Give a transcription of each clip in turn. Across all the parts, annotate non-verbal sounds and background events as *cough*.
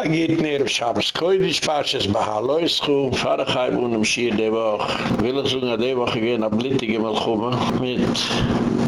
geht mir schabes koidisch fasches behalois scho farigheit und im schier de woch will ich so na de woch gehen a blittige mal kommen mit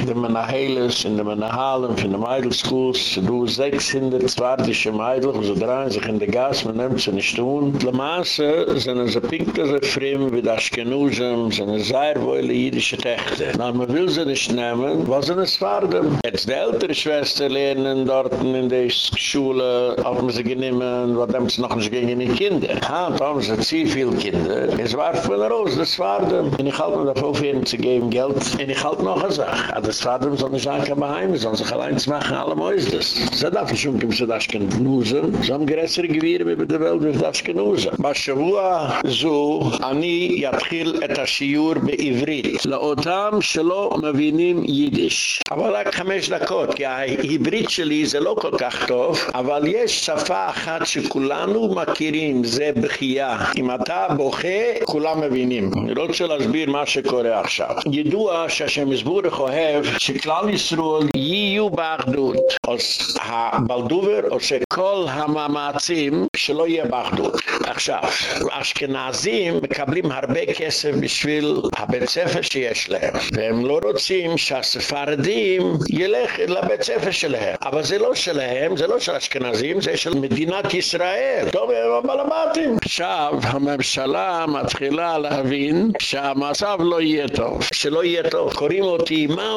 den Menaheles in den Menahalen von den Meidl-Schools. Du sechs hinder zwartische Meidl, so drehen sich in der Gas, man nimmt sie nicht tun. Le Masse sind sie pinkte so fremd wie das Genusem, sind sie sehr wohle jüdische Techte. Na, man will sie nicht nehmen, was sind es Farden? Jetzt die ältere Schwester lernen dort in der Schule, haben sie genommen, was haben sie noch nicht gegen die Kinder. Ha, da haben sie zu viele Kinder. Es war von der Rose, das Farden. Und ich halte mir davon für ihnen zu geben Geld. Und ich halte noch eine Sache. Das Farden soll nicht sagen, bei Heim, sollen sich allein zu machen, alle Mäusles. Sie darf nicht schon, sie darf nicht genusen. Sie haben größere Gewirre über die Welt, wie darf genusen. Bashavua, so, ani, yatchil et ha-shiur be-ivrit. Laotam, shelo, mevinim, yidish. Aber רק חמש דקות, כי העברית שלי זה לא כל כך טוב, אבל יש שפה אחת שכולנו מכירים, זה בכייה. אם אתה בוכה, כולם מבינים. אני לא רוצה להסביר מה שקורה עכשיו. ידוע שהשם יסבורך אוהב שכלל ישראל יהיו באחדות. אז הבלדובר עושה כל המאמצים שלא יהיה באחדות. עכשיו, אשכנזים מקבלים הרבה כסף בשביל הבית ספר שיש להם, והם לא רוצים שהספרדים ילך לבית ספר שלהם. אבל זה לא שלהם, זה לא של אשכנזים, זה של מדינת ישראל. טוב, הם הבלבטים. עכשיו, הממשלה מתחילה להבין שהמצב לא יהיה טוב. שלא יהיה טוב. קוראים אותי, מה?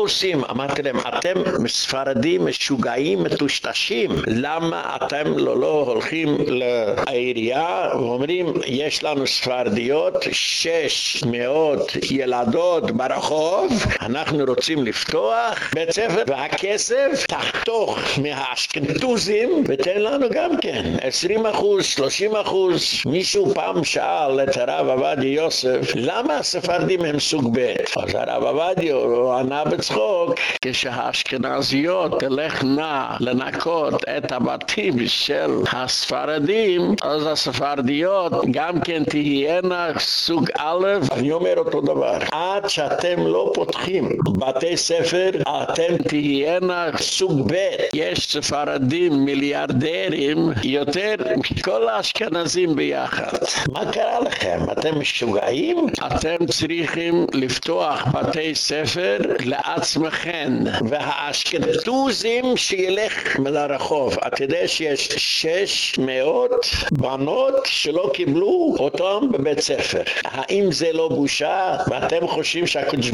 אמרתי להם, אתם ספרדים משוגעים, מטושטשים. למה אתם לא, לא הולכים לעירייה ואומרים, יש לנו ספרדיות, שש מאות ילדות ברחוב, אנחנו רוצים לפתוח בית ספר, והכסף תחתוך מהאשכנתוזים ותן לנו גם כן 20 אחוז, 30 אחוז. מישהו פעם שאל את הרב עבדי יוסף, למה הספרדים הם סוג ב'? אז הרב עבדי הוא ענה בצחוק, כשהאשכנזיות תלכנה לנקות את הבתים של הספרדים, אז הספרדיות גם כן תהיינה סוג א', אני אומר אותו דבר, עד שאתם לא פותחים בתי ספר, אתם תהיינה סוג ב', יש ספרדים מיליארדרים יותר מכל האשכנזים ביחד. מה קרה לכם? אתם משוגעים? אתם צריכים לפתוח בתי ספר לעצמכם, והאשכנתוזים שילך לרחוב. אתה יודע שיש שש מאות בנות שלא קיבלו אותם בבית ספר. האם זה לא בושה? ואתם חושבים שהקדוש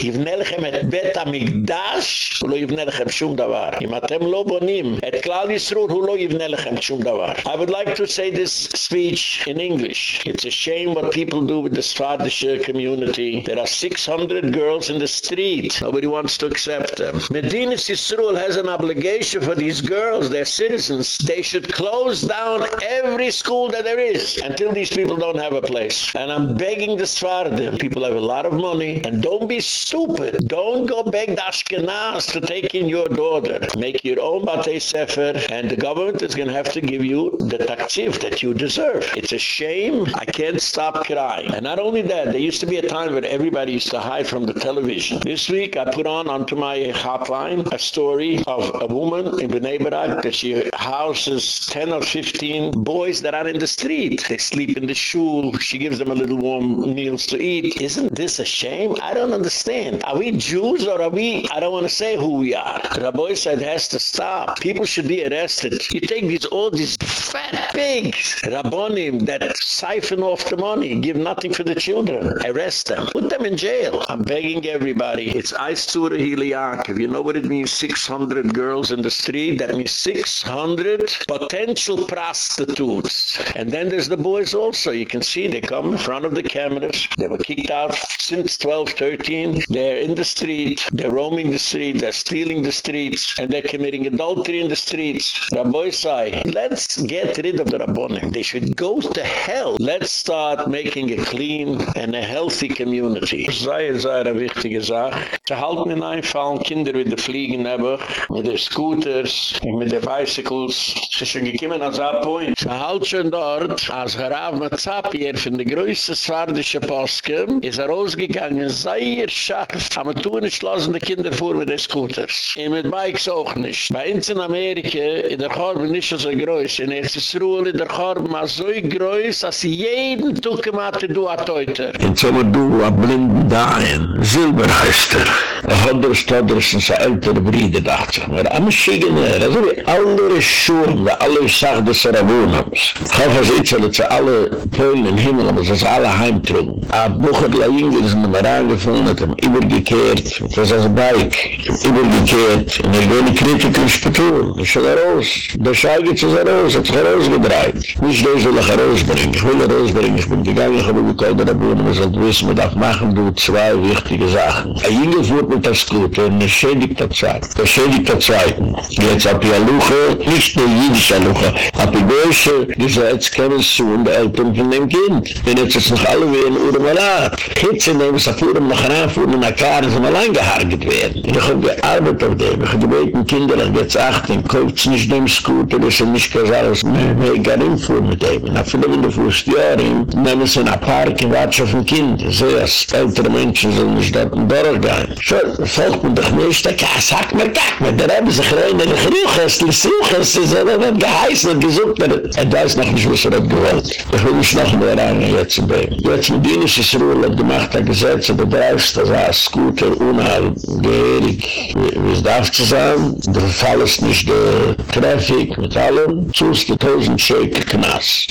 יבנה לכם את בית המקדש? הוא לא יבנה לכם שום דבר. אם אתם לא בונים את כלל ישראל, הוא לא יבנה לכם שום דבר. I would like to say this speech in English. It's a shame what people do with the Sfardische community. There are 600 girls in the street. Nobody wants to accept them. Medina Yisrael has an obligation for these girls, they're citizens. They should close down every school that there is until these people don't have a place. And I'm begging the Sfardim. People have a lot of money. And don't be stupid. Don't go beg the Ashkenaz to take in your daughter. Make your own Batei Sefer. And the government is going to have to give you the taktiv that you deserve. It's a shame. I can't stop crying. And not only that, there used to be a time where everybody used to hide from the television. This week, I put on onto my hotline a story of a woman in Bnei Barak that she houses 10 or 15 boys that are in the street. They sleep in the shul. She gives them a little warm meals to eat. Isn't this a shame? I don't understand. Are we Jews or are we, I don't want to say who we are. Rabbi said has to stop. People should be arrested. You take these, all these fat pigs, Rabbonim that siphon off the money, give nothing for the children. Arrest them. Put them in jail. I'm begging everybody. It's Aiztura Hiliak. If you know what it means, 600 girls in the street, that means 600 potential prostitutes. And then there's the boys also. You can see they come in front of the cameras. They were kicked out since 12, 13. They're in the street. They're roaming the street. They're stealing the streets. And they're committing adultery in the streets. Rabbi say, let's get rid of the Rabbonim. They should go to hell. Let's start making a clean and a healthy community. Sei, sei, a wichtige Sache. Halten in einfallen, Kinder wie die Fliegen haben, mit den Scooters, mit den Bicycles. Sie sind schon gekommen an so ein Point. Sie halten schon dort, als Gerav Matzapier von der größten Svardische Poske, ist er rausgegangen, sehr scharf, aber tun nicht lassen die Kinder vor mit den Scooters. Und mit Bikes auch nicht. Bei uns in Amerika, in der Korben nicht so groß, in Erzsruhe, in der Korben war so groß, dass sie jeden Tucke machte, du hat heute. In Sommer du, a blinden Dain, Silber heißt er. Er hat der Staders und seine ältere Brüder, dachte ich. Aber am Schigener, also wie alle Schuhe, alle Sachen des Rabunams. Ich hoffe, es ist sie alle Pölen im Himmel, aber sie alle heimtrugen. A Bucher la Ingrid ist mir reingefunden, hat ihm übergekehrt, das ist ein Bike, übergekehrt, und er will die Kritik in Spatur. Das ist er raus. Der Schei geht es raus, hat sich rausgedreht. Nicht das will ich rausbringen, ich will rausbringen, ich bin gegangen, ich habe gekocht, der Rabunam, ich sollte wissen, man darf machen, du zwei wichtige Sachen. A Ingrid fuhrt mit der Scooter, und er schädigt der Zeit. Er schädigt der Zweiten. Jetzt hab ich Luche, nicht nur jüdische Luche, hab ich Böse, die so jetzt kennen zu und Eltern von dem Kind. Wenn jetzt ist noch alle wie in Urmalat. Kitze nehmen, sie fuhren noch reinfuhren, in der Karte, sie mal angehargert werden. Und ich hab gearbeitet auf dem. Ich hab gebeten, Kinder, ich jetzt achten, kauft nicht dem Scooter, das ist nicht gesagt, dass wir mehr gar nicht fuhren mit dem. Und viele in der Fußjahren nehmen sie in der Park und warten auf ein Kind. Als ältere Menschen sollen nicht dort in Dorf gehen. So, folgt mir doch nicht, kann ich sagen, mir kack mir, da haben sich rein in der Geruches, die Suches, sie sind dann geheißen und gesucht, er weiß noch nicht, was er hat gewollt. Ich will nicht noch mehr rein, jetzt in Bein. Jetzt mit ihnen ist es Ruhe, hat gemacht, ein Gesetz, der dreifst, das heißt, Scooter, unheil, geherig, wie es darf zu sein, der Fall ist nicht der Traffic, mit allem, zuhst die tausend Schäke.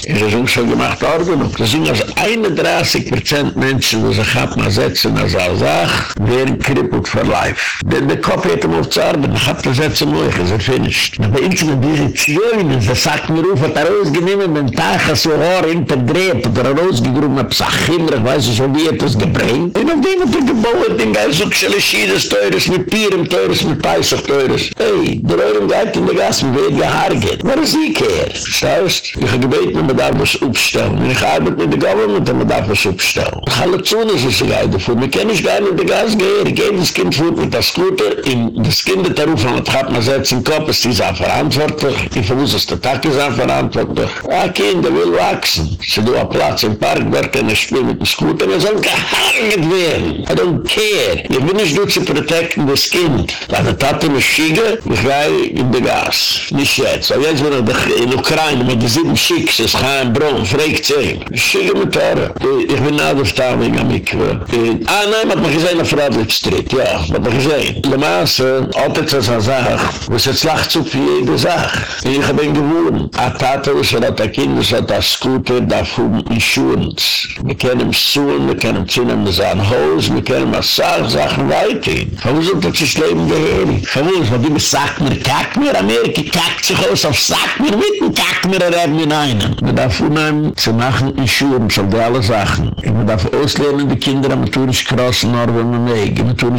Es ist uns schon gemacht, Ordnung. Das sind also 31% Menschen, die sich ab mal setzen, als er sagt, werden krippelt for life. Denn der Kopf hat ihm auf zu arbeiten, ich hab das jetzt im Euch, ist er finished. Aber in so diese Zioinen, das sagt mir auf, hat er ausgenehmen, mit Tag, so hoch hinterdreht, hat er ausgegruben, mit Psachimmer, ich weiß nicht, wie er das gebringt. Und auf dem hat er gebaut, den Geist, so Geschleschiedes teures, mit Pirem teures, mit Peissach teures. Hey, der Eurem geht in der Gas, mit wer gehargert. Was ist die Kehr? Verstehst? Ich habe gebeten, man darf was aufstellen. Und ich arbeite mit der Government, man darf was aufstellen. Ich habe zu, dass ich so gehe davon. Wir können nicht gar nicht in der Gas gehen. Jedes Kind fuhrt mit der Scooter, in das Kind der Ruf, und hat man setzt im Kopf, ist dieser verantwortlich. Ich verwusste, dass der Tag ist verantwortlich. Ein Kind, der will wachsen. Sie do a Platz im Park, wird er spiel mit dem Scooter, er soll gehangen werden. I don't care. Ich bin nicht nur zu protecten das Kind. Weil der Tate mich schiege, ich gehe in der Gas. Nicht jetzt. Aber jetzt, wenn er in Ukraine mit den sieben Schicks, es kann ein Brunnen, fragt. Ich schiege mit Tore. Ich bin nach der Staving am Ikwe. Ah, nein, man hat mich gesehen auf Radwitz Street. Ja, Ja, wat ik zei. De maas, altijd zo zo'n zaag. We zijn slecht zo voor jede zaag. En ik ben gewoon. A tata was er dat de kind was dat scooter dat voor een schoens. We kunnen hem zoen, we kunnen hem zoen met zijn hoes, we kunnen hem als zaag zagen wijten. Van hoe zit dat je sleem de heen? Van hoe is die met zaag meer kijk meer? Amerika kijk zich hoes of zaag meer met een kijk meer er hebben in einen. We dat voor hem, ze maken een schoen, ze hebben alle zagen. En we dat voor ons leren de kinderen met toen is krasen, maar we hebben een meeg.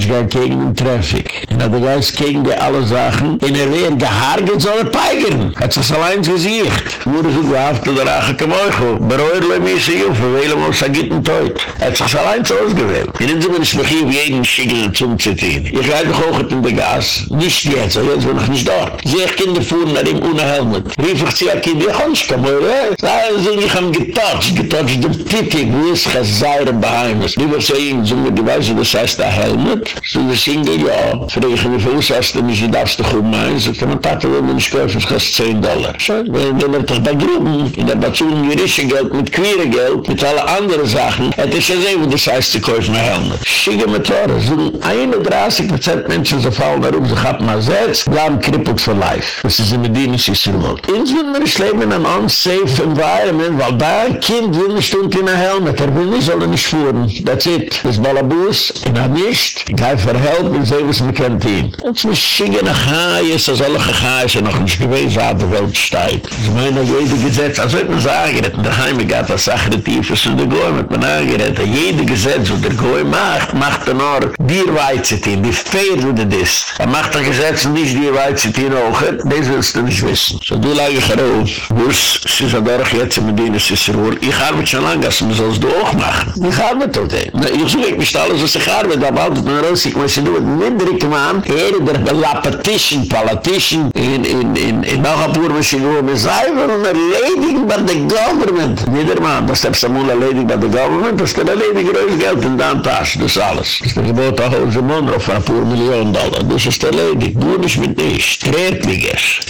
Nicht gar gegen den Traffic. Und der Geist gegen die alle Sachen. In er werden gehargert, soll er peigern. Hat sich allein gesiegt. Wurde so gehaft, oder ach, ich kann euch, bereue, mich sie auf, weil er muss agiten teut. Hat sich allein ausgewählt. Ich nehme sie mir nicht mehr hier, wie jeden Schiegel zum Zitin. Ich reite hoch in den Gas. Nicht jetzt, aber jetzt bin ich nicht dort. Sehe ich Kinder fuhren nach ihm ohne Helmet. Rief ich sie, die Hans, komm mal, eh? Sagen sie, ich habe getotcht, getotcht dem Titi, wo ist Chazayren Bahamas. Lieber so ihm, so mir, du weißt, das heißt der Helmet? So das Single, ja. Frage ich, wie viel hast du nicht, du darfst doch um ein? So, kann man Tata, wenn man nicht kaufen, es kostet 10 Dollar. So, wenn er doch da gruben, in der Batsun jurische Geld, mit queere Geld, mit alle andere Sachen, hat er schon sehen, wo das heißt, zu kaufen ein Helmet. Schiege mit Tore, so 31% Menschen, so fallen da rum, so hat man selbst, bleiben krippelt for life. Das ist in Medina, sie ist remote. Ins will man nicht leben in einem unsafe environment, weil da ein Kind will nicht unten in ein Helmet, er will nicht, soll er nicht fuhren. That's it. Das Balabus, in er nicht, ich gehe für Help, und sehe, was man kennt ihn. Und so schiege nach Haie, so soll ich Haie, noch nicht gewesen, wo die Welt steigt. Ich meine, jede Gesetz, also ich muss sagen, in der Heime gab das Sache, die Tiefe ist der Goy, mit mir angerät, jede Gesetz, wo der Goy macht, macht er nur dir Weizetin, die fair wo du das. Er macht das Gesetz nicht dir Weizetin auch, das willst du nicht wissen. So du lage ich herauf, wo es sich an der jetzt in Medina ist, ich arbeite schon lange, dass man soll es machen. Ich arbeite dort, ich suche mich alles, was ich arbeite, aber halt, man ich muss nur mit Niedrigmann, er der Lapetischen, Politischen, in, in, in, in noch ein paar Maschinen, wir sei von erledigen bei der Government. Niedermann, das ist einmal erledigen bei der Government, ist der erledigen größte Geld in der Tasche, das alles. Das ist der Gebot auch aus dem Mund auf ein paar Millionen Dollar. Das ist erledigen, nur nicht mit nicht. Tretliges.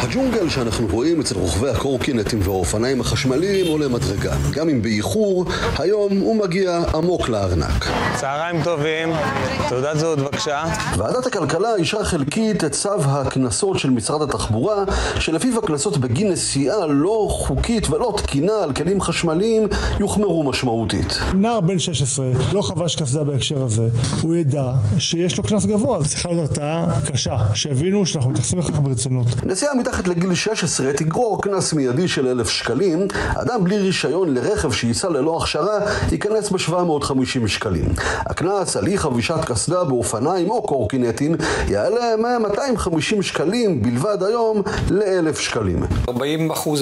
הג'ונגל שאנחנו רואים אצל רוכבי הקורקינטים והאופניים החשמליים עולה מדרגה. גם אם באיחור, היום הוא מגיע עמוק לארנק. צהריים טובים, תעודת זהות בבקשה. ועדת הכלכלה אישרה חלקית את צו הקנסות של משרד התחבורה, שלפיו הקנסות בגין נסיעה לא חוקית ולא תקינה על כלים חשמליים יוחמרו משמעותית. נער בן 16 לא חבש קסדה בהקשר הזה, הוא ידע שיש לו קנס גבוה, אז צריכה להיות הרתעה קשה, שיבינו שאנחנו מתייחסים לכך ברצינות. נסיעה מתחת לגיל 16 תגרור קנס מיידי של אלף שקלים, אדם בלי רישיון לרכב שייסע ללא הכשרה ייכנס ב-750 שקלים. הקנס על אי חבישת קסדה באופניים או קורקינטים יעלה מ-250 שקלים בלבד היום ל-1,000 שקלים. 40%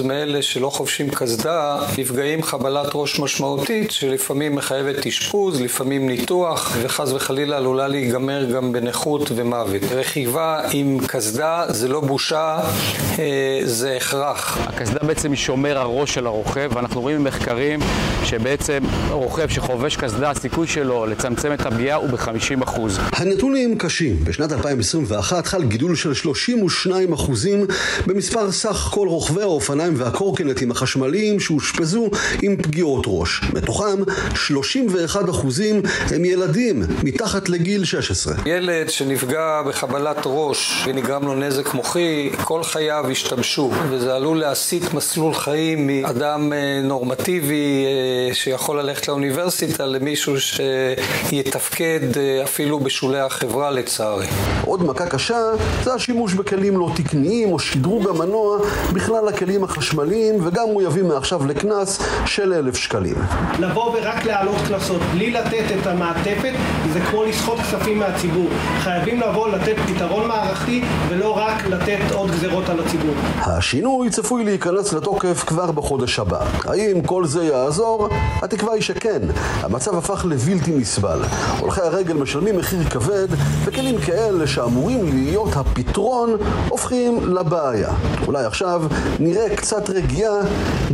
מאלה שלא חובשים קסדה נפגעים חבלת ראש משמעותית שלפעמים מחייבת אשפוז, לפעמים ניתוח וחס וחלילה עלולה להיגמר גם בנכות ומוות. רכיבה עם קסדה זה לא בושה זה הכרח. הקסדה בעצם היא שומר הראש של הרוכב, ואנחנו רואים במחקרים שבעצם רוכב שחובש קסדה, הסיכוי שלו לצמצם את הפגיעה הוא ב-50%. הנתונים קשים. בשנת 2021 חל גידול של 32 אחוזים במספר סך כל רוכבי האופניים והקורקינטים החשמליים שהושפזו עם פגיעות ראש. מתוכם 31 אחוזים הם ילדים מתחת לגיל 16. ילד שנפגע בחבלת ראש ונגרם לו נזק מוחי, כל חייו השתמשו, וזה עלול להסיט מסלול חיים מאדם נורמטיבי שיכול ללכת לאוניברסיטה למישהו שיתפקד אפילו בשולי החברה לצערי. עוד מכה קשה זה השימוש בכלים לא תקניים או שדרוג המנוע בכלל הכלים החשמליים וגם הוא יביא מעכשיו לקנס של אלף שקלים. לבוא ורק להעלות קנסות בלי לתת את המעטפת זה כמו לסחוט כספים מהציבור. חייבים לבוא לתת פתרון מערכתי ולא רק לתת עוד גזרות על הציבור. השינוי צפוי להיכנס לתוקף כבר בחודש הבא. האם כל זה יעזור? התקווה היא שכן. המצב הפך לבלתי נסבל. הולכי הרגל משלמים מחיר כבד, וכלים כאלה שאמורים להיות הפתרון הופכים לבעיה. אולי עכשיו נראה קצת רגיעה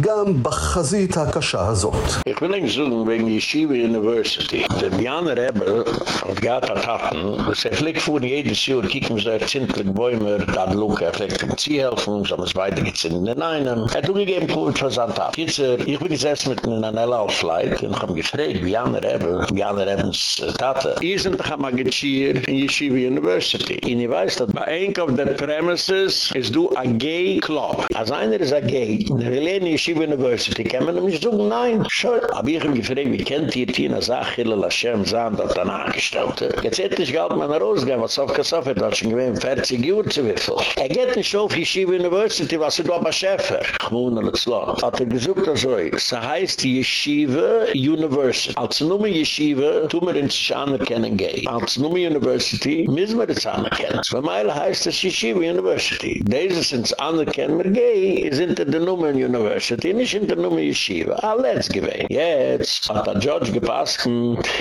גם בחזית הקשה הזאת. Ich will nicht sagen, wegen Yeshiva University. Der Bianer Rebbe hat gehabt hat hatten, dass er fliegt vor jedes Jahr, kicken wir so erzintlich Bäume, da Luke, er fliegt ihm ziehen helfen, so haben es weitergezogen in einem. Er hat zugegeben, Covid versand ab. Jetzt, ich bin gesessen mit einem NL-Flight und ich habe gefragt, wie andere Rebbe, wie andere Rebbens Tate. Ihr sind doch einmal gechiert in Yeshiva University. Und ich weiß, dass bei einem auf der Premises ist du a gay club. Als einer ist a gay, in der Relene Yeshiva University, kann man nämlich sagen, nein, schon. Aber ich habe gefragt, wie kennt ihr Tina Sachille Lashem Zahn, dat dann angestellte? Jetzt hätte ich gehalt mal rausgehen, was auf Kassofer, da hat schon gewähnt 40 Uhr zu wieviel. Er geht nicht auf Yeshiva University, was er da bei Schäfer. Noch nicht Hat er gesagt, also, es heißt Yeshiva University. Als Nummer Yeshiva, tun wir uns nicht anerkennen gay. Als Nummer University, müssen wir uns anerkennen. Für mich heißt es Yeshiva University. Diese sind anerkennen wir gay, ist hinter der Nummer University, nicht hinter der Nummer Yeshiva. Ah, let's give it. Jetzt hat der Judge gepasst,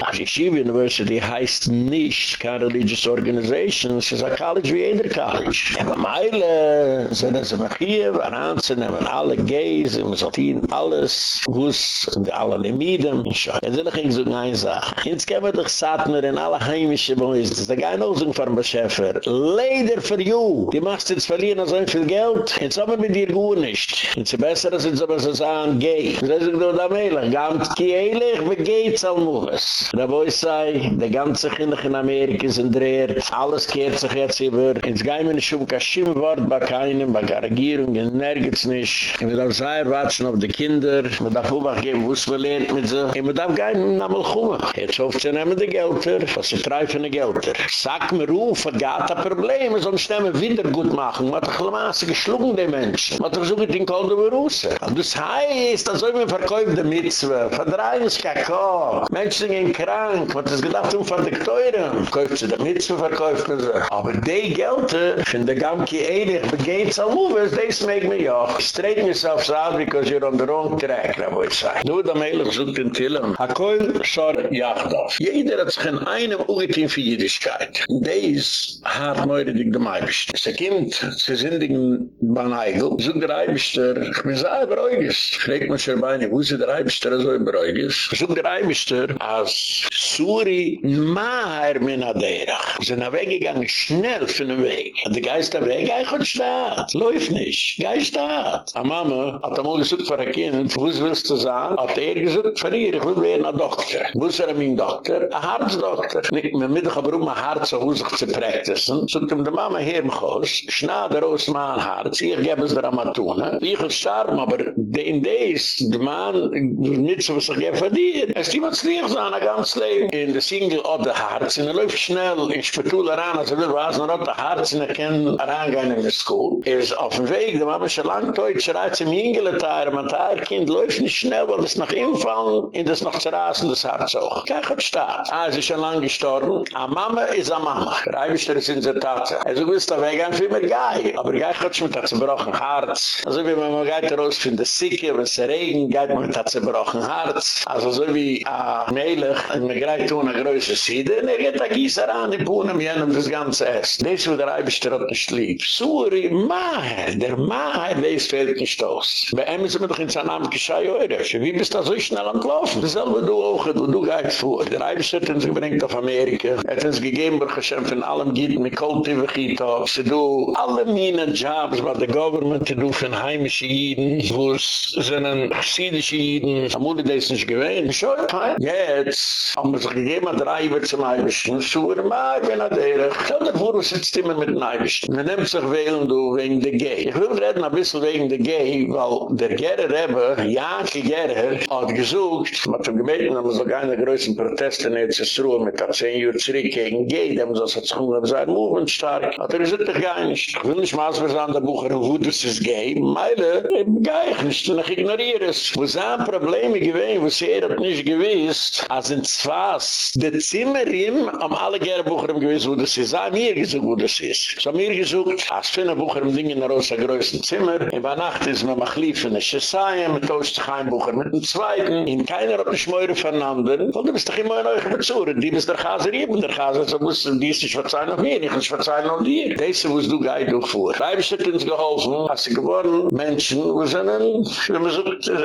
als Yeshiva University heißt nicht kein religious organization, es ist ein College wie jeder College. Aber Meile sind sie noch hier, wir anzunehmen alle Gays, wir sollten alles, wuss, alle Limiden. Jetzt will ich so eine Sache. Jetzt können wir Satmer in alle heimische Boys, das ist Gein Ausung von Beschäfer. Leider für you. Die machst jetzt verlieren so viel Geld, jetzt haben wir mit dir gut nicht. Jetzt ist besser, als jetzt aber so sagen, gay. Das ist doch da meilig. Gamt kielig, wie geht's all Moves? Da ich sei, der ganze Kinder in Amerika sind dreht, alles kehrt sich jetzt über. Gehen wir nicht um kein Schimmwort bei keinem, bei der Regierung, nirgends nicht. Wir darf sehr watschen auf die Kinder, wir darf auch geben, wo es verlehrt mit sie. Wir darf gehen nach mal kommen. Jetzt hofft sie nehmen die Gelder, was sie treifen die Gelder. Sag mir ruf, was geht ein Problem, sonst nehmen wir wieder gut machen. Man hat doch eine Masse geschlungen, die Menschen. Man hat doch so gut in Kolde berußen. Und das heißt, da soll man verkäufen die Mitzwe, verdrehen ist kein Kopf. Menschen sind krank, man hat das gedacht, um von den Teuren. Verkäufen sie die Mitzwe, verkäufen sie. Aber die Gelder, von der Gamki Ehrlich, gates are movers, this make me yoch. Straighten yourself out because you're on the wrong track, I would say. Nu, da meilig sucht den Tillem. Ha koin schor jachdof. Jeder hat sich in einem Ugetin für Jüdischkeit. Dees hat meure dig dem Eibischter. Se kind, se sind in Baneigel, sucht der Eibischter, ich bin sehr beruhigis. Fregt man schon beine, wo ist der Eibischter so beruhigis? Sucht der Eibischter, als Suri maher min aderach. Sie sind weggegangen, schnell von dem Weg. Und der Geist der Weg, kommt staat. Läuft nicht. Geist da. A Mama hat amol gesucht für ein Kind, wo willst du sagen? Hat er gesucht für ihr, ich will werden ein Doktor. Wo ist er mein Doktor? Ein Harzdoktor. Nicht mehr Mittag, aber um ein Harz so wo sich zu praktisen. Sogt ihm die Mama hier im Haus, schnader aus mein Harz, ich gebe es der Amatune. Ich will sterben, aber in des, der Mann, nicht so was ich gebe dir. Es ist niemand schlieg so an, ein ganz Leben. In der Single hat der Harz, und er läuft schnell in Spetul heran, also will was, er hat der Harz, und er kann herangehen in der School. Er ist auf dem Weg, der Mama schon lang teut, schreit sie mir ingeletar, mein Teilkind läuft nicht schnell, weil es nach ihm fallen, und es noch zerrasen, das Harz auch. Kein Gott staat. Ah, sie ist schon lang gestorben. A Mama ist a Mama. Der Eibischter ist in der Tate. Er so gewiss, da weg ein viel mehr Gai. Aber Gai hat schon mit der zerbrochen Harz. Also wie man geht raus von der Sikke, wenn es regen, geht man mit der zerbrochen Harz. Also so wie a Melech, und man geht tun a größer Siede, und er geht a Gießer an, die Puhnen, wie einem das Ganze essen. Das wo der Eibischter hat nicht lieb. Suri, Mahe, der Mahe, das fehlt nicht aus. Bei ihm ist er doch in seinem Namen geschei eure. Wie bist du so schnell am Laufen? Dasselbe du auch, du, du gehst vor. Der Eibischter hat uns gebringt auf Amerika. Er hat uns gegeben, wo Hashem von allem geht, mit Kultive Chita. Sie do alle meine Jobs, was der Government do von heimischen Jiden, wo es sind chassidische Jiden, am Uli des nicht gewähnt. Schau. Jetzt haben wir sich gegeben, an drei Uhr zum Eibischen. So, er mag, wenn er derich. Schau, der Fuhrer sitzt immer mit den Eibischen. Man nimmt sich wählen, wegen der Gay. Ich will reden ein bisschen wegen der Gay, weil der Gerer Rebbe, Janke Gerer, hat gesucht, man hat ihm gebeten, aber so keine größten Proteste nicht zu struhen, mit der 10 Uhr zurück gegen Gay, dem so hat sich umgehen, sein Movement stark. Hat er gesagt, ich gehe nicht. Ich will nicht mal was an der Bucher, wo das ist Gay. Meile, ich gehe ich nicht, ich ignoriere es. Wo sind Probleme gewesen, wo sie er hat nicht gewiss, als in Zwas, der Zimmerin, am alle gerne Bucher gewiss, wo das ist. Sie haben mir gesagt, wo das ist. Sie haben mir gesagt, als viele Bucher im Ding in der Rosa größten Zimmer, in der Nacht ist man mach lief in der Chesaya, mit Toast kein Bucher mit dem Zweiten, in keiner hat nicht mehr voneinander, weil du bist doch immer in euch bezuhren, die bist der Chaser eben, der Chaser, so musst du dies nicht verzeihen auf mir, ich muss verzeihen auf dir. Das musst du gehit durch vor. Reibisch hat uns geholfen, als sie geworden, Menschen, wo sind denn, wenn man so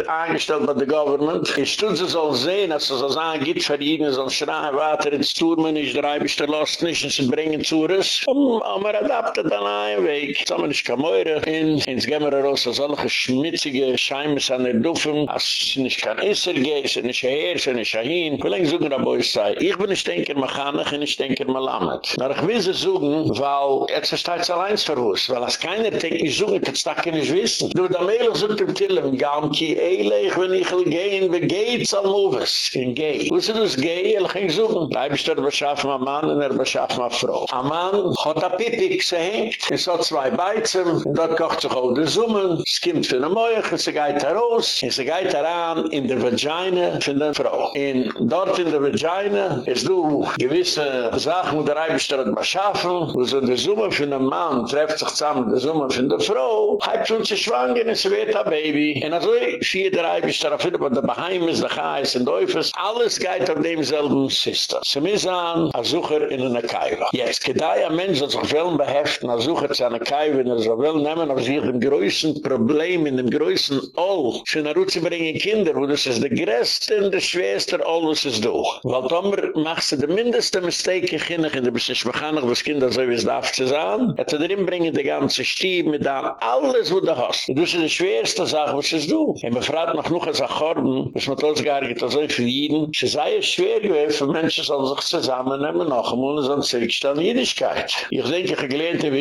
angestellt bei der Government, ich tue sie soll sehen, als es sagen, gibt für die, so ein Schrein, warte, ins Turmen, ich reibisch der Last nicht, und sie bringen zu uns, aber adaptet an einen Weg. Man ist kein Meure, in, ins Gemmerer raus, solche schmitzige Scheimes an der Duffen, als nicht kein Isser geht, sind nicht her, sind nicht hin, wie lange suchen da bei euch sei? Ich bin nicht denker Mechanik, und ich denker Melamed. Aber ich will sie suchen, weil jetzt ist es allein verwusst, weil als keiner denkt, ich suche, das darf ich nicht wissen. Du, da Mädel sucht im Tillen, Gamki, Eilig, wenn ich will gehen, wie geht's am Moves? In Gay. Wo ist das Gay? Ich ging suchen. Da habe ich dort beschaffen am Mann, und er beschaffen am Frau. Am Mann hat ein Pipik, sie hängt, es hat zwei Beizen, und dort kocht sich auch die Summen, es kommt für eine Meuch, sie geht heraus, sie geht heran in der Vagina von der Frau. Und dort in der Vagina ist du gewisse Sachen, wo der Eibischter hat beschaffen, wo so die Summe von einem Mann trefft sich zusammen mit der Summe von der Frau, hat schon sie schwanger, und sie wird ein Baby. Und also, vier der Eibischter, auf jeden Fall der Baheim ist, der Chais und Eufes, alles geht auf demselben System. Sie müssen an, ein Sucher in einer Kaiwa. Jetzt, gedei ein Mensch, der sich will beheften, ein Sucher zu einer Kaiwa, und er soll will nehmen, auf sich dem größten Problem, in dem größten All, für eine Ruhe zu bringen Kinder, wo das ist der größte und der schwerste All, was es durch. Weil Tomer machst du die mindeste Mistake in Kinder, in der nicht bekannt, was Kinder so wie es darf zu sein, hat er drin bringen, die ganze Stieb, mit da, alles, wo du hast. Das ist die schwerste Sache, was es du. Und man fragt noch noch als Akkorden, was man alles gar nicht so für jeden, sie sei es schwer gewesen, für Menschen sollen sich zusammennehmen, noch einmal, sonst zurückstellen Jüdischkeit. Ich denke, ich gelernte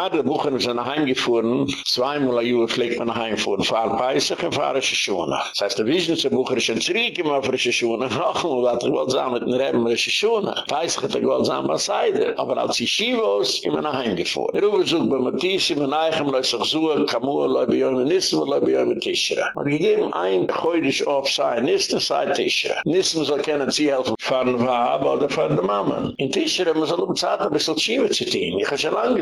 Wiesnitz, Vater Buchen ist nach Hause gefahren, zweimal ein Jahr pflegt man nach Hause gefahren, Vater Peissach und Vater Schuene. Das heißt, der Wiesnitz Buchen ist ein Zurück auf Rische Schuene, noch *laughs* einmal, hat er gewollt sein mit den Reben Rische Schuene. Peissach hat er gewollt sein bei Seide, aber als die Schivos immer nach Hause gefahren. Er übersucht bei Matisse, mein Eichem, leu sich suchen, Kamur, leu bei Jöme Nissen, leu bei Jöme Tischere. Und gegeben ein Geudisch auf sein Nissen, sei Tischere. Nissen soll kennen, sie helfen, fahren Wahab oder fahren der Mama. In Tischere, man soll um Zeit ein bisschen Schiebe zu tun. Ich habe schon lange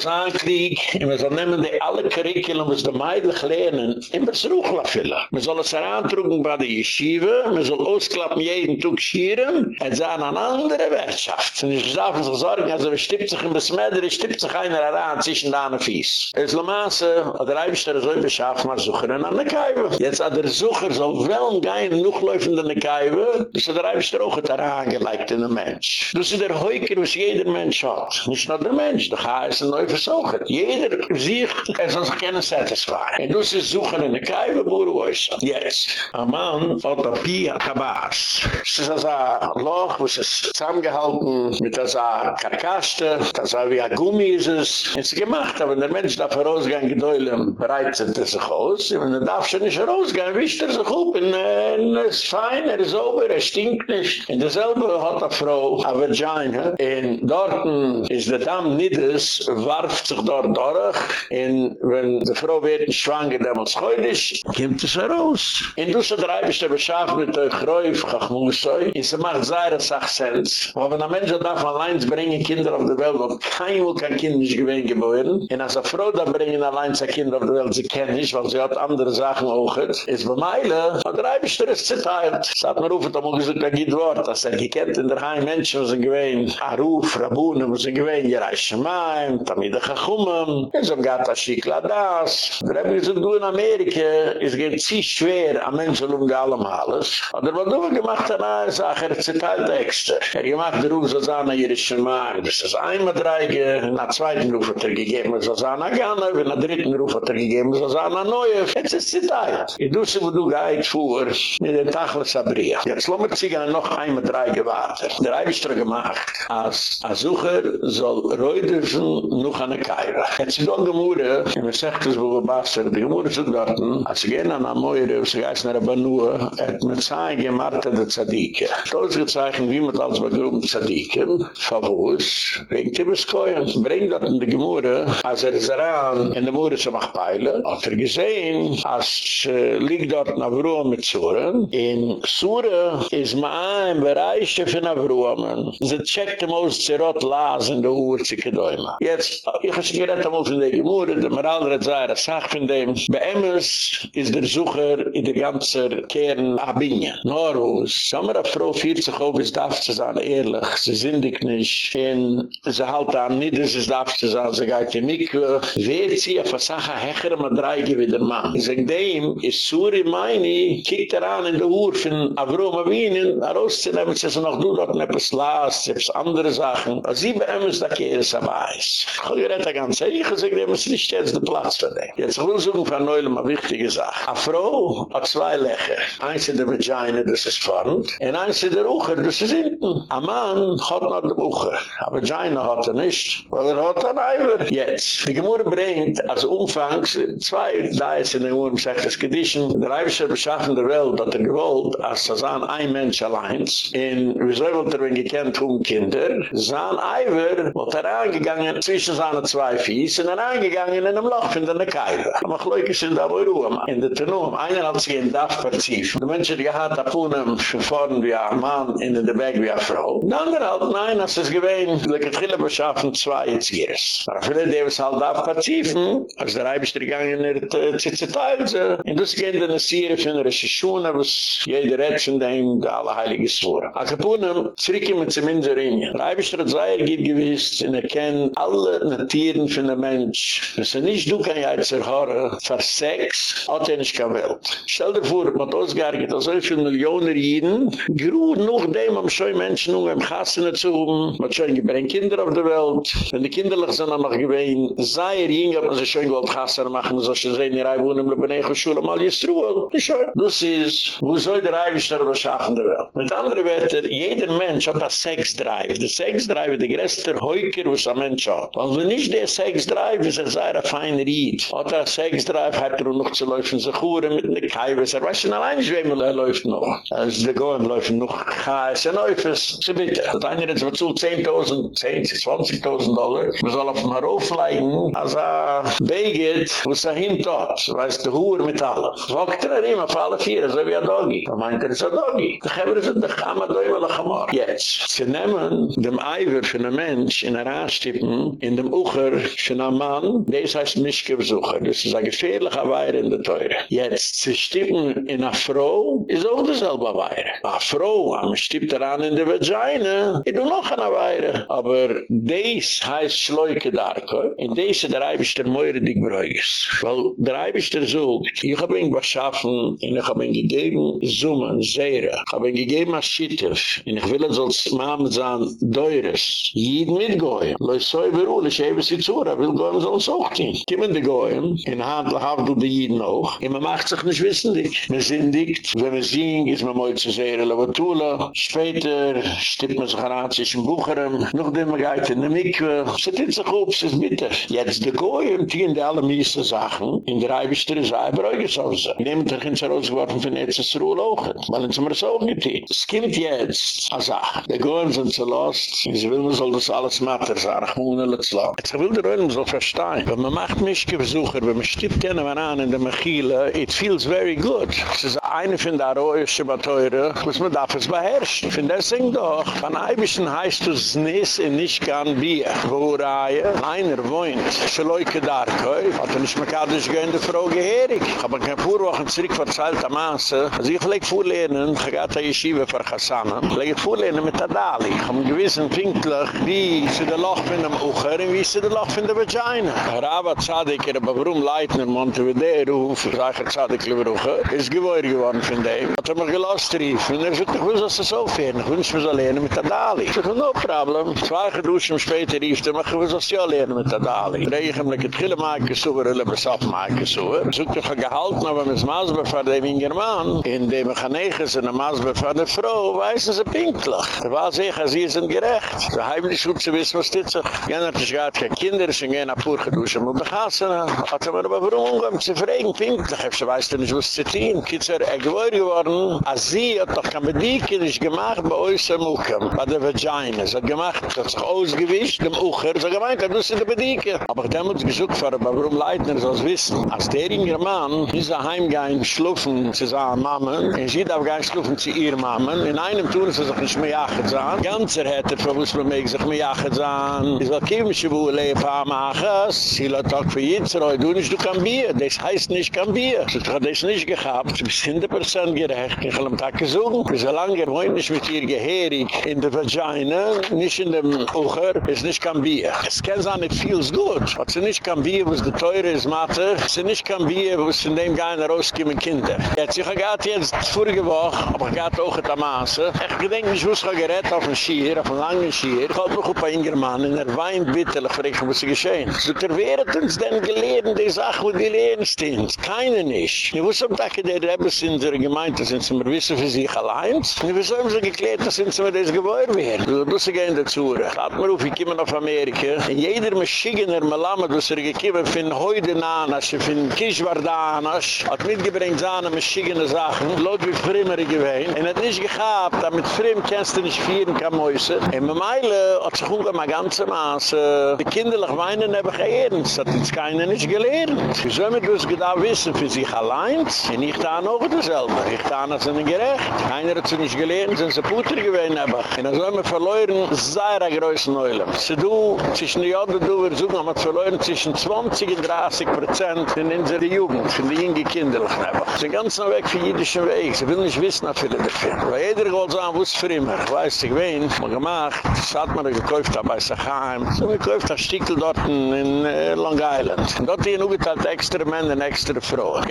sein Krieg, und wir sollen nehmen die alle Curriculum, was die Meidlich lernen, in Besruchla füllen. Wir sollen es herantrugen bei der Yeshiva, wir sollen ausklappen jeden Tag schieren, und sagen an andere Wirtschaft. Und ich darf uns sorgen, also wir stippt sich in Besmeder, es stippt sich einer heran zwischen da Fies. Es ist Lamaße, hat der Eibischter so beschaffen, als Sucherin an der Kaiwe. Jetzt hat der Sucher so wel gein noch läufend in der Kaiwe, hat der Eibischter auch daran gelegt in der Mensch. Das ist der Heuker, was jeder Mensch hat. Nicht nur der Mensch, der Chai ist ein neu versucht. Jeder sieht, er soll sich gerne satisfieren. Und das ist Sucher in der Kaiwe, wo du weißt. Jetzt. Ein Mann hat ein Pia Kabas. Es ist also ein Loch, wo es ist zusammengehalten mit einer Karkaste, das war wie ein Gummi ist es. Es ist gemacht, aber der Mensch darf herausgehen, gedäulen, bereit sind er sich aus. Und er darf schon nicht herausgehen, wischt er sich auf. Und er ist fein, er ist sauber, er stinkt nicht. Und dasselbe hat eine Frau, eine Vagina. Und dort ist der Damm nieders, warft sich dort durch. Und wenn die Frau wird schwanger, dann muss heutig, kommt es heraus. Und du so drei bist du beschafft mit der Gräuf, Chachmusoi. Und sie macht sehr Sachsens. Aber wenn ein Mensch darf allein bringen Kinder auf die Welt, wo kein Wohl kein Kind nicht gewinnt geboren. Und als eine Frau da bringen allein sein Kind auf die Welt, sie kennt nicht, weil sie hat andere Sachen auch. Ist bei Meile, und drei bist du das zerteilt. Sie hat mir rufen, da muss ich sagen, da geht Wort. Das er gekennt in der Heim Menschen, wo sie gewinnt, Aruf, Rabunen, wo sie gewinnt, Jereishemaim, Tamida Chachumam, und so geht das Schickla das. Da habe ich gesagt, du in Amerika, es geht ziemlich schwer, am Menschen um allem alles. Aber was du gemacht hast, eine Sache, er zerteilt extra. Er gemacht, der Ruf, so sagen, Jereishemaim, das ist einmal dreige, nach zweiten Ruf hat er gegeben, so sagen, Agana, wenn der dritten Ruf hat er gegeben, sagen, Neue, jetzt ist zerteilt. Ich dusse, wo du gehit fuhr, mit dem Tachlis Abria. Jetzt lassen wir sich noch einmal drei gewartet. Der Eibischter gemacht, als ein Sucher soll Reudersen noch an der Kaira. Jetzt ist und man sagt es, wo wir bassen, die Gemurre sind dort, als sie gehen an der Meure, sie gehen nach der Banua, hat man die Marta der Zadike. Stolz gezeichnet, wie man als bei Gruppen Zadike, Favus, wegen Tibbeskoyen, bringt dort in die Gemurre, als er ist daran, in der Gemurre zu machen Peile, hat er gesehen, als äh, liegt dort nach Ruhe mit Zuren, in Sura is ma ein Bereich von Avruamen. Sie checkt dem aus Zerot Laas in der Uhr zu gedäumen. Jetzt, ich habe sie gerettet einmal von der Gemurre, der hat sei, das sagt von dem, bei Emmes ist der Sucher in der ganzen Kern Abinja. Norus, so haben wir eine Frau 40 auf, es darf zu sein, ehrlich, sie sind dich nicht, und sie halt an, nicht, dass es darf zu sein, sie geht in Mikve, wird sie auf eine Sache hecher, mit drei wie der Mann. Ich sage dem, ist Suri meini, kiekt er an in der Uhr von Avrom Avinen, herauszunehmen, sie sind noch du dort etwas Laas, sie haben andere Sachen. Sie bei ist, da am Eis. Ich habe gerade ganz ehrlich ich muss nicht jetzt den Platz für den. Jetzt will ich suchen von Neulem eine wichtige Sache. Eine Frau hat zwei Lecher. Eins in der Vagina, das ist vorn, und eins in der Ucher, das ist hinten. Ein Mann hat noch die Ucher. Eine Vagina hat er nicht, weil er hat ein Eiver. Jetzt. Die Gemurre bringt als Umfang zwei Dias in der Uhr, sagt das Gedition, der Eivischer beschaffen der Welt, hat er gewollt, als das an ein Mensch allein. In wieso wollt er, wenn gekennt um Kinder, sein Eiver, wird er angegangen zwischen seine zwei Fies, und er angegangen in einem Loch in der Nekaiwe. Aber Leute sind da wohl Ruhe, in der Tenum. Einer hat sich in Dach verzieft. Die Menschen, die hat Apunem schon vorn wie ein Mann, in der Beg wie eine Frau. Die andere hat, nein, als es gewähnt, die Getrille beschaffen zwei Erziehers. Aber viele, die es halt verziefen, als der Eibisch gegangen in der Zitzeteilte, und das geht in der Sire von der Shishuna, was jeder redt von dem, der alle Heilige Svore. A Kapunem, zurück mit zum Inserin. Der Eibisch hat zwei gibt gewiss, und er kennt alle Natieren von der Mensch. Wenn er nicht du kann ja jetzt erhören, für Sex, hat er nicht keine Welt. Stell dir vor, man hat ausgearbeitet, so viele Millionen Jiden, geruht noch dem, am schon Menschen nur im Kassen zu haben, man hat schon gebringt Kinder auf der Welt, wenn die Kinderlich sind dann noch gewähnt, sei er jünger, man sich schon gewollt Kassen machen, so sie sehen, Reihe wohnen, im Lebenege Schule, mal jetzt Ruhe. Das ist, wo soll der Eiwischter beschaffen der Welt? Mit anderen Wörtern, jeder Mensch hat ein Sex-Drive. Der Sex-Drive ist der größte Heuker, was ein Mensch hat. Wenn nicht der Sex-Drive ist, er sei ein feiner Ried. Hat er ein Sex-Drive, hat er noch zu laufen, sich Huren mit einer Kaiwes. Er weiß schon allein nicht, wem er läuft noch. Also der Goyen läuft noch Chais, er läuft es. So bitte. Das eine zwar zu 10.000, 10, 20.000 Dollar. Man soll auf dem Hof legen, als er begeht, wo es dahin tot. Weißt du, Huren mit allem. Wogt er immer auf alle vier, so wie ein Doggy. Da meint er, ist ein Doggy. Da haben wir es in der Kammer, da immer noch einmal. Jetzt. Sie nehmen dem Eiver für einen Mensch in der Anstippen, in dem Ucher, schon ein Mann, das heißt Mischke-Besucher. Das ist ein gefährlicher Weiher in der Teure. Jetzt, zu stippen in einer Frau, ist auch dasselbe Weiher. Eine Frau, am stippt daran in der Vagina, ist auch noch eine Weiher. Aber das heißt Schleuke Darko. In diese der Eibisch der Meure dich beruhigst. Weil der Eibisch der sucht, ich habe ihn beschaffen, und ich habe ihn gegeben, Summen, Seere. Ich habe ihn gegeben als Schittef. Und ich will es als Mama sagen, Deures. Jid mitgehen. Leu so überall, ich habe sie zu, er will gehen, soll es auch tun. Kommen die gehen, in Handel haben du die Jiden auch. Und man macht sich nicht wissendig. Man sindigt, wenn man singt, ist man mal zu sehr, aber Tula. Später stippt man sich an sich Bucherem. Noch dem man geht in der Mikve. Es sich auf, es ist bitter. Jetzt die gehen, die die alle miese Sachen. In der Eibischte ist ein sich. Nehmt euch ins Rausgeworfen von Etzes Ruhl auch. Weil uns haben wir es auch getan. Es kommt jetzt, als Die gehen sind zu lost. Sie will, man soll das alles matter muss nicht zu lassen. Jetzt will der Röhm so verstehen. Wenn man macht mich Besucher, wenn man stippt einen Mann an in der Mechile, it feels very good. Es ist eine von der Aroische Bateure, was man darf es beherrschen. Von deswegen doch, von Eibischen heißt es Nis in nicht gern Bier. Wo Reihe, einer wohnt, Schleuke Darkoi, hat er nicht mehr kadisch gehen, der Frau geherig. Ich habe ein paar Wochen zurück verzeilt am Maße, also ich lege vorlehnen, ich gehe da Yeshiva für Chassana, lege vorlehnen mit der Dali. Ich habe gewissen Pinklich, wie sie der Loch von dem Ucher und wie sie den Loch von der Vagina. Aber Abba er aber warum Leitner, Montevideo, hat über Ruf, er hat er ist gewohr geworden von dem. Hat er mich gelost rief, und er sagt, ich will, dass es aufhören, ich wünsche mich alleine mit der Dali. Ich sage, no problem. Zwei geduschen später rief, dann mach ich will, dass ich alleine mit der Dali. Ich rege ihm, dass er viele Maikes zu, besaf will er besaft Maikes. Er sagt, ich habe gehalten, aber mit dem Masber dem Ingerman, in dem ich habe nicht, in dem Masber von der Frau, weißen sie pinklich. Er war sich, als sie sind gerecht. Ze heimlich niet goed, ze wisten wat dit sich. Gennert is ga gehad, geen kinderen, ze gingen naar poer geduschen, maar begassen. Had ze maar waarom um omgaan, ze verregen, pink. Dan heb ze wijst er niet wat ze zien. Kiezer, ik word geworden, als ze het toch kan bedieken, is gemaakt bij ons een moeken. Bij de vagina, ze had gemaakt, ze had zich uitgewischt, de moeken, ze gemeen, dat moest ze te bedieken. Maar dan moet ik zoek voor, waarom Leitner zou wissen. Als der in German, is er heimgein schloffen, ze zijn mamen, en ze daar gein schloffen, ze ihr mamen. In einem toen is er zich mee aangezaan. Ganzer het er, voor woest me mee, zich mee aangezaan. Is wel kiemisch, Paar machen. Sie hat auch für Jitzroi, du nicht, du kann Bier. Das heißt nicht, kann Bier. Sie hat das nicht gehabt. Sie bist 100% gerecht. Ich will am Tag gesuchen. Wir sind lange gewohnt nicht mit ihr Geherig in der Vagina, nicht in dem Ucher. Ist nicht kein Bier. Es kann sein, it feels good. Was sie nicht kein Bier, was der Teure ist, Mathe. Ist nicht kein Bier, was in dem Gein rauskommen Kinder. Jetzt, ich habe jetzt vorige Woche, aber ich habe auch eine Masse. Ich denke ich gerät auf dem Schier, auf dem langen Schier. Ich habe noch ein paar Ingermann, und er weint bitterlich, frage was ist geschehen. So, der wäre uns denn gelehrt, die Sache, wo die lehren sind. Keine nicht. Ich wusste, dass der Rebbe sind, der Gemeinde sind, sind wir wissen für sich allein. Und wieso haben sie geklärt, dass sie mir das Gebäude werden? Du musst gehen dazu. Laat mir auf, ich komme auf Amerika. Und jeder Maschigener, Malama, du sie gekommen von heute Nanas, von Kishwardanas, hat mitgebringt seine Maschigener Sachen, laut wie Frimmer gewesen. Und hat nicht gehabt, damit Frimm kennst du nicht vieren kann Mäuse. Und mit Meile hat sich umgegangen, mein ganzer Maß, de kinderlich weinen hebben geërnt. Dat is keiner niet geleerd. Ze hebben het dus gedaan wissen voor zich alleen? En ik dan ook hetzelfde. Ik dan als een gerecht. Keiner had ze niet geleerd, zijn ze poeter geweest hebben. En dan zijn we verloren, zeer een grootste neulem. Ze doen, zwischen de jaren doen we zoeken, maar ze verloren zwischen 20 en 30 procent in onze jugend, van die jonge kinderlich hebben. Ze zijn ganz naar weg van jüdische weg. Ze willen niet wissen wat willen ervan. Weil jeder gewoon zo aan woest voor immer. Weiss ik wen, maar gemaakt, ze had maar gekauft daar bij zijn geheim. Ze. Gekauft ein Stickel dort in äh, Long Island. Dort hier noch geteilt extra Männer und extra Frauen.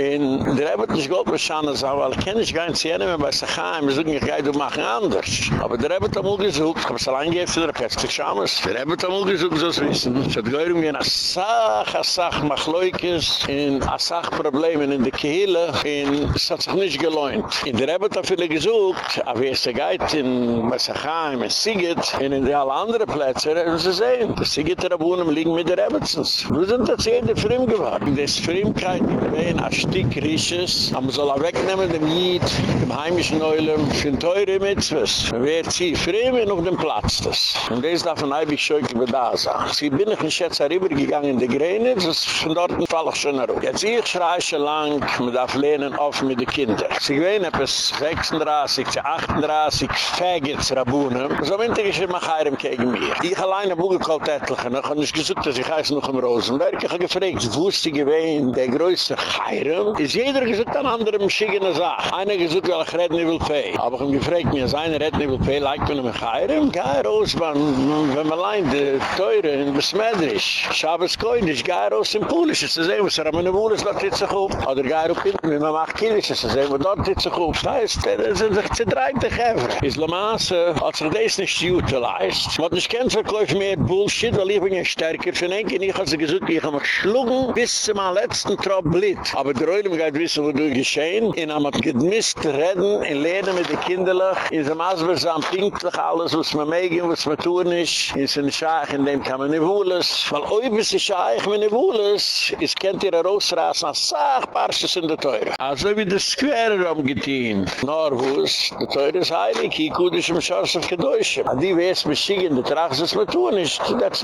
Und der Rebbe hat nicht Gott beschanden, weil ich kenne ich gar nicht sehen, wenn bei Sachheim, wir suchen, ich gehe, du machen anders. Aber der Rebbe hat auch gesucht, ich habe es allein gegeben, der Pestik Schamas. Der Rebbe hat auch gesucht, so zu wissen. Es hat gehört, um eine Sache, Sache, Machleukes, in a Sache Problemen in der Kehle, und es hat sich nicht gelohnt. In der Rebbe hat auch viele gesucht, aber wie es geht in Sachheim, in Siget, und in alle anderen Plätze, und sie sehen, die Siget der Abunnen liegen mit der Rebbezens. Wir sind das jeder Frimm geworden. Das Frimmkeit, wenn ein Stück Risches, aber man soll er wegnehmen, dem Jid, dem heimischen Neulem, für teure Mitzvahs. Wer zieht Frimm, und auf dem Platz das. Und das darf ein Eibig bei da sein. Sie bin ich nicht jetzt herübergegangen in die Gräne, das ist von dort ein Fall auch schon herum. Jetzt ich schreie schon lang, man darf lehnen auf mit den Kindern. Sie gewähnen etwas 36, 38, Faggots, Rabunen. So winter ist immer Geirem gegen mir. Ich alleine buge kalt etlichen, Und ich habe nicht gesagt, dass ich heiße noch im Rosenberg. Ich habe gefragt, wo ist die gewesen, der größte Chayram? Ist jeder gesagt an anderem schickene Sache. Einer gesagt, weil ich rede nicht will pay. Aber ich habe gefragt, mir ist einer rede nicht will pay, like man im Chayram? Geh raus, man, wenn man allein die Teure in Besmeidrisch. Schabes Koinisch, geh raus in Pulisch. Es ist eben, es ist eine Wohle, es läuft jetzt so gut. Oder geh raus hinten, wie man macht Kilisch. Es ist eben, dort jetzt so gut. Das heißt, es sind sich zerdreite Gäfer. Ist Lamaße, als er das nicht utilized. Man hat nicht kein Verkäuf mehr Bullshit, weil ich bin ja stärker. Einen Kind, ich habe sie gesagt, ich habe mich schlugen bis zum letzten Trop blit. Aber der Reulim geht wissen, wo du geschehen. Und er hat gedmisst, reden, in Läden mit den Kinderlach. In seinem Asbersam pinklich alles, was man megen, was man tun ist. In seinem Scheich, in dem kann man nicht wohles. Weil oi bis die Scheich, wenn nicht wohles, ist kennt ihr rausrasen, als sag, Parches in der Teure. Also wie das Square umgetein. Norwus, der Teure ist heilig, hier kudisch im Schoss auf Gedäusche. Und die weiß, in der Tracht, was man tun ist, that's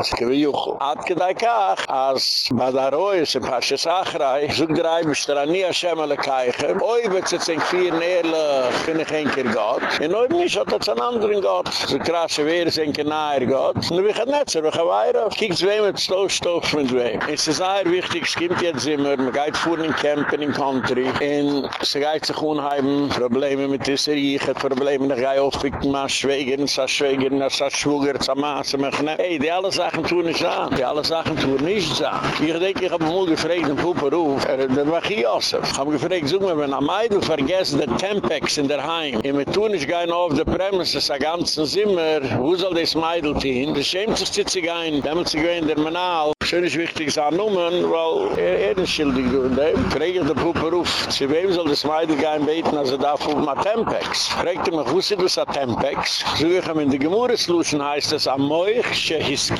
ich habe Juchel. Hat gedei kach, ein paar Schachrei, such der Eibischter an nie Hashem alle Keichen, oi wird sie zink vier Nährle, bin ich ein Kier Gott, in oi mich hat das ein anderen Gott, so krasche Wehr ist ein Kenair Gott, und wir gehen nicht, wir gehen weiter, kiek zwei mit Stoff, mit wem. Es ist sehr wichtig, es kommt jetzt immer, man geht vor in Campen, in Country, und sie geht sich unheimen, Probleme mit dieser Rieche, Probleme, da gehe ich aufpicken, mal schwägen, sa schwägen, sa schwuger, sa maße, mach ne. Hey, die alle Sachen tun nicht an, die alle Sachen tun nicht an. Ich denke, ich habe mal gefragt, in Puppenruf, er, der war hier Josef. Ich habe gefragt, sag mal, wenn ein Meidl vergesst, der Tempex in der Heim, und wir tun nicht gehen auf der Premises, ein ganzen Zimmer, wo soll das Meidl tun? Das schämt sich zitzig ein, damit sie gehen in der Manal, schön ist wichtig, sa nummen, weil er, er ist schildig, dem. Frag ich den Puppenruf, zu wem soll das Meidl gehen beten, also da fuhr mal Tempex. Fragt er mich, wo ist das Tempex? So ich in der Gemurresluschen heißt es,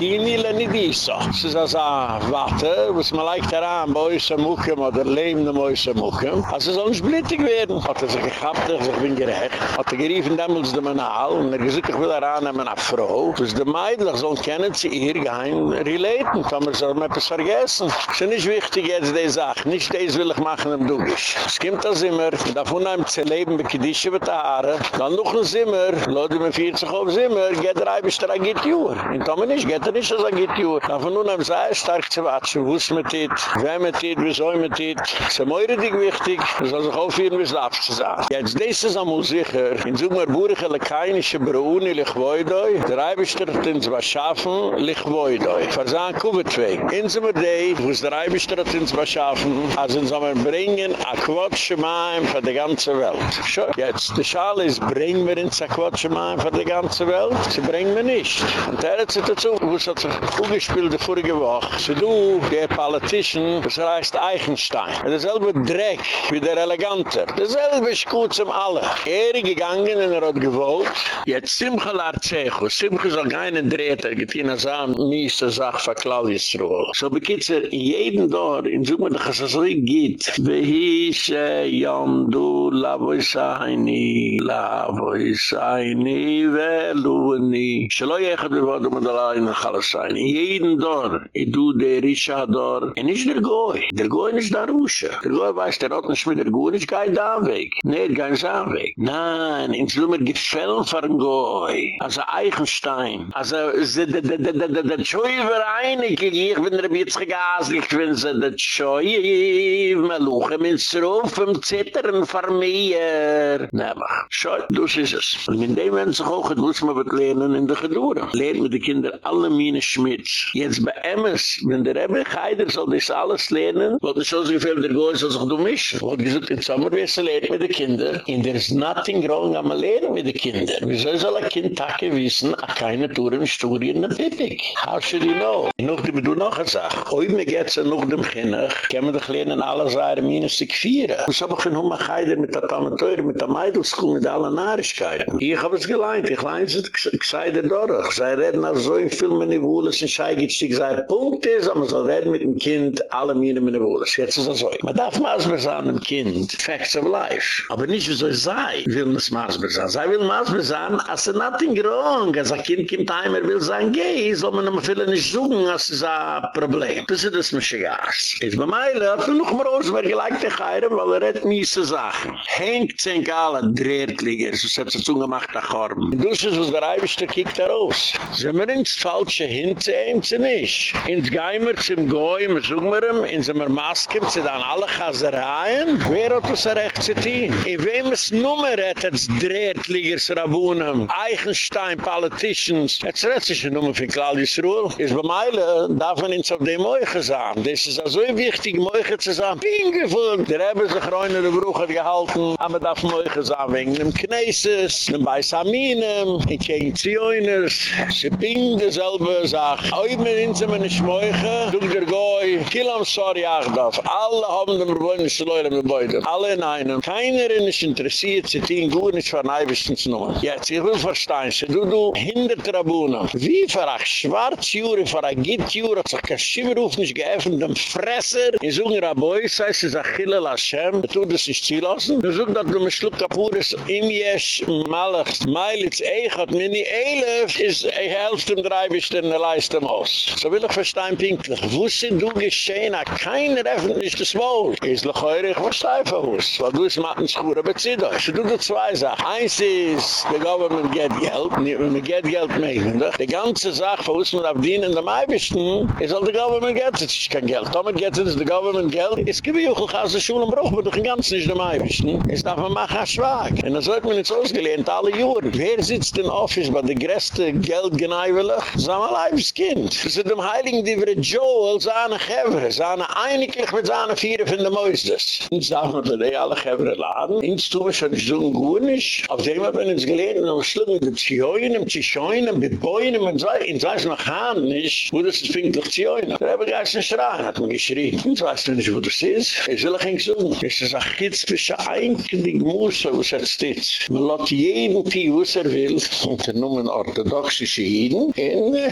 Amoich, Shehiskini, Lenidisa. Es ist also Watte, was man leicht daran, bei uns am Muchem oder lebende bei uns am Muchem. Also soll blittig werden. Hat er sich gehabt, ich bin gerecht. Hat er geriefen damals dem Manal und er gesagt, ich will daran nehmen eine Frau. Dus de Meidlich sollen kennen sie hier gein relaten. Soll man etwas vergessen. Es ist nicht wichtig jetzt die Sache. Nicht das will ich machen im Dugisch. Es kommt das immer, davon einem zu leben, bei Kedische mit der Haare. Dann noch ein Zimmer, Leute mit 40 auf Zimmer, geht der Eibisch der Agitjur. In Tomen nicht, geht nicht als Agitjur. Davon nun einem sehr stark zu watschen, wo es mit dit, wer mit dit, wieso mit dit. Es ist mir richtig wichtig, es soll sich aufhören, wie es darf zu sagen. Jetzt, das ist einmal sicher, in so einer Burge, le keinische Bruni, lich woidoi, der Eibisch der Tins was schaffen, lich woidoi. Versagen Kubetweg. In so einer Day, wo es der Eibisch der Tins was schaffen, also in so einer bringen, a quatsche Maim für die ganze Welt. Schau, jetzt, die Schale ist, bringen wir ins a quatsche Maim für die ganze Welt? Sie bringen wir nicht. Und der hat sich dazu, es hat sich umgespielt, die vorige Woche. So du, der Politician, das heißt Eichenstein. Derselbe Dreck wie der Eleganter. Derselbe ist gut zum Alle. Er ist gegangen und er hat gewollt. Jetzt Simcha Larzecho. Simcha soll keinen dreht, er geht in eine Sache, miese Sache für Claudius Ruhl. So bekitze in jedem Dorf, in Zuma, dass es so geht. Vehishe yom du lavoi saini, lavoi saini, veluni. Shalo yechad bevodu madala in Chalasaini. In jedem Dorf, i du der Risha Dorf, en ish der Goy. Der Goy nish da Rusha. Der Goy weiß, der hat nicht mit der Goy, nish gai da weg. Nee, gai da weg. Nein, in Zuma gefällt von Goy. Also Eichenstein. Also, der Schäufer einig, ich bin der Bitzge gaslich, wenn sie der Schäufer, meluche min Zeruf, im Zittern vermeier. Nee, mach. Schau, dus is es. Und mit dem wenn sich auch, muss man was lernen in der Gedure. Lehrt mit den Kindern alle Mine Schmitz. Jetzt bei Emmes, wenn der Rebbe Heider soll das alles lernen, wat ich so so viel, der Goy soll sich durchmischen. Wollte ich sind im Sommer wirst lernen mit den Kindern, in there is nothing wrong am Lernen mit den Kindern. Wieso soll ein Kind Tage wissen, a keine Tour in Sturi in Pippig? How should you know? Noch die Bedu noch eine Sache. Mir geht's ja noch dem Kindach, können wir doch lernen, alle Seiren Mine sich gefieren. So hab ich um in Hummer Heider mit der tamateur mit der Meidelskuh, mit allen Narischkeiten. Ich hab es geleint, ich leint es, ich sei der Dorach, sei reden so in filmen in Scheigitsch, ich sei, Punkt ist, aber man soll reden mit dem Kind, alle minus mit der Wohl ist. Jetzt ist das so. Man darf maßbar sein, dem Kind, Facts of Life. Aber nicht, wie soll sei, will man es maßbar sein. Sei will maßbar sein, als er nothing wrong. Als ein Kind kommt heim, er will sein gay, soll man ihm viele nicht suchen, als es ein Problem. Das ist das Maschigas. Jetzt bei Meile hat er noch mal er gleich dich heirem, weil er hat miese Sachen. Henk zink alle Drehtliger, so hat er zugemacht, der Korb. Du ist es, was der Eibischte kiegt da raus. Sind wir ins Falsche hinzuheben, sie nicht. Ins Geimer, zum Goy, wir ihm, in seiner Maske, sie dann alle Chasereien. Wer hat das recht zu tun? In wem es Nummer hat, als Drehtligers Rabunem, Eichenstein, Politicians, jetzt redt sich ein Nummer für Claudius Ruhl. Ist bei Meile, darf man ins auf dem Moiche sagen. Das ist so wichtig, Moiche zu sagen. Pingefunden! Der haben sich reine der Brüche gehalten, aber darf Moiche sagen, wegen dem Knesses, dem Beisaminem, in Kenzioiners. Sie ping dieselbe Sache. Oib mir in sie meine Schmoiche, du der Goy, kill am sorry Achdaf. Alle haben dem Bewohner Schleule mit Beide. Alle in einem. Keiner ist interessiert, sie tun gut nicht von Eibischtens Nummer. Jetzt, ich will verstehen, sie du du hinder Trabuna. Wie für ein Schwarzjure, für ein Gittjure, hat sich kein Schimmerruf nicht geöffnet, dem Fresser. In so einer Boi, sei es ist Achille Lashem, er tut es nicht zielassen. Er sucht, dass du mit Schluck Kapures, im Jesch, Malach, Meilitz, Eich, hat mir nie Elef, ist ein Hälfte im Dreibisch, Schwester in der Leiste Maus. So will ich verstehen pinklich. Wo sind du geschehen, hat keiner öffentlich das Wohl? Ist noch heuer, ich verstehe von uns. Weil du es macht uns gut, aber zieh doch. So du du zwei Sachen. Eins ist, der Government geht Geld, nicht mehr geht Geld mehr, doch? Die ganze Sache, von uns man auf dienen in der Maibischten, ist all der Government geht, es ist kein Geld. Damit geht es, der Government Geld. Es gibt ja auch eine Schule, braucht man doch ein ganz nicht in der Maibischten. Es darf man machen, ein Schwag. Und das wird man jetzt ausgelehnt, alle Juren. Wer sitzt in Office bei der größten Geldgeneiwelle? Sag Eibischkind. Das ist dem Heiligen, die wir Joel, seine Gevre, seine einiglich mit seine Vieren von der Moistes. Und sagen wir, dass die alle Gevre laden. Ins tun wir schon so gut nicht. Auf dem haben wir uns gelehnt, und wir schlugen mit mit Zioinen, mit Boinen, und so. Und weiß noch gar nicht, wo das ist pinklich Zioinen. Da haben wir gar nicht schreien, hat man geschrien. Und weißt du nicht, wo das ist? Ich will nicht so. Es ist ein Kitzpischer eigentlich Musse, wo es jetzt ist. Man lässt jeden wo es er will, und er orthodoxische Jiden. Und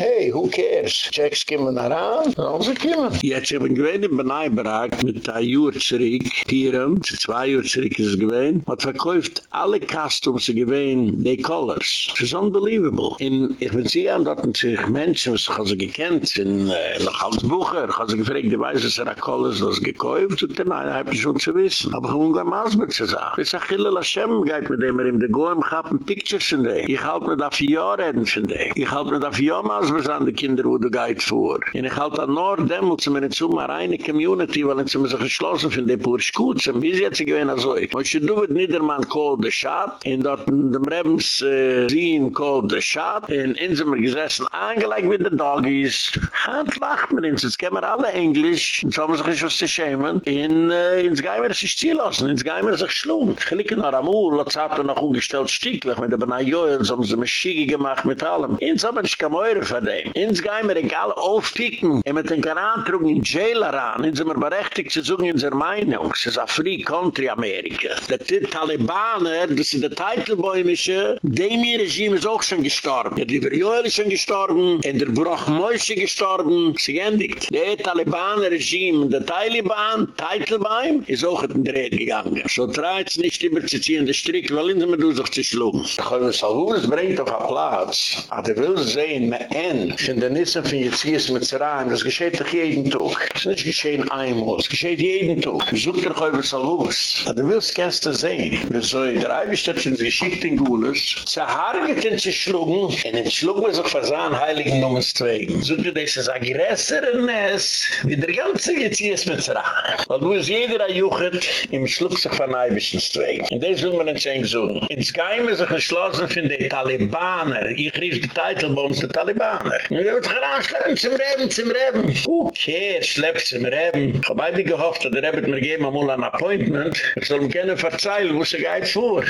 hey, who cares? Checks kommen heran, und sie kommen. Jetzt haben wir gewähnt in Benaibarak mit der Jür zurück, Tieren, zwei Jür zurück ist es gewähnt, hat verkauft alle Customs gewähnt, die Colors. Das ist unbelievable. Und ich bin sie an, dass sich Menschen, was ich also gekannt, sind, äh, noch als Bucher, ich habe sie gefragt, die weiß, dass er Colors das gekauft, und dann habe ich schon zu wissen. Aber ich muss gar Masber zu sagen. Das ist Achille Lashem, geht mit dem er in der Goem, ich habe ein Picture von dem. Ich halte mir da vier Jahre reden von dem. Ich halte mir da vier Jahre Masber an die Kinder, wo du gehst vor. Und ich halte an dem, wo sie mir nicht so mal eine Community, weil sie mir so geschlossen von dem pur Schutz. Und sie jetzt gewähnt, also, what you do with Niedermann called the shot, in dort in dem Rebens äh, Zien called the shot, in in wir gesessen, angelegt mit den Doggies. Hand lacht mir ins, jetzt kennen wir alle Englisch, und so haben sich was zu schämen. In, äh, ins gehen wir sich ziehen lassen, ins gehen wir sich schlug. Ich liege nach Amur, das hat er noch umgestellt sticklich, mit der Benay Joel, so haben sie mich schiege gemacht mit allem. Ins haben nicht kein von dem. Ins gehen wir egal aufpicken, und mit den Karantrug in Jail heran, sind wir berechtigt zu suchen in unserer Meinung. Es ist ein Free Country Amerika. Die Talibaner, das sind die Teitelbäumische, dem ihr Regime ist auch schon gestorben. Der Lieber Joel ist schon gestorben, und der Bruch Moishe gestorben. Sie endigt. Der Talibaner Regime, der Taliban, Teitelbäum, ist auch in den Dreh gegangen. So treibt es nicht immer zu ziehen, der Strick, weil in dem du sich zu schlugen. Da können wir sagen, wo es bringt auf einen Platz, aber du willst sehen, mit N, von der Nissen von Jezies mit Zerayim, das geschieht doch jeden Tag. Es ist nicht geschehen einmal, es geschieht jeden Tag. Du suchst doch auf das Alus. Aber du willst kannst du sehen, wie so in der Eibestadt geschickt in Gules, zerharget in zu schlugen, und in schlugen wir sich versahen, heiligen Nummer zwei. Sucht ihr das als aggressere Ness, wie der ganze Jezies mit Zerayim. Weil du ist jeder ein Juchat, im Schluck sich von Eibischen zwei. Und das will man nicht sagen so. Ins Geheime sich entschlossen von den Talibaner. Ich rief die Titelbombs der Talibaner. Und ich habe gedacht, schleppen zum Reben, zum Reben. Okay, schlepp zum Reben. Ich habe beide gehofft, dass der Rebbe mir geben einmal ein Appointment. Ich soll ihm gerne verzeihen, wo sie geht vor.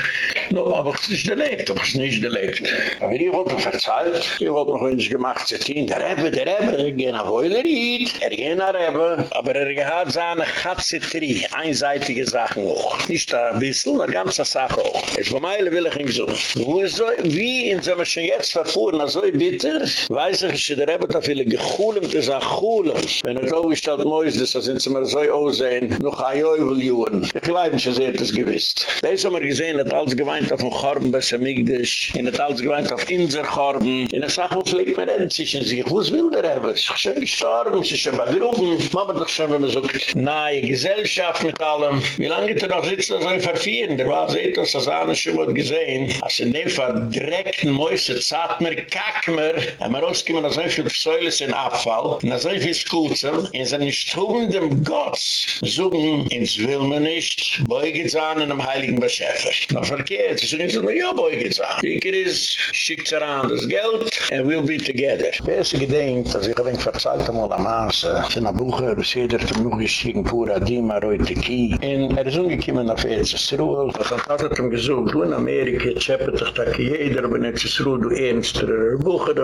No, aber ich nicht erlebt, aber ich nicht erlebt. Aber ich wollte verzeihen. Ich wollte noch wenig gemacht, sie ziehen. Der Rebbe, der Rebbe, gehen auf Eulerit, er gehen nach Rebbe, aber er gehad seine Chatzetrie, einseitige Sachen auch. Nicht ein bisschen, eine ganze Sache auch. Es war meile will ich ihn so. Wo ist so, wie in so einem schon jetzt verfuhren, so bitter, weiß ich, dass der Rebbe da viele gechulemte Sachen Wenn er so gestellt muss, das sind sie mir so aussehen, noch ein Jäuveljuren. Ich glaube nicht, dass er das gewiss. Das haben wir gesehen, hat alles geweint auf dem Chorben bei Samigdash, und hat alles geweint auf Inser Chorben. In der Sache, wo fliegt man denn zwischen sich? Wo will der Rebbe? Ich schon gestorben, sie ist schon begrüben. Mama doch schon, wenn man so nahe Gesellschaft mit allem. Wie lange geht er noch sitzen, so ein Verfieren? Der war so etwas, das Ahne schon mal gesehen. Als in dem ein Mäuse, zahlt mir, kack mir. rauskommen aus er so viel Säules in Abfall, er in so viel Skuzel, in so einem strubenden Gott suchen ins Wilme nicht, Beugezahn in einem Heiligen Beschäfer. Na verkehrt, sie suchen ins Wilme, ja Beugezahn. Hier ist, schickt sie das Geld, and we'll be together. Wer ist gedenkt, dass ich ein wenig verzeiht am Olamase, in der Buche, bis jeder zum Juchischigen Pura Dima, Reute Ki, in er ist umgekommen auf Erzes Ruhl, was er hat er zum Gesuch, du in Amerika, tschäppet dich, dass jeder, wenn er zu Ruhl, du ernst, er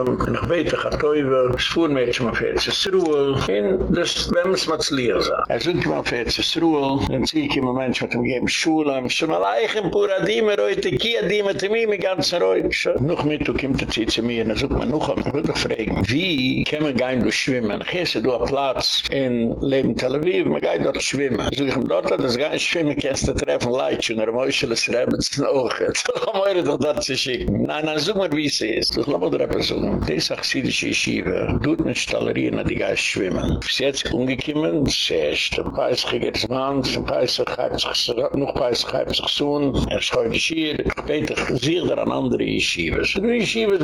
und ich beter gaat over, Spoon met je maar verder ze schroel. En dus we hebben ze maar te leren zijn. Maar verder ze schroel. En zie ik hem een mens met hem geen schoel. En ze maar eigen pura die me rooit. Ik kie die met hem in mijn ganse rooit. Nog meer toe komt het iets in mij. En dan zoek ik me nog een goede vraag. Wie kan men gaan door schwimmen? Geen ze door plaats in Leben Tel Aviv. maar ga je door schwimmen. Zoek ik hem dat dat ze gaan schwimmen. Kan ze treffen leidtje. naar er moesten ze hebben ze ogen. *laughs* Toch moet je toch dat ze schicken. Nou, dan zoek maar wie ze is. Toch laat me er even zoeken. Deze auch Siedische Yeshiva, tut nicht stallerieren, die gehen schwimmen. Bis jetzt umgekommen, ist ein Peisig, jetzt Mann, ein Peisig, noch Peisig, hat sich so, er schreit die Schier, später, sieh dir an andere Yeshiva. Die Yeshiva,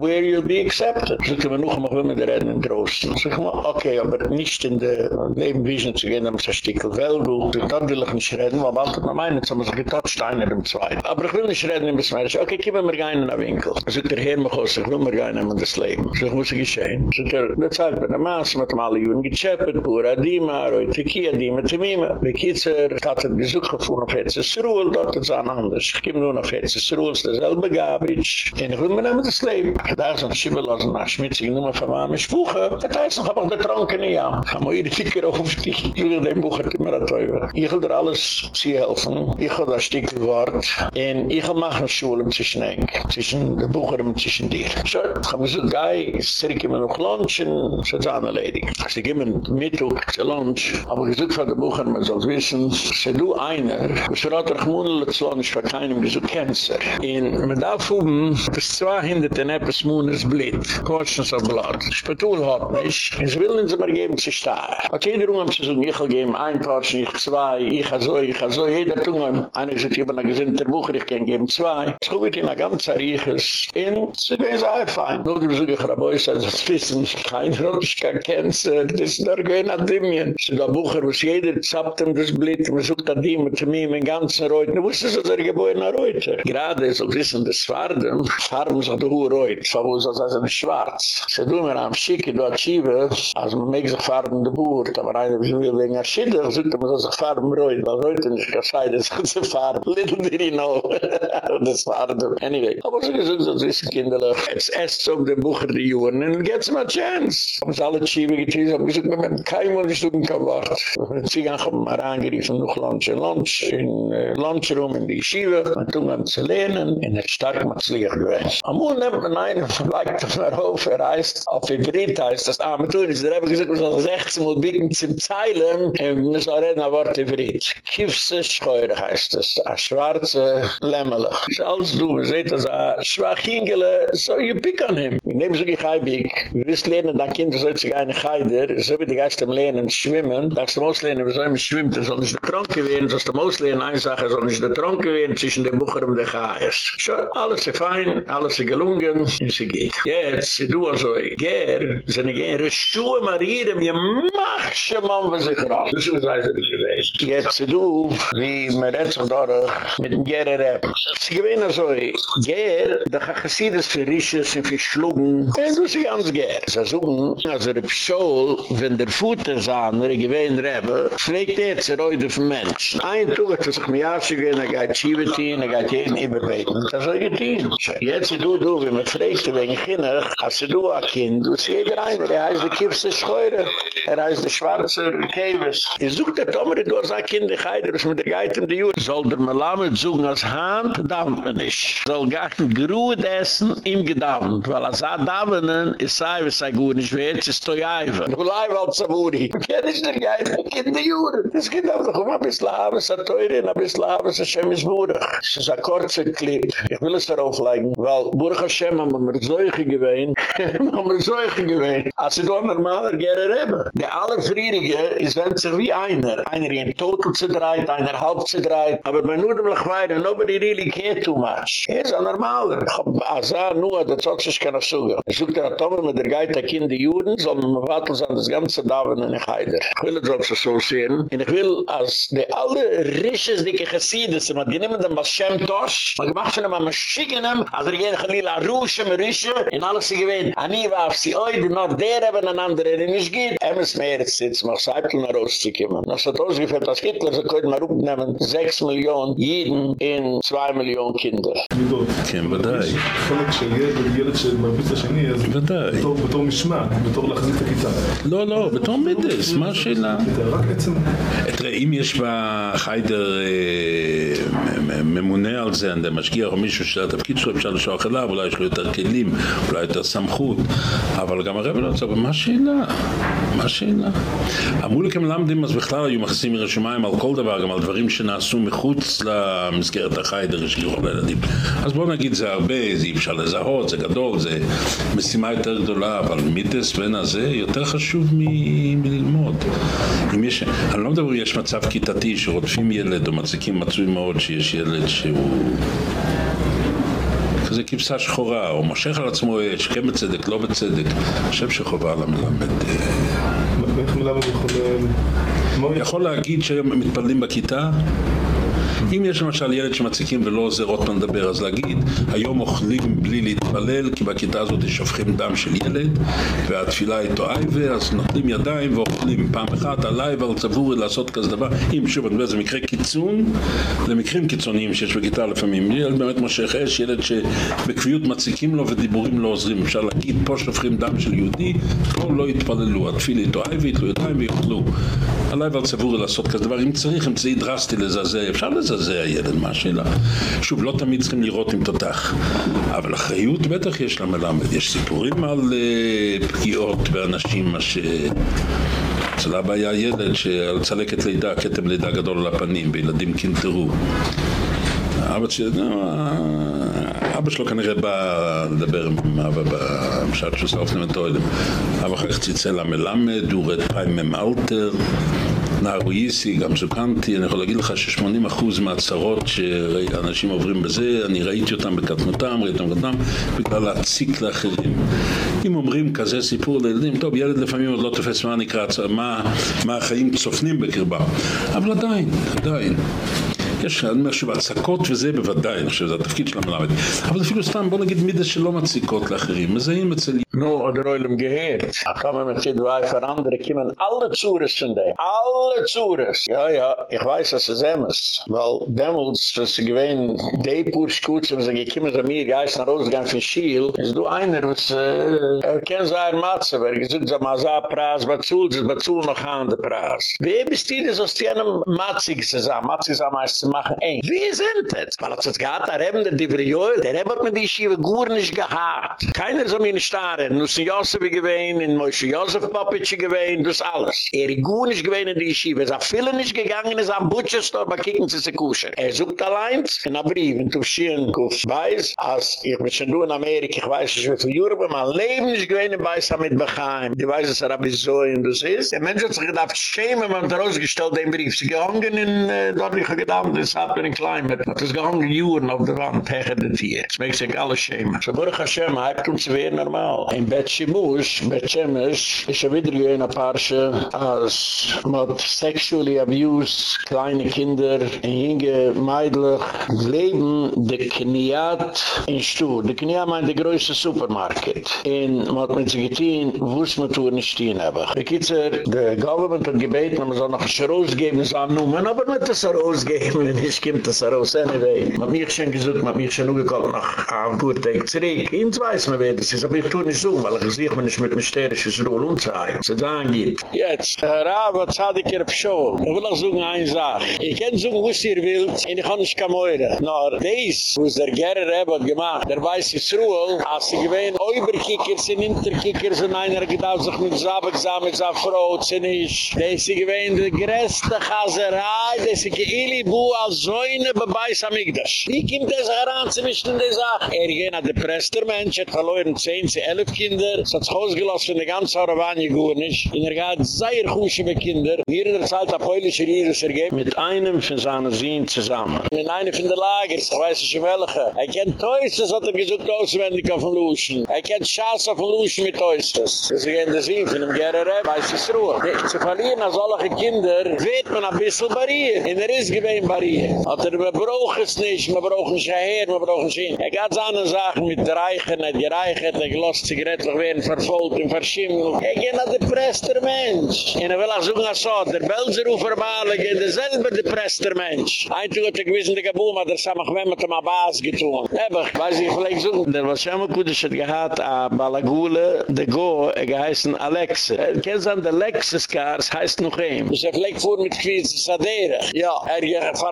where you'll be accepted. So können wir noch einmal mit der Reden in Drosten. So ich mal, okay, aber nicht in der Nebenvision zu gehen, es ein Stückchen Wellbuch. So dann will ich nicht reden, weil bald hat man meinen, so muss ich getotcht einer im Zweiten. Aber ich will nicht reden, in Besmeirisch. Okay, kippen wir gehen in den Winkel. So ich will mir gehen in das Leben. So ich muss es geschehen. So der, der Zeit bei der Maas, mit dem alle Juden gechappet, Pura Dima, Roi Tekia Dima, Temima. Wie Kitzer, hat er gesucht gefuhren auf Hetzes Ruhl, dort ist es anders. Ich komme nur auf Hetzes Ruhl, ist derselbe Gabitsch. Und ich will mir nehmen das Leben. Da ist ein Schibbelassen nach Schmitzig, nur von meinem Spuche. Das heißt noch, hab ich betrunken, ja. Ich habe mir die Ficker auf dich. Ich will den Bucher immer an Teufel. Ich will dir alles zu helfen. Ich will das Stück Wort. Und ich will machen Schule zwischen Eng. Zwischen den Bucher und zwischen dir. So, ich habe gesagt, Ich zirke immer noch lunchen. Ist eine Lady. Sie geben Mittag zu Lunch. Aber ich suche von den Bucher, man soll wissen, se du einer, was hat er gemoenele zu lunch, für keinem gesucht Cancer. Darf oben, bis 200 en etwas Monats blit. Korsens of blood. Spetul hat nicht. Es will uns immer geben zu starr. Hat jeder um zu sagen, ich will geben ein Portion, ich zwei, ich ha so, ich ha so. Jeder tun ihm. Einer gesagt, ich bin ein Bucher, ich kann geben zwei. Es kommt in ein ganz Reiches. Und sie werden sehr fein. Nur Besuche, ich euch gesagt, das wissen, kein Rutsch, kein Cancer, das ist nur gehen an Dimmien. Sie da Bucher, was jeder zappt ihm das Blit, man sucht an Dimmien, zu mir, mein ganzen Reut. Du wusstest, dass er geboren nach Reuter. Gerade so wissen, das Farben, Farben sagt, du Reut. So es also ein Schwarz. Se du mir am Schicke, du hat Schiebe, also man mag sich farben de Boert, aber einer will wegen der Schidde, so man sich farben Reut, weil Reut nicht kann sein, das ist ein Farben. Little did he know. *laughs* das Farben. Anyway. Aber so gesagt, so ist kinderlich. Es esst um den Bucher die Juren, and gets him a chance. Haben sie alle Schiebe getrieben, haben gesagt, man kein Mal nicht tun kann wart. Sie gehen mal angeriefen, noch Lunch in Lunch, in äh, Lunchroom in die Schiebe, und tun am zu lernen, in der stark Matzliach gewesen. Amul nehmt man einen, vielleicht auf der Hof, er heißt, auf Hybrid heißt das, ah, mit tun ist, der habe gesagt, man soll 16 Mal bieten zum Zeilen, und man soll reden, ein Wort Hybrid. Kiefse Scheure heißt das, a schwarze Lämmele. Das ist alles du, man sieht das, a schwachingele, so you pick on him. Ich nehme so die Geibig, wir wissen lernen, dein Kind soll sich eine Geider, so wie die Geist am Lernen schwimmen, da ist der Maus lernen, wir sollen schwimmen, soll nicht der Tronke werden, so ist der Maus lernen, eine Sache, soll nicht der Tronke werden, zwischen dem Bucher und der Geiers. So, alles ist fein, alles ist gelungen, und sie geht. Jetzt, du also, ger, sind ich in Reschuhe Mariere, mir mach schon mal, was ich raus. Das ist was ich gewesen. Jetzt, du, wie man redt sich da, mit dem Gerer Rappen. Sie gewinnen also, ger, sie das für Risches und für Schlugen, und du sie ganz ger. Sie suchen, also der Pschol, wenn der Futter sahen, der gewinnen Rappen, fragt er zu heute von Menschen. Ein Tug hat sich mir ausgegeben, er geht Schiebetin, er geht jeden überbeten. Das soll getehen. Jetzt, du, du, wie man fragt, wegen Kinder, als du ein Kind, du sie jeder der einer, er heißt der Kipse Scheure, er heißt der Schwarze Keves. Ich such der Tomer, du hast ein Kind, ich heide, das mit der Geid in die Jura. Soll der Malamed suchen als Hand, darf man nicht. Soll gar kein Gruhe dessen, ihm gedauert, weil als sa davenen is sai we sai gut nicht wer ist to du live al saburi kenn ich den geil in de jure des kind auf doch mal bislaven sa toire na bislaven sa schemis burg es is a kurze klip ich will es darauf legen weil burger schem am mer zeuge gewein am mer zeuge gewein as du normaler gerer hebben de aller friedige is wenn sich wie einer. Einer in total zu dreit einer halb zu dreit aber man nur dem lachweiden nobody really care too much. Er is a normaler. Azar er nur der toxisch kann er auf Suche. Ich such der Atomer mit der Geita Kinder Juden, soll man warten, so das ganze Dauern in der Heider. Ich will es so sehen. Und ich will, als die alle Risches, die ich gesehen habe, man genümmt dem Baschem Tosh, man gemacht von ihm am Schigenem, also er gehen Chalila Rusche, Merische, in alles sie gewähnt, Ani war auf sie, oi, die noch der haben ein anderer, der nicht geht. Emmes mehr jetzt sitzt, mach Seipel nach rauszukommen. Das hat ausgeführt, als Hitler, so könnte man rupnehmen, 6 Millionen Jiden in 2 Millionen Kinder. כן, ודאי. חלק של ילד, ילד שמרביץ לשני, אז ודאי. בתור- בתור משמע, בתור להחזיק את הכיתה. לא, לא, בתור מדס, מה השאלה? רק עצם... תראה, אם יש בחיידר אה, ממונה על זה, אני משגיח או מישהו שהתפקיד שלו אפשר לשלוח אליו, אולי יש לו יותר כלים, אולי יותר סמכות, אבל גם הרב לא צריך, מה השאלה? מה השאלה? אמרו לי כמלמדים, אז בכלל היו מכסים מרשמיים על כל דבר, גם על דברים שנעשו מחוץ למסגרת החיידר, השגיחו לילדים. אז בואו נגיד זה הרבה, זה אי אפשר לזהות, זה גדול, זה משימה יותר גדולה, אבל מידס בין הזה יותר חשוב מללמוד. אם יש, אני לא מדבר יש מצב כיתתי שרודפים ילד או מצדיקים מצוי מאוד שיש ילד שהוא כזה כבשה שחורה, או מושך על עצמו אש, כן בצדק, לא בצדק. אני חושב שחובה על המלמד. אה, איך מלמד יכול... אה, הוא? יכול להגיד שהם מתפללים בכיתה? אם יש למשל ילד שמציקים ולא עוזר עוד פעם לדבר, אז להגיד, היום אוכלים בלי להתפלל, כי בכיתה הזאת שופכים דם של ילד, והתפילה היא טועה, אז נוטלים ידיים ואוכלים פעם אחת עליי ועל צבורי לעשות כזה דבר. אם שוב, אני אומר, זה מקרה קיצון, למקרים קיצוניים שיש בכיתה לפעמים. ילד באמת מושך אש, ילד שבקביעות מציקים לו ודיבורים לא עוזרים. אפשר להגיד, פה שופכים דם של יהודי, פה לא יתפללו, התפילה היא טועה ויתלו ידיים ויאכלו. עליי ועל צבורי לעשות כזה דבר. אם צריך אמצעי דרסטי לזעזע, אפשר לזעזע ילד, מה השאלה? שוב, לא תמיד צריכים לראות עם תותח, אבל אחריות בטח יש למלמד. יש סיפורים על uh, פגיעות באנשים, מה ש... אצל אבא היה ילד שעל צלקת לידה, כתם לידה גדול על הפנים, וילדים קינטרו. אבא שלי, לא, אבא שלו כנראה בא לדבר עם אבא שהוא שרף למטוילים. אבא אחר כך צלצל למלמד, הוא רד פיים ממאלתר. נערויסי, גם זוקנתי, אני יכול להגיד לך ש-80% מהצרות שאנשים עוברים בזה, אני ראיתי אותם בקטנותם, ראיתי אותם בקטנותם, בגלל להציק לאחרים. אם אומרים כזה סיפור לילדים, טוב, ילד לפעמים עוד לא תופס מה נקרא, מה, מה החיים צופנים בקרבם, אבל עדיין, עדיין. יש, אני אומר שוב, הצקות וזה בוודאי, אני חושב, זה התפקיד של המלמד. אבל אפילו סתם, בוא נגיד מידה שלא מציקות לאחרים, אצל... Alle Zures von dem. Alle Zures. Ja, ja, ich weiß, dass es emes. Weil damals, dass sie gewähnen, die Purschkutze, wenn sie gekommen sind, mir geist nach Ausgang von Schiel, ist du einer, was, äh, er kennt sein Matze, wer gesagt, so mal so Praß, Batzul, das Batzul noch an der Praß. Wie bist du das, aus jenem Matzig zu sagen? Matzig zu meist zu machen, ey, wie sind das? Weil es geht, der Reben, der Diveriol, der Reben hat mir die Schiebe gut nicht gehabt. Keiner soll mir nicht starren. Nussen Josef gewesen, in Moshe Josef Pappitsche gewesen, das alles. Er ist gut nicht gewesen in die Schiebe. Er ist auch viele nicht gegangen, er ist am Butcherstore, aber kicken sie sich kuschen. Er sucht allein in einem Brief, in Tufschien-Kuf, weiß, als ich bin schon in Amerika, ich weiß nicht, wie viel Jahre, aber mein Leben nicht gewesen in Beisam mit Bechaim. Die weiß, dass er ein bisschen so in das ist. Der Mensch hat sich gedacht, schämen, man hat rausgestellt den Brief. Sie gehangen in äh, dörtliche Gedanken, mir in Climate. Hat es gehangen Juren auf der Wand, tegen den Tier. Das möchte sich alle schämen. So, Baruch Hashem, kommt zu werden normal. In Bet Shimush, Bet Shemesh, ist er wieder gewesen ein Parche, als mit sexually abuse, kleine Kinder, in jinge Meidlich, leben de Kniat in Stuhl. De Kniat meint de größte Supermarket. In, mit mit sich getehen, wuss man tun nicht stehen haben. Bekitzer, de Government hat gebeten, man soll noch ein rausgeben, so an Numen, aber nicht das rausgeben, Wenn *laughs* nicht, kommt das raus, anyway. Man hat mich schon gesucht, man hat mich schon umgekommen, nach einem paar Tagen zurück. Eins weiß man, wer das ist, aber ich tue nicht so, weil ich sehe, man nicht mit mysterisches Ruhl unzeigen. So dann geht. Jetzt, Herr Rabe, Zadiker Pschol. Ich will auch sagen eine Sache. Ich kann sagen, was ihr wollt, und ich kann nicht kamoire. Nur dies, was der Gerrer Rebbe hat gemacht, der weiß jetzt Ruhl, als sie gewähnen, Oiberkickers und Interkickers und einer gedacht sich mit Sabexam, mit seiner Frau, sie nicht. Die sie gewähnen, die größte Chaserei, die sie geili bu als Säune bebeiß am Igdash. Wie kommt das heran zu mischen in der Sache? Er ging an depresster Mensch, hat verloren 10, 11 Kinder, hat sich ausgelassen von der ganzen Arawanie gut nicht. Und er geht sehr gut mit Kinder. Wir in der Zeit der Polische Rieses ergeben, mit einem von seinen Sien zusammen. In einem von der Lagers, ich weiß nicht welche. Er kennt Teustes, hat er gesagt, auswendig auf den Luschen. Er kennt Schaas auf den Luschen mit Teustes. Das ist in der Sien von dem Gerere, weiß es Ruhe. Zu verlieren als alle Kinder, wird man ein bisschen barrieren. In der ist gewähnt barrieren. Hat er, wir brauchen es nicht, wir brauchen es her, wir brauchen es hin. Er hat seine Sachen mit Reichen, er gereicht, er gelost Zigaretten werden verfolgt und verschimmelt. Er geht ein depresster Mensch. Und er will auch sagen, so, der Belserufer Malige, der selber depresster Mensch. Ein Tag hat er gewissen, der Gabum hat er samach wenn mit dem Abbas getun. Ebach, weiß ich vielleicht so. Der was schon mal gut ist, hat gehad, a Balagule, der Go, er geheißen Alexe. Er kennt an der Lexus-Cars, heißt noch ihm. Er vielleicht fuhr mit Quizze Sadere. Ja, er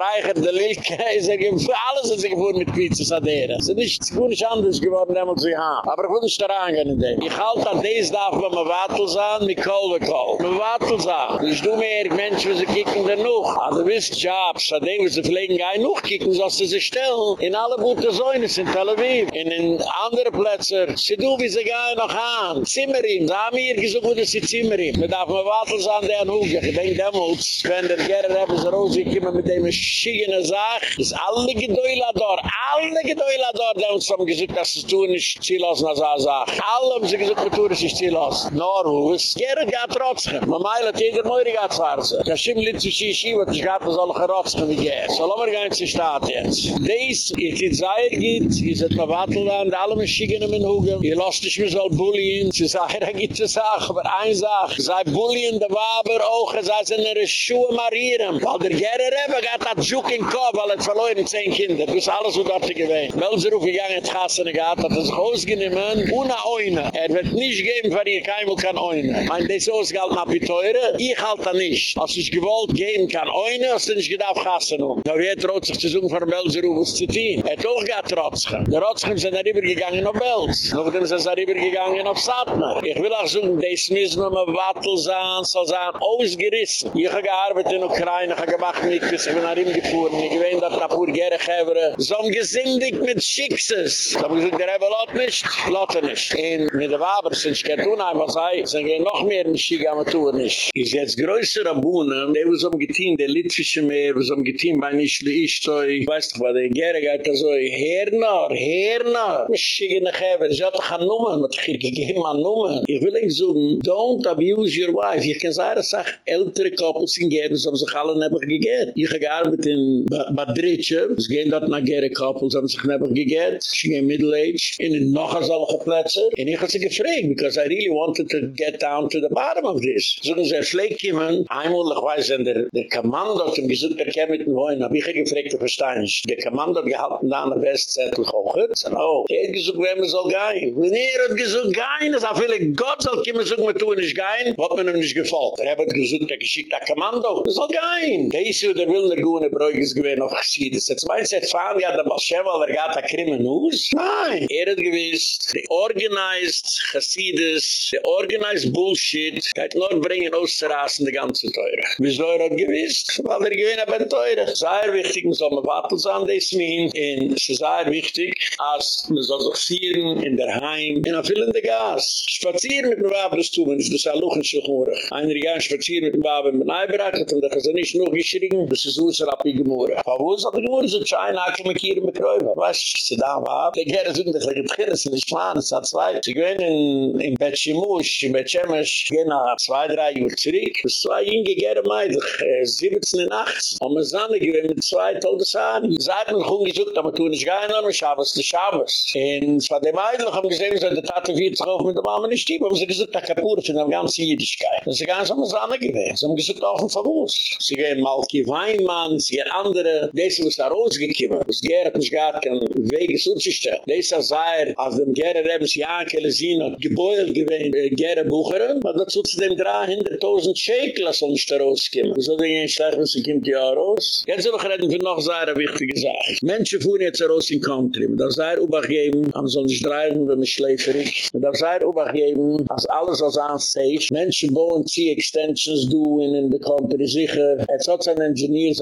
verreichert der Lilke, *laughs* er gibt für alles, was er gefuhr mit Quizze Sadere. Es ist gut nicht anders geworden, damals wie haben. Aber ich will nicht daran gehen in dem. Ich halte an des darf man mit Wattel sein, mit Kolbekol. Mit Wattel sein. Ich du mehr, Mensch, wie sie kicken da noch. Also wisst, Jobs, an dem, wie sie pflegen, gar noch kicken, so sie sich stellen. In alle gute Säune sind Tel Aviv. In in andere Plätze, sie du, wie sie gehen noch an. Zimmerin, da haben wir gesagt, wo das sie Zimmerin. Man darf mit Wattel sein, der an Hug. Ich denke, damals, wenn der Gerrer haben sie rausgekommen mit dem verschiedene Sachen. Es ist alle Gedäule da. Alle Gedäule da. Die uns haben gesagt, dass sie tun nicht ziel aus eine Sache. Alle haben sie gesagt, dass sie tun nicht ziel aus. Norwus. Gerrit geht trotzdem. Man meilet jeder Meure geht zwarzen. Kashim Litzvishi Ishi, wat ich gab, dass alle gerotzen wie geht. So, lassen wir gehen zu Staat jetzt. Dies, ich die Zeit geht, ist es mein Wattelland, alle verschiedene Menhugen. Ihr lasst dich mir so bullien. Sie sagen, da gibt es Sache, aber eine Sache. Sei bullien, der Waber, auch, sei seine Schuhe marieren. Weil der Gerrit, Rebbe geht Juk in Kopf, weil er verloren zehn Kinder. Das ist alles, dort gewesen. Melzer ruf gegangen, het gassen gehabt, hat er sich ausgenommen, ohne Oine. Er wird nicht geben, weil ihr kein Wohl kann Oine. Mein, das Ausgeld nach wie teure, ich halte nicht. Als ich gewollt geben kann Oine, hast du nicht gedacht, gassen um. Da wird trotz sich zu suchen, von Melzer was zu tun. Er auch gehabt, Trotzchen. Der Trotzchen sind darüber gegangen auf Belz. Nachdem sind sie darüber gegangen auf Satner. Ich will auch sagen, das müssen wir mit Wattel sein, soll sein, ausgerissen. Ich habe gearbeitet in Ukraine, ich habe gemacht mit, ich bin gefahren, ich weiß, dass Napur Gerre Gevere, so ein gesündigt mit Schickses. Da habe ich gesagt, der Rebbe lot nicht, lot er nicht. Und mit der Waber sind ich kein Tun einfach sei, sind gehen noch mehr in Schick am Tour nicht. Ist jetzt größer Abunnen, der was umgetein, der Litwische Meer, was umgetein bei Nischli Ischzoi, ich weiß doch, weil der geht da so, Herner, Herner, Schick in der Gevere, ich hatte keine Nummer, mit hier gegeben an Nummer. Ich will nicht sagen, don't abuse your wife. Ich kann sagen, ältere Koppels in Gerden, so haben sich alle nebber gegeben. Ich habe gearbeitet in Badritsche, es gehen dort nach Gerre Koppels, haben sich gegeben. Ich ging in Middle Age, in noch ein solche Plätze. Und ich habe sie gefragt, because I really wanted to get down to the bottom of this. So dass er schlägt jemand, einmal, ich weiß, in der, der Kommando hat ihm gesagt, er käme mit dem Wohin, habe ich gefragt, du verstehst nicht. Der Kommando hat gehalten da an der Westzettel gehocht. So, oh, er hat gesagt, wer mir soll gehen. Wenn er hat gesagt, gehen, das hat viele Gott soll kommen, so wir tun nicht gehen, hat man ihm nicht gefolgt. Er hat gesagt, er geschickt der Kommando, er soll gehen. Der ist der Wilner Gune Bräugis gewesen auf Chassidus. Jetzt meinst du, jetzt fahren ja der Balschewa, der geht der Kriminus? Nein. Er hat gewiss, die organized Chassidus, die organized Bullshit, geht nur bringen auszurassen, die ganze Teure. Wieso er hat gewiss? Weil er gewinnt aber Teure. Sehr wichtig, man soll man sein, das Mien. Und es ist sehr wichtig, als man soll sich sieren in der Heim, in der füllende Gas. Spazieren mit dem Waber des das ist ein Luchenschilchmurig. Einer gehen spazieren mit dem Waber in den Eibereich, und da er nicht nur geschrien, das ist unser Abgemurig. Aber wo ist das Gemurig? So schein, hakel mit Kieren mit Kräuber. Was ist sie da, war? Die Gere sind nicht gleich beginnen, sie nicht es hat zwei. Sie gehen in, in Bet Shimush, in Bet Shemesh, gehen nach zwei, drei Uhr zurück. Das zwei Inge Gere Meidlich, 17 und 18. Und wir sind gewinn mit zwei Todesahnen. Sie sagen, ich habe gesagt, aber tun nicht gehen, aber Schabes, die Schabes. Und von dem Meidlich haben gesehen, so die Tate vier zu mit der Mama nicht stieb, haben sie gesagt, der Kapur von der ganzen Jüdischkeit. Das ist ganz Sanne gewesen. Sie haben gesagt, auch ein Verwurz. Sie gehen Malki Weinmann, sie gehen andere, desi was da rausgekommen, was Gerrit nicht gehad kann, wege zuzustellen. Desi sei, als dem Gerrit Rebens Jankele Sien hat gebäuert gewesen, äh, Bucheren, aber dazu zu dem 300.000 Shekel, als uns da rausgekommen. So denke ich, schlecht, sie kommt ja raus. Jetzt will ich reden für noch sehr wichtige Sache. Menschen fuhren jetzt raus in Country, man darf sehr Obacht geben, am sonst streifen, wenn man schläferig, man darf sehr Obacht geben, als alles als safe. Menschen bauen sie Extensions do in, in the country, sicher. Jetzt hat sein Engineers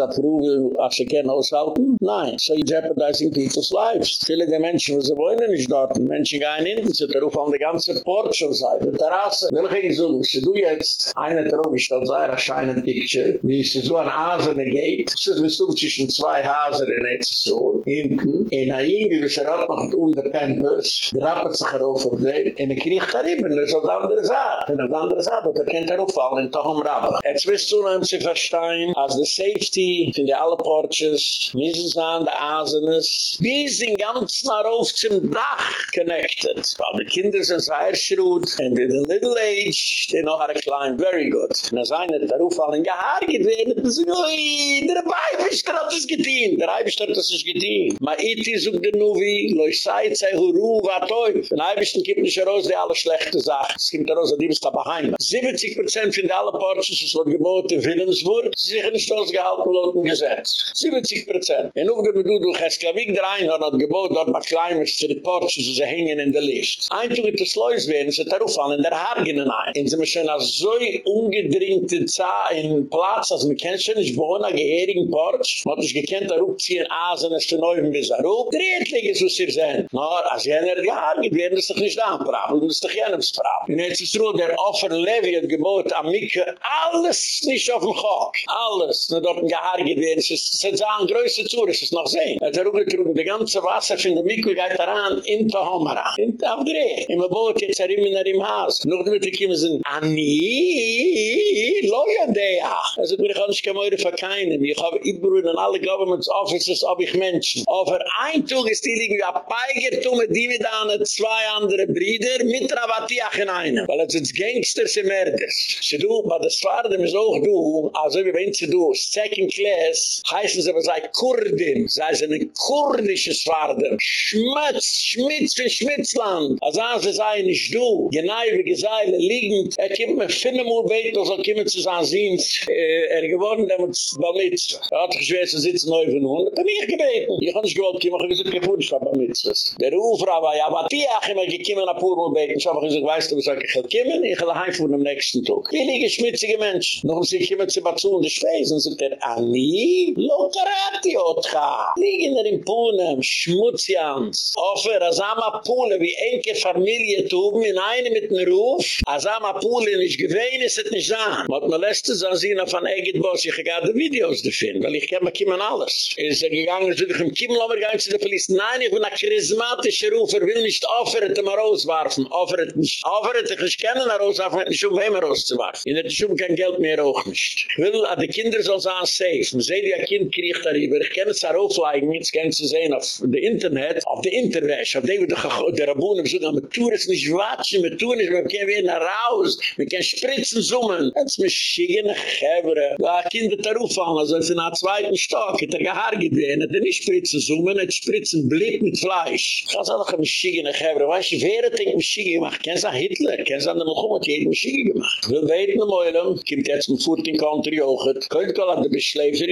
as a can aushalten? Nein. So you're jeopardizing people's lives. Viele der Menschen, die er wollen nicht dort. Menschen gehen in, sie rufen an die ganze Porte schon sein. Die Terrasse. Will ich Ihnen so, was du jetzt eine Trug, ich soll sein, erscheinen Picture, wie sie so an Hasen geht. Das ist, wirst du zwischen zwei Hasen in Etzesur, hinten. In a Ingi, was er hat noch um der Pampers, drappert sich er auf auf den, in a Krieg Karibin, das ist auf der andere Saat. Und auf der andere Saat, das erkennt er auf, in Tochum Rabba. Jetzt wirst du, um sie verstehen, als die Safety, von den alle Porches, müssen sie an der Asenes, wie sind ganz nach auf zum Dach connected. Weil die Kinder sind sehr schrut, and in the little age, know how to climb very good. Und als einer da auffallen, ja, haar geht werden, das ist, ui, der Beibischter hat es gedient, der Beibischter hat es gedient. Ma iti sucht den Nuvi, loich sei, sei huru, wa teuf. Den Beibischten gibt nicht heraus, die alle schlechte Sachen. Es gibt heraus, die bist da beheim. 70% von alle Portions, was wird geboten in Willensburg, sie sich in den gesetzt. 70%. En ook de bedoel, het der Einhorn hat gebot, dort maar kleimers zu den Portjes, ze hingen in de licht. Eintug het is leus werden, ze taruf an in der Hargenen ein. En ze me schoen als zoi ungedringte za in plaats, als me ken schoen is bohona geherigen Portsch, wat is gekent daarop ziehen azen, es te neuven bis daarop. Drehtlig is was hier zijn. Nor, als jener gehargit werden, is toch nicht aanpraven, dat is toch jenem spraven. En het is rood, der offer Levi hat gebot, amikke, alles nicht auf dem Chok. Alles, na dort gehargit werden. Es ist, ein größer Zuhr, es ist noch sehen. Er hat er umgetrunken, die ganze Wasser von der Mikke geht daran in der Homera. In der Aufdreh. Im Boot jetzt er immer nach dem Haus. Noch damit die Kiemen sind, Anni, loja dea. Also ich kann nicht mehr für keinen. Ich habe überall in alle Government Offices ob ich Menschen. Aber ein Tag ist die liegen ein Peigertum die mit einer zwei andere Brüder mit Rabatiach in einem. Weil es ist Gangsters im Merders. Sie du, aber das Fahrdem ist auch du, also wie wenn sie du, second class, heißen sie aber sei Kurdim, sei sie ein kurdisches Fahrdem. Schmitz, Schmitz für Schmitzland. Also sie sei nicht du, genau wie Geseile liegend, er kommt mir finden, wo weit, er soll kommen zu sein Sins, äh, er geworden, der muss Bamitz. Er hat geschwert, sie sitzen neu von nun, hat er mich gebeten. Ich habe nicht gewollt, ich habe gesagt, ich habe nicht Bamitz. Der Ufra war, ja, aber die habe ich gekommen, nach Purmo beten, ich habe gesagt, weißt du, was ich will kommen, ich will heim von dem nächsten Tag. Billige, schmutzige Menschen. Noch um sich immer zu batzulen, die Spesen, sagt er, Ani, lokarati otcha. Liegen er in Punem, schmutzjans. Offer, asama Pune, wie enke Familie tuben, in eine mit dem Ruf, asama Pune, nicht gewähne, es hat nicht sein. Wat me leste, so sehen auf ein Egit Boss, ich habe Videos davon, weil ich kenne mir Kiemen alles. Ist er gegangen, Kiemen, aber gar nicht zu der Police. Nein, ich bin ein charismatischer Ruf, er will nicht offeret, er mal rauswarfen. Offeret nicht. Offeret, ich kenne rauswarfen, nicht um wem rauszuwarfen. In der Schum kein Geld mehr auch. Ich will, dass die Kinder so sein safe. Man wie ein Kind kriegt darüber. Ich kann es da raufleigen, jetzt kann sie sehen auf der Internet, auf der Interwäsche, auf dem der Rabunen besuchen, aber tun es nicht watschen, wir tun es, wir können wieder raus, wir können spritzen summen. Jetzt mich schicken, Chevre. Ja, Kinder da rauffallen, also in einer zweiten Stock, hat er gehargit werden, hat er nicht spritzen summen, hat spritzen blit mit Fleisch. Ich kann sagen, mich schicken, Chevre, weißt du, wer hat den Schicken gemacht? Kennst du Hitler? Kennst du an der Mohammed, jeden Schicken gemacht? Wir weten am Eulen, kommt jetzt ein Furt in Country auch, könnt ihr alle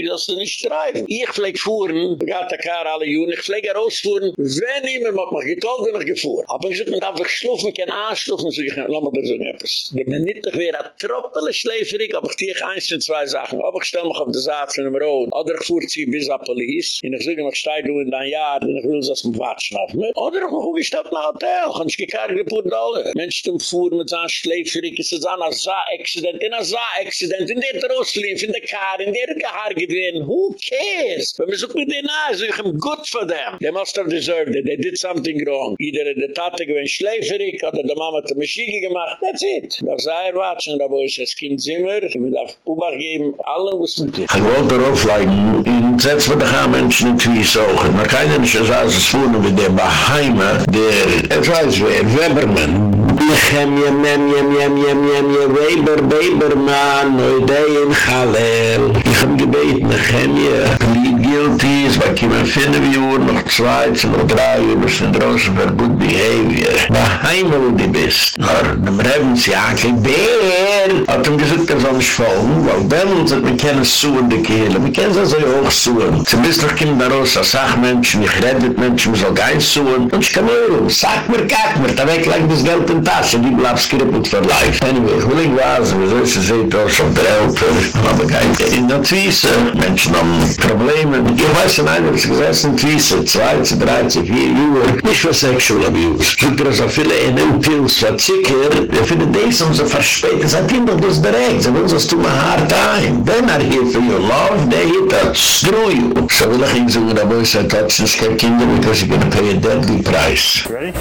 beschleifen, die das nicht streifen. Ich flieg fuhren, der Kar alle Juni, ich flieg herausfuhren, wenn niemand mag mich getalt, bin ich gefuhr. Aber ich sag, man darf ich schlufen, kein Anschlufen, so ich kann, lass mal da so etwas. Wenn man nicht mehr ein Troppele schläferig, aber ich tieg eins und zwei Sachen. Aber ich stell mich auf der Saat von dem Rot, oder ich fuhr sie bis ab Police, und ich sage, ich steig du in dein Jahr, und ich will das zum Watschen auf mir. Oder ich guck, ich nach Hotel, kann ich gekarrt, ich pur Dollar. Menschen fuhren mit so einem schläferig, es ist ein Asa-Accident, in Asa-Accident, in der Drosslief, in der Kar, in der gehargit werden. Who cares? Wenn man so mit denen an, so ich am good for them. They must have deserved it. They did something wrong. Either der Tate gewinnt schläferig, oder der Mama hat eine Maschige gemacht. That's it. Das sei er watschen, da wo ich das Kind Zimmer, ich will auf Ubach geben, alle was mit dir. Ich wollte darauf leiden, in Zetz von der Menschen in Twies auch. Man kann ja nicht so sagen, es fuhren mit dem Baheimer, der, ich weiß wer, Weberman, Nechemje, Memje, Memje, Memje, Weber, Weber, man, Neudei in Chalel. Hab gebeten, Nechemje, plead guilty, es war kiemen finne wie Uhr, noch zwei, zu noch drei Uhr, bis in draußen für good behavior. Na heimel du bist. Aber dem Reben, sie anke, Bär, hat ihm gesagt, er soll nicht folgen, weil wenn uns wir kennen Suen, die Kehle, wir kennen sie so hoch Suen. Sie bist noch kiemen da als Sachmenschen, ich rede mit Menschen, man soll gein Suen, und ich kann nur, sag mir, kack mir, da wegleik das Geld in Tasche, die bleibst krippelt für life. Anyway, nicht wasen, wir sollen sie sehen, da schon der Elfer, aber gein, in der Twiese, Menschen haben Probleme, ich weiß, in einer ist gesessen, Twiese, zwei, drei, vier Uhr, nicht für Sexual Abuse. Ich finde, so viele NL-Pills für Zicker, ich finde, das um so verspätet, hat ihm doch das direkt, sie wollen so, tun a hard time. They're not here for your love, they're here to screw you. So will ich ihn sagen, aber ich sage, das ist kein Kinder, because you're gonna pay deadly price. Ready?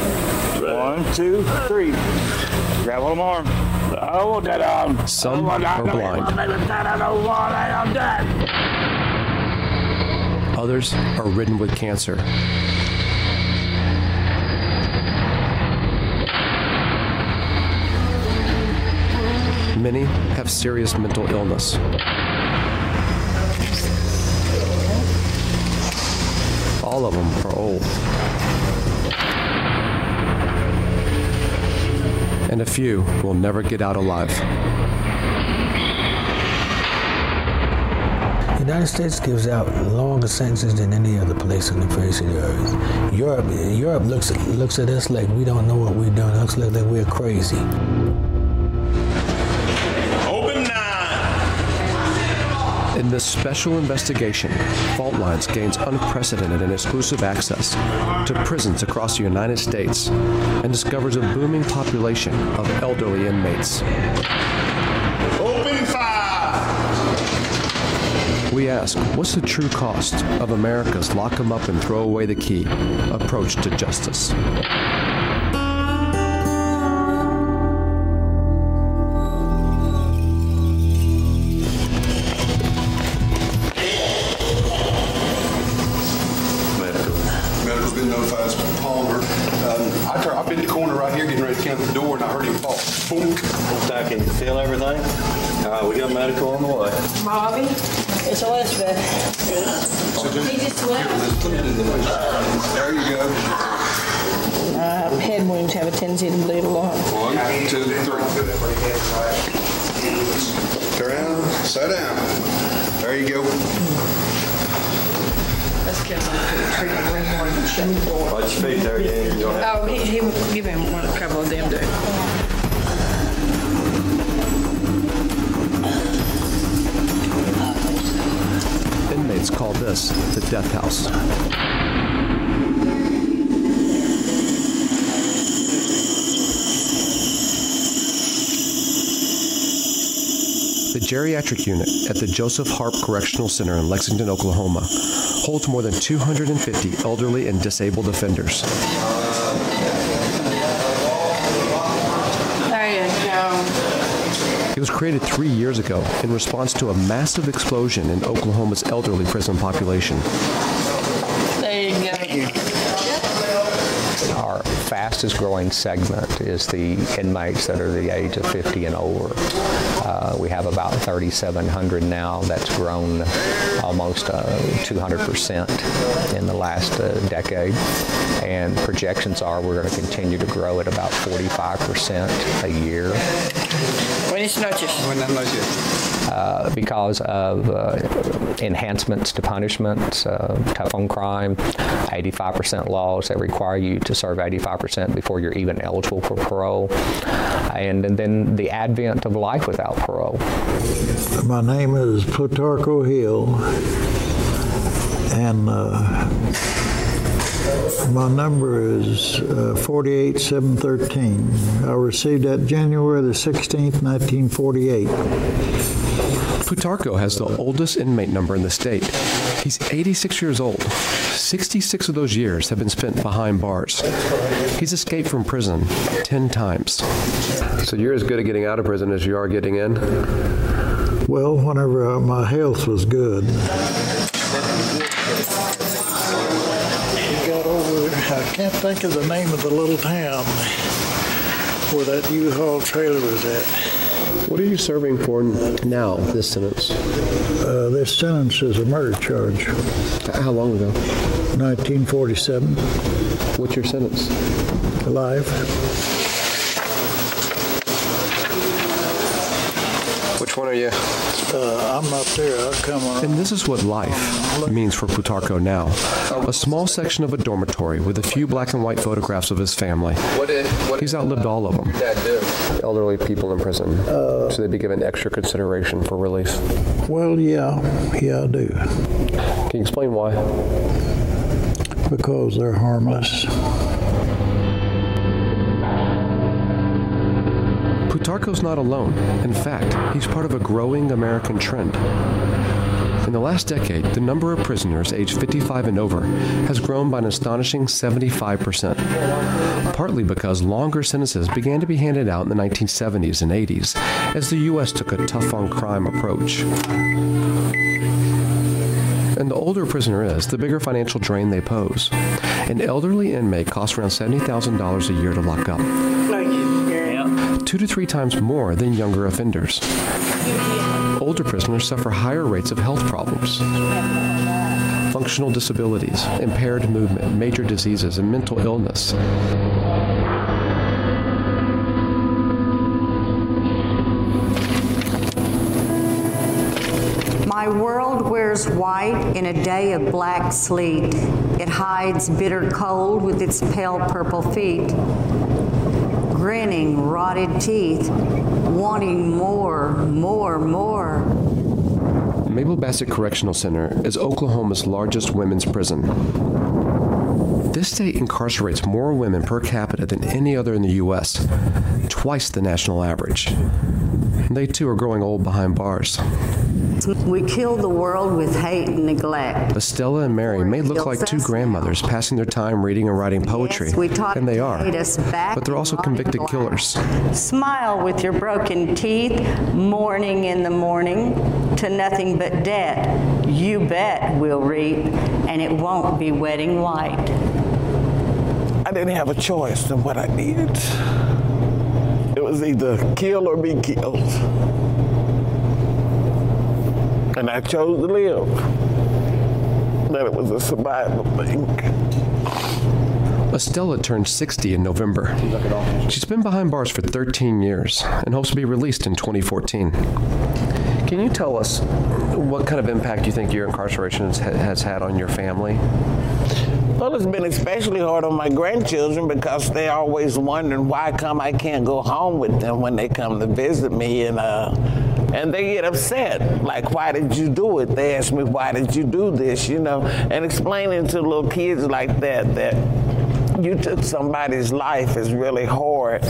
One, two, three. Grab one arm. That arm. Some are blind. Others are ridden with cancer. Many have serious mental illness. All of them are old. And a few will never get out alive. The United States gives out longer sentences than any other place on the face of the earth. Europe, Europe looks looks at us like we don't know what we're doing. It looks like we're crazy. In this special investigation, Fault Lines gains unprecedented and exclusive access to prisons across the United States and discovers a booming population of elderly inmates. Open fire! We ask, what's the true cost of America's lock 'em up and throw away the key approach to justice? Fall. Boom. I can feel everything. All right, we got medical on the way. Bobby, it's Elizabeth. He just left. There you go. Uh, head wounds have a tendency to bleed a lot. One, two, three. Turn around, sit down. There you go. That's because I'm treating him more than shut the door. Watch your feet there, Dan. You'll Oh, he, he, give him one, a couple of them too. Inmates call this the death house. The geriatric unit at the Joseph Harp Correctional Center in Lexington, Oklahoma, holds more than 250 elderly and disabled offenders. It was created three years ago in response to a massive explosion in Oklahoma's elderly prison population. You. Our fastest growing segment is the inmates that are the age of 50 and older. Uh, we have about 3,700 now. That's grown almost uh, 200% in the last uh, decade. And projections are we're going to continue to grow at about 45% a year. Buenas noches. Buenas noches. Uh, because of uh, enhancements to punishments, uh, tough on crime, 85% laws that require you to serve 85% before you're even eligible for parole, and, and then the advent of life without parole. My name is Plutarco Hill, and uh, my number is uh, 48713. I received that January the 16th, 1948. Plutarco has the oldest inmate number in the state. He's 86 years old. 66 of those years have been spent behind bars. He's escaped from prison 10 times. So you're as good at getting out of prison as you are getting in? Well, whenever uh, my health was good. I can't think of the name of the little town. where that U-Haul trailer was at. What are you serving for now, this sentence? Uh, this sentence is a murder charge. How long ago? 1947. What's your sentence? Alive. Which one are you? Uh, I'm up there. I'll come on. And this is what life means for Plutarco now. A small section of a dormitory with a few black and white photographs of his family. He's outlived all of them. Elderly people in prison. Should they'd be given extra consideration for release? Well, yeah. Yeah, I do. Can you explain why? Because they're harmless. Plutarco's not alone. In fact, he's part of a growing American trend. In the last decade, the number of prisoners aged 55 and over has grown by an astonishing 75%. Partly because longer sentences began to be handed out in the 1970s and 80s as the US took a tough on crime approach. And the older a prisoner is, the bigger financial drain they pose. An elderly inmate costs around $70,000 a year to lock up. Two to three times more than younger offenders. Older prisoners suffer higher rates of health problems. Functional disabilities, impaired movement, major diseases, and mental illness. My world wears white in a day of black sleet. It hides bitter cold with its pale purple feet. Grinning rotted teeth, wanting more, more, more. Mabel Bassett Correctional Center is Oklahoma's largest women's prison. This state incarcerates more women per capita than any other in the US, twice the national average. They too are growing old behind bars. We kill the world with hate and neglect. Estella and Mary may look like two grandmothers passing their time reading and writing poetry, we taught and they are. hate us back But they're also convicted killers. Smile with your broken teeth, mourning in the morning, to nothing but debt. You bet we'll reap, and it won't be wedding white. I didn't have a choice in what I did. It was either kill or be killed. And I chose to live. That it was a survival thing. Estella turned 60 in November. She's been behind bars for 13 years and hopes to be released in 2014. Can you tell us what kind of impact you think your incarceration has, has had on your family? Well, it's been especially hard on my grandchildren because they're always wondering why come I can't go home with them when they come to visit me and uh and they get upset. Like why did you do it? They ask me why did you do this you know? And explaining to little kids like that that you took somebody's life is really hard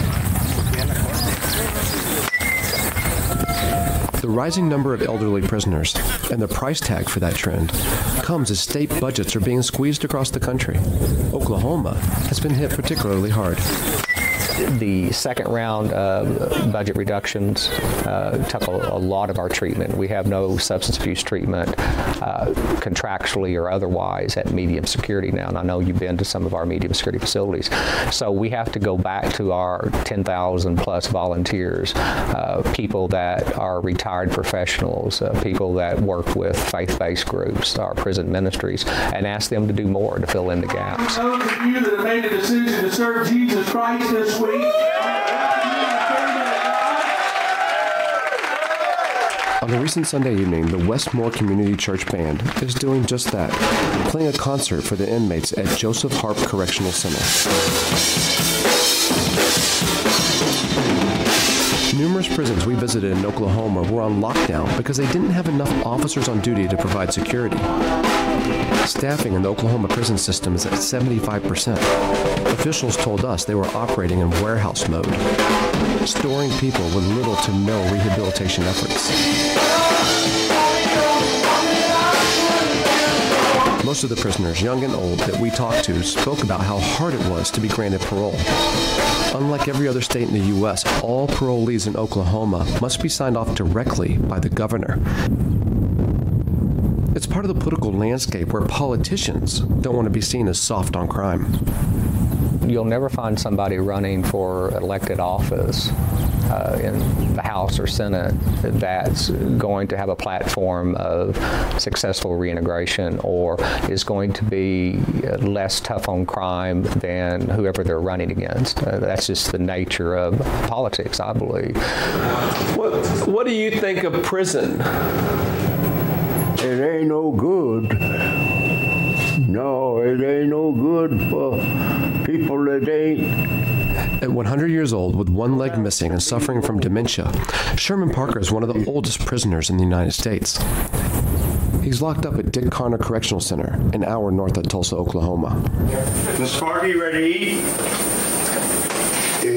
The rising number of elderly prisoners and the price tag for that trend comes as state budgets are being squeezed across the country. Oklahoma has been hit particularly hard. The second round uh, budget reductions uh, took a, a, lot of our treatment. We have no substance abuse treatment uh, contractually or otherwise at medium security now. And I know you've been to some of our medium security facilities. So we have to go back to our 10,000 plus volunteers, uh, people that are retired professionals, uh, people that work with faith-based groups, our prison ministries, and ask them to do more to fill in the gaps. Those of you that have made a decision to serve Jesus Christ this week, On a recent Sunday evening, the Westmoore Community Church Band is doing just that, playing a concert for the inmates at Joseph Harp Correctional Center. Numerous prisons we visited in Oklahoma were on lockdown because they didn't have enough officers on duty to provide security. Staffing in the Oklahoma prison system is at 75%. Officials told us they were operating in warehouse mode, storing people with little to no rehabilitation efforts. Most of the prisoners, young and old, that we talked to spoke about how hard it was to be granted parole. Unlike every other state in the U.S., all parolees in Oklahoma must be signed off directly by the governor. It's part of the political landscape where politicians don't want to be seen as soft on crime. you'll never find somebody running for elected office uh, in the House or Senate that's going to have a platform of successful reintegration or is going to be less tough on crime than whoever they're running against. Uh, that's just the nature of politics, I believe. What, what do you think of prison? It ain't no good. No, it ain't no good for people that ain't At 100 years old with one leg missing and suffering from dementia, Sherman Parker is one of the oldest prisoners in the United States. He's locked up at Dick Conner Correctional Center, an hour north of Tulsa, Oklahoma. Miss Sparky, ready to eat?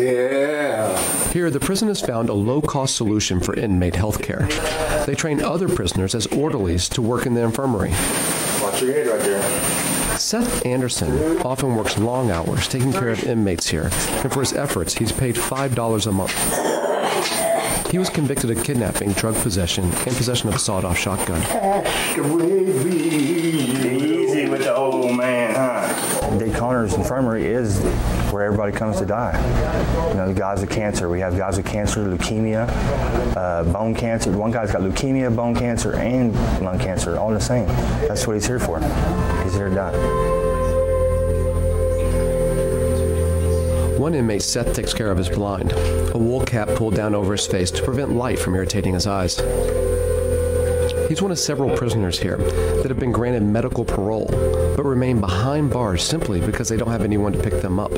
Yeah. Here, the prison has found a low-cost solution for inmate health care. They train other prisoners as orderlies to work in the infirmary. Watch your head right there. Seth Anderson often works long hours taking care of inmates here, and for his efforts, he's paid $5 a month. He was convicted of kidnapping, drug possession, and possession of a sawed-off shotgun. Easy with the old man, huh? Dick Conner's infirmary is where everybody comes to die. You know, the guys with cancer. We have guys with cancer, leukemia, uh, bone cancer. One guy's got leukemia, bone cancer, and lung cancer, all the same. That's what he's here for. He's here to die. One inmate Seth takes care of his blind. A wool cap pulled down over his face to prevent light from irritating his eyes. He's one of several prisoners here that have been granted medical parole but remain behind bars simply because they don't have anyone to pick them up.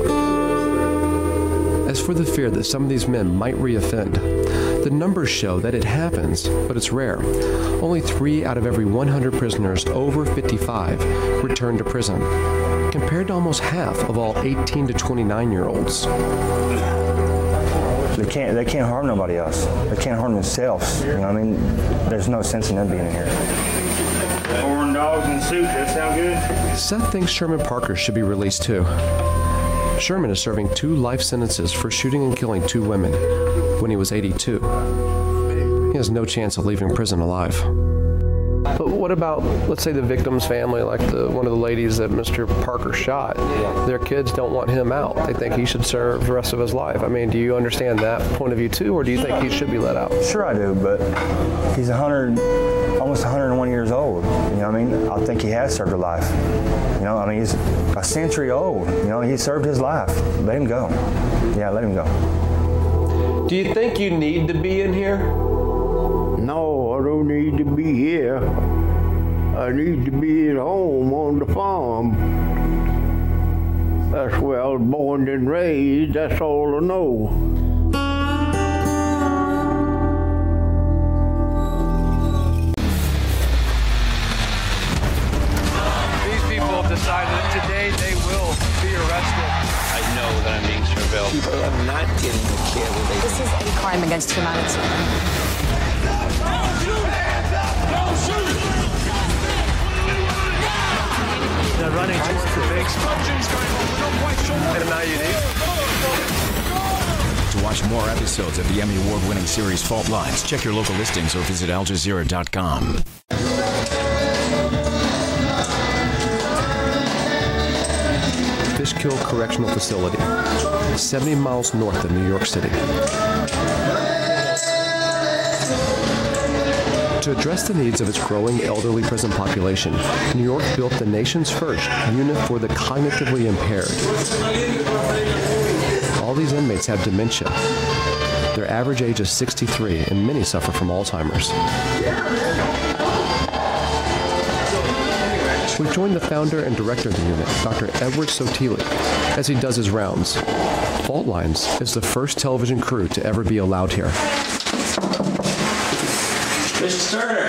As for the fear that some of these men might reoffend, the numbers show that it happens, but it's rare. Only 3 out of every 100 prisoners over 55 return to prison, compared to almost half of all 18 to 29-year-olds. They can't they can't harm nobody else. They can't harm themselves. You know what I mean? There's no sense in them being in here. Corn dogs and soup, that sound good? Seth thinks Sherman Parker should be released too. Sherman is serving two life sentences for shooting and killing two women when he was 82. He has no chance of leaving prison alive. But what about let's say the victim's family like the one of the ladies that Mr. Parker shot? Their kids don't want him out. They think he should serve the rest of his life. I mean, do you understand that point of view too or do you think he should be let out? Sure I do, but he's 100 almost 101 years old. You know what I mean? I think he has served a life. You know, I mean, he's a century old. You know, he served his life. Let him go. Yeah, let him go. Do you think you need to be in here? No, need to be here. I need to be at home on the farm. That's where I was born and raised. That's all I know. These people have decided that today they will be arrested. I know that I'm being surveilled. People are not getting the care that they This is a crime against humanity. They're running towards the big explosions going on. We're not quite sure what. an IUD. To watch more episodes of the Emmy Award-winning series Fault Lines, check your local listings or visit aljazeera.com. Fishkill Correctional Facility, 70 miles north of New York City. To address the needs of its growing elderly prison population, New York built the nation's first unit for the cognitively impaired. All these inmates have dementia. Their average age is 63 and many suffer from Alzheimer's. We've joined the founder and director of the unit, Dr. Edward Sotile, as he does his rounds. Fault Lines is the first television crew to ever be allowed here. Mr. Turner,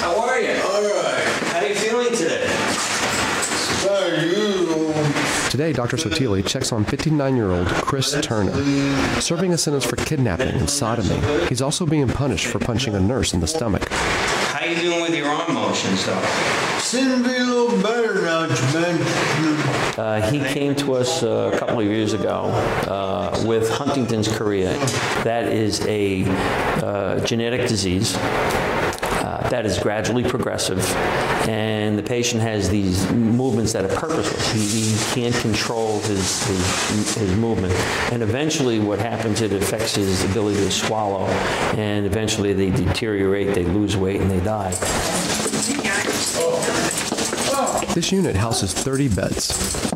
how are you? All right. How are you feeling today? Today, Dr. Sotile checks on 59-year-old Chris Turner, serving a sentence for kidnapping and sodomy. He's also being punished for punching a nurse in the stomach. How are you doing with your arm motions, though? Little better now. Uh, he came to us uh, a couple of years ago uh, with Huntington's chorea. That is a uh, genetic disease. That is gradually progressive and the patient has these movements that are purposeless. He, he can't control his, his his movement and eventually what happens it affects his ability to swallow and eventually they deteriorate, they lose weight and they die. This unit houses 30 beds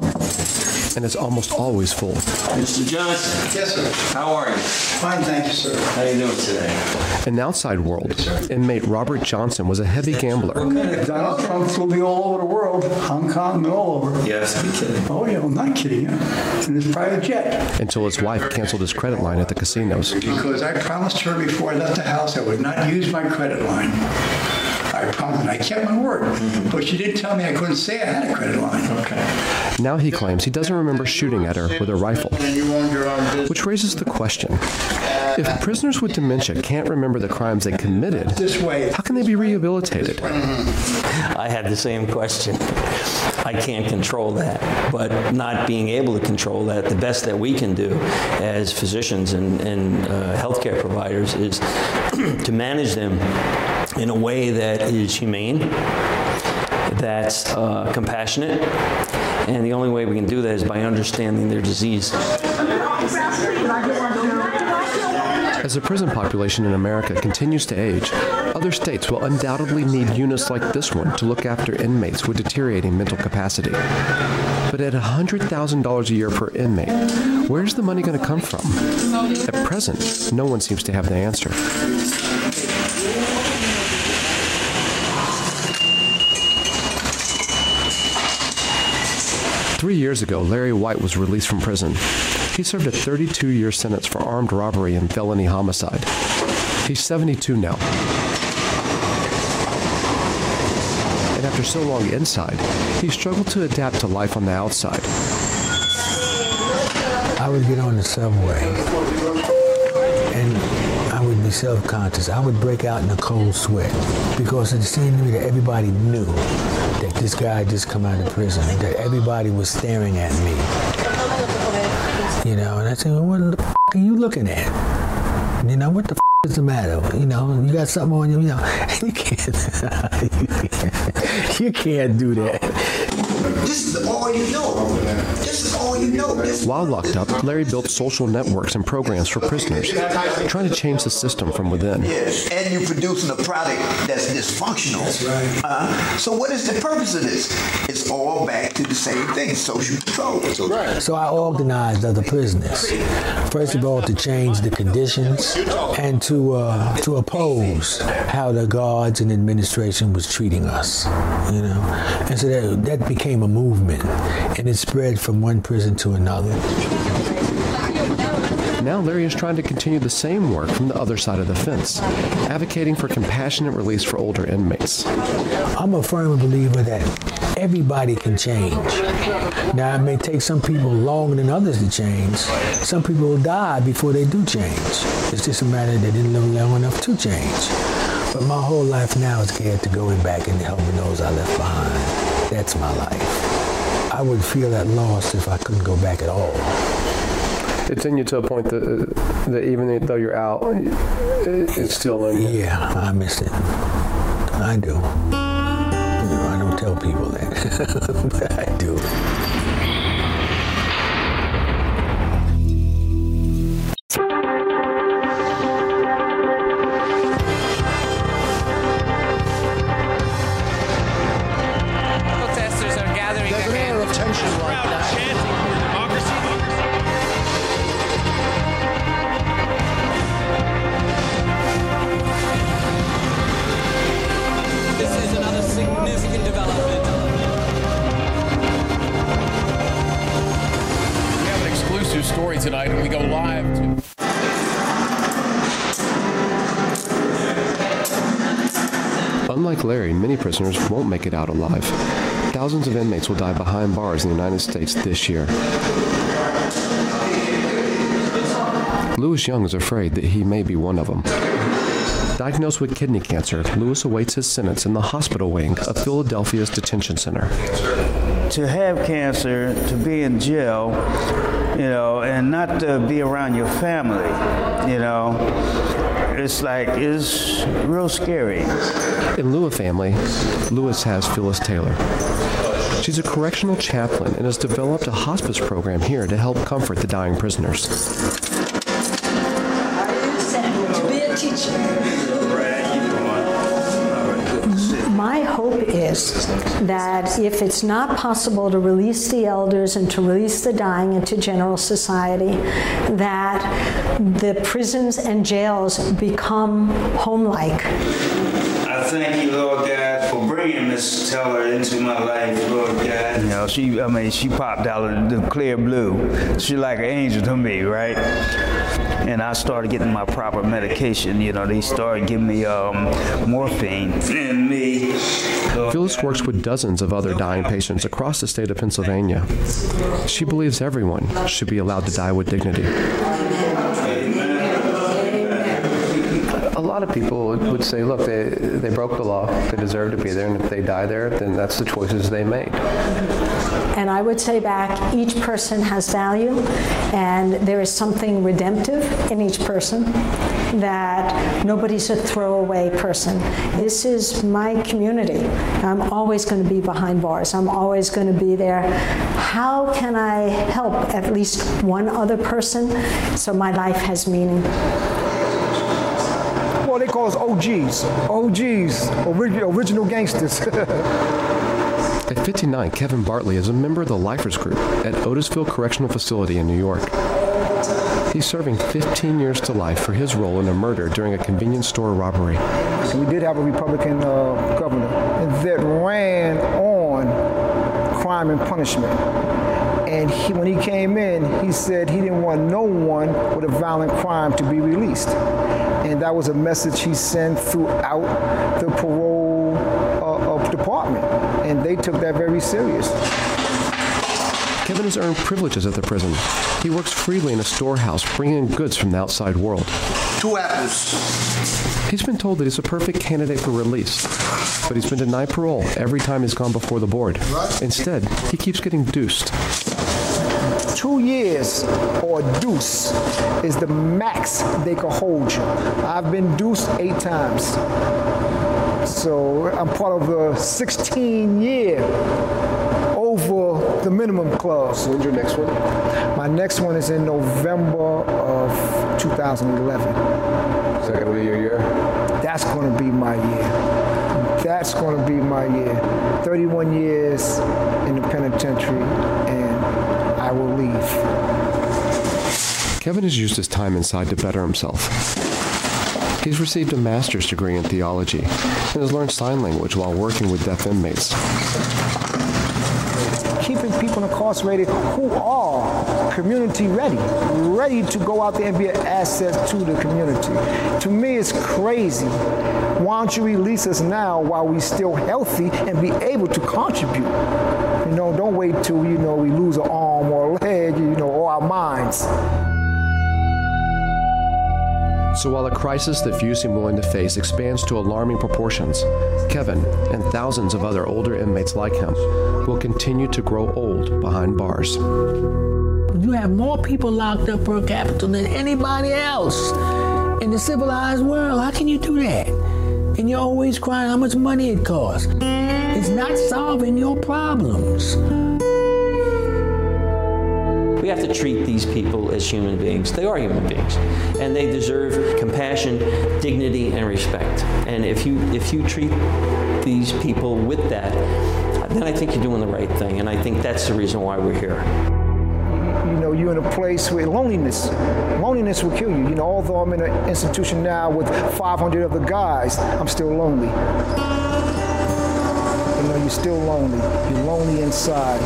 and it's almost always full. Mr. Johnson. Yes, sir. How are you? Fine, thank you, sir. How are you doing today? In the outside world, inmate Robert Johnson was a heavy gambler. Donald Trump flew me all over the world, Hong Kong and all over. Yes, I'm kidding. Oh, yeah, I'm not kidding you. In his private jet. Until his wife canceled his credit line at the casinos. Because I promised her before I left the house I would not use my credit line. I promised, I kept my word. But she did tell me I couldn't say I had a credit line. Okay. Now he claims he doesn't remember shooting at her with a rifle. Which raises the question, if prisoners with dementia can't remember the crimes they committed, how can they be rehabilitated? I had the same question. I can't control that, but not being able to control that, the best that we can do as physicians and, and uh, healthcare providers is *clears throat* to manage them in a way that is humane, that's uh, compassionate, and the only way we can do that is by understanding their disease. As the prison population in America continues to age, other states will undoubtedly need units like this one to look after inmates with deteriorating mental capacity. But at $100,000 a year per inmate, where's the money going to come from? At present, no one seems to have the answer. Three years ago, Larry White was released from prison. He served a 32-year sentence for armed robbery and felony homicide. He's 72 now. And after so long inside, he struggled to adapt to life on the outside. I would get on the subway self-conscious. I would break out in a cold sweat because it seemed to me that everybody knew that this guy had just come out of prison, that everybody was staring at me. You know, and I said, well, what the f- are you looking at? You know, what the f- is the matter? You know, you got something on you, you know, *laughs* you can't, *laughs* you can't, you can't do that. This is all you know. This is all you know. This While locked up, Larry built social networks and programs for prisoners, trying to change the system from within. Yes, and you're producing a product that's dysfunctional. That's right. Uh, so what is the purpose of this? It's all back to the same thing, social control. So, right. So I organized other prisoners. First of all, to change the conditions and to uh, to oppose how the guards and administration was treating us. You know, and so that that became a movement, and it spread from one prison to another. Now Larry is trying to continue the same work from the other side of the fence, advocating for compassionate release for older inmates. I'm a firm believer that everybody can change. Now, it may take some people longer than others to change. Some people will die before they do change. It's just a matter that they didn't live long enough to change. But my whole life now is geared to going back and helping those I left behind. That's my life. I would feel that loss if I couldn't go back at all. It's in you to a point that uh, that even though you're out, it's still in you. Yeah, I miss it. I do. You know, I don't tell people that, *laughs* but I do. Prisoners won't make it out alive. Thousands of inmates will die behind bars in the United States this year. Lewis Young is afraid that he may be one of them. Diagnosed with kidney cancer, Lewis awaits his sentence in the hospital wing of Philadelphia's detention center. to have cancer, to be in jail, you know, and not to be around your family, you know, It's like it's real scary. In Lua family, Lewis has Phyllis Taylor. She's a correctional chaplain and has developed a hospice program here to help comfort the dying prisoners. to be a teacher. My hope is that if it's not possible to release the elders and to release the dying into general society, that the prisons and jails become home-like. I thank you, Lord God, for bringing Miss Teller into my life, Lord God. You know, she, I mean, she popped out of the clear blue. She like an angel to me, right? And I started getting my proper medication. You know, they started giving me um, morphine. And me. Phyllis works with dozens of other dying patients across the state of Pennsylvania. She believes everyone should be allowed to die with dignity. Of people would- would say, look, they they broke the law. They deserve to be there and if they die there, then that's the choices they made. And I would say back, each person has value and there is something redemptive in each person that nobody's a throwaway person. This is my community. I'm always going to be behind bars. I'm always going to be there. How can I help at least one other person so my life has meaning? They call us OGs. OGs, original, original gangsters. *laughs* At 59, Kevin Bartley is a member of the Lifers Group at Otisville Correctional Facility in New York. He's serving 15 years to life for his role in a murder during a convenience store robbery. we did have a Republican uh, governor that ran on crime and punishment. And he, when he came in, he said he didn't want no one with a violent crime to be released. And that was a message he sent throughout the parole uh, uh, department. And they took that very serious. Kevin has earned privileges at the prison. He works freely in a storehouse, bringing in goods from the outside world. Two apples. He's been told that he's a perfect candidate for release, but he's been denied parole every time he's gone before the board. Instead, he keeps getting deuced. Two years or deuce is the max they can hold you. I've been deuced eight times. So I'm part of the 16 year over the minimum clause. When's your next one? My next one is in November of 2011. Is that going to be your year? That's going to be my year. That's going to be my year. 31 years in the penitentiary will leave. Kevin has used his time inside to better himself. He's received a master's degree in theology and has learned sign language while working with deaf inmates. Keeping people incarcerated who are community ready, ready to go out there and be an asset to the community. To me, it's crazy. Why don't you release us now while we're still healthy and be able to contribute? You know, don't wait till, you know, we lose an arm or a leg, you know, or our minds. So while the crisis that few seem willing to face expands to alarming proportions, Kevin and thousands of other older inmates like him will continue to grow old behind bars. You have more people locked up per capita than anybody else in the civilized world. How can you do that? And you're always crying how much money it costs. It's not solving your problems. We have to treat these people as human beings. They are human beings, and they deserve compassion, dignity, and respect. And if you if you treat these people with that, then I think you're doing the right thing. And I think that's the reason why we're here. Know, you're in a place where loneliness, loneliness will kill you. You know, although I'm in an institution now with 500 other guys, I'm still lonely. You know, you're still lonely. You're lonely inside.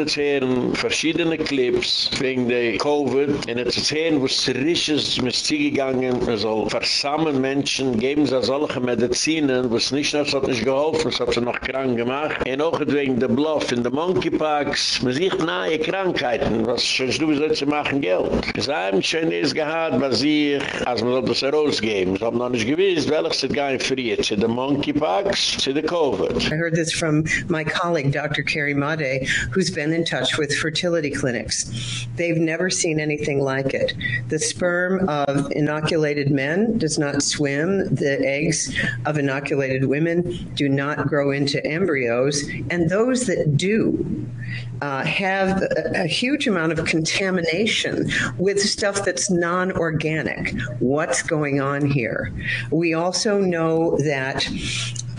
Te zehren verschiedene Clips wegen der Covid er zu zehren, wo es risches Mystik gegangen, er soll versammeln Menschen, geben sie solche Medizinen, wo es nicht nur, es hat nicht geholfen, es hat sie noch krank gemacht. Und auch wegen der Bluff in der Monkeypox, man sieht nahe Krankheiten, was schon du, soll sie machen Geld? Es haben schon ist gehad, was ich, als man das herausgeben, es haben noch nicht gewiss, welches sind gar nicht friert, sie der Monkeypox, sie der Covid. I heard this from my colleague, Dr. Carrie Made, who's been in touch with fertility clinics. They've never seen anything like it. The sperm of inoculated men does not swim. The eggs of inoculated women do not grow into embryos. And those that do uh, have a, a huge amount of contamination with stuff that's non-organic. What's going on here? We also know that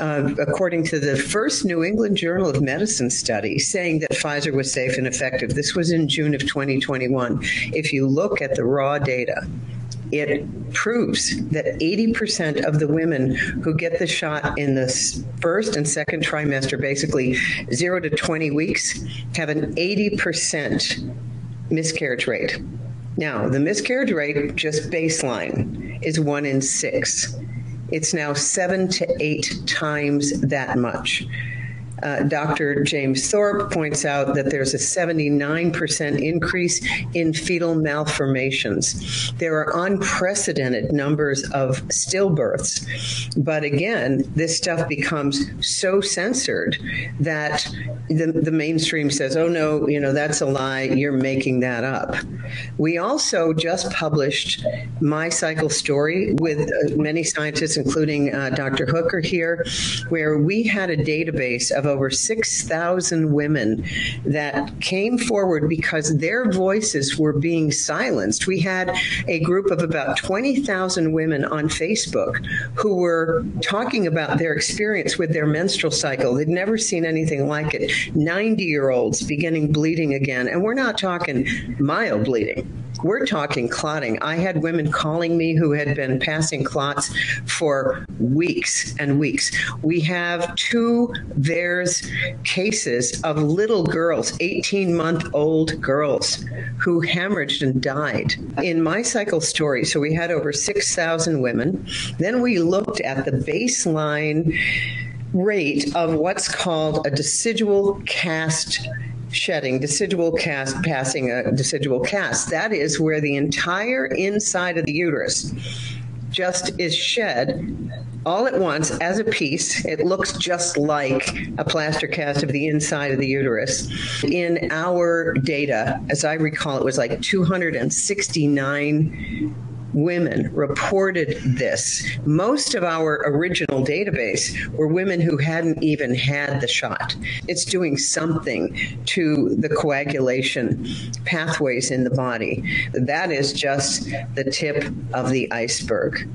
uh, according to the first New England Journal of Medicine study saying that Pfizer was safe and effective. This was in June of 2021. If you look at the raw data, it proves that 80% of the women who get the shot in the first and second trimester basically 0 to 20 weeks have an 80% miscarriage rate. Now, the miscarriage rate just baseline is 1 in 6. It's now 7 to 8 times that much. Uh, Dr. James Thorpe points out that there's a 79% increase in fetal malformations. There are unprecedented numbers of stillbirths. But again, this stuff becomes so censored that the the mainstream says, "Oh no, you know, that's a lie. You're making that up." We also just published my cycle story with uh, many scientists including uh, Dr. Hooker here where we had a database of over 6,000 women that came forward because their voices were being silenced. We had a group of about 20,000 women on Facebook who were talking about their experience with their menstrual cycle. They'd never seen anything like it. 90-year-olds beginning bleeding again, and we're not talking mild bleeding we're talking clotting. I had women calling me who had been passing clots for weeks and weeks. We have two there's cases of little girls, 18-month-old girls who hemorrhaged and died. In my cycle story, so we had over 6,000 women. Then we looked at the baseline rate of what's called a decidual cast shedding decidual cast passing a decidual cast that is where the entire inside of the uterus just is shed all at once as a piece. It looks just like a plaster cast of the inside of the uterus. In our data as i recall it was like 269 women reported this. Most of our original database were women who hadn't even had the shot. It's doing something to the coagulation pathways in the body. That is just the tip of the iceberg.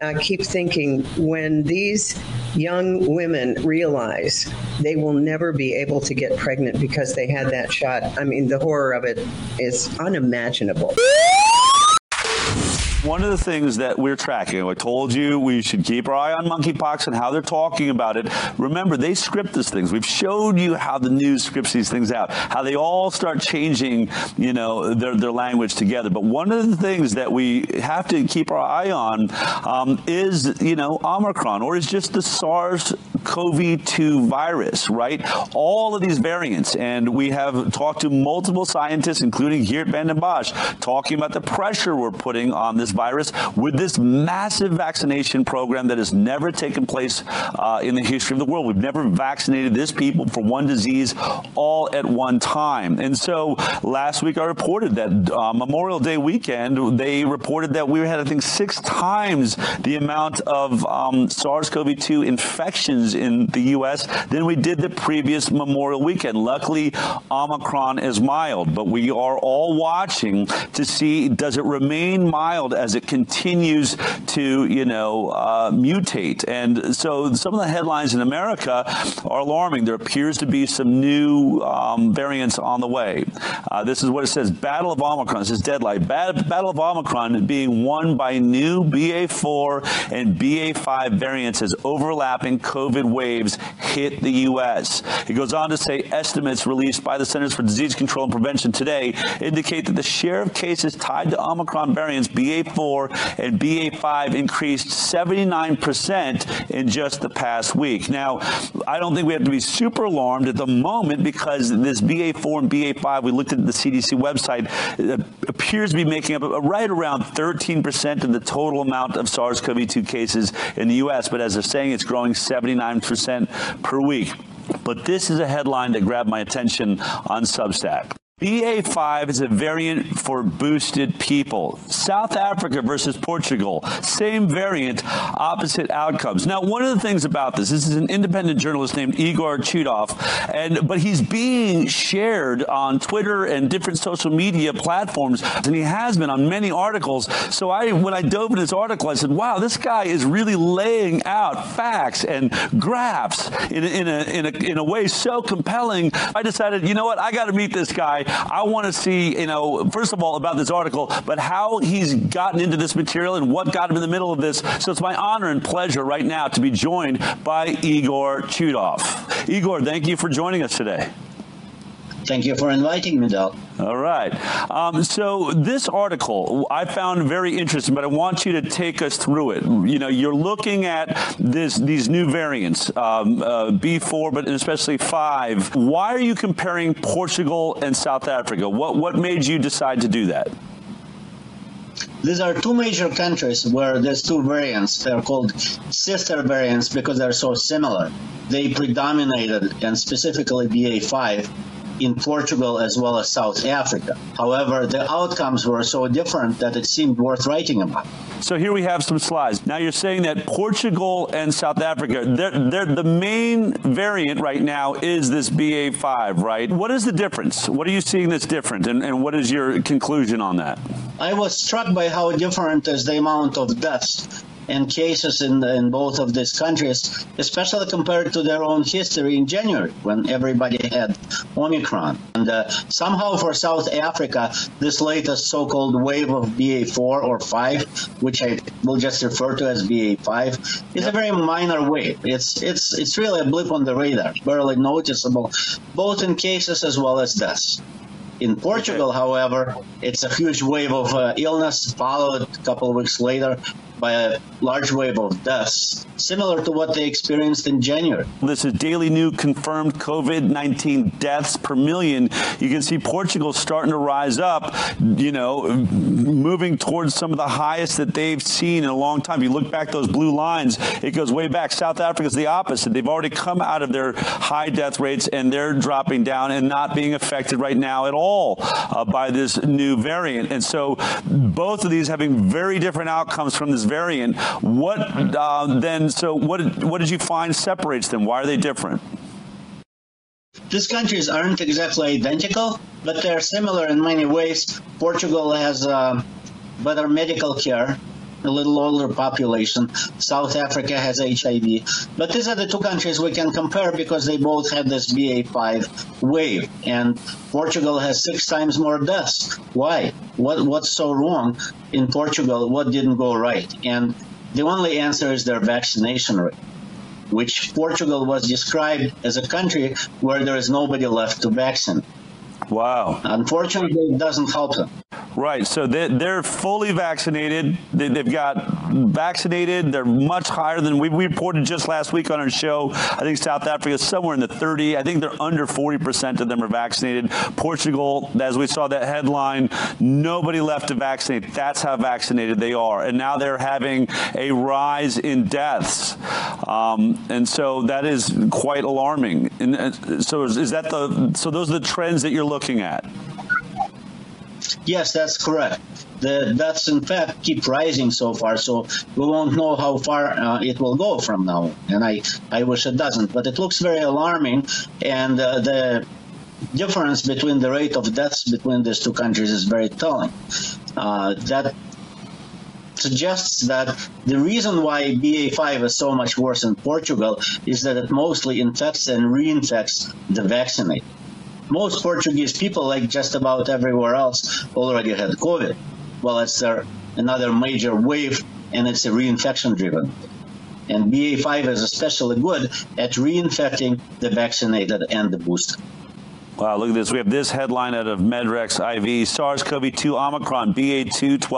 I keep thinking when these young women realize they will never be able to get pregnant because they had that shot. I mean, the horror of it is unimaginable. One of the things that we're tracking, I told you we should keep our eye on monkeypox and how they're talking about it. Remember, they script these things. We've showed you how the news scripts these things out, how they all start changing, you know, their their language together. But one of the things that we have to keep our eye on um, is, you know, Omicron or is just the SARS CoV-2 virus, right? All of these variants and we have talked to multiple scientists including Geert Vanden Bossche talking about the pressure we're putting on this virus with this massive vaccination program that has never taken place uh, in the history of the world. We've never vaccinated this people for one disease all at one time. And so last week I reported that uh, Memorial Day weekend they reported that we had I think 6 times the amount of um, SARS-CoV-2 infections in the US than we did the previous Memorial weekend. Luckily Omicron is mild, but we are all watching to see does it remain mild as it continues to, you know, uh, mutate. And so some of the headlines in America are alarming. There appears to be some new um, variants on the way. Uh, this is what it says, Battle of Omicron. This is Deadline. Battle of Omicron being won by new BA4 and BA5 variants as overlapping COVID COVID waves hit the U.S. He goes on to say estimates released by the Centers for Disease Control and Prevention today indicate that the share of cases tied to Omicron variants BA4 and BA5 increased 79% in just the past week. Now, I don't think we have to be super alarmed at the moment because this BA4 and BA5 we looked at the CDC website uh, appears to be making up right around 13% of the total amount of SARS-CoV-2 cases in the US, but as they're saying it's growing 79% per week. But this is a headline that grabbed my attention on Substack. BA5 is a variant for boosted people. South Africa versus Portugal, same variant, opposite outcomes. Now, one of the things about this, this is an independent journalist named Igor Chudov, and but he's being shared on Twitter and different social media platforms, and he has been on many articles. So I when I dove into his article, I said, "Wow, this guy is really laying out facts and graphs in in a in a in a way so compelling." I decided, "You know what? I got to meet this guy I want to see, you know, first of all about this article, but how he's gotten into this material and what got him in the middle of this. So it's my honor and pleasure right now to be joined by Igor Chudov. Igor, thank you for joining us today. Thank you for inviting me, Del. All right. Um, so this article I found very interesting, but I want you to take us through it. You know, you're looking at this these new variants, um, uh, B4 but especially 5. Why are you comparing Portugal and South Africa? What what made you decide to do that? These are two major countries where there's two variants. They're called sister variants because they're so similar. They predominated and specifically BA5 in Portugal as well as South Africa. However, the outcomes were so different that it seemed worth writing about. So here we have some slides. Now you're saying that Portugal and South Africa, they're, they're the main variant right now is this BA5, right? What is the difference? What are you seeing that's different and, and what is your conclusion on that? I was struck by how different is the amount of deaths and cases in, in both of these countries, especially compared to their own history in January when everybody had Omicron. And uh, somehow for South Africa, this latest so-called wave of BA4 or 5, which I will just refer to as BA5, is a very minor wave. It's it's it's really a blip on the radar, barely noticeable, both in cases as well as deaths. In Portugal, however, it's a huge wave of uh, illness followed a couple of weeks later by a large wave of deaths, similar to what they experienced in January. This is daily new confirmed COVID-19 deaths per million. You can see Portugal starting to rise up, you know, moving towards some of the highest that they've seen in a long time. If you look back those blue lines, it goes way back. South Africa's the opposite. They've already come out of their high death rates and they're dropping down and not being affected right now at all uh, by this new variant. And so both of these having very different outcomes from this variant. What uh, then so what what did you find separates them? Why are they different? These countries aren't exactly identical, but they're similar in many ways. Portugal has uh, better medical care a little older population. South Africa has HIV. But these are the two countries we can compare because they both had this BA5 wave and Portugal has 6 times more deaths. Why? What what's so wrong in Portugal? What didn't go right? And the only answer is their vaccination rate which Portugal was described as a country where there is nobody left to vaccinate. Wow. Unfortunately, it doesn't help them. Right. So they they're fully vaccinated. They, have got vaccinated. They're much higher than we, reported just last week on our show. I think South Africa is somewhere in the 30. I think they're under 40% of them are vaccinated. Portugal, as we saw that headline, nobody left to vaccinate. That's how vaccinated they are. And now they're having a rise in deaths. Um, and so that is quite alarming. And uh, so is, is that the so those are the trends that you're looking at? Yes, that's correct. The deaths in fact keep rising so far, so we won't know how far uh, it will go from now. And I I wish it doesn't, but it looks very alarming and uh, the difference between the rate of deaths between these two countries is very telling. Uh, that suggests that the reason why BA5 is so much worse in Portugal is that it mostly infects and reinfects the vaccinated most Portuguese people, like just about everywhere else, already had COVID. Well, it's their, uh, another major wave, and it's a reinfection driven. And BA5 is especially good at reinfecting the vaccinated and the boosted. Wow, look at this. We have this headline out of medRxiv. SARS-CoV-2 Omicron BA212,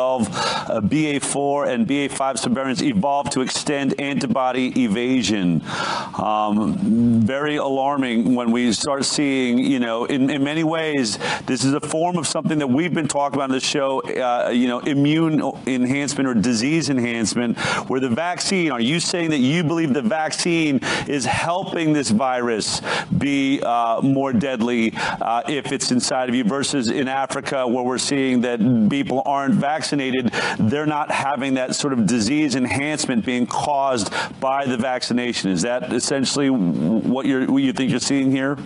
uh, BA4 and BA5 subvariants evolved to extend antibody evasion. Um, very alarming when we start seeing, you know, in, in many ways this is a form of something that we've been talking about on the show, uh, you know, immune enhancement or disease enhancement where the vaccine, are you saying that you believe the vaccine is helping this virus be uh, more deadly uh, if it's inside of you versus in Africa where we're seeing that people aren't vaccinated they're not having that sort of disease enhancement being caused by the vaccination is that essentially what you what you think you're seeing here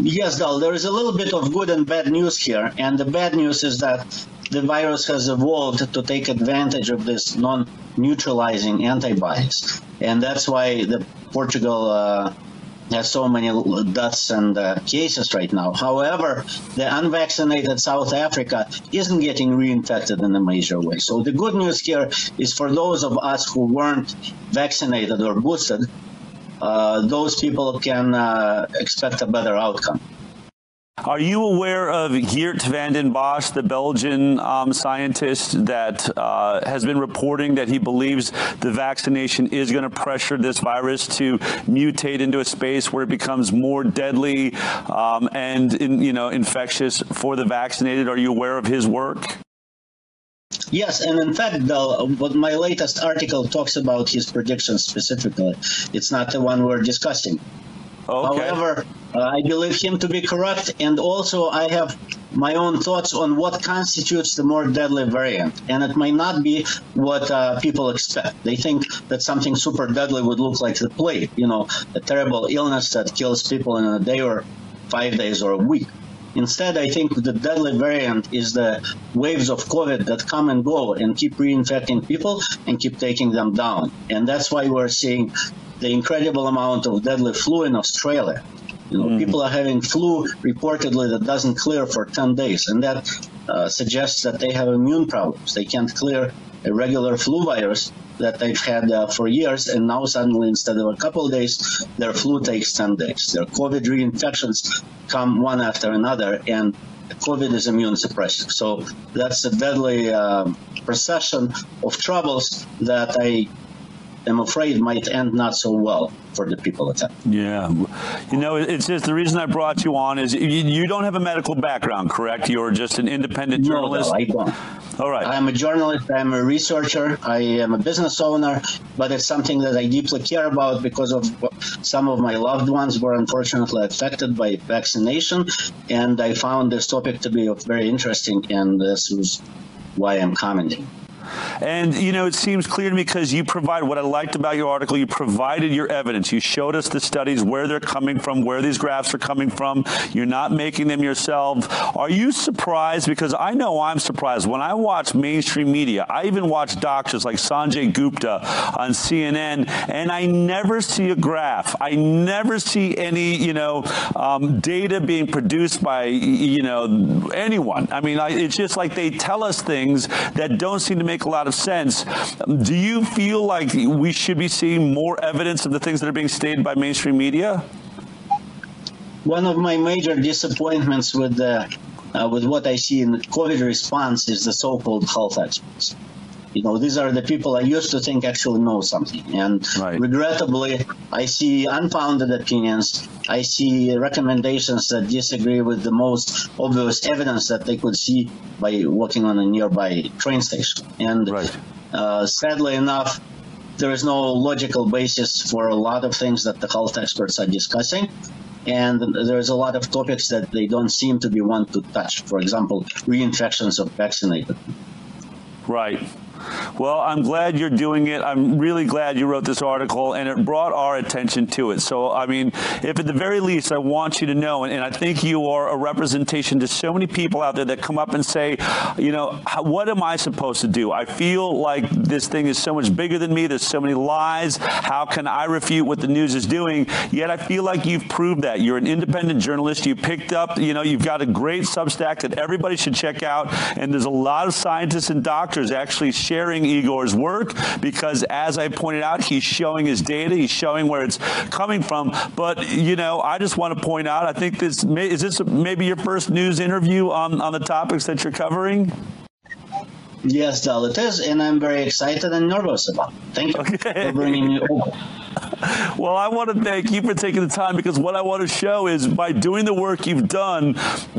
Yes, Del, there is a little bit of good and bad news here. And the bad news is that the virus has evolved to take advantage of this non-neutralizing antibodies. And that's why the Portugal uh, has so many deaths and uh, cases right now. However, the unvaccinated South Africa isn't getting reinfected in a major way. So the good news here is for those of us who weren't vaccinated or boosted, uh, those people can uh, expect a better outcome. Are you aware of Geert Vanden Bossche, the Belgian um, scientist that uh, has been reporting that he believes the vaccination is going to pressure this virus to mutate into a space where it becomes more deadly um, and in, you know infectious for the vaccinated? Are you aware of his work? Yes, and in fact, what my latest article talks about his predictions specifically. It's not the one we're discussing. Okay. However, uh, I believe him to be correct and also I have my own thoughts on what constitutes the more deadly variant and it might not be what uh, people expect. They think that something super deadly would look like the plague, you know, a terrible illness that kills people in a day or 5 days or a week. Instead, I think the deadly variant is the waves of COVID that come and go and keep reinfecting people and keep taking them down. And that's why we're seeing the incredible amount of deadly flu in Australia. You know, mm. people are having flu reportedly that doesn't clear for 10 days, and that uh, suggests that they have immune problems. They can't clear a regular flu virus that they've had uh, for years, and now suddenly, instead of a couple of days, their flu takes 10 days. Their COVID reinfections come one after another, and COVID is immune suppressive. So that's a deadly uh, procession of troubles that I am afraid it might end not so well for the people at Yeah. You know, it's just the reason I brought you on is you, you don't have a medical background, correct? You're just an independent journalist. No, I don't. All right. I'm a journalist, I'm a researcher, I am a business owner, but it's something that I deeply care about because of some of my loved ones were unfortunately affected by vaccination and I found this topic to be very interesting and this is why I'm commenting. And you know, it seems clear to me because you provide what I liked about your article, you provided your evidence. You showed us the studies where they're coming from, where these graphs are coming from. You're not making them yourself. Are you surprised because I know I'm surprised when I watch mainstream media. I even watch doctors like Sanjay Gupta on CNN and I never see a graph. I never see any, you know, um, data being produced by you know anyone. I mean, I, it's just like they tell us things that don't seem to make make a lot of sense. Do you feel like we should be seeing more evidence of the things that are being stated by mainstream media? One of my major disappointments with the uh, with what I see in the COVID response is the so-called health experts. You know, these are the people I used to think actually know something. And right. regrettably, I see unfounded opinions. I see recommendations that disagree with the most obvious evidence that they could see by walking on a nearby train station. And right. uh, sadly enough, there is no logical basis for a lot of things that the health experts are discussing and there's a lot of topics that they don't seem to be one to touch for example reinfections of vaccinated right well, I'm glad you're doing it. I'm really glad you wrote this article and it brought our attention to it. So, I mean, if at the very least I want you to know and, and I think you are a representation to so many people out there that come up and say, you know, what am I supposed to do? I feel like this thing is so much bigger than me. There's so many lies. How can I refute what the news is doing? Yet I feel like you've proved that. You're an independent journalist. You picked up, you know, you've got a great Substack that everybody should check out and there's a lot of scientists and doctors actually sharing Igor's work because as I pointed out, he's showing his data, he's showing where it's coming from, but you know, I just want to point out I think this is this maybe your first news interview on on the topics that you're covering? Yes, Del, it is, and I'm very excited and nervous about it. Thank you okay. for bringing me over. Well, I want to thank you for taking the time because what I want to show is by doing the work you've done,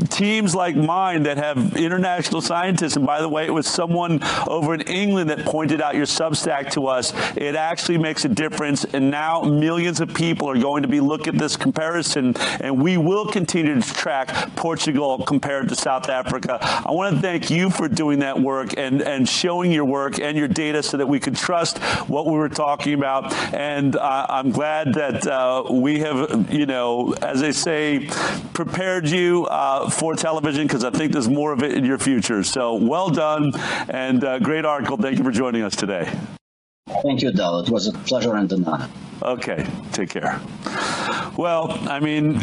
teams like mine that have international scientists and by the way, it was someone over in England that pointed out your Substack to us. It actually makes a difference and now millions of people are going to be looking at this comparison and we will continue to track Portugal compared to South Africa. I want to thank you for doing that work and and showing your work and your data so that we could trust what we were talking about and uh, I'm glad that uh, we have, you know, as they say, prepared you uh, for television because I think there's more of it in your future. So well done and uh, great article. Thank you for joining us today. Thank you, Del. It was a pleasure and an honor. Okay, take care. Well, I mean,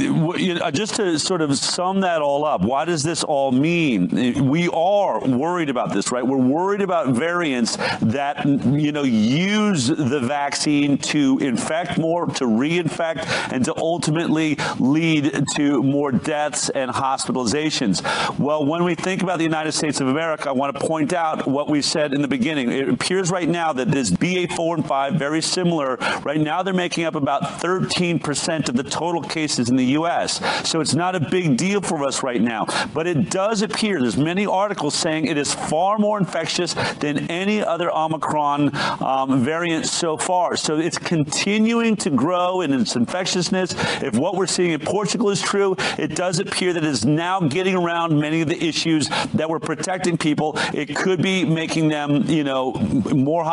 uh, just to sort of sum that all up, what does this all mean? We are worried about this, right? We're worried about variants that you know use the vaccine to infect more, to reinfect and to ultimately lead to more deaths and hospitalizations. Well, when we think about the United States of America, I want to point out what we said in the beginning. It appears right now that this BA4 and 5 very similar. Right now they're making up about 13% of the total cases in the US. So it's not a big deal for us right now, but it does appear there's many articles saying it is far more infectious than any other Omicron um, variant so far. So it's continuing to grow in its infectiousness. If what we're seeing in Portugal is true, it does appear that it is now getting around many of the issues that were protecting people. It could be making them, you know, more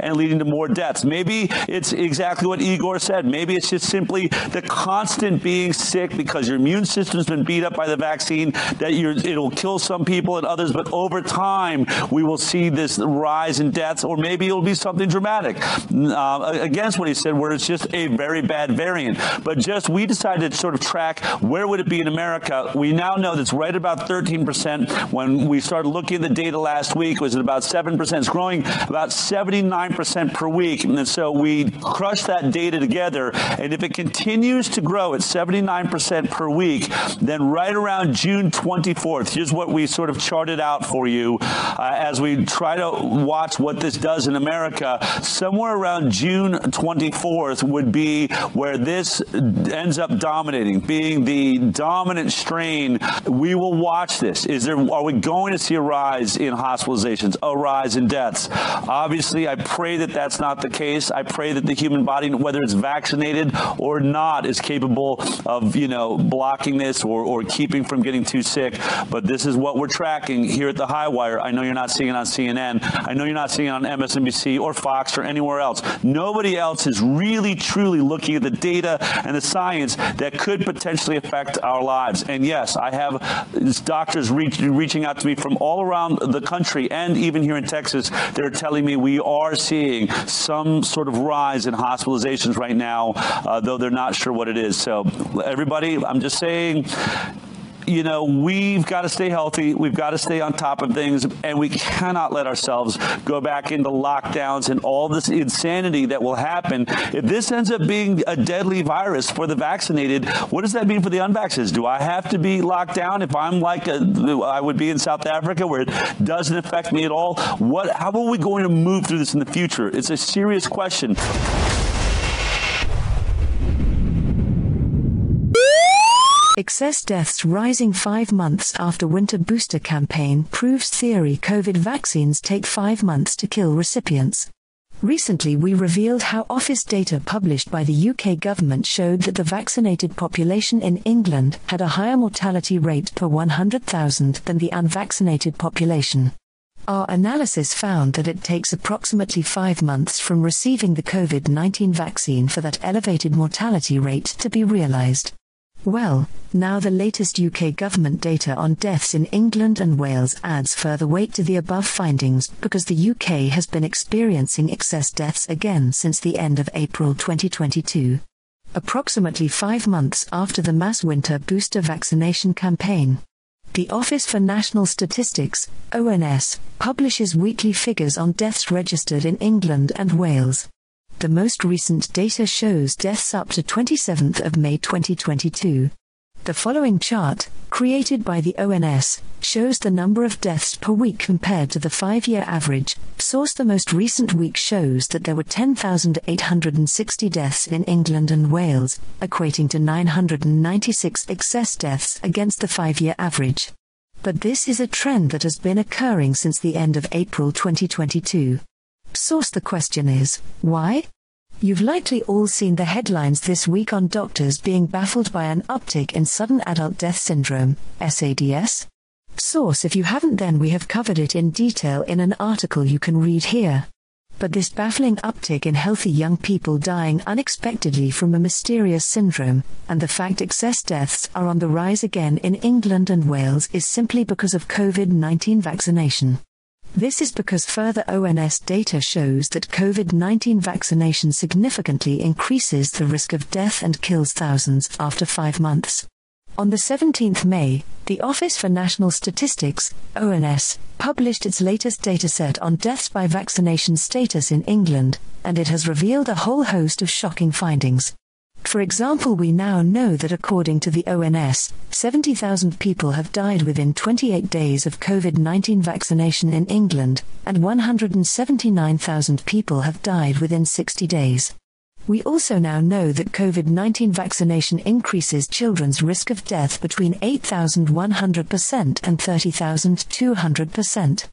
and leading to more deaths. Maybe it's exactly what Igor said. Maybe it's just simply the constant being sick because your immune system's been beat up by the vaccine that it'll kill some people and others but over time we will see this rise in deaths or maybe it'll be something dramatic. Uh, against what he said where it's just a very bad variant. But just we decided to sort of track where would it be in America. We now know that's right about 13% when we started looking at the data last week was it about 7% it's growing about 79% per week. And so we crush that data together. And if it continues to grow at 79% per week then right around June 24th here's what we sort of charted out for you uh, as we try to watch what this does in America somewhere around June 24th would be where this ends up dominating being the dominant strain. We will watch this. Is there are we going to see a rise in hospitalizations a rise in deaths? Obviously i pray that that's not the case. I pray that the human body whether it's vaccinated or not is capable of you know blocking this or or keeping from getting too sick. But this is what we're tracking here at the HighWire. I know you're not seeing it on CNN i know you're not seeing it on MSNBC or Fox or anywhere else. Nobody else is really truly looking at the data and the science that could potentially affect our lives. And yes i have doctors reach, reaching out to me from all around the country and even here in Texas. They're telling me we are seeing some sort of rise in hospitalizations right now uh, though they're not sure what it is. So everybody i'm just saying you know, we've got to stay healthy. We've got to stay on top of things and we cannot let ourselves go back into lockdowns and all this insanity that will happen. If this ends up being a deadly virus for the vaccinated, what does that mean for the unvaccinated? Do I have to be locked down if I'm like a, I would be in South Africa where it doesn't affect me at all? What how are we going to move through this in the future? It's a serious question. Excess deaths rising five months after winter booster campaign proves theory COVID vaccines take five months to kill recipients. Recently we revealed how office data published by the UK government showed that the vaccinated population in England had a higher mortality rate per 100,000 than the unvaccinated population. Our analysis found that it takes approximately 5 months from receiving the COVID-19 vaccine for that elevated mortality rate to be realized. Well, now the latest UK government data on deaths in England and Wales adds further weight to the above findings because the UK has been experiencing excess deaths again since the end of April 2022. Approximately 5 months after the mass winter booster vaccination campaign. The Office for National Statistics, ONS, publishes weekly figures on deaths registered in England and Wales. The most recent data shows deaths up to 27th of May 2022. The following chart, created by the ONS, shows the number of deaths per week compared to the 5-year average. Source The most recent week shows that there were 10,860 deaths in England and Wales, equating to 996 excess deaths against the 5-year average. But this is a trend that has been occurring since the end of April 2022. Source The question is, why? You've likely all seen the headlines this week on doctors being baffled by an uptick in sudden adult death syndrome, SADS. Source If you haven't, then we have covered it in detail in an article you can read here. But this baffling uptick in healthy young people dying unexpectedly from a mysterious syndrome, and the fact excess deaths are on the rise again in England and Wales is simply because of COVID 19 vaccination. This is because further ONS data shows that COVID 19 vaccination significantly increases the risk of death and kills thousands after five months. On the 17th May, the Office for National Statistics, ONS, published its latest dataset on deaths by vaccination status in England, and it has revealed a whole host of shocking findings. For example, we now know that according to the ONS, 70,000 people have died within 28 days of COVID 19 vaccination in England, and 179,000 people have died within 60 days. We also now know that COVID 19 vaccination increases children's risk of death between 8,100% and 30,200%.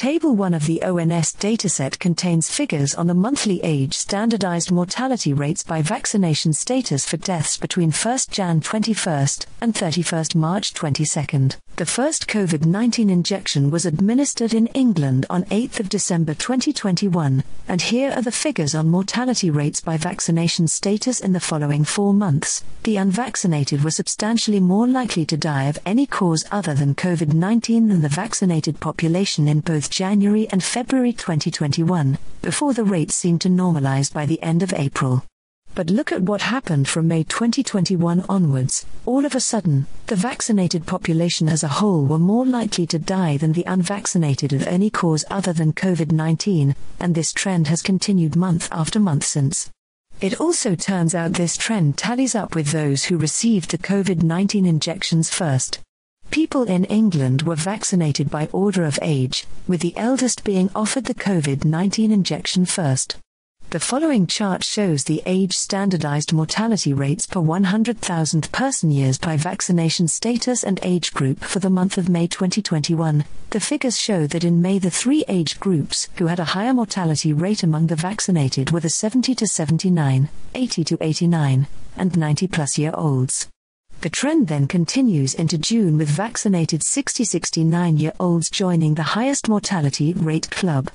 Table 1 of the ONS dataset contains figures on the monthly age standardized mortality rates by vaccination status for deaths between 1st Jan 21st and 31st March 22nd. The first COVID 19 injection was administered in England on 8th of December 2021, and here are the figures on mortality rates by vaccination status in the following four months. The unvaccinated were substantially more likely to die of any cause other than COVID 19 than the vaccinated population in both January and February 2021, before the rates seemed to normalize by the end of April. But look at what happened from May 2021 onwards. All of a sudden, the vaccinated population as a whole were more likely to die than the unvaccinated of any cause other than COVID 19, and this trend has continued month after month since. It also turns out this trend tallies up with those who received the COVID 19 injections first. People in England were vaccinated by order of age, with the eldest being offered the COVID 19 injection first. The following chart shows the age standardized mortality rates per 100,000 person years by vaccination status and age group for the month of May 2021. The figures show that in May the three age groups who had a higher mortality rate among the vaccinated were the 70 to 79, 80 to 89, and 90 plus year olds. The trend then continues into June with vaccinated 60 69 year olds joining the highest mortality rate club.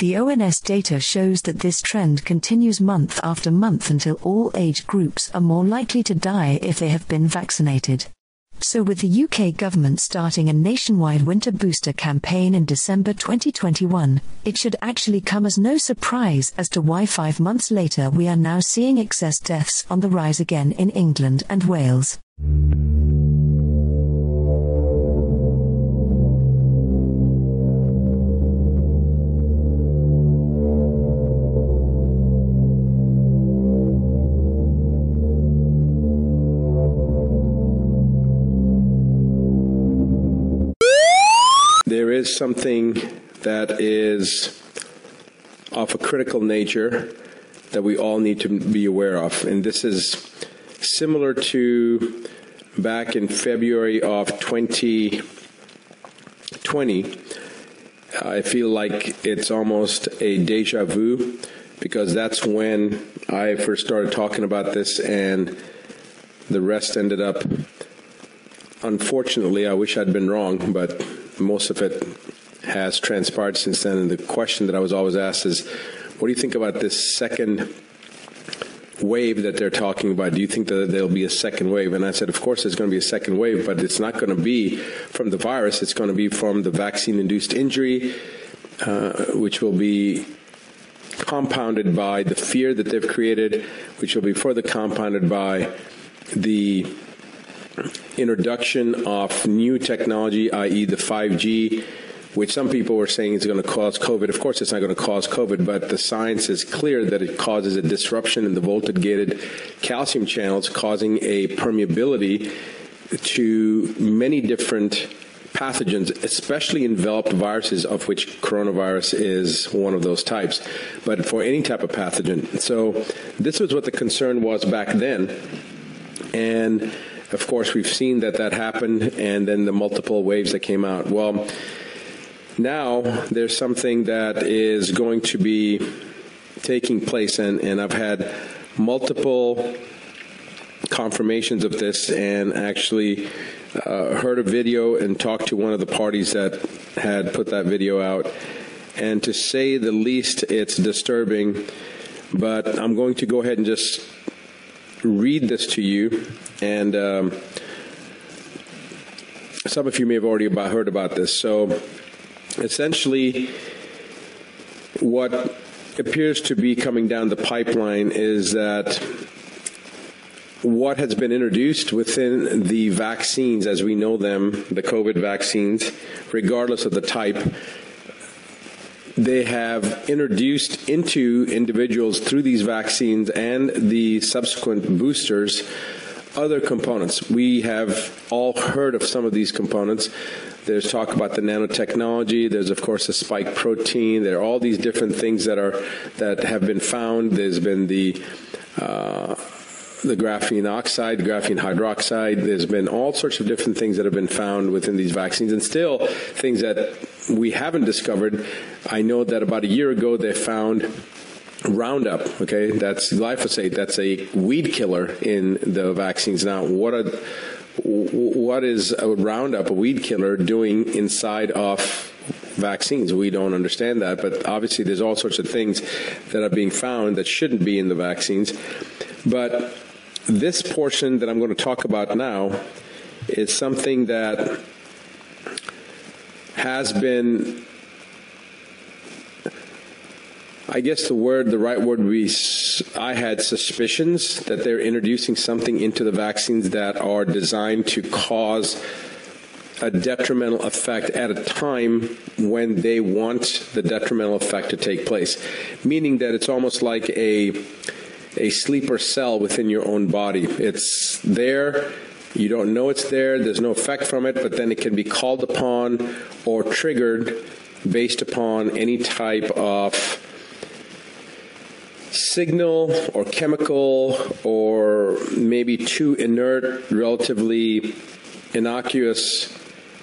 The ONS data shows that this trend continues month after month until all age groups are more likely to die if they have been vaccinated. So, with the UK government starting a nationwide winter booster campaign in December 2021, it should actually come as no surprise as to why five months later we are now seeing excess deaths on the rise again in England and Wales. Is something that is of a critical nature that we all need to be aware of. And this is similar to back in February of 2020. I feel like it's almost a deja vu because that's when I first started talking about this and the rest ended up unfortunately I wish I'd been wrong but most of it has transpired since then. And the question that I was always asked is, what do you think about this second wave that they're talking about? Do you think that there'll be a second wave? And I said, of course there's going to be a second wave, but it's not going to be from the virus. It's going to be from the vaccine-induced injury, uh, which will be compounded by the fear that they've created, which will be further compounded by the introduction of new technology, i.e., the 5G, which some people were saying is going to cause COVID. Of course, it's not going to cause COVID, but the science is clear that it causes a disruption in the voltage gated calcium channels, causing a permeability to many different pathogens, especially enveloped viruses, of which coronavirus is one of those types, but for any type of pathogen. So, this was what the concern was back then. And of course, we've seen that that happened, and then the multiple waves that came out. Well, now there's something that is going to be taking place, and, and I've had multiple confirmations of this and actually uh, heard a video and talked to one of the parties that had put that video out. And to say the least, it's disturbing. But I'm going to go ahead and just read this to you. And um, some of you may have already about heard about this. So essentially, what appears to be coming down the pipeline is that what has been introduced within the vaccines as we know them, the COVID vaccines, regardless of the type, they have introduced into individuals through these vaccines and the subsequent boosters other components. We have all heard of some of these components. There's talk about the nanotechnology. There's of course the spike protein. There are all these different things that are that have been found. There's been the uh, the graphene oxide, graphene hydroxide. There's been all sorts of different things that have been found within these vaccines and still things that we haven't discovered. I know that about a year ago they found Roundup, okay? That's glyphosate. That's a weed killer in the vaccines. Now, what a what is a Roundup, a weed killer doing inside of vaccines. We don't understand that, but obviously there's all sorts of things that are being found that shouldn't be in the vaccines. But this portion that I'm going to talk about now is something that has been I guess the word the right word be I had suspicions that they're introducing something into the vaccines that are designed to cause a detrimental effect at a time when they want the detrimental effect to take place. Meaning that it's almost like a a sleeper cell within your own body. It's there, you don't know it's there, there's no effect from it, but then it can be called upon or triggered based upon any type of signal or chemical or maybe two inert relatively innocuous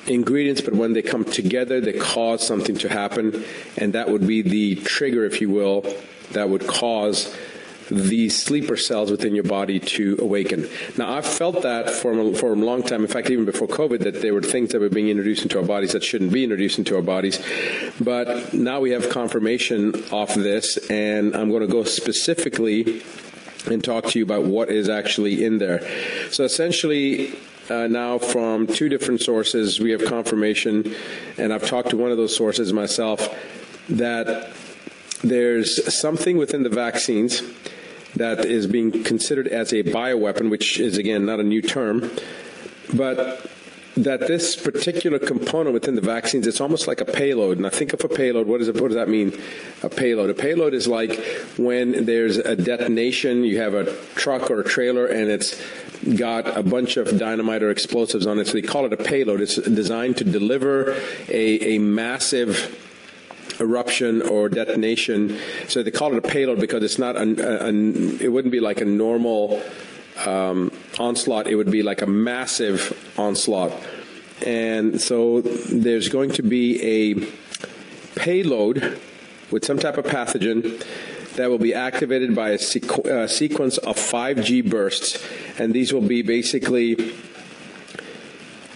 ingredients but when they come together they cause something to happen and that would be the trigger if you will that would cause the sleeper cells within your body to awaken. Now I've felt that for a, for a long time in fact even before covid that there were things that were being introduced into our bodies that shouldn't be introduced into our bodies. But now we have confirmation of this and I'm going to go specifically and talk to you about what is actually in there. So essentially uh, now from two different sources we have confirmation and I've talked to one of those sources myself that there's something within the vaccines that is being considered as a bioweapon, which is again not a new term, but that this particular component within the vaccines it's almost like a payload. And I think of a payload, what does it what does that mean? A payload. A payload is like when there's a detonation, you have a truck or a trailer and it's got a bunch of dynamite or explosives on it. So they call it a payload. It's designed to deliver a a massive eruption or detonation. So they call it a payload because it's not an, an it wouldn't be like a normal um, onslaught. It would be like a massive onslaught. And so there's going to be a payload with some type of pathogen that will be activated by a sequ uh, sequence of 5G bursts and these will be basically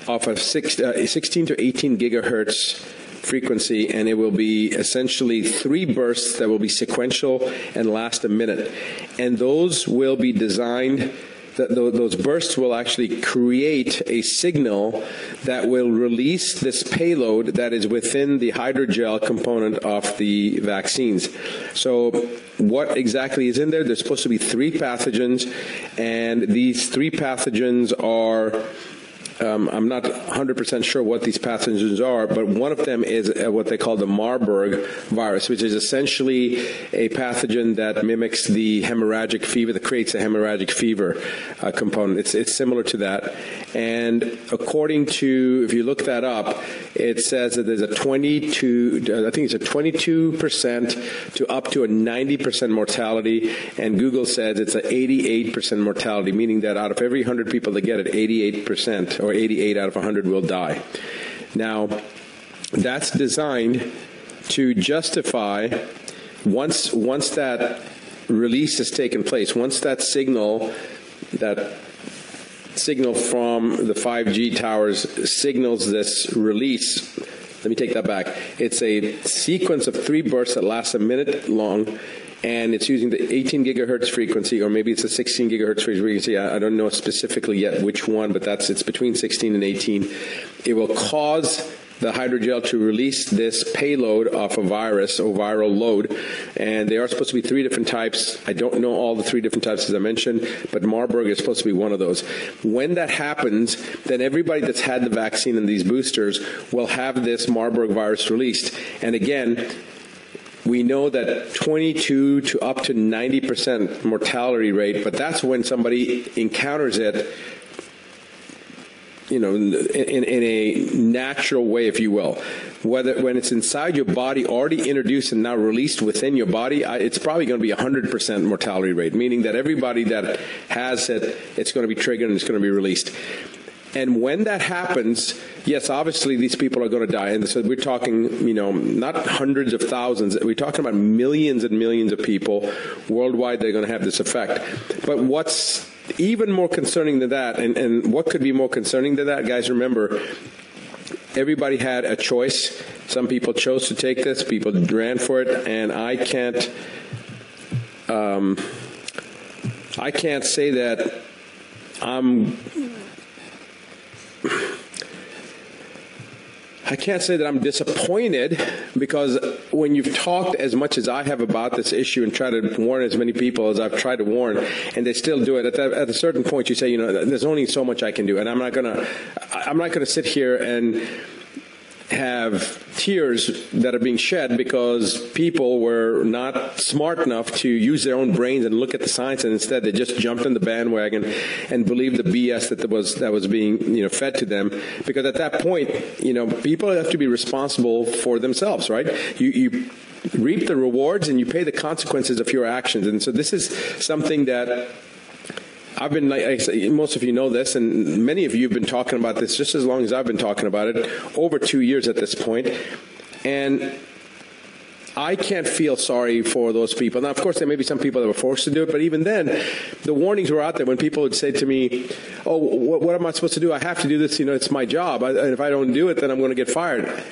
off of six, uh, 16 to 18 gigahertz frequency and it will be essentially three bursts that will be sequential and last a minute. And those will be designed that those bursts will actually create a signal that will release this payload that is within the hydrogel component of the vaccines. So what exactly is in there? There's supposed to be three pathogens and these three pathogens are um, I'm not 100% sure what these pathogens are, but one of them is uh, what they call the Marburg virus, which is essentially a pathogen that mimics the hemorrhagic fever, that creates a hemorrhagic fever uh, component. It's, it's similar to that. And according to, if you look that up, it says that there's a 22, I think it's a 22% to up to a 90% mortality, and Google says it's an 88% mortality, meaning that out of every 100 people that get it, 88% or 88 out of 100 will die. Now, that's designed to justify once once that release has taken place, once that signal that signal from the 5G towers signals this release let me take that back. It's a sequence of three bursts that lasts a minute long and it's using the 18 gigahertz frequency or maybe it's a 16 gigahertz frequency. I, I don't know specifically yet which one but that's it's between 16 and 18 it will cause the hydrogel to release this payload of a virus or viral load. And they are supposed to be three different types. I don't know all the three different types as I mentioned but Marburg is supposed to be one of those. When that happens then everybody that's had the vaccine and these boosters will have this Marburg virus released. And again we know that 22 to up to 90% mortality rate but that's when somebody encounters it you know in, in a natural way if you will. Whether when it's inside your body already introduced and now released within your body it's probably going to be a 100% mortality rate meaning that everybody that has it it's going to be triggered and it's going to be released and when that happens, yes, obviously these people are going to die. And so we're talking, you know, not hundreds of thousands. We're talking about millions and millions of people worldwide they're going to have this effect. But what's even more concerning than that, and, and what could be more concerning than that, guys, remember, everybody had a choice. Some people chose to take this, people ran for it, and I can't um, I can't say that I'm I can't say that I'm disappointed because when you've talked as much as I have about this issue and tried to warn as many people as I've tried to warn and they still do it at, that, at a certain point you say you know there's only so much I can do and I'm not going to I'm not going to sit here and have tears that are being shed because people were not smart enough to use their own brains and look at the science and instead they just jumped in the bandwagon and believed the BS that was that was being you know fed to them. Because at that point you know people have to be responsible for themselves right? You you reap the rewards and you pay the consequences of your actions. And so this is something that I've been like most of you know this and many of you have been talking about this just as long as I've been talking about it over 2 years at this point and I can't feel sorry for those people. Now, of course, there may be some people that were forced to do it, but even then, the warnings were out there when people would say to me, oh, what, what am I supposed to do? I have to do this, you know, it's my job. I, and if I don't do it, then I'm going to get fired.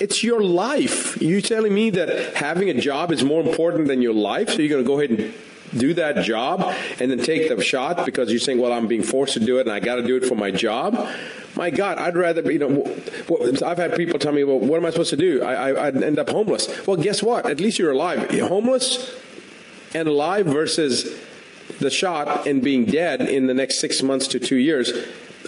It's your life. You telling me that having a job is more important than your life? So you're going to go ahead and do that job and then take the shot because you're saying, well, I'm being forced to do it and I got to do it for my job. My God, I'd rather, you know, I've had people tell me, well, what am I supposed to do? I, I'd end up homeless. Well, guess what? At least you're alive. You're homeless and alive versus the shot and being dead in the next six months to two years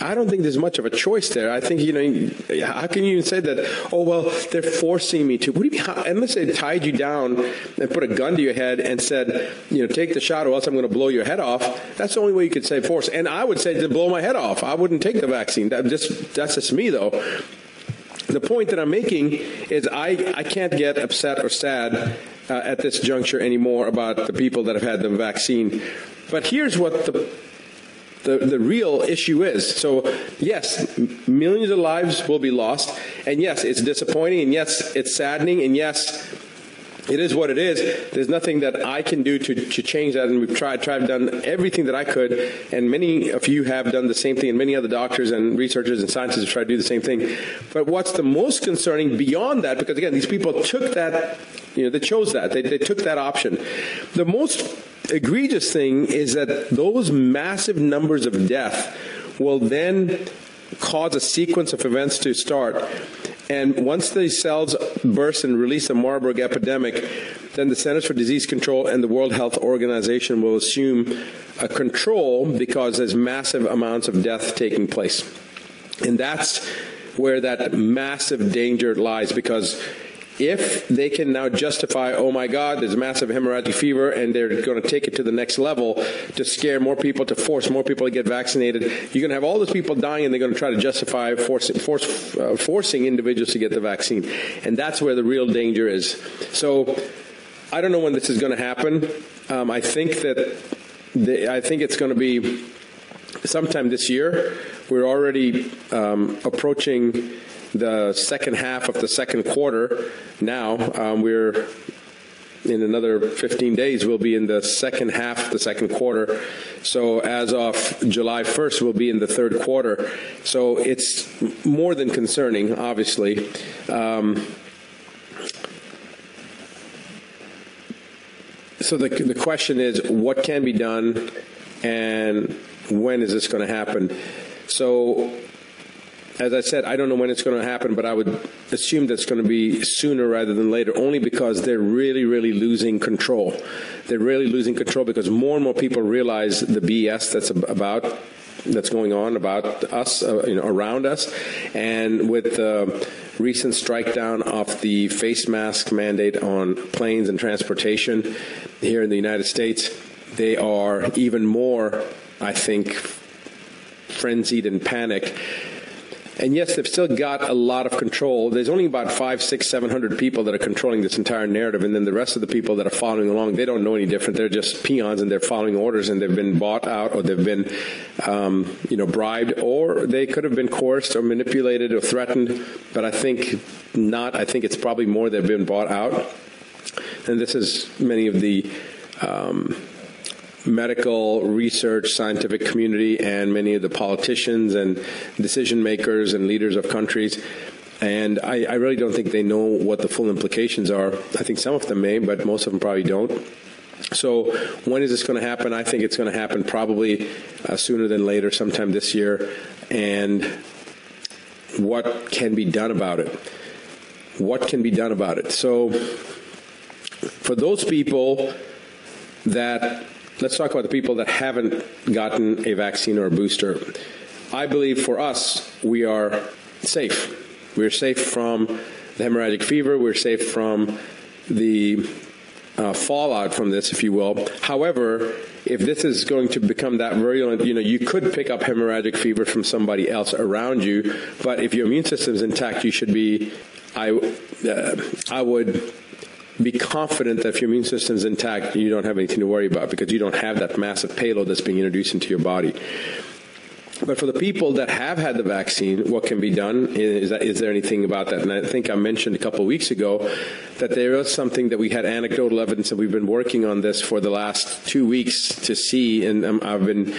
I don't think there's much of a choice there. I think you know how can you even say that oh well they're forcing me to. What do you mean how, unless they tied you down and put a gun to your head and said, you know, take the shot or else I'm going to blow your head off. That's the only way you could say force. And I would say to blow my head off. I wouldn't take the vaccine. That just that's just me though. The point that I'm making is I I can't get upset or sad uh, at this juncture anymore about the people that have had the vaccine. But here's what the the, the real issue is. So yes, millions of lives will be lost. And yes, it's disappointing. And yes, it's saddening. And yes, it is what it is. There's nothing that I can do to, to change that. And we've tried, tried, done everything that I could. And many of you have done the same thing. And many other doctors and researchers and scientists have tried to do the same thing. But what's the most concerning beyond that, because again, these people took that, you know, they chose that. They, they took that option. The most egregious thing is that those massive numbers of death will then cause a sequence of events to start. And once these cells burst and release the Marburg epidemic then the Centers for Disease Control and the World Health Organization will assume a control because there's massive amounts of death taking place. And that's where that massive danger lies because if they can now justify, oh my God, there's massive hemorrhagic fever, and they're going to take it to the next level to scare more people, to force more people to get vaccinated, you're going to have all those people dying, and they're going to try to justify force, force, uh, forcing individuals to get the vaccine. And that's where the real danger is. So I don't know when this is going to happen. Um, I think that the, I think it's going to be sometime this year. We're already um, approaching the second half of the second quarter now. Um, we're in another 15 days we'll be in the second half of the second quarter. So as of July 1st we'll be in the third quarter. So it's more than concerning obviously. Um, so the the question is what can be done and when is this going to happen? So as I said, I don't know when it's going to happen, but I would assume that's going to be sooner rather than later, only because they're really, really losing control. They're really losing control because more and more people realize the BS that's about that's going on about us, uh, you know, around us, and with the recent strike down of the face mask mandate on planes and transportation here in the United States, they are even more, I think, frenzied and panicked and yes, they've still got a lot of control. There's only about five, six, seven hundred people that are controlling this entire narrative, and then the rest of the people that are following along, they don't know any different. They're just peons, and they're following orders, and they've been bought out, or they've been, um, you know, bribed, or they could have been coerced, or manipulated, or threatened. But I think not. I think it's probably more they've been bought out, and this is many of the. Um, medical research scientific community and many of the politicians and decision makers and leaders of countries and I, I really don't think they know what the full implications are. I think some of them may, but most of them probably don't. So when is this going to happen? I think it's going to happen probably uh, sooner than later, sometime this year. And what can be done about it? What can be done about it? So for those people that let's talk about the people that haven't gotten a vaccine or a booster. I believe for us, we are safe. We're safe from the hemorrhagic fever. We're safe from the uh, fallout from this, if you will. However, if this is going to become that virulent, you know, you could pick up hemorrhagic fever from somebody else around you, but if your immune system is intact, you should be I uh, I would be confident that if your immune system is intact, you don't have anything to worry about because you don't have that massive payload that's being introduced into your body. But for the people that have had the vaccine, what can be done? Is, that, is there anything about that? And I think I mentioned a couple of weeks ago that there is something that we had anecdotal evidence and we've been working on this for the last two weeks to see, and um, I've been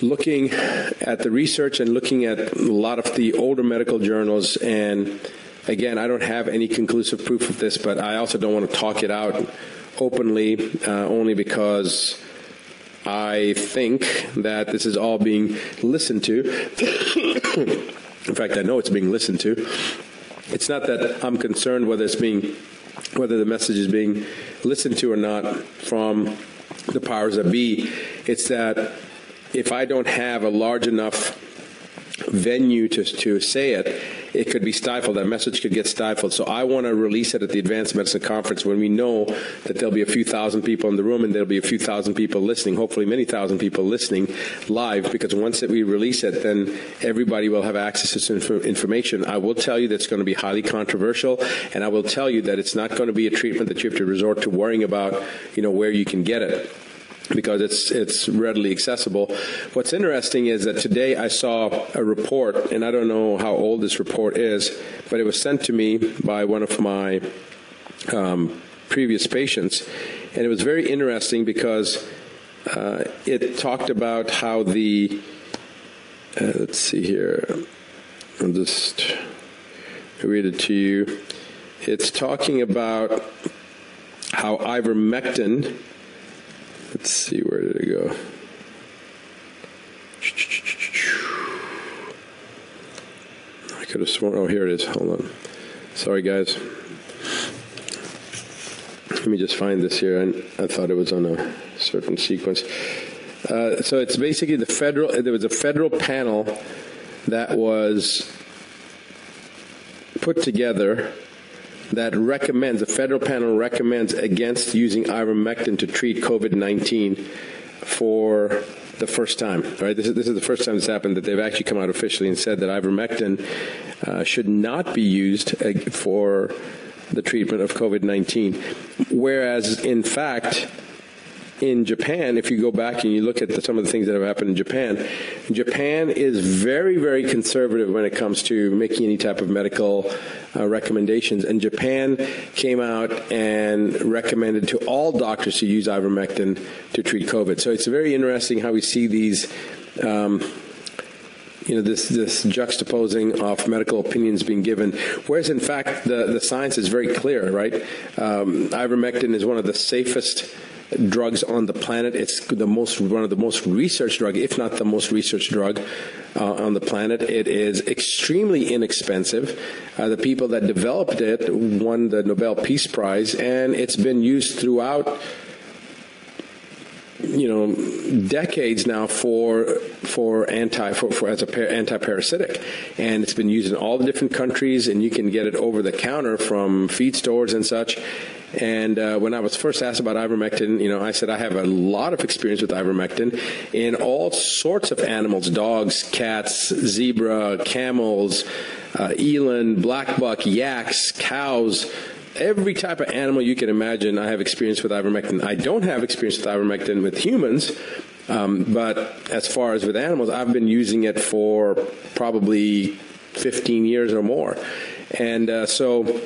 looking at the research and looking at a lot of the older medical journals and Again, I don't have any conclusive proof of this, but I also don't want to talk it out openly uh, only because I think that this is all being listened to. *coughs* In fact, I know it's being listened to. It's not that I'm concerned whether it's being whether the message is being listened to or not from the powers that be. It's that if I don't have a large enough venue to to say it, it could be stifled. That message could get stifled. So I want to release it at the Advanced Medicine Conference when we know that there'll be a few thousand people in the room and there'll be a few thousand people listening, hopefully many thousand people listening live because once that we release it, then everybody will have access to some information. I will tell you that's going to be highly controversial and I will tell you that it's not going to be a treatment that you have to resort to worrying about, you know, where you can get it because it's it's readily accessible. What's interesting is that today I saw a report and I don't know how old this report is, but it was sent to me by one of my um, previous patients and it was very interesting because uh, it talked about how the uh, let's see here I'll just read it to you. It's talking about how ivermectin Let's see, where did it go? I could have sworn, oh, here it is. Hold on. Sorry, guys. Let me just find this here. I, I thought it was on a certain sequence. Uh, so it's basically the federal, there was a federal panel that was put together that recommends a federal panel recommends against using ivermectin to treat COVID-19 for the first time, right? This is this is the first time this happened that they've actually come out officially and said that ivermectin uh, should not be used for the treatment of COVID-19 whereas in fact in Japan, if you go back and you look at the, some of the things that have happened in Japan, Japan is very, very conservative when it comes to making any type of medical uh, recommendations. And Japan came out and recommended to all doctors to use ivermectin to treat COVID. So it's very interesting how we see these um, you know this this juxtaposing of medical opinions being given whereas in fact the the science is very clear right um, ivermectin is one of the safest drugs on the planet. It's the most one of the most researched drug, if not the most researched drug uh, on the planet. It is extremely inexpensive. Uh, the people that developed it won the Nobel Peace Prize and it's been used throughout you know decades now for for anti for, for as a anti-parasitic and it's been used in all the different countries and you can get it over the counter from feed stores and such and uh, when I was first asked about ivermectin, you know, I said I have a lot of experience with ivermectin in all sorts of animals, dogs, cats, zebra, camels, uh, eland, black buck, yaks, cows, every type of animal you can imagine I have experience with ivermectin. I don't have experience with ivermectin with humans, um, but as far as with animals, I've been using it for probably 15 years or more. And uh, so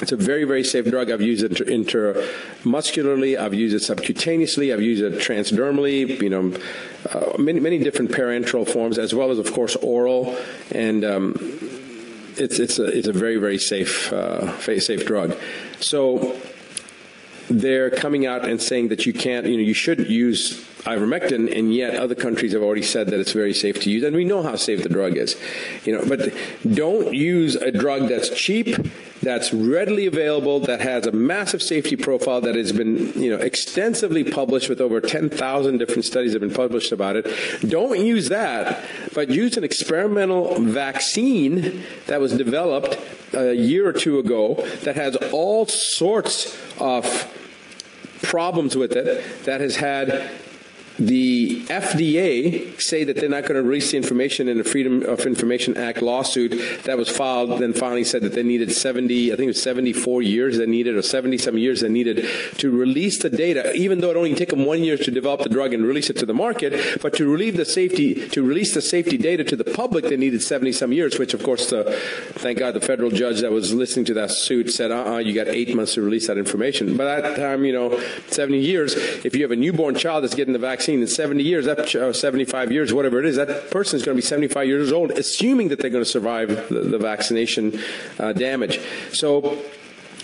it's a very, very safe drug. I've used it intramuscularly. I've used it subcutaneously. I've used it transdermally, you know, uh, many, many different parenteral forms, as well as, of course, oral. And um, it's, it's, a, it's a very, very safe, uh, safe drug. So they're coming out and saying that you can't, you know, you shouldn't use ivermectin and yet other countries have already said that it's very safe to use and we know how safe the drug is. You know, but don't use a drug that's cheap, that's readily available, that has a massive safety profile that has been, you know, extensively published with over 10,000 different studies have been published about it. Don't use that, but use an experimental vaccine that was developed a year or two ago that has all sorts of problems with it that has had the FDA say that they're not going to release the information in the Freedom of Information Act lawsuit that was filed then finally said that they needed 70 I think it was 74 years they needed or 70 some years they needed to release the data even though it only took them 1 year to develop the drug and release it to the market but to relieve the safety to release the safety data to the public they needed 70 some years which of course the thank God the federal judge that was listening to that suit said uh-uh you got 8 months to release that information. But at that time you know 70 years if you have a newborn child that's getting the vaccine in 70 years, that uh, 75 years, whatever it is, that person is going to be 75 years old, assuming that they're going to survive the, the vaccination uh, damage. So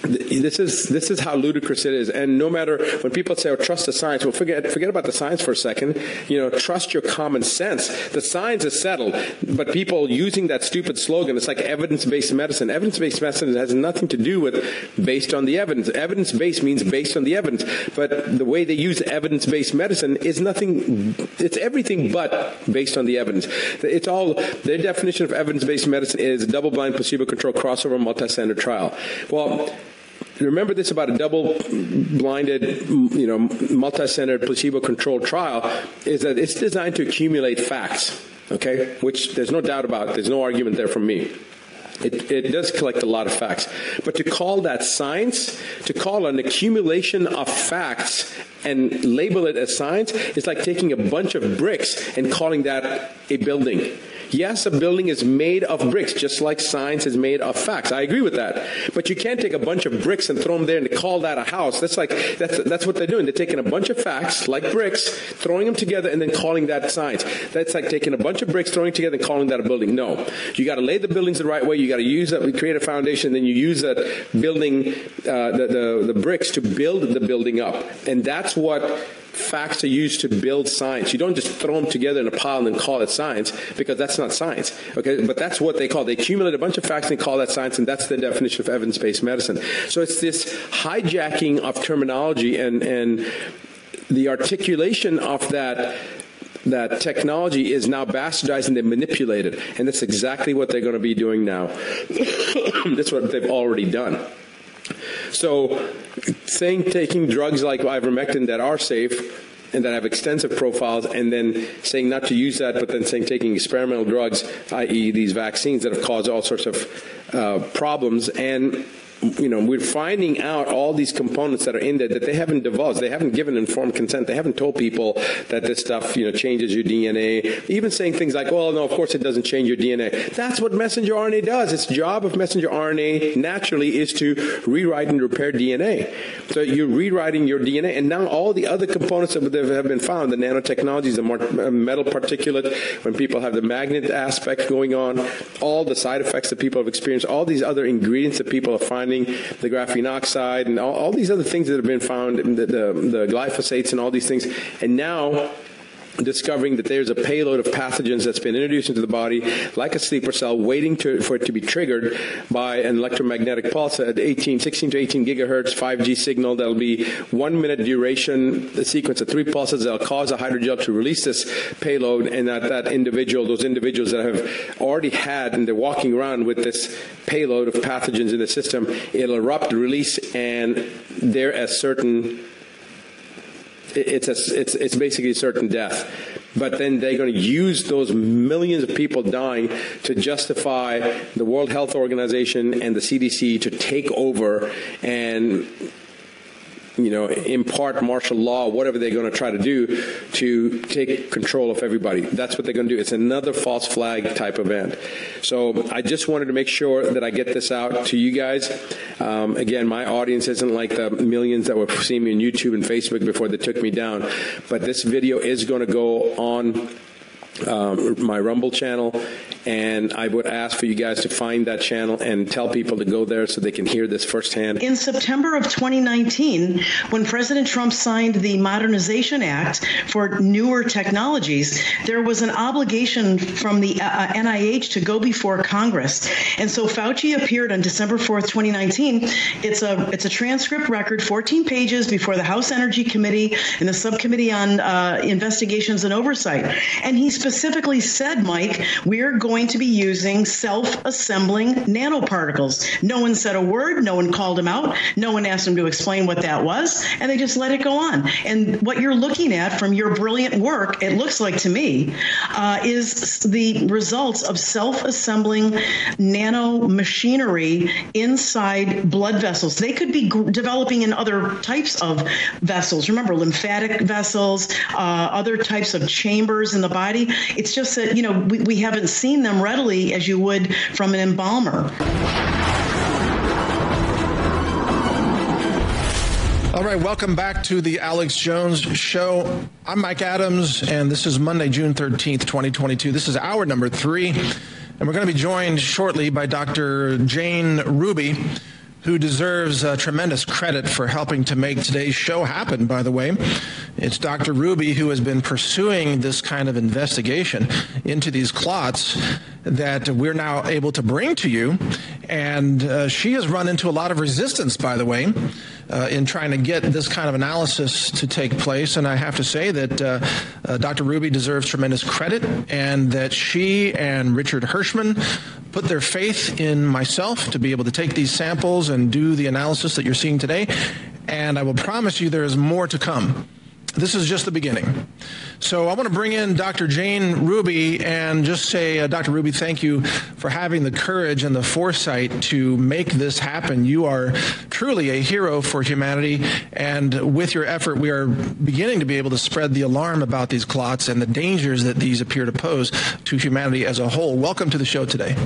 this is this is how ludicrous it is. And no matter when people say oh trust the science well forget forget about the science for a second. You know trust your common sense. The science is settled but people using that stupid slogan it's like evidence-based medicine. Evidence-based medicine has nothing to do with based on the evidence. Evidence-based means based on the evidence but the way they use evidence-based medicine is nothing it's everything but based on the evidence. It's all their definition of evidence-based medicine is double-blind placebo-controlled crossover multi-center trial. Well remember this about a double blinded you know multi-centered placebo controlled trial is that it's designed to accumulate facts okay? Which there's no doubt about there's no argument there from me. It, it does collect a lot of facts. But to call that science to call an accumulation of facts and label it as science is like taking a bunch of bricks and calling that a building Yes, a building is made of bricks just like science is made of facts. I agree with that. But you can't take a bunch of bricks and throw them there and call that a house. That's like that's that's what they're doing. They're taking a bunch of facts like bricks, throwing them together and then calling that science. That's like taking a bunch of bricks, throwing together and calling that a building. No. You got to lay the buildings the right way. You got to use that create a foundation then you use that building uh, the, the the bricks to build the building up. And that's what facts are used to build science. You don't just throw them together in a pile and call it science because that's not science. Okay? But that's what they call. They accumulate a bunch of facts and call that science and that's the definition of evidence-based medicine. So it's this hijacking of terminology and and the articulation of that that technology is now bastardized and they manipulate it. And that's exactly what they're going to be doing now. *coughs* that's what they've already done. So saying taking drugs like ivermectin that are safe and that have extensive profiles and then saying not to use that but then saying taking experimental drugs i.e. these vaccines that have caused all sorts of uh, problems and you know we're finding out all these components that are in there that they haven't divulged. They haven't given informed consent. They haven't told people that this stuff you know changes your DNA even saying things like well no of course it doesn't change your DNA that's what messenger RNA does. Its job of messenger RNA naturally is to rewrite and repair DNA so you're rewriting your DNA and now all the other components that have been found the nanotechnologies the uh, metal particulate when people have the magnet aspect going on all the side effects that people have experienced all these other ingredients that people are finding the graphene oxide and all, all these other things that have been found, the, the, the glyphosates and all these things. And now discovering that there's a payload of pathogens that's been introduced into the body like a sleeper cell waiting to, for it to be triggered by an electromagnetic pulse at 18 16 to 18 gigahertz 5G signal that'll be 1 minute duration. The sequence of three pulses that'll cause a hydrogel to release this payload and that that individual those individuals that have already had and they're walking around with this payload of pathogens in the system it'll erupt release and they're as certain it's a, it's it's basically certain death. But then they're going to use those millions of people dying to justify the World Health Organization and the CDC to take over and you know, impart martial law, whatever they're going to try to do to take control of everybody. That's what they're going to do. It's another false flag type event. So I just wanted to make sure that I get this out to you guys. Um, again, my audience isn't like the millions that were seeing me on YouTube and Facebook before they took me down, but this video is going to go on um, my Rumble channel and I would ask for you guys to find that channel and tell people to go there so they can hear this firsthand. In September of 2019, when President Trump signed the Modernization Act for newer technologies, there was an obligation from the uh, NIH to go before Congress. And so Fauci appeared on December 4th, 2019. It's a it's a transcript record, 14 pages before the House Energy Committee and the Subcommittee on uh, Investigations and Oversight. And he specifically said, Mike, we're going to be using self-assembling nanoparticles. No one said a word, no one called him out, no one asked him to explain what that was, and they just let it go on. And what you're looking at from your brilliant work, it looks like to me, uh, is the results of self-assembling nano machinery inside blood vessels. They could be developing in other types of vessels. Remember lymphatic vessels, uh, other types of chambers in the body. It's just that, you know, we, we haven't seen them readily as you would from an embalmer. All right, welcome back to the Alex Jones show. I'm Mike Adams and this is Monday, June 13th, 2022. This is hour number 3 and we're going to be joined shortly by Dr. Jane Ruby who deserves uh, tremendous credit for helping to make today's show happen by the way. It's Dr. Ruby who has been pursuing this kind of investigation into these clots that we're now able to bring to you and uh, she has run into a lot of resistance by the way uh, in trying to get this kind of analysis to take place and I have to say that uh, uh Dr. Ruby deserves tremendous credit and that she and Richard Hirschman put their faith in myself to be able to take these samples and do the analysis that you're seeing today and I will promise you there is more to come this is just the beginning. So I want to bring in Dr. Jane Ruby and just say uh, Dr. Ruby thank you for having the courage and the foresight to make this happen. You are truly a hero for humanity and with your effort we are beginning to be able to spread the alarm about these clots and the dangers that these appear to pose to humanity as a whole. Welcome to the show today.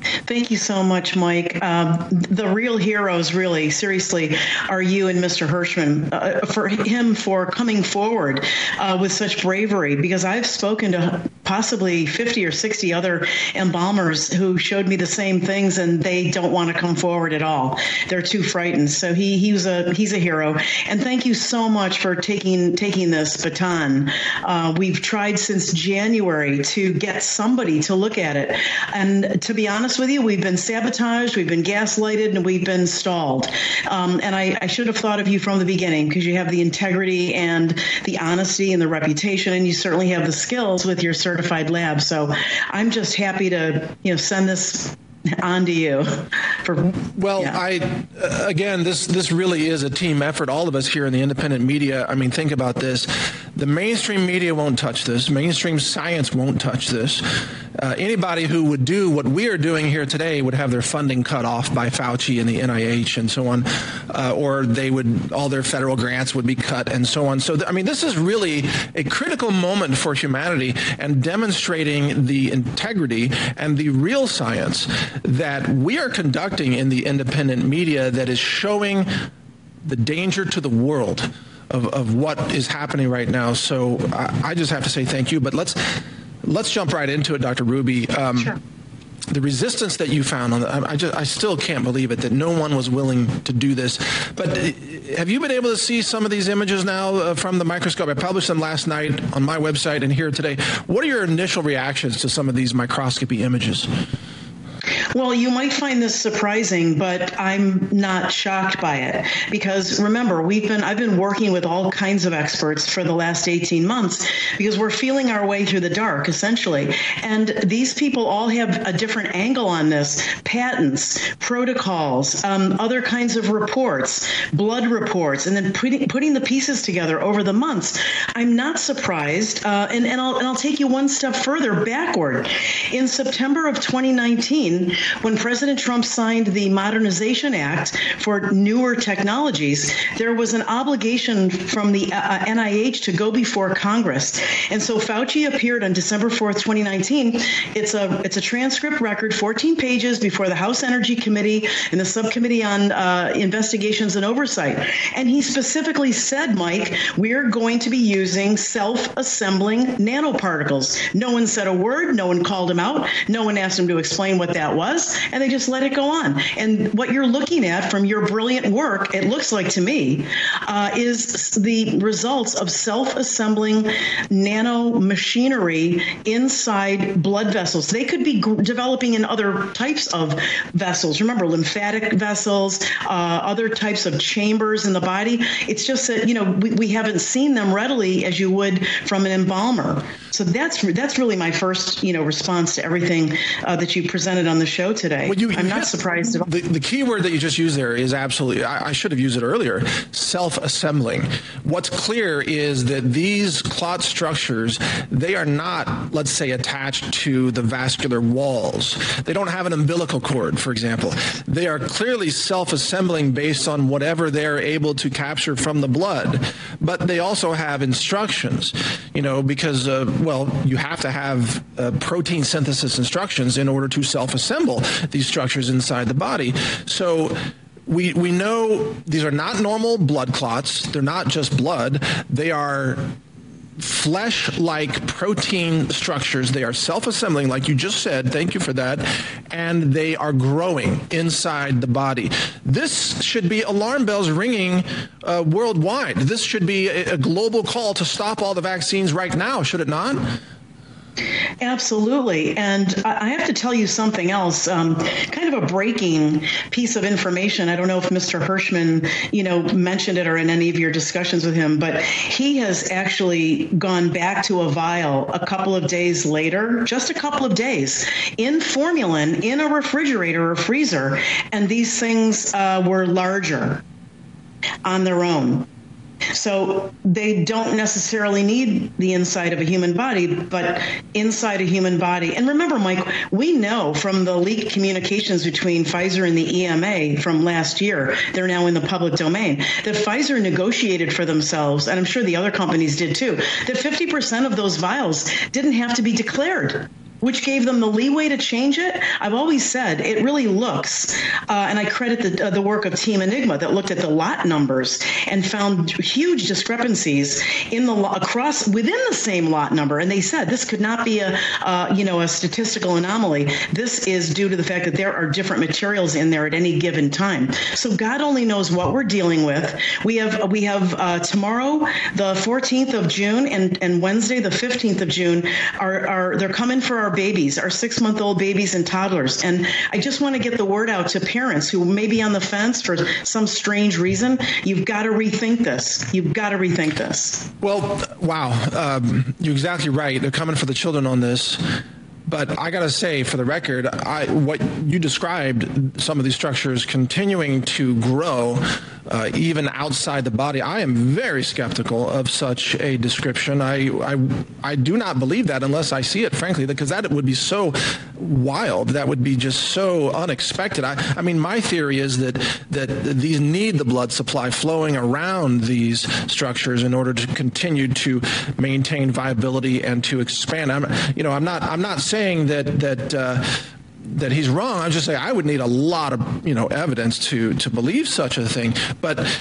Thank you so much, Mike. Um, the real heroes, really, seriously, are you and Mr. Hirschman. Uh, for him for coming forward uh, with such bravery, because I've spoken to possibly 50 or 60 other embalmers who showed me the same things, and they don't want to come forward at all. They're too frightened. So he he was a he's a hero. And thank you so much for taking taking this baton. Uh, we've tried since January to get somebody to look at it, and to be honest with you you, we've been sabotaged, we've been gaslighted, and we've been stalled. Um, and I, I should have thought of you from the beginning because you have the integrity and the honesty and the reputation, and you certainly have the skills with your certified lab. So I'm just happy to you know send this on to you for well yeah. i uh, again this this really is a team effort all of us here in the independent media i mean think about this the mainstream media won't touch this mainstream science won't touch this uh, anybody who would do what we are doing here today would have their funding cut off by Fauci and the NIH and so on uh, or they would all their federal grants would be cut and so on so i mean this is really a critical moment for humanity and demonstrating the integrity and the real science that we are conducting in the independent media that is showing the danger to the world of, of what is happening right now. So I, I just have to say thank you. But let's let's jump right into it, Dr. Ruby. Um, sure the resistance that you found on the, I just I still can't believe it that no one was willing to do this but uh, have you been able to see some of these images now uh, from the microscope I published them last night on my website and here today what are your initial reactions to some of these microscopy images well, you might find this surprising, but I'm not shocked by it because remember, we've been I've been working with all kinds of experts for the last 18 months because we're feeling our way through the dark essentially. And these people all have a different angle on this, patents, protocols, um, other kinds of reports, blood reports, and then putting putting the pieces together over the months. I'm not surprised uh, and and I'll and I'll take you one step further backward. In September of 2019, when President Trump signed the Modernization Act for newer technologies, there was an obligation from the uh, NIH to go before Congress. And so Fauci appeared on December 4th, 2019. It's a it's a transcript record, 14 pages before the House Energy Committee and the Subcommittee on uh, Investigations and Oversight. And he specifically said, Mike, we're going to be using self-assembling nanoparticles. No one said a word, no one called him out, no one asked him to explain what that was and they just let it go on. And what you're looking at from your brilliant work it looks like to me uh, is the results of self-assembling nano machinery inside blood vessels. They could be developing in other types of vessels. Remember lymphatic vessels uh, other types of chambers in the body. It's just that you know we, we haven't seen them readily as you would from an embalmer. So that's that's really my first you know response to everything uh, that you presented on the show today. Well, you, I'm not surprised at all. The, the key word that you just used there is absolutely, I, I should have used it earlier, self-assembling. What's clear is that these clot structures, they are not, let's say, attached to the vascular walls. They don't have an umbilical cord, for example. They are clearly self-assembling based on whatever they're able to capture from the blood. But they also have instructions, you know, because, uh, well, you have to have uh, protein synthesis instructions in order to self-assemble assemble these structures inside the body. So we we know these are not normal blood clots. They're not just blood. They are flesh-like protein structures. They are self-assembling like you just said. Thank you for that. And they are growing inside the body. This should be alarm bells ringing uh, worldwide. This should be a, a global call to stop all the vaccines right now, should it not? Absolutely. And I have to tell you something else, um, kind of a breaking piece of information. I don't know if Mr. Hirschman, you know, mentioned it or in any of your discussions with him, but he has actually gone back to a vial a couple of days later, just a couple of days, in formalin in a refrigerator or freezer, and these things uh, were larger on their own. So they don't necessarily need the inside of a human body, but inside a human body. And remember Mike, we know from the leaked communications between Pfizer and the EMA from last year, they're now in the public domain, that Pfizer negotiated for themselves and I'm sure the other companies did too, that 50% of those vials didn't have to be declared which gave them the leeway to change it. I've always said it really looks, uh, and I credit the, uh, the work of Team Enigma that looked at the lot numbers and found huge discrepancies in the across within the same lot number. And they said this could not be a uh, you know a statistical anomaly. This is due to the fact that there are different materials in there at any given time. So God only knows what we're dealing with. We have we have uh, tomorrow, the 14th of June, and and Wednesday, the 15th of June, are are they're coming for our our babies, our 6-month-old babies and toddlers. And I just want to get the word out to parents who may be on the fence for some strange reason. You've got to rethink this. You've got to rethink this. Well, wow. Um, you're exactly right. They're coming for the children on this. But I got to say, for the record, I, what you described, some of these structures continuing to grow uh, even outside the body, I am very skeptical of such a description. I, I, I do not believe that unless I see it, frankly, because that would be so wild. That would be just so unexpected. I, I mean, my theory is that, that these need the blood supply flowing around these structures in order to continue to maintain viability and to expand. I'm, you know, I'm not, I'm not saying that that uh, that he's wrong. I'm just saying I would need a lot of, you know, evidence to to believe such a thing. But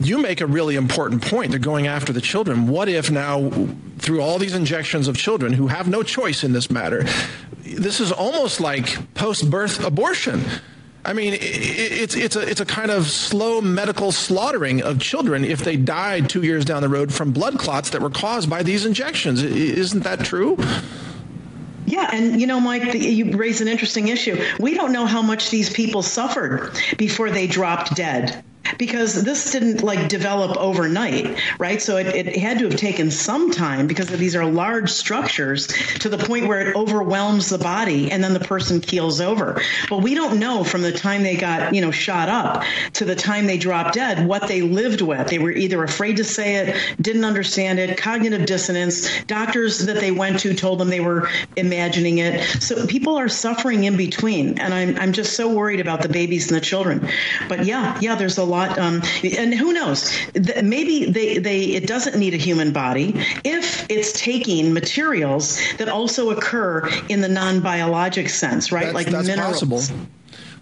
you make a really important point. They're going after the children. What if now through all these injections of children who have no choice in this matter, this is almost like post-birth abortion. I mean, it's it's a it's a kind of slow medical slaughtering of children if they died 2 years down the road from blood clots that were caused by these injections. Isn't that true? Yeah, and you know, Mike, you raise an interesting issue. We don't know how much these people suffered before they dropped dead because this didn't like develop overnight right? So it, it had to have taken some time because these are large structures to the point where it overwhelms the body and then the person keels over. But we don't know from the time they got you know shot up to the time they dropped dead what they lived with. They were either afraid to say it didn't understand it cognitive dissonance. Doctors that they went to told them they were imagining it. So people are suffering in between. And i'm i'm just so worried about the babies and the children. But yeah yeah there's a lot um, and who knows? Maybe they they it doesn't need a human body. If it's taking materials that also occur in the non-biologic sense right? That's, like that's minerals. possible.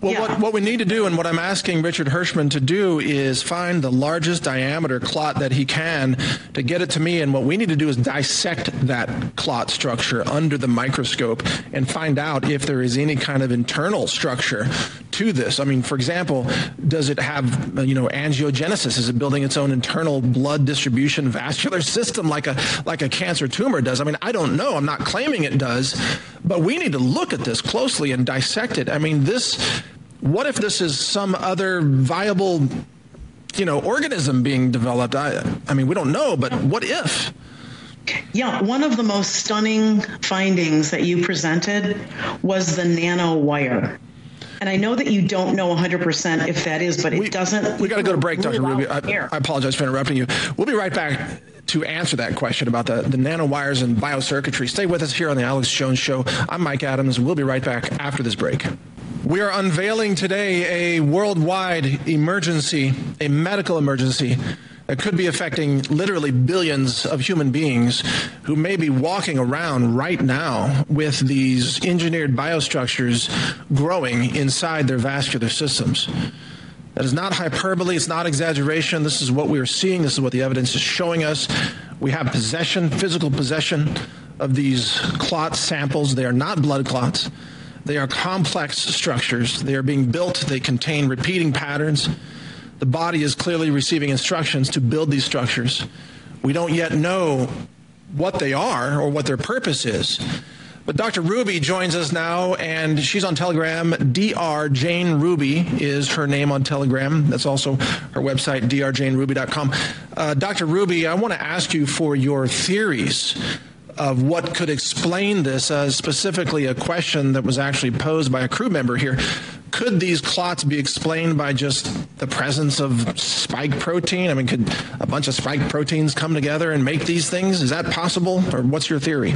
Well, yeah. what, what we need to do and what I'm asking Richard Hirschman to do is find the largest diameter clot that he can to get it to me. And what we need to do is dissect that clot structure under the microscope and find out if there is any kind of internal structure to this. I mean, for example, does it have, you know, angiogenesis? Is it building its own internal blood distribution vascular system like a, like a cancer tumor does? I mean, I don't know. I'm not claiming it does, but we need to look at this closely and dissect it. I mean, this what if this is some other viable you know organism being developed i i mean we don't know but what if yeah, one of the most stunning findings that you presented was the nanowire. And I know that you don't know 100% if that is, but it we, doesn't We got to go to break Dr. Ruby. I, I apologize for interrupting you. We'll be right back to answer that question about the the nanowires and biocircuitry. Stay with us here on the Alex Jones show. I'm Mike Adams. We'll be right back after this break. We are unveiling today a worldwide emergency, a medical emergency that could be affecting literally billions of human beings who may be walking around right now with these engineered biostructures growing inside their vascular systems. That is not hyperbole, it's not exaggeration. This is what we are seeing, this is what the evidence is showing us. We have possession, physical possession of these clot samples. They are not blood clots. They are complex structures. They are being built, they contain repeating patterns. The body is clearly receiving instructions to build these structures. We don't yet know what they are or what their purpose is. But Dr. Ruby joins us now and she's on Telegram. Dr. Jane Ruby is her name on Telegram. That's also her website drjaneruby.com. Uh, Dr. Ruby, I want to ask you for your theories of what could explain this, uh, specifically a question that was actually posed by a crew member here. Could these clots be explained by just the presence of spike protein? I mean, could a bunch of spike proteins come together and make these things? Is that possible, or what's your theory?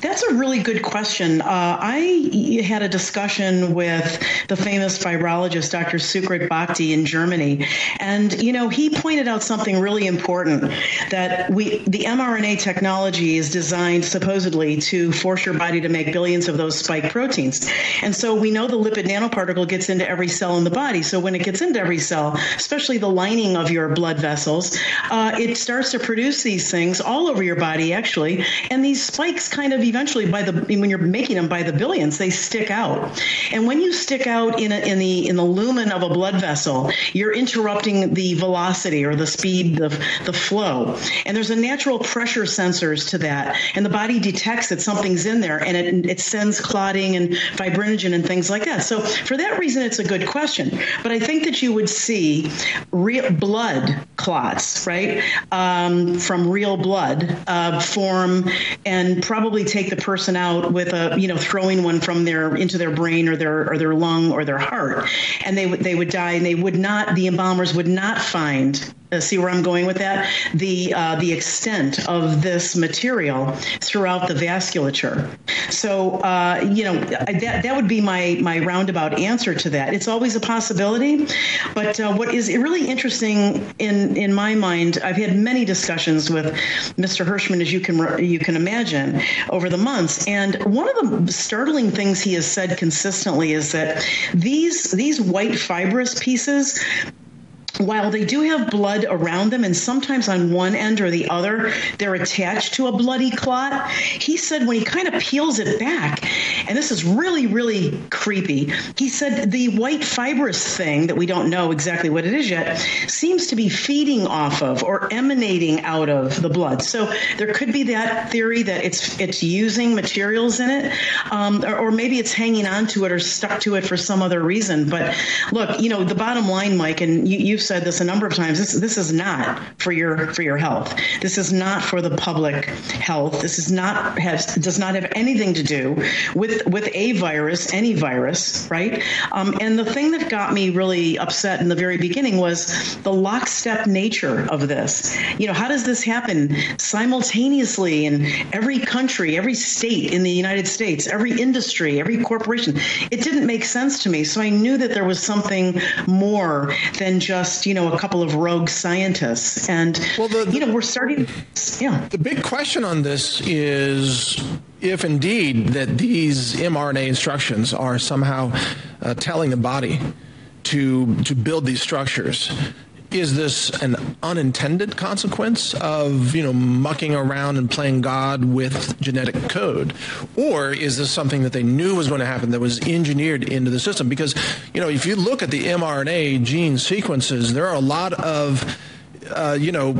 That's a really good question. Uh, I had a discussion with the famous virologist Dr. Sukrit Bhakdi in Germany, and you know he pointed out something really important that we the mRNA technology is designed supposedly to force your body to make billions of those spike proteins, and so we know the lipid nanoparticle gets into every cell in the body. So when it gets into every cell, especially the lining of your blood vessels, uh, it starts to produce these things all over your body actually, and these spikes kind of eventually by the when you're making them by the billions, they stick out. And when you stick out in a, in the in the lumen of a blood vessel, you're interrupting the velocity or the speed the the flow. And there's a natural pressure sensors to that, and the body detects that something's in there and it it sends clotting and fibrinogen and things like that. So for that reason it's a good question. But I think that you would see real blood clots, right? Um, from real blood uh, form and probably take the person out with a, you know, throwing one from their into their brain or their or their lung or their heart. And they would they would die and they would not the embalmers would not find see where I'm going with that the uh, the extent of this material throughout the vasculature so uh, you know that that would be my my roundabout answer to that it's always a possibility but uh, what is really interesting in in my mind I've had many discussions with Mr. Hirschman as you can you can imagine over the months and one of the startling things he has said consistently is that these these white fibrous pieces while they do have blood around them and sometimes on one end or the other they're attached to a bloody clot he said when he kind of peels it back and this is really really creepy he said the white fibrous thing that we don't know exactly what it is yet seems to be feeding off of or emanating out of the blood. So there could be that theory that it's it's using materials in it um, or, or maybe it's hanging on to it or stuck to it for some other reason. But look you know the bottom line Mike and you, you've said this a number of times this this is not for your for your health. This is not for the public health. This is not has does not have anything to do with with a virus any virus right? Um, and the thing that got me really upset in the very beginning was the lockstep nature of this. You know how does this happen simultaneously in every country every state in the United States every industry every corporation? It didn't make sense to me so I knew that there was something more than just you know a couple of rogue scientists. And well the, you know we're starting yeah. The big question on this is if indeed that these mRNA instructions are somehow uh, telling the body to to build these structures is this an unintended consequence of you know mucking around and playing god with genetic code? Or is this something that they knew was going to happen that was engineered into the system? Because you know if you look at the mRNA gene sequences there are a lot of uh, you know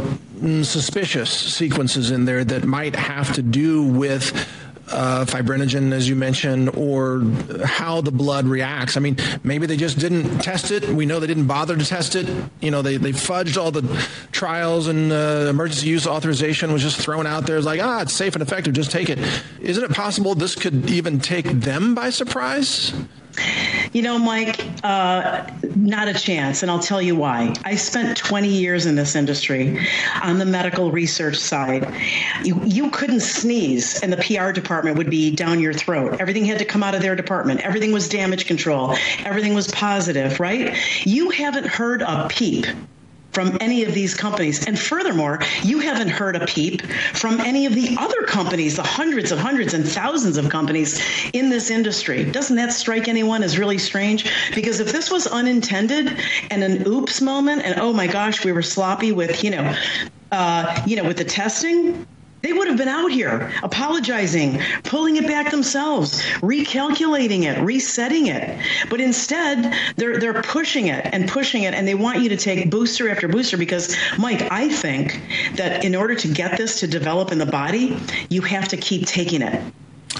suspicious sequences in there that might have to do with uh, fibrinogen, as you mentioned, or how the blood reacts. I mean, maybe they just didn't test it. We know they didn't bother to test it. You know, they they fudged all the trials and uh, emergency use authorization was just thrown out there. It's like, ah, it's safe and effective. Just take it. Isn't it possible this could even take them by surprise? You know, Mike, uh, not a chance, and I'll tell you why. I spent 20 years in this industry on the medical research side. You you couldn't sneeze and the PR department would be down your throat. Everything had to come out of their department. Everything was damage control. Everything was positive, right? You haven't heard a peep from any of these companies. And furthermore, you haven't heard a peep from any of the other companies, the hundreds and hundreds and thousands of companies in this industry. Doesn't that strike anyone as really strange? Because if this was unintended and an oops moment and oh my gosh, we were sloppy with, you know, uh, you know, with the testing, they would have been out here apologizing, pulling it back themselves, recalculating it, resetting it. But instead, they're they're pushing it and pushing it and they want you to take booster after booster because Mike, I think that in order to get this to develop in the body, you have to keep taking it.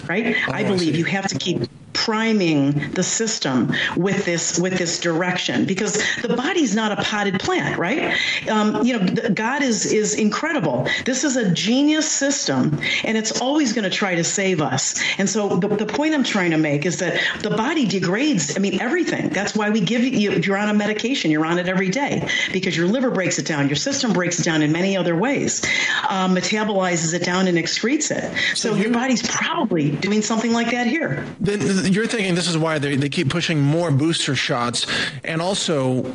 Right? Oh, I believe I you have to keep priming the system with this with this direction. Because the body's not a potted plant right? Um, you know god is is incredible. This is a genius system and it's always going to try to save us. And so the, the point i'm trying to make is that the body degrades i mean everything. That's why we give you if you're on a medication you're on it every day. Because your liver breaks it down your system breaks it down in many other ways. Um, metabolizes it down and excretes it. So, so you, your body's probably doing something like that here. Then you're thinking this is why they they keep pushing more booster shots. And also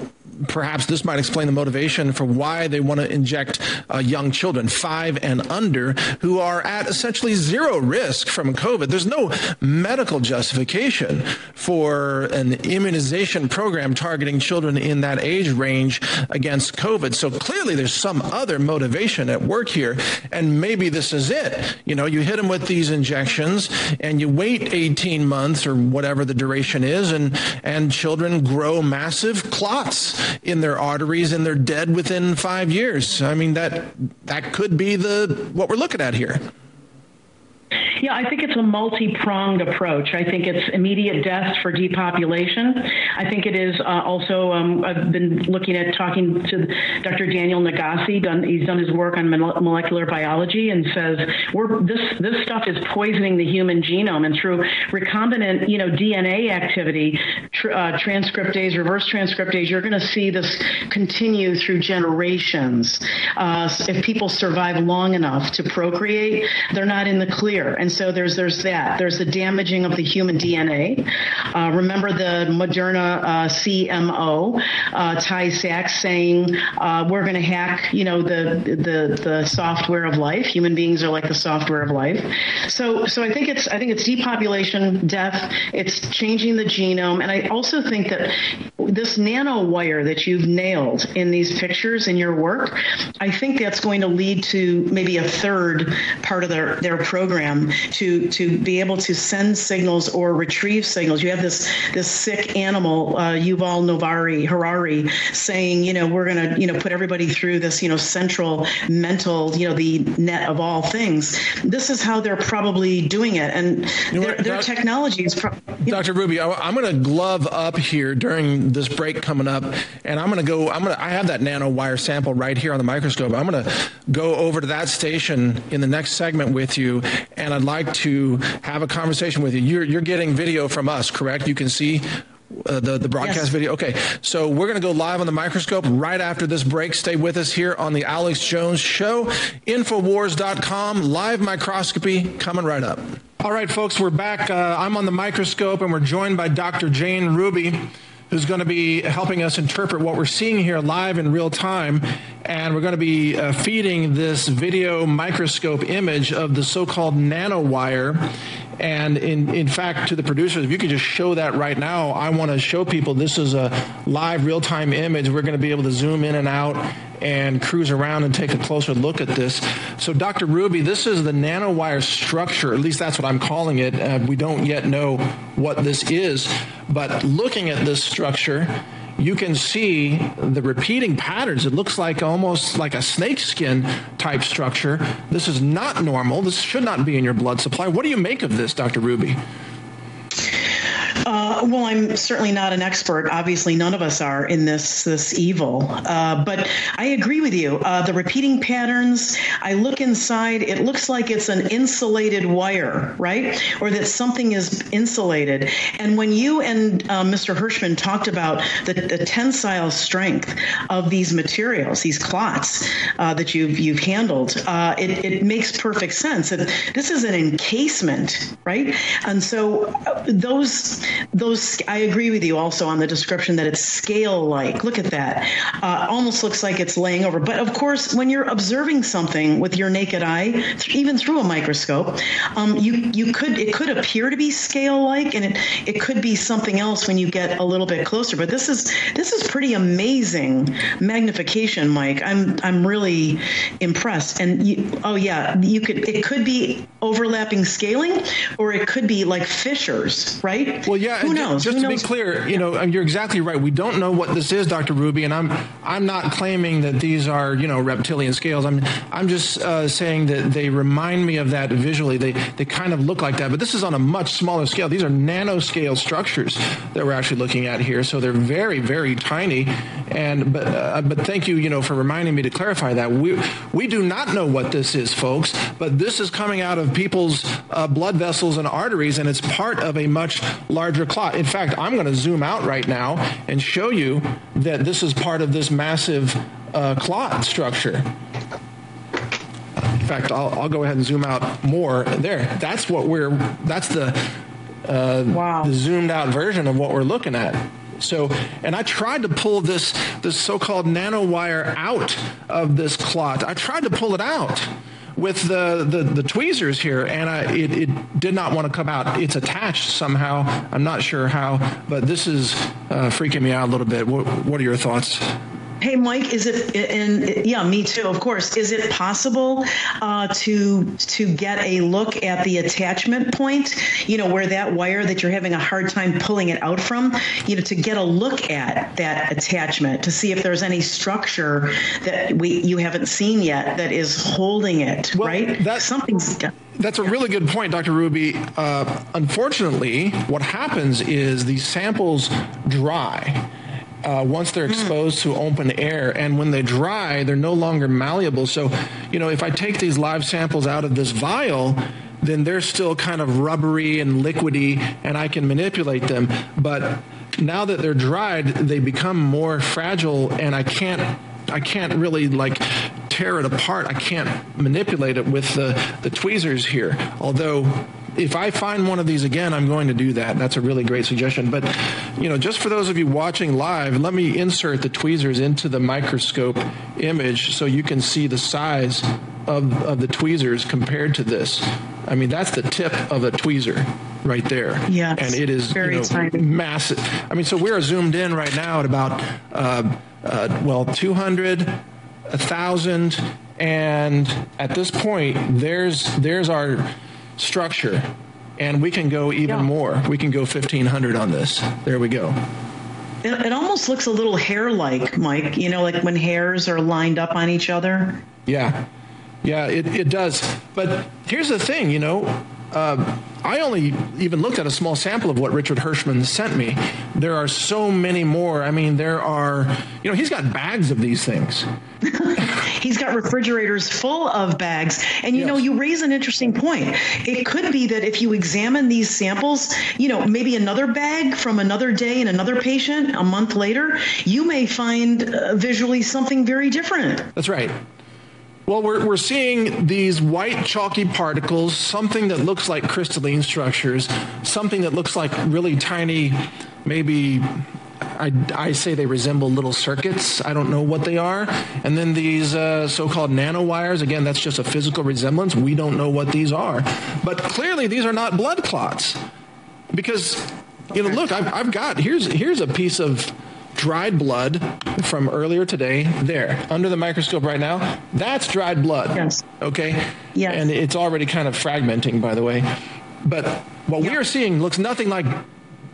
perhaps this might explain the motivation for why they want to inject uh, young children 5 and under who are at essentially zero risk from COVID. There's no medical justification for an immunization program targeting children in that age range against COVID. So clearly there's some other motivation at work here and maybe this is it. You know, you hit them with these injections and you wait 18 months or whatever the duration is and and children grow massive clots in their arteries and they're dead within 5 years. I mean that that could be the what we're looking at here. Yeah, I think it's a multi-pronged approach. I think it's immediate deaths for depopulation. I think it is uh, also um, I've been looking at talking to Dr. Daniel Nagase done he's done his work on molecular biology and says we're this this stuff is poisoning the human genome and through recombinant, you know, DNA activity, tr uh, transcriptase, reverse transcriptase, you're going to see this continue through generations. Uh, if people survive long enough to procreate, they're not in the clear. And so there's there's that. There's the damaging of the human DNA. Uh, remember the Moderna uh, CMO, uh, Tal Zaks saying uh, we're going to hack, you know, the the the software of life. Human beings are like the software of life. So so I think it's I think it's depopulation, death, it's changing the genome, and I also think that this nanowire that you've nailed in these pictures in your work, I think that's going to lead to maybe a third part of their their program to to be able to send signals or retrieve signals. You have this this sick animal uh, Yuval Noah Harari saying, you know, we're going to, you know, put everybody through this, you know, central mental, you know, the net of all things. This is how they're probably doing it and you know their, their technology is Dr. Ruby, I'm going to glove up here during this break coming up and I'm going to go I'm going to I have that nanowire sample right here on the microscope. I'm going to go over to that station in the next segment with you and I'd like to have a conversation with you. You're you're getting video from us, correct? You can see uh, the the broadcast yes. video. Okay. So we're going to go live on the microscope right after this break. Stay with us here on the Alex Jones show. infowars.com live microscopy coming right up. All right folks, we're back. Uh, I'm on the microscope and we're joined by Dr. Jane Ruby who's going to be helping us interpret what we're seeing here live in real time. And we're going to be uh, feeding this video microscope image of the so-called nanowire and in in fact to the producers if you could just show that right now I want to show people this is a live real-time image. We're going to be able to zoom in and out and cruise around and take a closer look at this. So Dr. Ruby this is the nanowire structure. At least that's what I'm calling it. Uh, we don't yet know what this is. But looking at this structure you can see the repeating patterns. It looks like almost like a snakeskin type structure. This is not normal. This should not be in your blood supply. What do you make of this, Dr. Ruby? Uh, well, I'm certainly not an expert. Obviously, none of us are in this this evil. Uh, but I agree with you. Uh, the repeating patterns. I look inside. It looks like it's an insulated wire, right? Or that something is insulated. And when you and uh, Mr. Hirschman talked about the, the, tensile strength of these materials, these clots uh, that you've you've handled, uh, it, it makes perfect sense. And this is an encasement, right? And so those those I agree with you also on the description that it's scale like. Look at that. Uh, almost looks like it's laying over. But of course, when you're observing something with your naked eye, even through a microscope, um, you you could it could appear to be scale like and it it could be something else when you get a little bit closer. But this is this is pretty amazing magnification, Mike. I'm I'm really impressed. And you, oh yeah, you could it could be overlapping scaling or it could be like fissures, right? Well, yeah, Who knows? just Who to knows? be clear, you know, you're exactly right. We don't know what this is, Dr. Ruby, and I'm I'm not claiming that these are, you know, reptilian scales. I'm I'm just uh, saying that they remind me of that visually. They they kind of look like that, but this is on a much smaller scale. These are nanoscale structures that we're actually looking at here. So they're very very tiny and but uh, but thank you, you know, for reminding me to clarify that. We we do not know what this is, folks, but this is coming out of people's uh, blood vessels and arteries and it's part of a much larger clot. In fact, I'm going to zoom out right now and show you that this is part of this massive uh, clot structure. In fact, I'll, I'll go ahead and zoom out more. There, that's what we're, that's the, uh, wow. the zoomed out version of what we're looking at. So, and I tried to pull this this so-called nanowire out of this clot. I tried to pull it out with the, the, the tweezers here and I, it, it did not want to come out. It's attached somehow. I'm not sure how, but this is uh, freaking me out a little bit. What, what are your thoughts? Hey Mike, is it and yeah, me too, of course. Is it possible uh, to to get a look at the attachment point, you know, where that wire that you're having a hard time pulling it out from, you know, to get a look at that attachment to see if there's any structure that we you haven't seen yet that is holding it, right? That's something's That's a really good point, Dr. Ruby. Uh, unfortunately, what happens is these samples dry uh, once they're exposed to open air and when they dry they're no longer malleable. So you know if i take these live samples out of this vial then they're still kind of rubbery and liquidy and i can manipulate them. But now that they're dried they become more fragile and i can't I can't really like tear it apart. I can't manipulate it with the the tweezers here. Although if I find one of these again, I'm going to do that. That's a really great suggestion. But, you know, just for those of you watching live, let me insert the tweezers into the microscope image so you can see the size of, of the tweezers compared to this. I mean, that's the tip of a tweezer right there. Yes, And it is very you know, tiny. massive. I mean, so we're zoomed in right now at about, uh, uh, well, 200, 1,000, and at this point, there's there's our structure. And we can go even more. We can go 1500 on this. There we go. It, it almost looks a little hair-like, Mike. You know, like when hairs are lined up on each other. yeah. Yeah it it does. But here's the thing you know uh, I only even looked at a small sample of what Richard Hirschman sent me. There are so many more. I mean, there are, you know, he's got bags of these things. *laughs* He's got refrigerators full of bags. And you know, you raise an interesting point. It could be that if you examine these samples, you know, maybe another bag from another day in another patient a month later, you may find uh, visually something very different. That's right. Well, we're we're seeing these white chalky particles, something that looks like crystalline structures, something that looks like really tiny maybe I, I say they resemble little circuits. I don't know what they are. And then these uh, so-called nanowires, again, that's just a physical resemblance. We don't know what these are. But clearly these are not blood clots. Because you know, look, I've I've got here's here's a piece of dried blood from earlier today there under the microscope right now. That's dried blood. Yes. Okay? Yeah and it's already kind of fragmenting by the way. But what we are seeing looks nothing like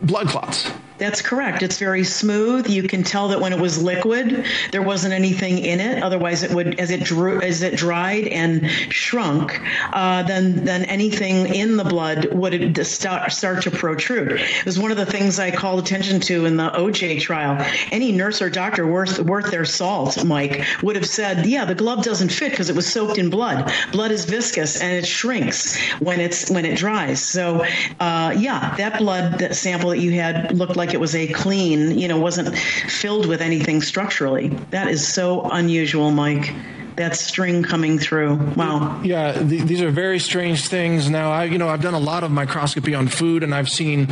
blood clots That's correct. It's very smooth. You can tell that when it was liquid, there wasn't anything in it. Otherwise, it would as it drew as it dried and shrunk, uh, then then anything in the blood would start start to protrude. It was one of the things I called attention to in the OJ trial. Any nurse or doctor worth worth their salt, Mike, would have said, "Yeah, the glove doesn't fit because it was soaked in blood. Blood is viscous and it shrinks when it's when it dries." So, uh, yeah, that blood that sample that you had looked like it was a clean, you know, wasn't filled with anything structurally. That is so unusual, Mike. That string coming through. Wow. Yeah, th these are very strange things. Now, I you know, I've done a lot of microscopy on food and I've seen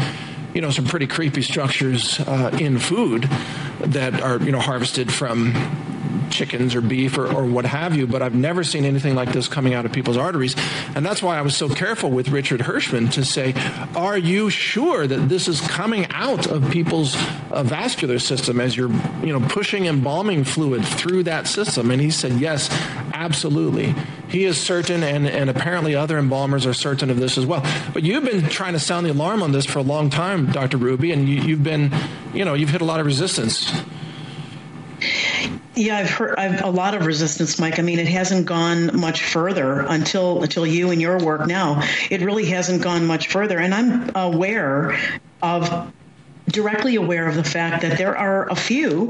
you know some pretty creepy structures uh, in food that are you know harvested from chickens or beef or, or what have you but I've never seen anything like this coming out of people's arteries. And that's why I was so careful with Richard Hirschman to say are you sure that this is coming out of people's uh, vascular system as you're you know pushing embalming fluid through that system? And he said yes absolutely. He is certain and and apparently other embalmers are certain of this as well. But you've been trying to sound the alarm on this for a long time Dr. Ruby and you, you've been you know you've hit a lot of resistance Yeah, I've heard I've a lot of resistance, Mike. I mean, it hasn't gone much further until until you and your work now. It really hasn't gone much further, and I'm aware of directly aware of the fact that there are a few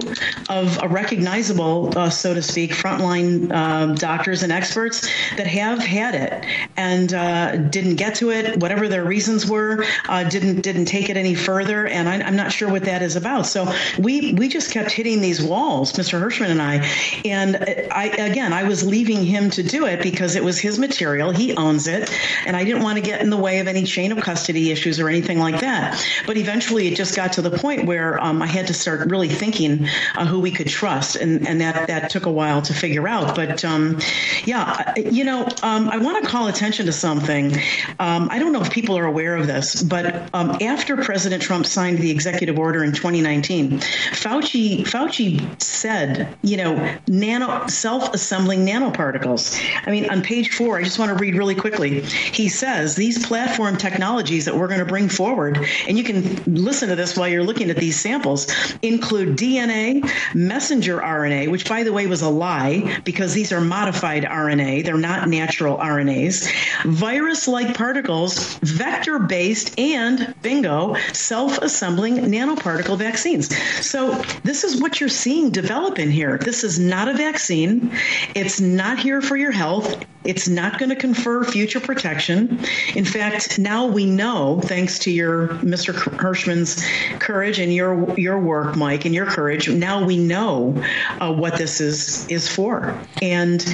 of a recognizable uh, so to speak frontline um, doctors and experts that have had it and uh, didn't get to it whatever their reasons were uh, didn't didn't take it any further and I, I'm not sure what that is about so we we just kept hitting these walls Mr. Hirschman and I and I again I was leaving him to do it because it was his material he owns it and I didn't want to get in the way of any chain of custody issues or anything like that but eventually it just got got to the point where um, I had to start really thinking uh, who we could trust, and and that that took a while to figure out. But um, yeah, you know, um, I want to call attention to something. Um, I don't know if people are aware of this, but um, after President Trump signed the executive order in 2019, Fauci Fauci said, you know, nano self-assembling nanoparticles. I mean, on page 4, I just want to read really quickly. He says these platform technologies that we're going to bring forward, and you can listen to this while you're looking at these samples, include DNA, messenger RNA, which by the way was a lie because these are modified RNA, they're not natural RNAs, virus-like particles, vector-based and bingo, self-assembling nanoparticle vaccines. So this is what you're seeing develop in here. This is not a vaccine. It's not here for your health. It's not going to confer future protection. In fact, now we know thanks to your Mr. Hirschman's courage and your your work Mike and your courage, now we know uh, what this is is for. And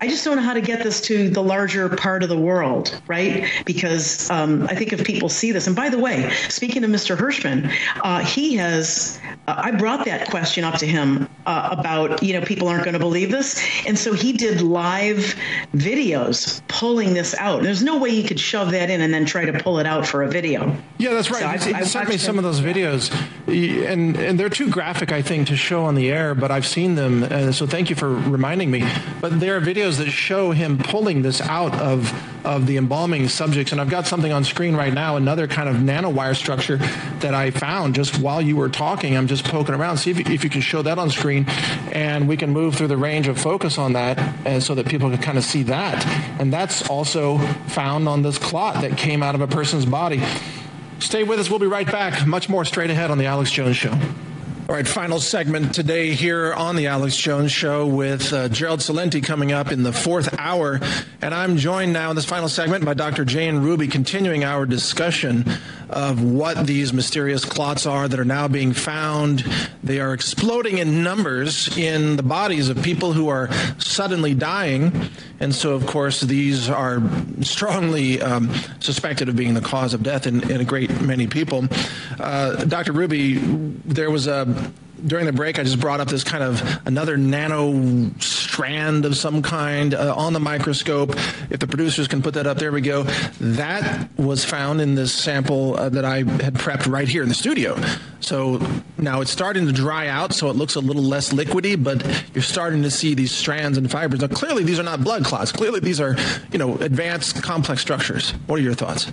I just don't know how to get this to the larger part of the world, right? Because um, I think if people see this and by the way, speaking of Mr. Hirschman, uh, he has uh, I brought that question up to him uh, about, you know, people aren't going to believe this. And so he did live videos pulling this out. There's no way you could shove that in and then try to pull it out for a video. Yeah, that's right. So he, he sent me some of those videos, and and they're too graphic, I think, to show on the air. But I've seen them, and so thank you for reminding me. But there are videos that show him pulling this out of of the embalming subjects, and I've got something on screen right now, another kind of nanowire structure that I found just while you were talking. I'm just poking around. See if you, if you can show that on screen, and we can move through the range of focus on that, and so that people can kind of see that. And that's also found on this clot that came out of a person's body. Stay with us. We'll be right back. Much more straight ahead on the Alex Jones show. All right, final segment today here on the Alex Jones show with uh, Gerald Celente coming up in the fourth hour. And I'm joined now in this final segment by Dr. Jane Ruby, continuing our discussion of what these mysterious clots are that are now being found. They are exploding in numbers in the bodies of people who are suddenly dying. And so, of course, these are strongly um, suspected of being the cause of death in, in a great many people. Uh, Dr. Ruby, there was a during the break I just brought up this kind of another nano strand of some kind uh, on the microscope. If the producers can put that up there we go. That was found in this sample uh, that I had prepped right here in the studio. So now it's starting to dry out so it looks a little less liquidy but you're starting to see these strands and fibers. Now clearly these are not blood clots. Clearly these are you know advanced complex structures. What are your thoughts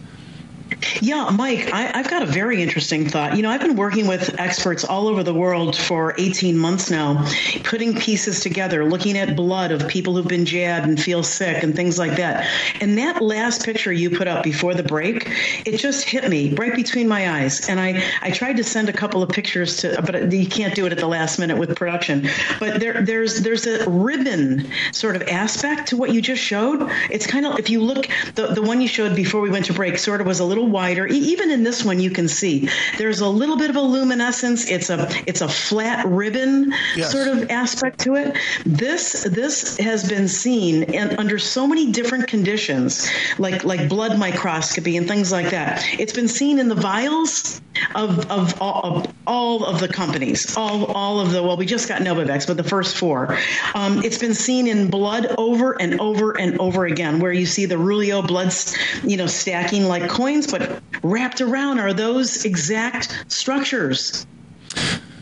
yeah, Mike, I, have got a very interesting thought. You know, I've been working with experts all over the world for 18 months now, putting pieces together, looking at blood of people who've been jabbed and feel sick and things like that. And that last picture you put up before the break, it just hit me right between my eyes. And I, I tried to send a couple of pictures to, but you can't do it at the last minute with production. But there, there's, there's a ribbon sort of aspect to what you just showed. It's kind of, if you look, the, the one you showed before we went to break sort of was a little wider. even in this one you can see there's a little bit of a luminescence. It's a it's a flat ribbon yes. sort of aspect to it. This this has been seen in, under so many different conditions like like blood microscopy and things like that. It's been seen in the vials of of all of, all of the companies. All all of the well we just got Novavax but the first four. Um, it's been seen in blood over and over and over again where you see the rouleaux bloods, you know, stacking like coins but wrapped around are those exact structures.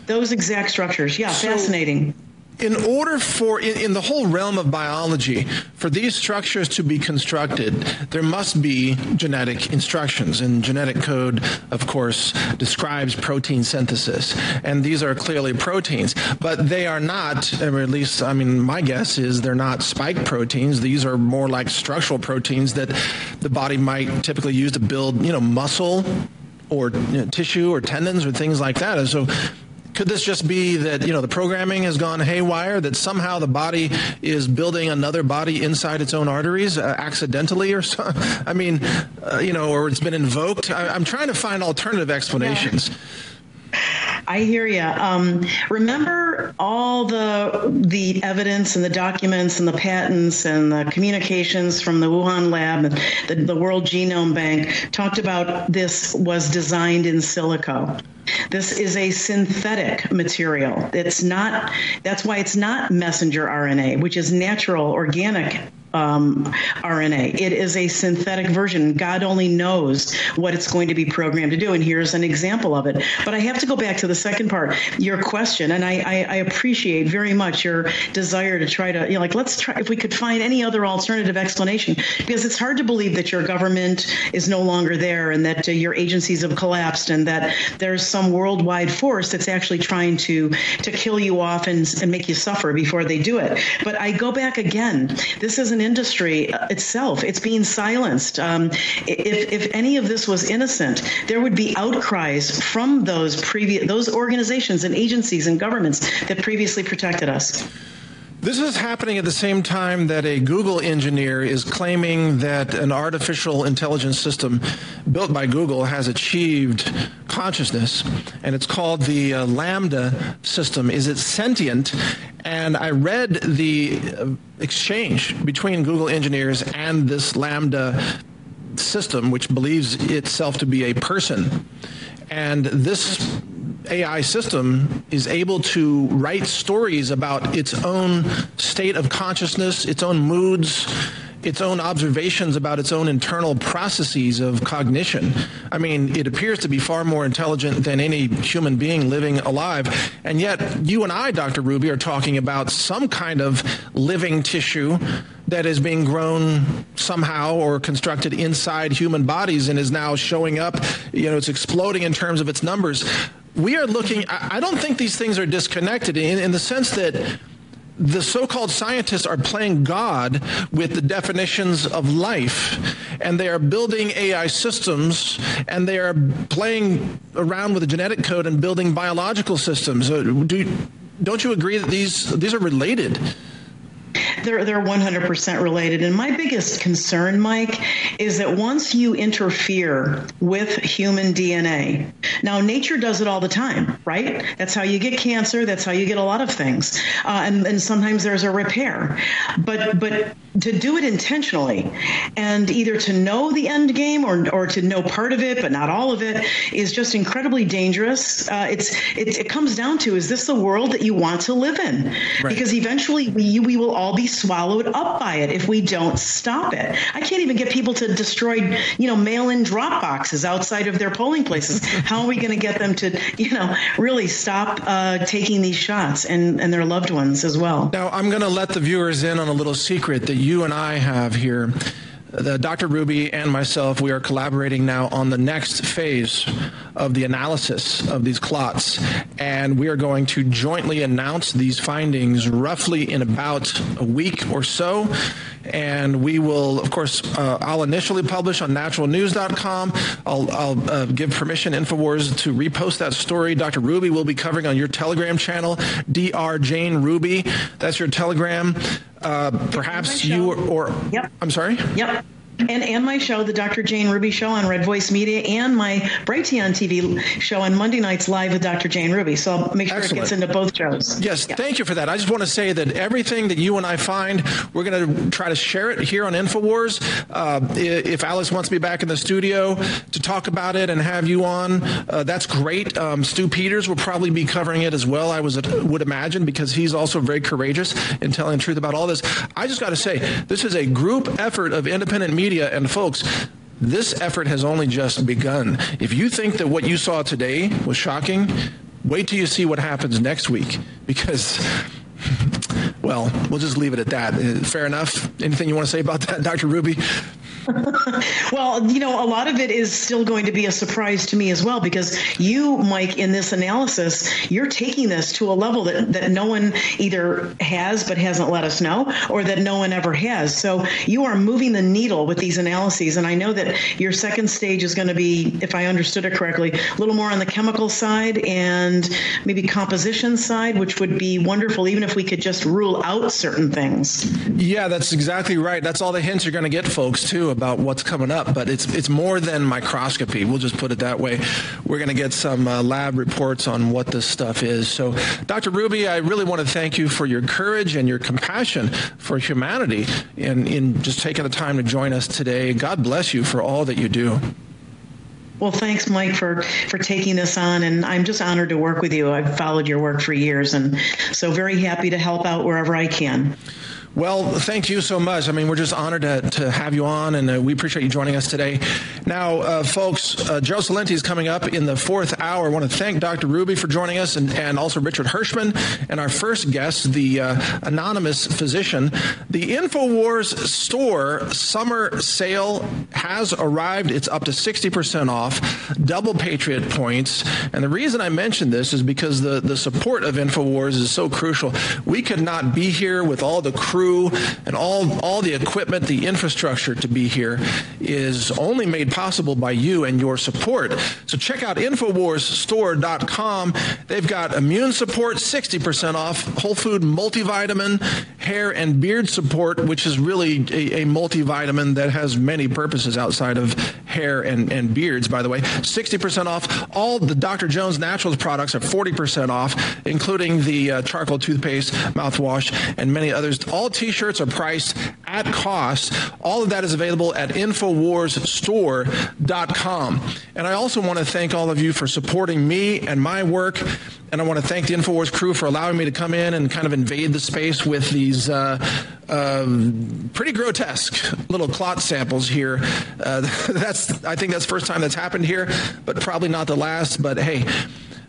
Those exact structures. Yeah, so, fascinating in order for in, in, the whole realm of biology for these structures to be constructed there must be genetic instructions. And genetic code of course describes protein synthesis. And these are clearly proteins. But they are not or at least I mean my guess is they're not spike proteins. These are more like structural proteins that the body might typically use to build you know muscle or you know, tissue or tendons or things like that. And so could this just be that you know the programming has gone haywire that somehow the body is building another body inside its own arteries uh, accidentally or so? *laughs* I mean uh, you know or it's been invoked. I, am trying to find alternative explanations. Yeah. I hear you. Um, remember all the the evidence and the documents and the patents and the communications from the Wuhan lab and the, the World Genome Bank talked about this was designed in silico. This is a synthetic material. It's not that's why it's not messenger RNA, which is natural organic um, RNA. It is a synthetic version. God only knows what it's going to be programmed to do. And here's an example of it. But I have to go back to the second part, your question. And I, I, I appreciate very much your desire to try to, you know, like, let's try, if we could find any other alternative explanation, because it's hard to believe that your government is no longer there and that uh, your agencies have collapsed and that there's some worldwide force that's actually trying to, to kill you off and, and make you suffer before they do it. But I go back again. This is an industry itself. It's being silenced. Um, if if any of this was innocent, there would be outcries from those previous those organizations and agencies and governments that previously protected us. This is happening at the same time that a Google engineer is claiming that an artificial intelligence system built by Google has achieved consciousness and it's called the uh, LaMDA system. Is it sentient? And I read the uh, exchange between Google engineers and this LaMDA system which believes itself to be a person. And this AI system is able to write stories about its own state of consciousness, its own moods, its own observations about its own internal processes of cognition. I mean, it appears to be far more intelligent than any human being living alive. And yet, you and I, Dr. Ruby, are talking about some kind of living tissue that is being grown somehow or constructed inside human bodies and is now showing up, you know, it's exploding in terms of its numbers. We are looking I, I don't think these things are disconnected in, in the sense that the so-called scientists are playing God with the definitions of life and they are building AI systems and they are playing around with the genetic code and building biological systems. Uh, do, don't you agree that these these are related? They're they're 100% related and my biggest concern Mike is that once you interfere with human DNA. Now nature does it all the time, right? That's how you get cancer, that's how you get a lot of things. Uh, and and sometimes there's a repair. But but to do it intentionally and either to know the end game or or to know part of it but not all of it is just incredibly dangerous. Uh, it's it, it comes down to is this the world that you want to live in? Right. Because eventually we we will all be swallowed up by it if we don't stop it. I can't even get people to destroy, you know, mail-in drop boxes outside of their polling places. *laughs* How are we going to get them to, you know, really stop uh, taking these shots and and their loved ones as well? Now, I'm going to let the viewers in on a little secret that you and I have here. Uh, the Dr. Ruby and myself, we are collaborating now on the next phase of the analysis of these clots and we are going to jointly announce these findings roughly in about a week or so and we will of course uh, I'll initially publish on naturalnews.com I'll I'll uh, give permission infowars to repost that story Dr. Ruby will be covering on your Telegram channel Dr. Jane Ruby that's your Telegram uh, perhaps you or, or yep. I'm sorry Yep and and my show the Dr. Jane Ruby show on Red Voice Media and my Brighteon TV show on Monday nights live with Dr. Jane Ruby so I'll make sure Excellent. it gets into both shows. Yes, yeah. thank you for that. I just want to say that everything that you and I find we're going to try to share it here on Infowars. Uh, if Alex wants me back in the studio to talk about it and have you on, uh, that's great. Um, Stu Peters will probably be covering it as well I was would imagine because he's also very courageous in telling the truth about all this. I just got to say this is a group effort of independent media media and folks this effort has only just begun. If you think that what you saw today was shocking, wait till you see what happens next week because well, we'll just leave it at that. Uh, fair enough. Anything you want to say about that, Dr. Ruby? Well, you know, a lot of it is still going to be a surprise to me as well because you, Mike, in this analysis, you're taking this to a level that that no one either has but hasn't let us know or that no one ever has. So you are moving the needle with these analyses and I know that your second stage is going to be if I understood it correctly, a little more on the chemical side and maybe composition side, which would be wonderful even if we could just rule out certain things. Yeah, that's exactly right. That's all the hints you're going to get folks too about what's coming up, but it's it's more than microscopy. We'll just put it that way. We're going to get some uh, lab reports on what this stuff is. So, Dr. Ruby, I really want to thank you for your courage and your compassion for humanity in in just taking the time to join us today. God bless you for all that you do. Well, thanks, Mike, for for taking this on, and I'm just honored to work with you. I've followed your work for years, and so very happy to help out wherever I can. Well, thank you so much. I mean, we're just honored to, to have you on, and uh, we appreciate you joining us today. Now, uh, folks, uh, Joe Celente is coming up in the fourth hour. I want to thank Dr. Ruby for joining us, and, and also Richard Hirschman, and our first guest, the uh, anonymous physician. The InfoWars store summer sale has arrived. It's up to 60% off, double Patriot points. And the reason I mention this is because the, the support of InfoWars is so crucial. We could not be here with all the crew crew and all all the equipment, the infrastructure to be here is only made possible by you and your support. So check out infowarsstore.com. They've got immune support 60% off, whole food multivitamin, hair and beard support which is really a, a multivitamin that has many purposes outside of hair and and beards by the way. 60% off. All the Dr. Jones Naturals products are 40% off including the uh, charcoal toothpaste, mouthwash and many others. All t-shirts are priced at cost. All of that is available at infowarsstore.com. And I also want to thank all of you for supporting me and my work and I want to thank the InfoWars crew for allowing me to come in and kind of invade the space with these uh, uh, pretty grotesque little clot samples here. Uh, *laughs* that's I think that's the first time that's happened here, but probably not the last, but hey,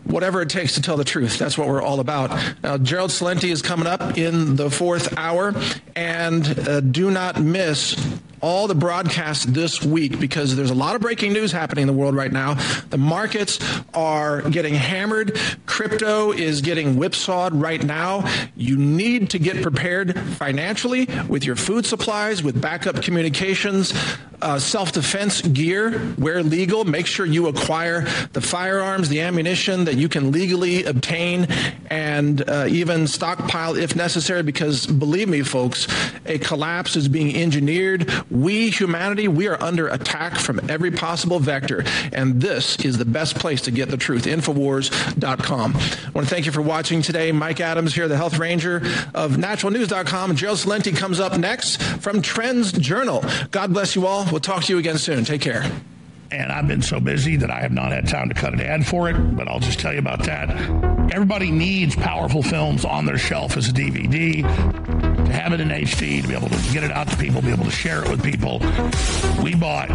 whatever it takes to tell the truth. That's what we're all about. Now, Gerald Celente is coming up in the fourth hour, and uh, do not miss all the broadcasts this week because there's a lot of breaking news happening in the world right now. The markets are getting hammered. Crypto is getting whipsawed right now. You need to get prepared financially with your food supplies, with backup communications, uh, self-defense gear where legal. Make sure you acquire the firearms, the ammunition that you can legally obtain and uh, even stockpile if necessary because believe me folks, a collapse is being engineered we humanity we are under attack from every possible vector and this is the best place to get the truth. Infowars.com I want to thank you for watching today. Mike Adams here the health ranger of naturalnews.com Joe Celente comes up next from Trends Journal. God bless you all. We'll talk to you again soon. Take care. And I've been so busy that I have not had time to cut an ad for it, but I'll just tell you about that. Everybody needs powerful films on their shelf as a DVD have it in HD, to be able to get it out to people, be able to share it with people. We bought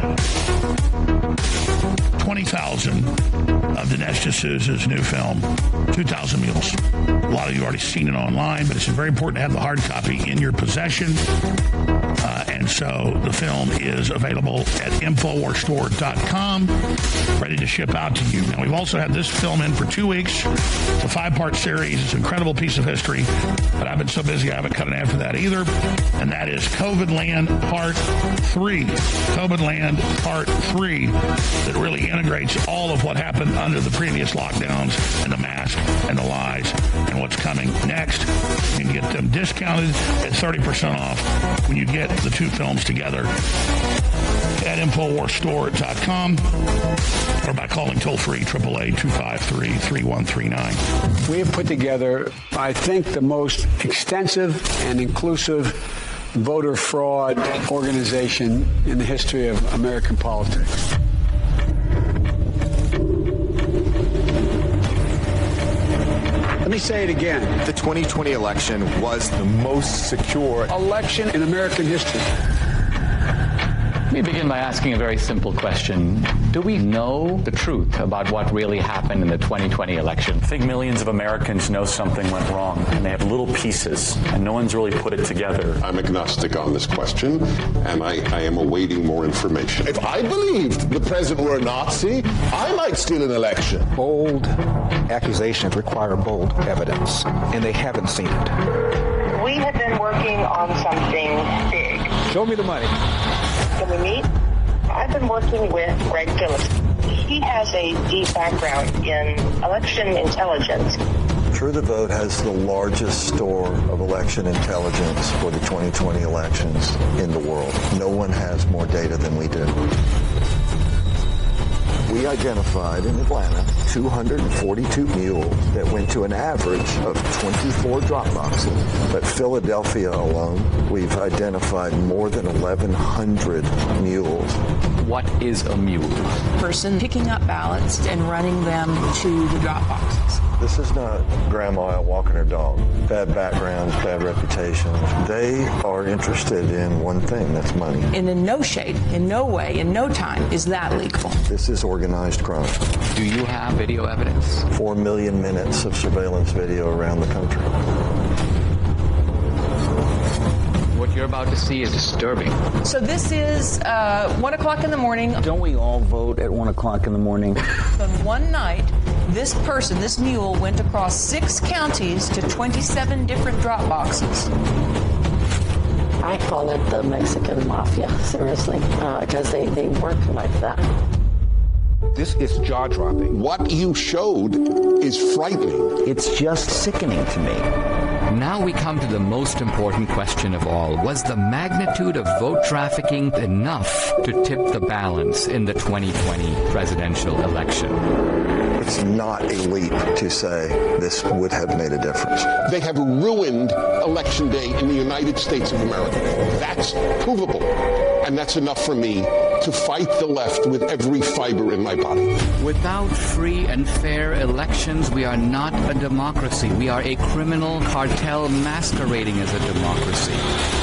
20,000 of Dinesh D'Souza's new film, 2,000 Mules. A lot of you've already seen it online, but it's very important to have the hard copy in your possession. Uh, and so the film is available at infowarsstore.com, ready to ship out to you. Now, we've also had this film in for two weeks. It's a five-part series. It's an incredible piece of history, but I've been so busy I haven't cut an ad for that either. And that is COVID Land Part 3. COVID Land Part 3 that really integrates all of what happened under the previous lockdowns and the mask and the lies and what's coming next. You can get them discounted at 30% off when you get the two films together at InfoWarsStore.com or by calling toll-free 888-253-3139. We have put together, I think, the most extensive and inclusive voter fraud organization in the history of American politics. Let me say it again. The 2020 election was the most secure election in American history. Let me begin by asking a very simple question. Do we know the truth about what really happened in the 2020 election? I think millions of Americans know something went wrong and they have little pieces and no one's really put it together. I'm agnostic on this question and I, I am awaiting more information. If I believed the president were a Nazi, I might steal an election. Bold accusations require bold evidence and they haven't seen it. We have been working on something big. Show me the money. We meet? I've been working with Greg Phillips. He has a deep background in election intelligence. True the Vote has the largest store of election intelligence for the 2020 elections in the world. No one has more data than we do. We identified in Atlanta 242 mules that went to an average of 24 drop boxes. But Philadelphia alone, we've identified more than 1,100 mules. What is a mule? Person picking up ballots and running them to the drop boxes. This is not grandma out walking her dog. Bad backgrounds, bad reputations. They are interested in one thing, that's money. And in no shape, in no way, in no time is that legal. This is organized crime. Do you have video evidence? 4 million minutes of surveillance video around the country. What you're about to see is disturbing. So this is uh, 1 o'clock in the morning. Don't we all vote at 1 o'clock in the morning? *laughs* On one night, this person, this mule, went across six counties to 27 different drop boxes. I call it the Mexican mafia, seriously, because uh, they, they work like that. This is jaw dropping. What you showed is frightening. It's just sickening to me. Now we come to the most important question of all. Was the magnitude of vote trafficking enough to tip the balance in the 2020 presidential election? It's not a leap to say this would have made a difference. They have ruined election day in the United States of America. That's provable. And that's enough for me to fight the left with every fiber in my body. Without free and fair elections, we are not a democracy. We are a criminal cartel masquerading as a democracy.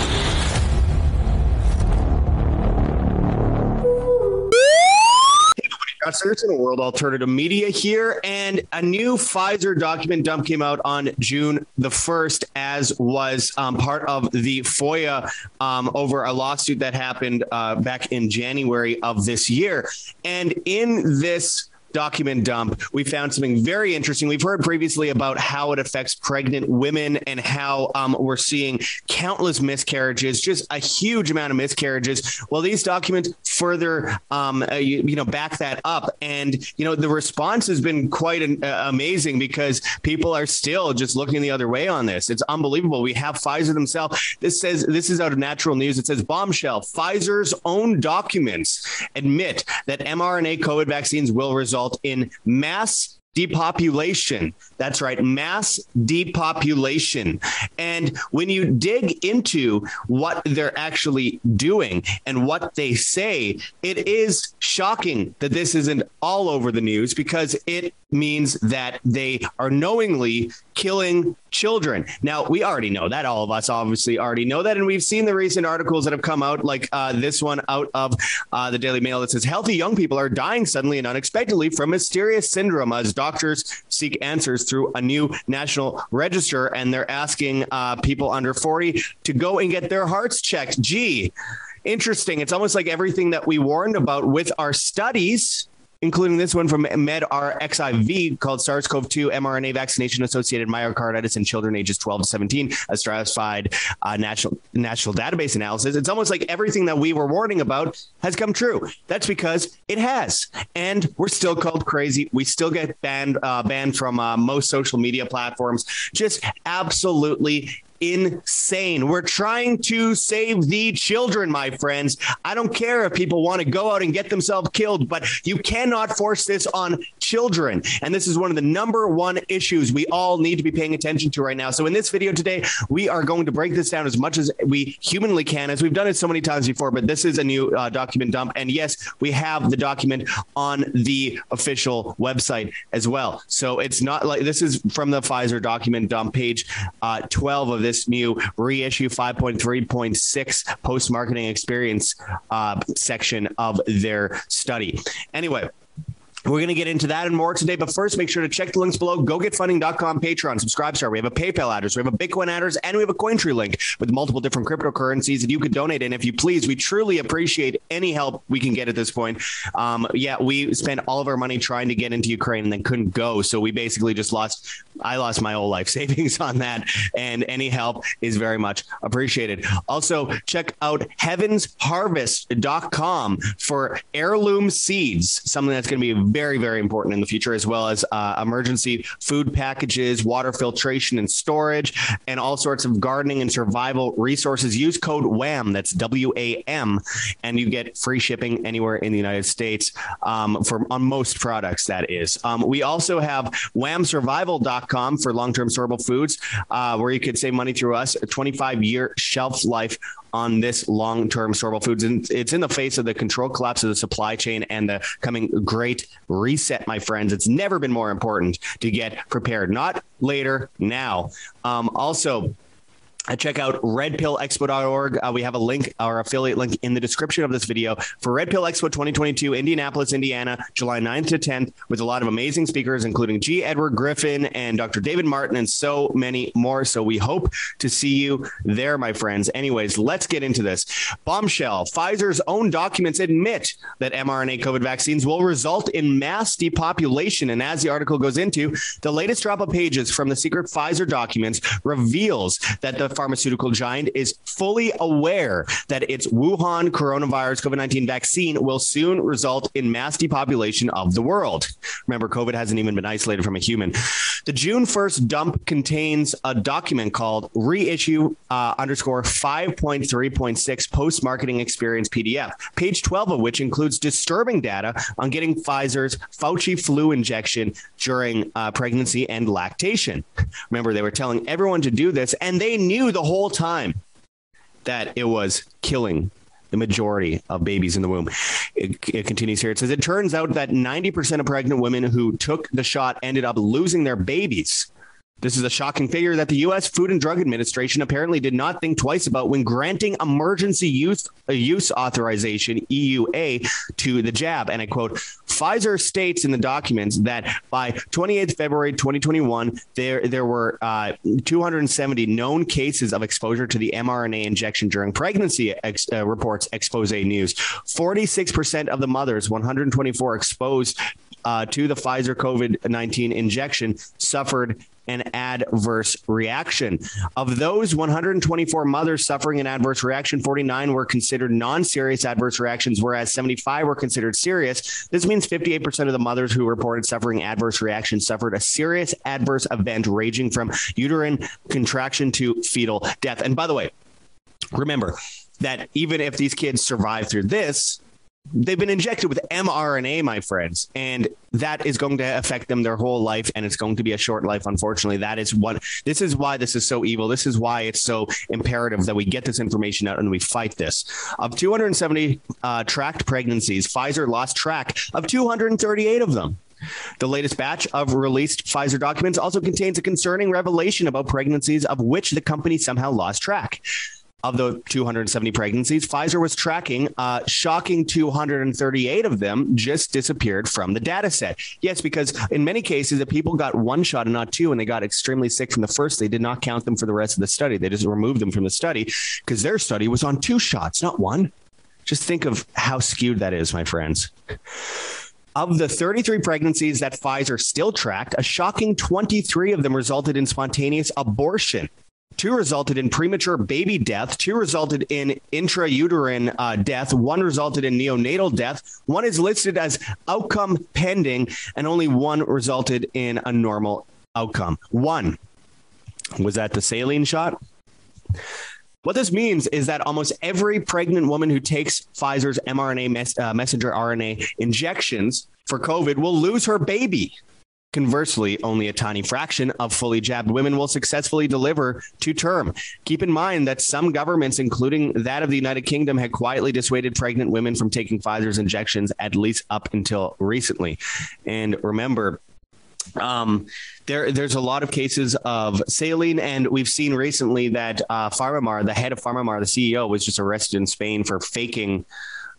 In a World Alternative Media here, and a new Pfizer document dump came out on June the 1st, as was um, part of the FOIA um, over a lawsuit that happened uh, back in January of this year. And in this document dump, we found something very interesting. We've heard previously about how it affects pregnant women and how um, we're seeing countless miscarriages, just a huge amount of miscarriages. Well, these documents further um, uh, you, you, know back that up and you know the response has been quite an, uh, amazing because people are still just looking the other way on this. It's unbelievable. We have Pfizer themselves. This says this is out of natural news. It says bombshell. Pfizer's own documents admit that mRNA COVID vaccines will result result in mass depopulation. That's right, mass depopulation. And when you dig into what they're actually doing and what they say, it is shocking that this isn't all over the news because it means that they are knowingly killing children. Now, we already know that all of us obviously already know that and we've seen the recent articles that have come out like uh, this one out of uh, the Daily Mail that says healthy young people are dying suddenly and unexpectedly from mysterious syndrome as doctors seek answers through a new national register and they're asking uh, people under 40 to go and get their hearts checked. Gee, interesting. It's almost like everything that we warned about with our studies including this one from MedRxiv called SARS-CoV-2 mRNA vaccination associated myocarditis in children ages 12 to 17 a stratified uh, national national database analysis. It's almost like everything that we were warning about has come true. That's because it has. And we're still called crazy. We still get banned uh, banned from uh, most social media platforms. Just absolutely insane. We're trying to save the children, my friends. I don't care if people want to go out and get themselves killed, but you cannot force this on children. And this is one of the number one issues we all need to be paying attention to right now. So in this video today, we are going to break this down as much as we humanly can as we've done it so many times before, but this is a new uh, document dump and yes, we have the document on the official website as well. So it's not like this is from the Pfizer document dump page uh, 12 of this new reissue 5.3.6 post marketing experience uh, section of their study. Anyway, we're going to get into that and more today, but first make sure to check the links below. GoGetFunding.com, Patreon, subscribe star. We have a PayPal address, we have a Bitcoin address, and we have a Cointree link with multiple different cryptocurrencies that you could donate in if you please. We truly appreciate any help we can get at this point. Um, yeah, we spent all of our money trying to get into Ukraine and then couldn't go, so we basically just lost I lost my whole life *laughs* savings on that and any help is very much appreciated. Also, check out heavensharvest.com for heirloom seeds, something that's going to be very very important in the future as well as uh, emergency food packages, water filtration and storage and all sorts of gardening and survival resources. Use code WHAM that's W A M and you get free shipping anywhere in the United States um, for on most products that is. Um, we also have whamsurvival.com for long-term storable foods uh, where you could save money through us, a 25 year shelf life on this long-term storable foods. And it's in the face of the control collapse of the supply chain and the coming great reset my friends. It's never been more important to get prepared. Not later now. Um, also check out redpillexpo.org. Uh, we have a link, our affiliate link in the description of this video for Red Pill Expo 2022, Indianapolis, Indiana, July 9th to 10th, with a lot of amazing speakers, including G. Edward Griffin and Dr. David Martin, and so many more. So we hope to see you there, my friends. Anyways, let's get into this. Bombshell Pfizer's own documents admit that mRNA COVID vaccines will result in mass depopulation. And as the article goes into, the latest drop of pages from the secret Pfizer documents reveals that the pharmaceutical giant is fully aware that its Wuhan coronavirus COVID-19 vaccine will soon result in mass depopulation of the world. Remember COVID hasn't even been isolated from a human. The June 1st dump contains a document called reissue uh, underscore 5.3.6 post marketing experience PDF, page 12 of which includes disturbing data on getting Pfizer's Fauci flu injection during uh, pregnancy and lactation. Remember they were telling everyone to do this and they knew knew the whole time that it was killing the majority of babies in the womb. It, it, continues here. It says it turns out that 90% of pregnant women who took the shot ended up losing their babies. This is a shocking figure that the US Food and Drug Administration apparently did not think twice about when granting emergency use uh, use authorization EUA to the jab. And I quote Pfizer states in the documents that by 28th February 2021 there there were uh, 270 known cases of exposure to the mRNA injection during pregnancy ex, uh, reports expose news. 46% of the mothers 124 exposed uh, to the Pfizer COVID-19 injection suffered an adverse reaction. Of those 124 mothers suffering an adverse reaction, 49 were considered non-serious adverse reactions whereas 75 were considered serious. This means 58% of the mothers who reported suffering adverse reactions suffered a serious adverse event ranging from uterine contraction to fetal death. And by the way, remember that even if these kids survive through this, they've been injected with mRNA my friends and that is going to affect them their whole life and it's going to be a short life unfortunately. That is what this is why this is so evil. This is why it's so imperative that we get this information out and we fight this. Of 270 uh, tracked pregnancies Pfizer lost track of 238 of them. The latest batch of released Pfizer documents also contains a concerning revelation about pregnancies of which the company somehow lost track of the 270 pregnancies Pfizer was tracking uh shocking 238 of them just disappeared from the data set. Yes, because in many cases the people got one shot and not two and they got extremely sick from the first they did not count them for the rest of the study. They just removed them from the study because their study was on two shots, not one. Just think of how skewed that is, my friends. Of the 33 pregnancies that Pfizer still tracked, a shocking 23 of them resulted in spontaneous abortion two resulted in premature baby death, two resulted in intrauterine uh, death, one resulted in neonatal death, one is listed as outcome pending and only one resulted in a normal outcome. One was that the saline shot? What this means is that almost every pregnant woman who takes Pfizer's mRNA mes uh, messenger RNA injections for COVID will lose her baby. Conversely, only a tiny fraction of fully jabbed women will successfully deliver to term. Keep in mind that some governments including that of the United Kingdom had quietly dissuaded pregnant women from taking Pfizer's injections at least up until recently. And remember um, there there's a lot of cases of saline and we've seen recently that uh PharmaMar the head of PharmaMar the CEO was just arrested in Spain for faking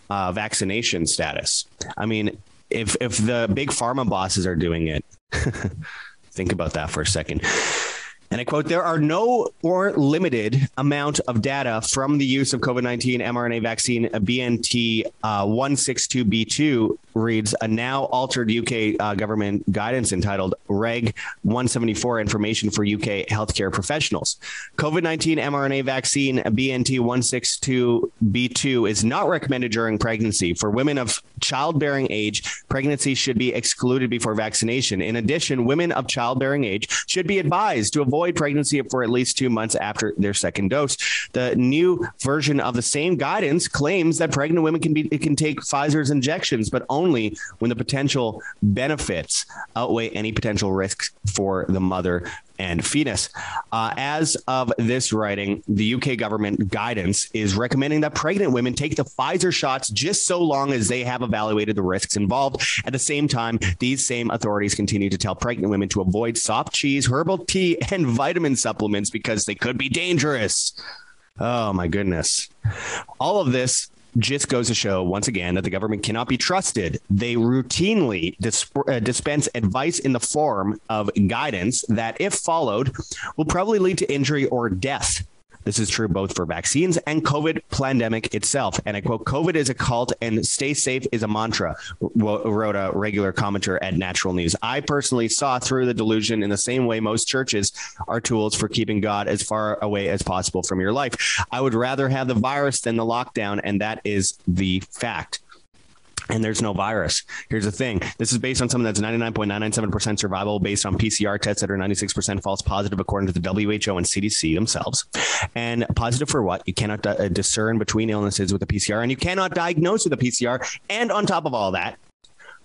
uh, vaccination status. I mean if if the big pharma bosses are doing it *laughs* Think about that for a second. And I quote there are no or limited amount of data from the use of COVID-19 mRNA vaccine BNT uh, 162b2 reads a now altered UK uh, government guidance entitled Reg 174 information for UK healthcare professionals. COVID-19 mRNA vaccine BNT 162b2 is not recommended during pregnancy for women of childbearing age. Pregnancy should be excluded before vaccination. In addition, women of childbearing age should be advised to avoid pregnancy for at least 2 months after their second dose. The new version of the same guidance claims that pregnant women can be can take Pfizer's injections but only when the potential benefits outweigh any potential risks for the mother and fetus. Uh, as of this writing, the UK government guidance is recommending that pregnant women take the Pfizer shots just so long as they have evaluated the risks involved. At the same time, these same authorities continue to tell pregnant women to avoid soft cheese, herbal tea, *laughs* and vitamin supplements because they could be dangerous. Oh my goodness. All of this just goes to show once again that the government cannot be trusted. They routinely uh, dispense advice in the form of guidance that if followed will probably lead to injury or death. This is true both for vaccines and COVID pandemic itself. And I quote COVID is a cult and stay safe is a mantra wrote a regular commenter at Natural News. I personally saw through the delusion in the same way most churches are tools for keeping God as far away as possible from your life. I would rather have the virus than the lockdown and that is the fact and there's no virus. Here's the thing. This is based on something that's 99.997% survival based on PCR tests that are 96% false positive according to the WHO and CDC themselves. And positive for what? You cannot uh, discern between illnesses with a PCR and you cannot diagnose with a PCR and on top of all that,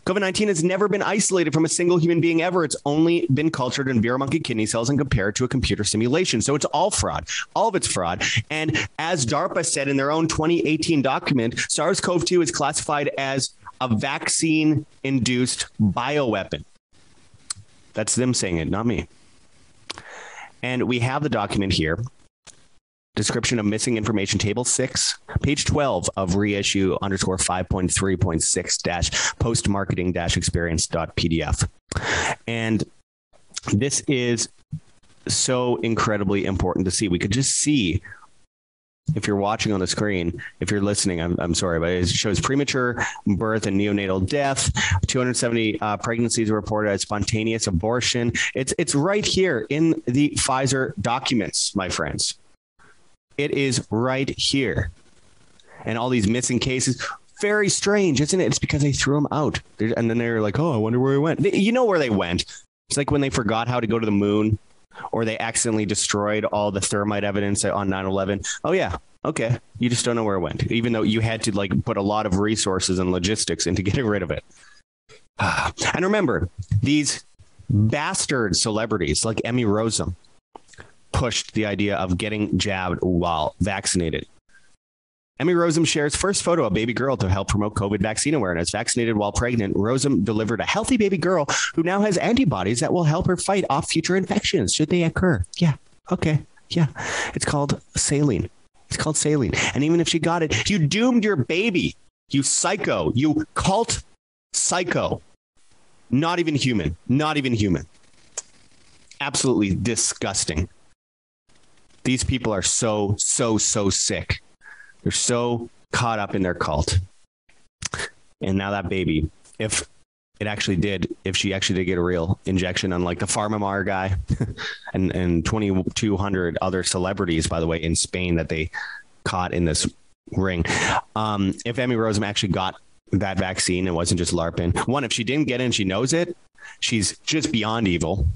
COVID-19 has never been isolated from a single human being ever. It's only been cultured in Vero monkey kidney cells and compared to a computer simulation. So it's all fraud. All of it's fraud. And as DARPA said in their own 2018 document, SARS-CoV-2 is classified as a vaccine induced bioweapon. That's them saying it, not me. And we have the document here description of missing information table 6 page 12 of reissue underscore 5.3.6 dash post marketing dash experience dot pdf and this is so incredibly important to see we could just see if you're watching on the screen, if you're listening, I'm I'm sorry, but it shows premature birth and neonatal death, 270 uh, pregnancies reported as spontaneous abortion. It's it's right here in the Pfizer documents, my friends. It is right here. And all these missing cases very strange, isn't it? It's because they threw them out. And then they're like, "Oh, I wonder where he went." They, you know where they went. It's like when they forgot how to go to the moon or they accidentally destroyed all the thermite evidence on 9/11. Oh yeah. Okay. You just don't know where it went even though you had to like put a lot of resources and logistics into *laughs* getting rid of it. *sighs* and remember, these bastard celebrities like Emmy Rossum pushed the idea of getting jabbed while vaccinated. Emmy Rossum shares first photo of baby girl to help promote COVID vaccine awareness. Vaccinated while pregnant, Rossum delivered a healthy baby girl who now has antibodies that will help her fight off future infections should they occur. Yeah. Okay. Yeah. It's called saline. It's called saline. And even if she got it, you doomed your baby. You psycho. You cult psycho. Not even human. Not even human. Absolutely disgusting. These people are so so so sick. They're so caught up in their cult. And now that baby, if it actually did if she actually did get a real injection unlike the PharmaMar guy *laughs* and and 2200 other celebrities by the way in Spain that they caught in this ring. Um, if Emmy Rossum actually got that vaccine and wasn't just larping. One if she didn't get it and she knows it, she's just beyond evil.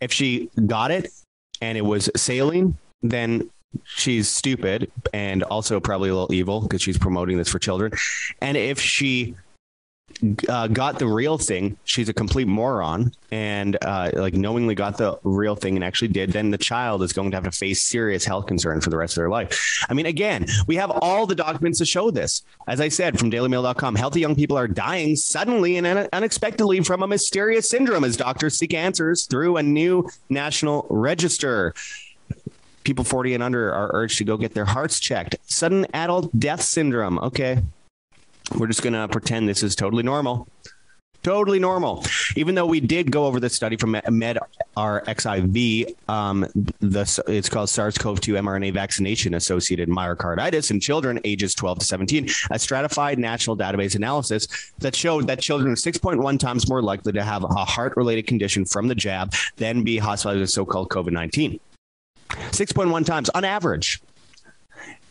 If she got it and it was saline, then she's stupid and also probably a little evil because she's promoting this for children. And if she uh, got the real thing, she's a complete moron and uh, like knowingly got the real thing and actually did, then the child is going to have to face serious health concern for the rest of their life. I mean again, we have all the documents to show this. As I said from dailymail.com, healthy young people are dying suddenly and unexpectedly from a mysterious syndrome as doctors seek answers through a new national register people 40 and under are urged to go get their hearts checked. Sudden adult death syndrome. Okay. We're just going to pretend this is totally normal. Totally normal. Even though we did go over the study from Med RXIV, um, the it's called SARS-CoV-2 mRNA vaccination associated myocarditis in children ages 12 to 17, a stratified national database analysis that showed that children are 6.1 times more likely to have a heart-related condition from the jab than be hospitalized with so-called COVID-19. 6.1 times on average.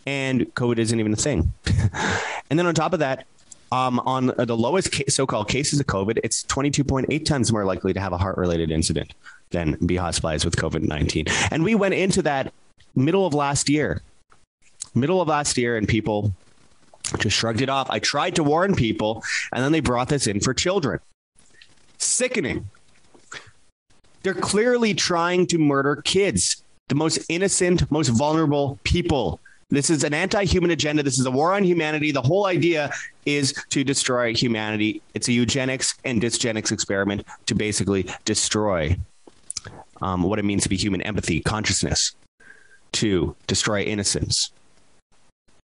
And COVID isn't even a thing. *laughs* and then on top of that, um, on the lowest so-called cases of COVID, it's 22.8 times more likely to have a heart-related incident than be hospitalized with COVID-19. And we went into that middle of last year. Middle of last year and people just shrugged it off. I tried to warn people and then they brought this in for children. Sickening. They're clearly trying to murder kids, the most innocent, most vulnerable people this is an anti-human agenda. This is a war on humanity. The whole idea is to destroy humanity. It's a eugenics and dysgenics experiment to basically destroy um, what it means to be human empathy, consciousness, to destroy innocence,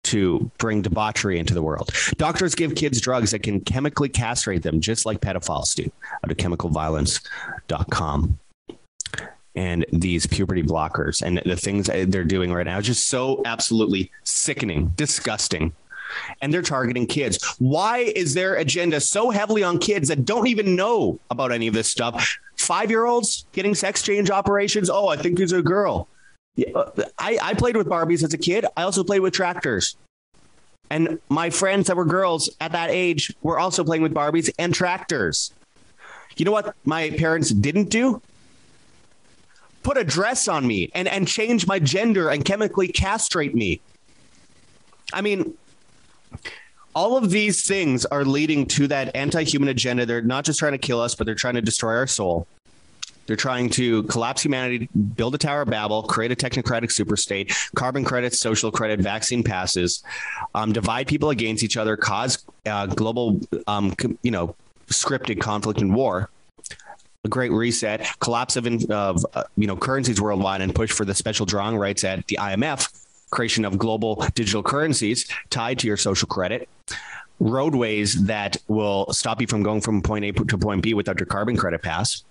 to bring debauchery into the world. Doctors give kids drugs that can chemically castrate them just like pedophiles do. Out of chemicalviolence.com and these puberty blockers and the things they're doing right now is just so absolutely sickening, disgusting. And they're targeting kids. Why is their agenda so heavily on kids that don't even know about any of this stuff? 5-year-olds getting sex change operations? Oh, I think he's a girl. Uh, I I played with Barbies as a kid. I also played with tractors. And my friends that were girls at that age were also playing with Barbies and tractors. You know what my parents didn't do? Put a dress on me and and change my gender and chemically castrate me. I mean all of these things are leading to that anti-human agenda. They're not just trying to kill us, but they're trying to destroy our soul. They're trying to collapse humanity, build a Tower of Babel, create a technocratic superstate, carbon credits, social credit, vaccine passes, um, divide people against each other, cause uh, global um, you know, scripted conflict and war a great reset, collapse of, of uh, you know currencies worldwide and push for the special drawing rights at the IMF, creation of global digital currencies tied to your social credit, roadways that will stop you from going from point A to point B without your carbon credit pass,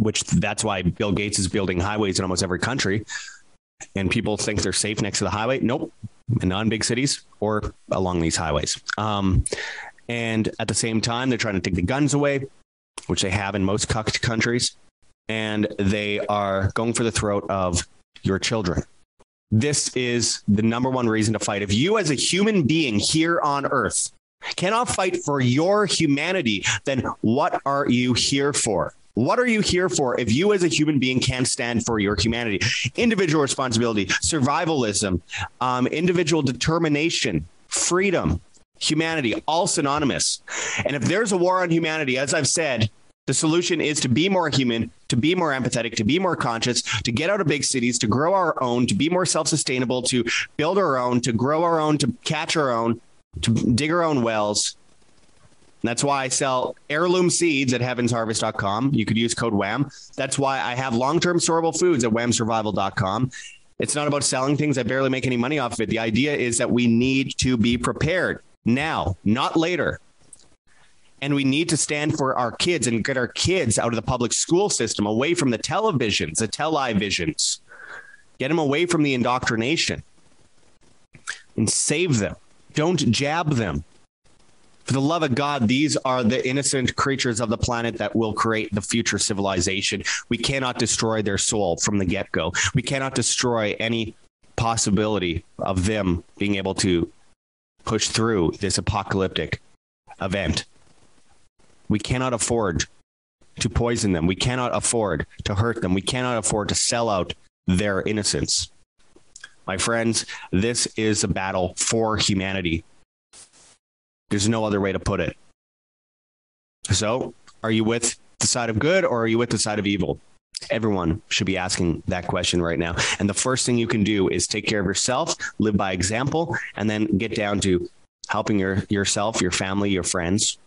which that's why Bill Gates is building highways in almost every country and people think they're safe next to the highway. Nope. In non-big cities or along these highways. Um, and at the same time they're trying to take the guns away which they have in most countries, and they are going for the throat of your children. This is the number one reason to fight. If you as a human being here on earth cannot fight for your humanity, then what are you here for? What are you here for if you as a human being can't stand for your humanity? Individual responsibility, survivalism, um, individual determination, freedom, humanity, all synonymous. And if there's a war on humanity, as I've said, the solution is to be more human, to be more empathetic, to be more conscious, to get out of big cities, to grow our own, to be more self-sustainable, to build our own, to grow our own, to catch our own, to dig our own wells. That's why I sell heirloom seeds at heavensharvest.com. You could use code WHAM. That's why I have long-term storable foods at whamsurvival.com. It's not about selling things I barely make any money off of it. The idea is that we need to be prepared now, not later. And we need to stand for our kids and get our kids out of the public school system, away from the televisions, the televisions. Get them away from the indoctrination and save them. Don't jab them. For the love of God, these are the innocent creatures of the planet that will create the future civilization. We cannot destroy their soul from the get-go. We cannot destroy any possibility of them being able to push through this apocalyptic event. We cannot afford to poison them. We cannot afford to hurt them. We cannot afford to sell out their innocence. My friends, this is a battle for humanity. There's no other way to put it. So, are you with the side of good or are you with the side of evil? Everyone should be asking that question right now. And the first thing you can do is take care of yourself, live by example, and then get down to helping your yourself, your family, your friends.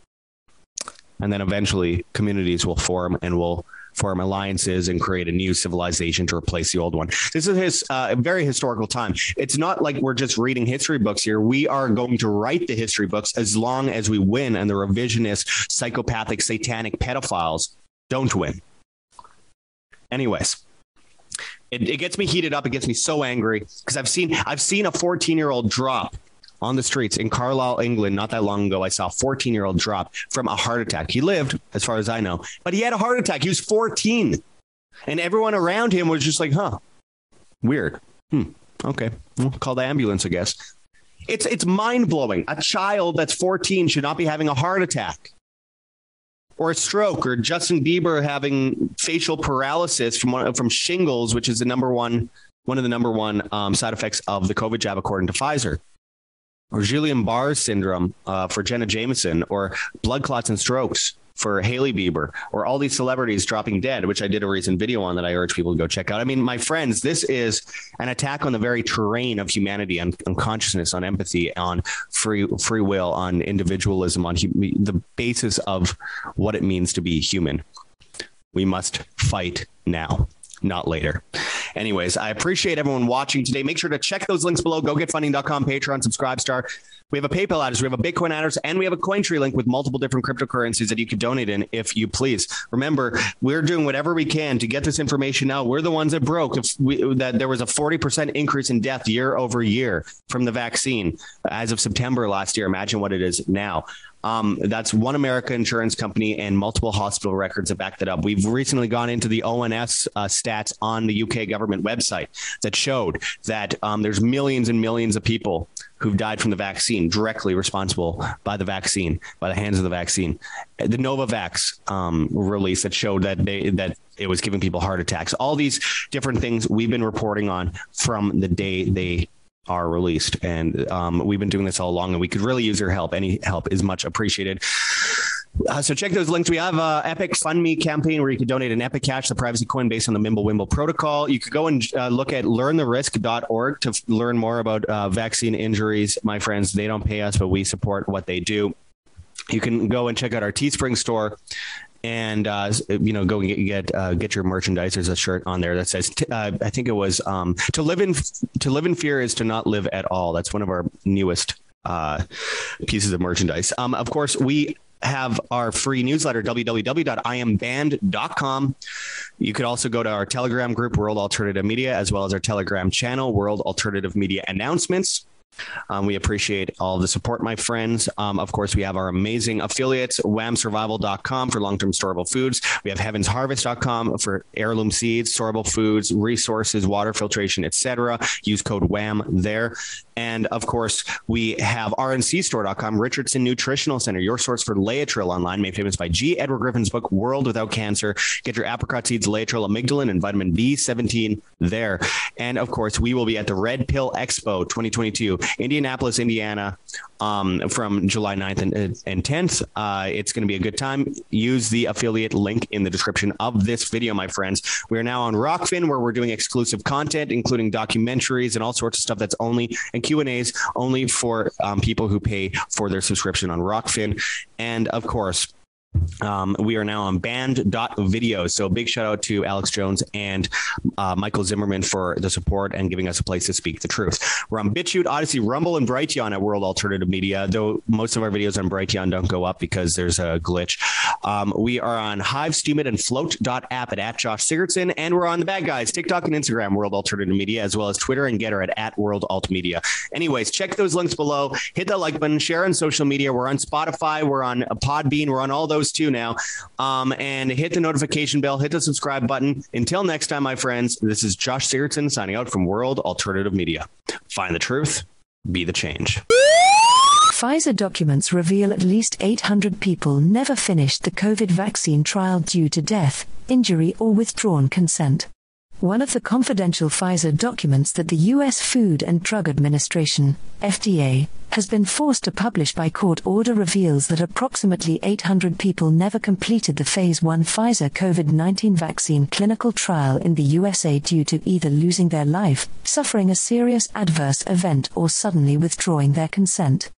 And then eventually communities will form and will form alliances and create a new civilization to replace the old one. This is his uh, very historical time. It's not like we're just reading history books here. We are going to write the history books as long as we win and the revisionist psychopathic satanic pedophiles don't win. Anyways, it, it gets me heated up. It gets me so angry because I've seen I've seen a 14-year-old drop on the streets in Carlisle, England not that long ago. I saw a 14-year-old drop from a heart attack. He lived as far as I know, but he had a heart attack. He was 14. And everyone around him was just like, "Huh. Weird." Hmm. Okay. We'll call the ambulance, I guess. It's it's mind-blowing. A child that's 14 should not be having a heart attack or a stroke or Justin Bieber having facial paralysis from one, from shingles which is the number one one of the number one um, side effects of the COVID jab according to Pfizer. Or Guillain Barre syndrome uh, for Jenna Jameson or blood clots and strokes for Hailey Bieber or all these celebrities dropping dead which I did a recent video on that I urge people to go check out. I mean my friends this is an attack on the very terrain of humanity on, on consciousness on empathy on free free will on individualism on the basis of what it means to be human. We must fight now not later. Anyways, I appreciate everyone watching today. Make sure to check those links below gogetfunding.com Patreon subscribe star we have a PayPal address, we have a Bitcoin address, and we have a Cointree link with multiple different cryptocurrencies that you can donate in if you please. Remember, we're doing whatever we can to get this information out. We're the ones that broke if we, that there was a 40% increase in death year over year from the vaccine as of September last year. Imagine what it is now. Um, that's one America insurance company and multiple hospital records that back that up. We've recently gone into the ONS uh, stats on the UK government website that showed that um, there's millions and millions of people who've died from the vaccine directly responsible by the vaccine by the hands of the vaccine the Novavax um, release that showed that they that it was giving people heart attacks all these different things we've been reporting on from the day they are released and um, we've been doing this all along and we could really use your help any help is much appreciated uh, so check those links. We have a Epic Fund Me campaign where you can donate an Epic Cash, the privacy coin based on the Mimblewimble protocol. You could go and uh, look at learntherisk.org to learn more about uh, vaccine injuries. My friends, they don't pay us, but we support what they do. You can go and check out our Teespring store and uh, you know go get get, uh, get your merchandise. There's a shirt on there that says uh, I think it was um, to live in to live in fear is to not live at all. That's one of our newest uh, pieces of merchandise. Um, of course we have our free newsletter www.iamband.com you could also go to our telegram group world alternative media as well as our telegram channel world alternative media announcements um, we appreciate all the support, my friends. Um, of course, we have our amazing affiliates, whamsurvival.com for long-term storable foods. We have heavensharvest.com for heirloom seeds, storable foods, resources, water filtration, etc. Use code WHAM there. And of course, we have rncstore.com, Richardson Nutritional Center, your source for Laetrile online, made famous by G. Edward Griffin's book World Without Cancer. Get your apricot seeds, Laetrile, amygdalin and vitamin B17 there. And of course, we will be at the Red Pill Expo 2022 Indianapolis, Indiana um, from July 9th and, and 10th. Uh, it's going to be a good time. Use the affiliate link in the description of this video, my friends. We are now on Rokfin where we're doing exclusive content including documentaries and all sorts of stuff that's only and Q&As only for um, people who pay for their subscription on Rokfin. And of course, um, we are now on band.video. So big shout out to Alex Jones and uh, Michael Zimmerman for the support and giving us a place to speak the truth. We're on BitChute, Odysee, Rumble and Brighteon at World Alternative Media, though most of our videos on Brighteon don't go up because there's a glitch. Um, we are on Hive, Steemit and Float.app at, at Josh Sigurdson and we're on the bad guys, TikTok and Instagram, World Alternative Media as well as Twitter and Gettr at, at World Alt Media. Anyways, check those links below. Hit that like button, share on social media. We're on Spotify, we're on Podbean, we're on all those too now. Um, and hit the notification bell, hit the subscribe button. Until next time, my friends, this is Josh Sigurdson signing out from World Alternative Media. Find the truth, be the change. Pfizer documents reveal at least 800 people never finished the COVID vaccine trial due to death, injury, or withdrawn consent. One of the confidential Pfizer documents that the U.S. Food and Drug Administration, FDA, has been forced to publish by court order reveals that approximately 800 people never completed the Phase 1 Pfizer COVID 19 vaccine clinical trial in the USA due to either losing their life, suffering a serious adverse event, or suddenly withdrawing their consent.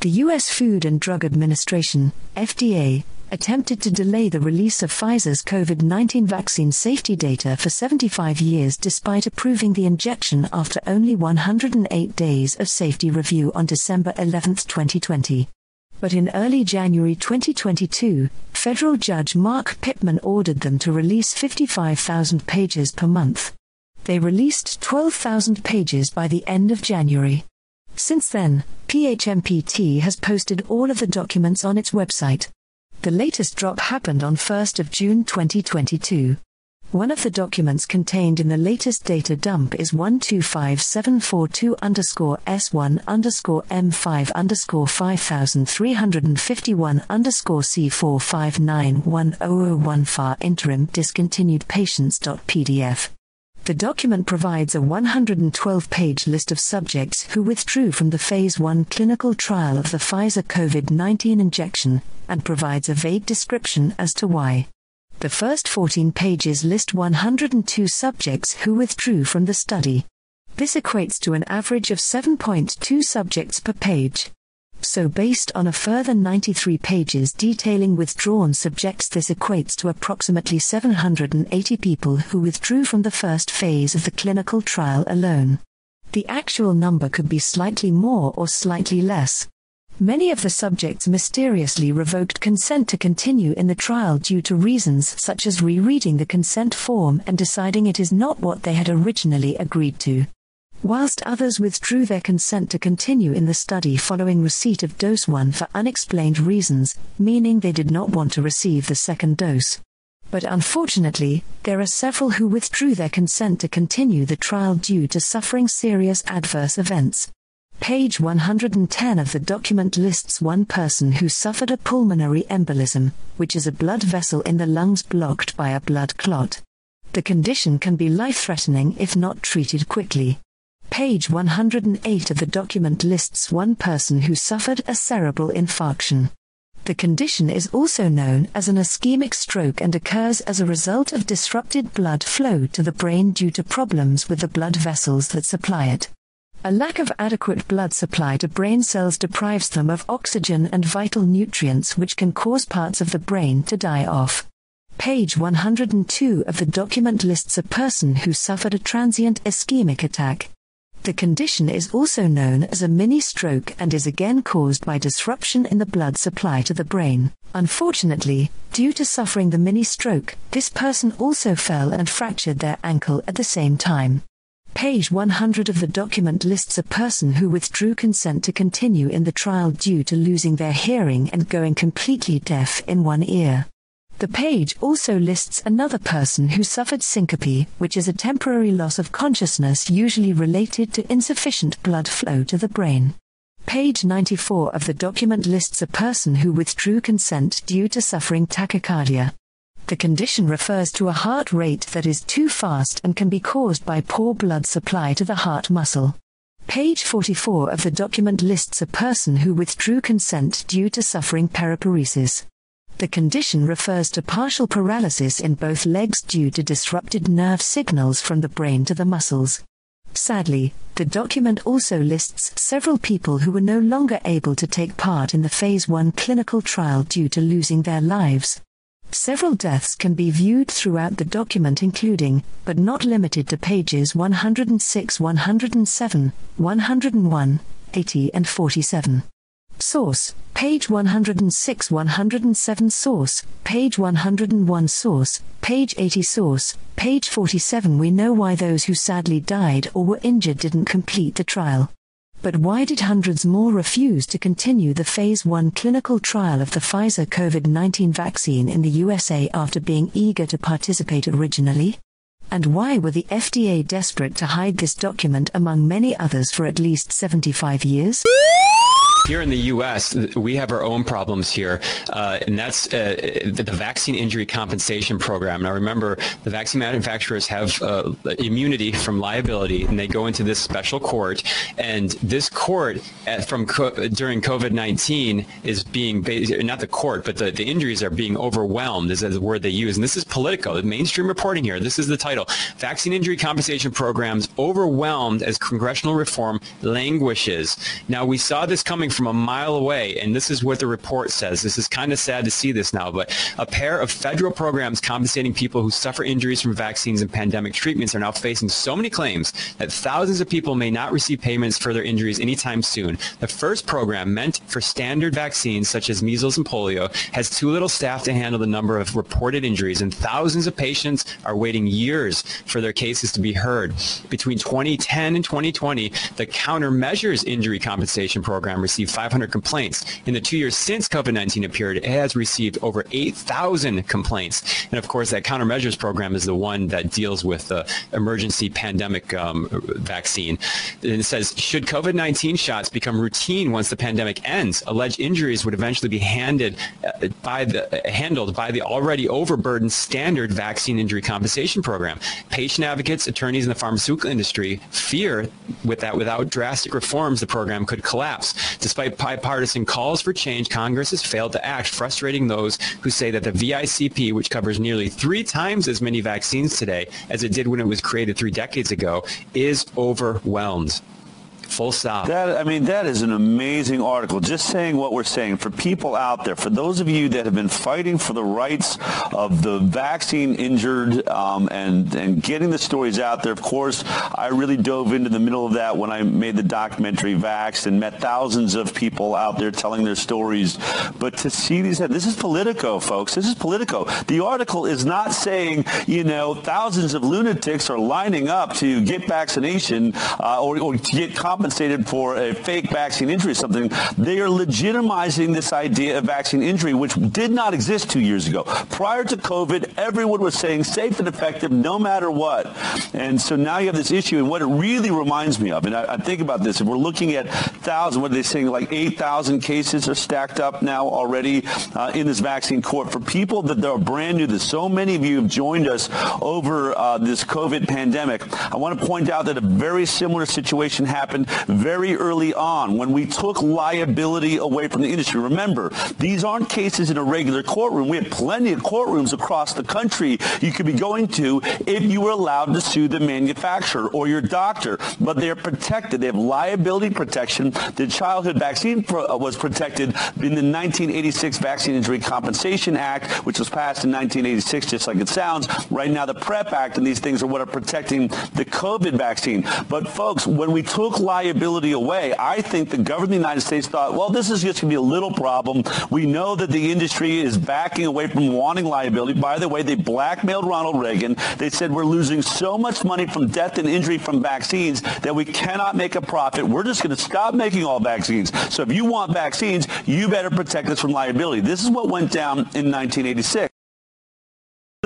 The U.S. Food and Drug Administration, FDA, attempted to delay the release of Pfizer's COVID-19 vaccine safety data for 75 years despite approving the injection after only 108 days of safety review on December 11, 2020. But in early January 2022, federal judge Mark Pittman ordered them to release 55,000 pages per month. They released 12,000 pages by the end of January. Since then, PHMPT has posted all of the documents on its website. The latest drop happened on 1st of June 2022. One of the documents contained in the latest data dump is 125742 underscore S1 underscore M5 underscore 5351 underscore C45910001 far interim discontinued patients.pdf. The document provides a 112 page list of subjects who withdrew from the Phase 1 clinical trial of the Pfizer COVID 19 injection and provides a vague description as to why. The first 14 pages list 102 subjects who withdrew from the study. This equates to an average of 7.2 subjects per page. So, based on a further 93 pages detailing withdrawn subjects, this equates to approximately 780 people who withdrew from the first phase of the clinical trial alone. The actual number could be slightly more or slightly less. Many of the subjects mysteriously revoked consent to continue in the trial due to reasons such as rereading the consent form and deciding it is not what they had originally agreed to. Whilst others withdrew their consent to continue in the study following receipt of dose 1 for unexplained reasons, meaning they did not want to receive the second dose. But unfortunately, there are several who withdrew their consent to continue the trial due to suffering serious adverse events. Page 110 of the document lists one person who suffered a pulmonary embolism, which is a blood vessel in the lungs blocked by a blood clot. The condition can be life threatening if not treated quickly. Page 108 of the document lists one person who suffered a cerebral infarction. The condition is also known as an ischemic stroke and occurs as a result of disrupted blood flow to the brain due to problems with the blood vessels that supply it. A lack of adequate blood supply to brain cells deprives them of oxygen and vital nutrients which can cause parts of the brain to die off. Page 102 of the document lists a person who suffered a transient ischemic attack. The condition is also known as a mini stroke and is again caused by disruption in the blood supply to the brain. Unfortunately, due to suffering the mini stroke, this person also fell and fractured their ankle at the same time. Page 100 of the document lists a person who withdrew consent to continue in the trial due to losing their hearing and going completely deaf in one ear. The page also lists another person who suffered syncope, which is a temporary loss of consciousness usually related to insufficient blood flow to the brain. Page 94 of the document lists a person who withdrew consent due to suffering tachycardia. The condition refers to a heart rate that is too fast and can be caused by poor blood supply to the heart muscle. Page 44 of the document lists a person who withdrew consent due to suffering paraparesis. The condition refers to partial paralysis in both legs due to disrupted nerve signals from the brain to the muscles. Sadly, the document also lists several people who were no longer able to take part in the Phase 1 clinical trial due to losing their lives. Several deaths can be viewed throughout the document including, but not limited to pages 106 107, 101, 80 and 47. Source, page 106 107 Source, page 101 Source, page 80 Source, page 47 We know why those who sadly died or were injured didn't complete the trial. But why did hundreds more refuse to continue the phase 1 clinical trial of the Pfizer COVID-19 vaccine in the USA after being eager to participate originally? And why were the FDA desperate to hide this document among many others for at least 75 years? Here in the U.S., we have our own problems here, uh, and that's uh, the, the, Vaccine Injury Compensation Program. Now, remember, the vaccine manufacturers have uh, immunity from liability, and they go into this special court. And this court, at, from co during COVID-19, is being not the court, but the, the injuries are being overwhelmed. Is the word they use, and this is Politico, the mainstream reporting here. This is the title: Vaccine Injury Compensation Programs overwhelmed as congressional reform languishes. Now, we saw this coming from a mile away, and this is what the report says. This is kind of sad to see this now, but a pair of federal programs compensating people who suffer injuries from vaccines and pandemic treatments are now facing so many claims that thousands of people may not receive payments for their injuries anytime soon. The first program, meant for standard vaccines such as measles and polio, has too little staff to handle the number of reported injuries, and thousands of patients are waiting years for their cases to be heard. Between 2010 and 2020, the Countermeasures Injury Compensation Program received 500 complaints. In the two years since COVID-19 appeared, it has received over 8,000 complaints. And of course, that Countermeasures Program is the one that deals with the emergency pandemic um, vaccine. And it says, should COVID-19 shots become routine once the pandemic ends, alleged injuries would eventually be handed uh, by the uh, handled by the already overburdened standard vaccine injury compensation program. Patient advocates, attorneys in the pharmaceutical industry fear with that without drastic reforms the program could collapse. Despite bipartisan calls for change, Congress has failed to act, frustrating those who say that the VICP, which covers nearly 3 times as many vaccines today as it did when it was created 3 decades ago, is overwhelmed. Full stop. That I mean, that is an amazing article. Just saying what we're saying for people out there, for those of you that have been fighting for the rights of the vaccine injured um, and and getting the stories out there. Of course, I really dove into the middle of that when I made the documentary Vax and met thousands of people out there telling their stories. But to see these, this is Politico, folks. This is Politico. The article is not saying, you know, thousands of lunatics are lining up to get vaccination uh, or, or to get compensated for a fake vaccine injury or something, they are legitimizing this idea of vaccine injury which did not exist 2 years ago. Prior to COVID, everyone was saying safe and effective no matter what. And so now you have this issue and what it really reminds me of and I, I think about this if we're looking at thousands what are they saying like 8,000 cases are stacked up now already uh, in this vaccine court for people that are brand new that so many of you have joined us over uh, this COVID pandemic. I want to point out that a very similar situation happened very early on when we took liability away from the industry. Remember, these aren't cases in a regular courtroom. We have plenty of courtrooms across the country you could be going to if you were allowed to sue the manufacturer or your doctor, but they're protected. They have liability protection. The childhood vaccine uh, was protected in the 1986 Vaccine Injury Compensation Act, which was passed in 1986 just like it sounds. Right now the PrEP Act and these things are what are protecting the COVID vaccine. But folks, when we took liability away, I think the government of the United States thought, well, this is just going to be a little problem. We know that the industry is backing away from wanting liability. By the way, they blackmailed Ronald Reagan. They said we're losing so much money from death and injury from vaccines that we cannot make a profit. We're just going to stop making all vaccines. So if you want vaccines, you better protect us from liability. This is what went down in 1986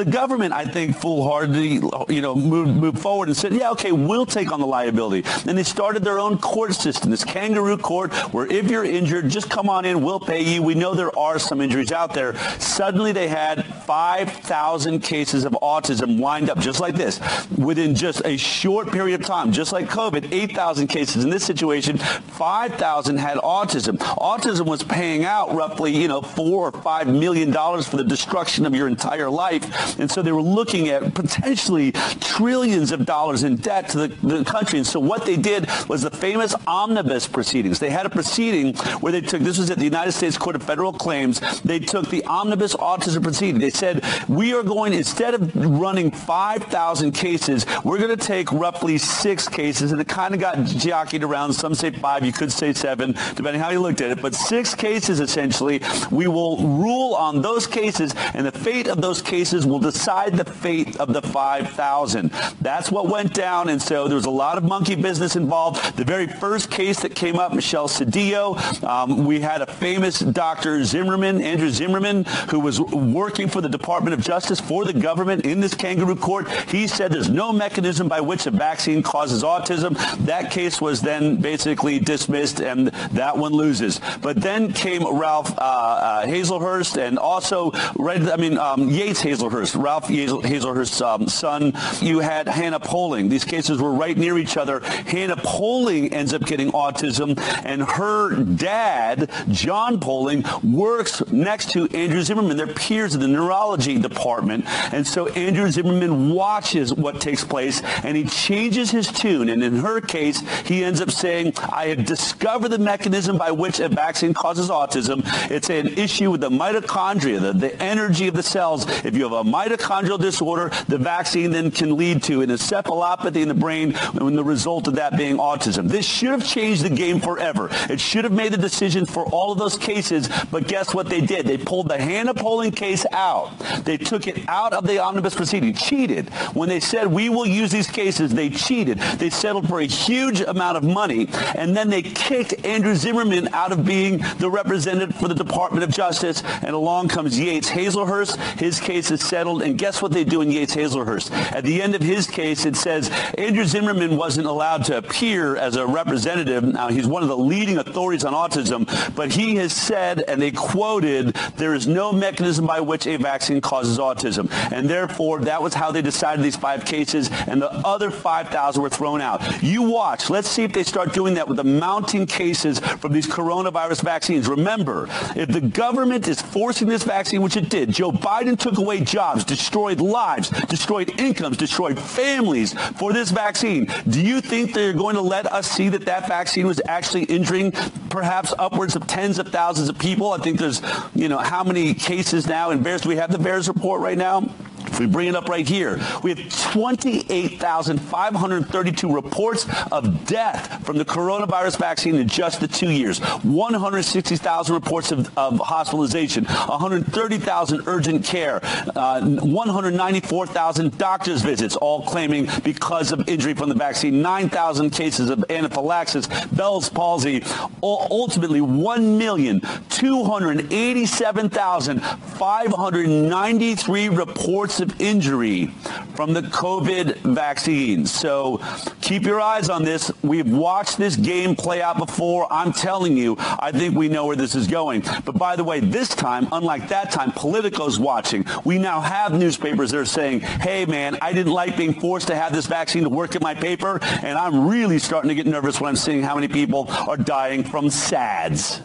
the government I think foolhardily you know moved forward and said yeah okay we'll take on the liability. And they started their own court system this kangaroo court where if you're injured just come on in we'll pay you. We know there are some injuries out there. Suddenly they had 5000 cases of autism lined up just like this within just a short period of time just like covid 8000 cases. In this situation 5000 had autism. Autism was paying out roughly you know 4 or 5 million dollars for the destruction of your entire life and so they were looking at potentially trillions of dollars in debt to the, the country. And so what they did was the famous omnibus proceedings. They had a proceeding where they took this was at the United States Court of Federal Claims. They took the omnibus autism proceeding. They said, "We are going instead of running 5,000 cases, we're going to take roughly 6 cases." And it kind of got jockeyed around. Some say 5, you could say 7, depending how you looked at it, but 6 cases essentially. We will rule on those cases and the fate of those cases will decide the fate of the 5000 that's what went down and so there was a lot of monkey business involved. The very first case that came up Michelle Cedillo um, we had a famous Dr. Zimmerman Andrew Zimmerman who was working for the Department of Justice for the government in this kangaroo court. He said there's no mechanism by which a vaccine causes autism. That case was then basically dismissed and that one loses. But then came Ralph uh, uh, Hazlehurst and also I mean um, Yates Hazlehurst Hazlehurst, Ralph Hazlehurst's um, son. You had Hannah Poling. These cases were right near each other. Hannah Poling ends up getting autism, and her dad, John Poling, works next to Andrew Zimmerman. They're peers in the neurology department. And so Andrew Zimmerman watches what takes place, and he changes his tune. And in her case, he ends up saying, I have discovered the mechanism by which a vaccine causes autism. It's an issue with the mitochondria, the, the energy of the cells. If you have a mitochondrial disorder, the vaccine then can lead to an encephalopathy in the brain and the result of that being autism. This should have changed the game forever. It should have made the decision for all of those cases, but guess what they did? They pulled the Hannah Poling case out. They took it out of the omnibus proceeding. Cheated. When they said we will use these cases, they cheated. They settled for a huge amount of money and then they kicked Andrew Zimmerman out of being the representative for the Department of Justice and along comes Yates Hazlehurst. His case is settled and guess what they do in Yates Hazlehurst? At the end of his case it says Andrew Zimmerman wasn't allowed to appear as a representative. Now he's one of the leading authorities on autism, but he has said and they quoted there is no mechanism by which a vaccine causes autism. And therefore that was how they decided these five cases and the other 5000 were thrown out. You watch. Let's see if they start doing that with the mounting cases from these coronavirus vaccines. Remember, if the government is forcing this vaccine, which it did, Joe Biden took away jobs, destroyed lives, destroyed incomes, destroyed families for this vaccine. Do you think they're going to let us see that that vaccine was actually injuring perhaps upwards of tens of thousands of people? I think there's, you know, how many cases now in VAERS do we have the VAERS report right now? If we bring it up right here, we have 28,532 reports of death from the coronavirus vaccine in just the 2 years. 160,000 reports of, of, hospitalization, 130,000 urgent care, uh, 194,000 doctor's visits all claiming because of injury from the vaccine, 9,000 cases of anaphylaxis, Bell's palsy, ultimately 1,287,593 reports of injury from the COVID vaccine. So keep your eyes on this. We've watched this game play out before. I'm telling you, I think we know where this is going. But by the way, this time, unlike that time, Politico's watching. We now have newspapers that are saying, "Hey man, I didn't like being forced to have this vaccine to work in my paper, and I'm really starting to get nervous when I'm seeing how many people are dying from SADS."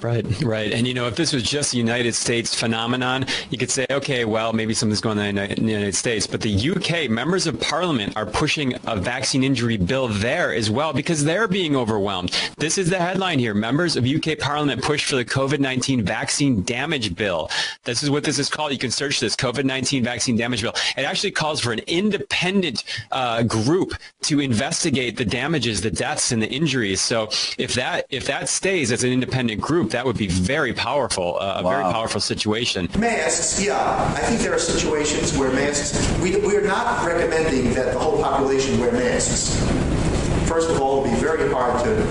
Right, right. And you know, if this was just a United States phenomenon, you could say, okay, well, maybe something's going on in the United States. But the UK, members of parliament are pushing a vaccine injury bill there as well because they're being overwhelmed. This is the headline here. Members of UK parliament push for the COVID-19 vaccine damage bill. This is what this is called. You can search this COVID-19 vaccine damage bill. It actually calls for an independent uh, group to investigate the damages, the deaths and the injuries. So if that if that stays as an independent group, that would be very powerful, uh, a wow. very powerful situation. Masks, yeah. I think there are situations where masks, we, we are not recommending that the whole population wear masks. First of all, it would be very hard to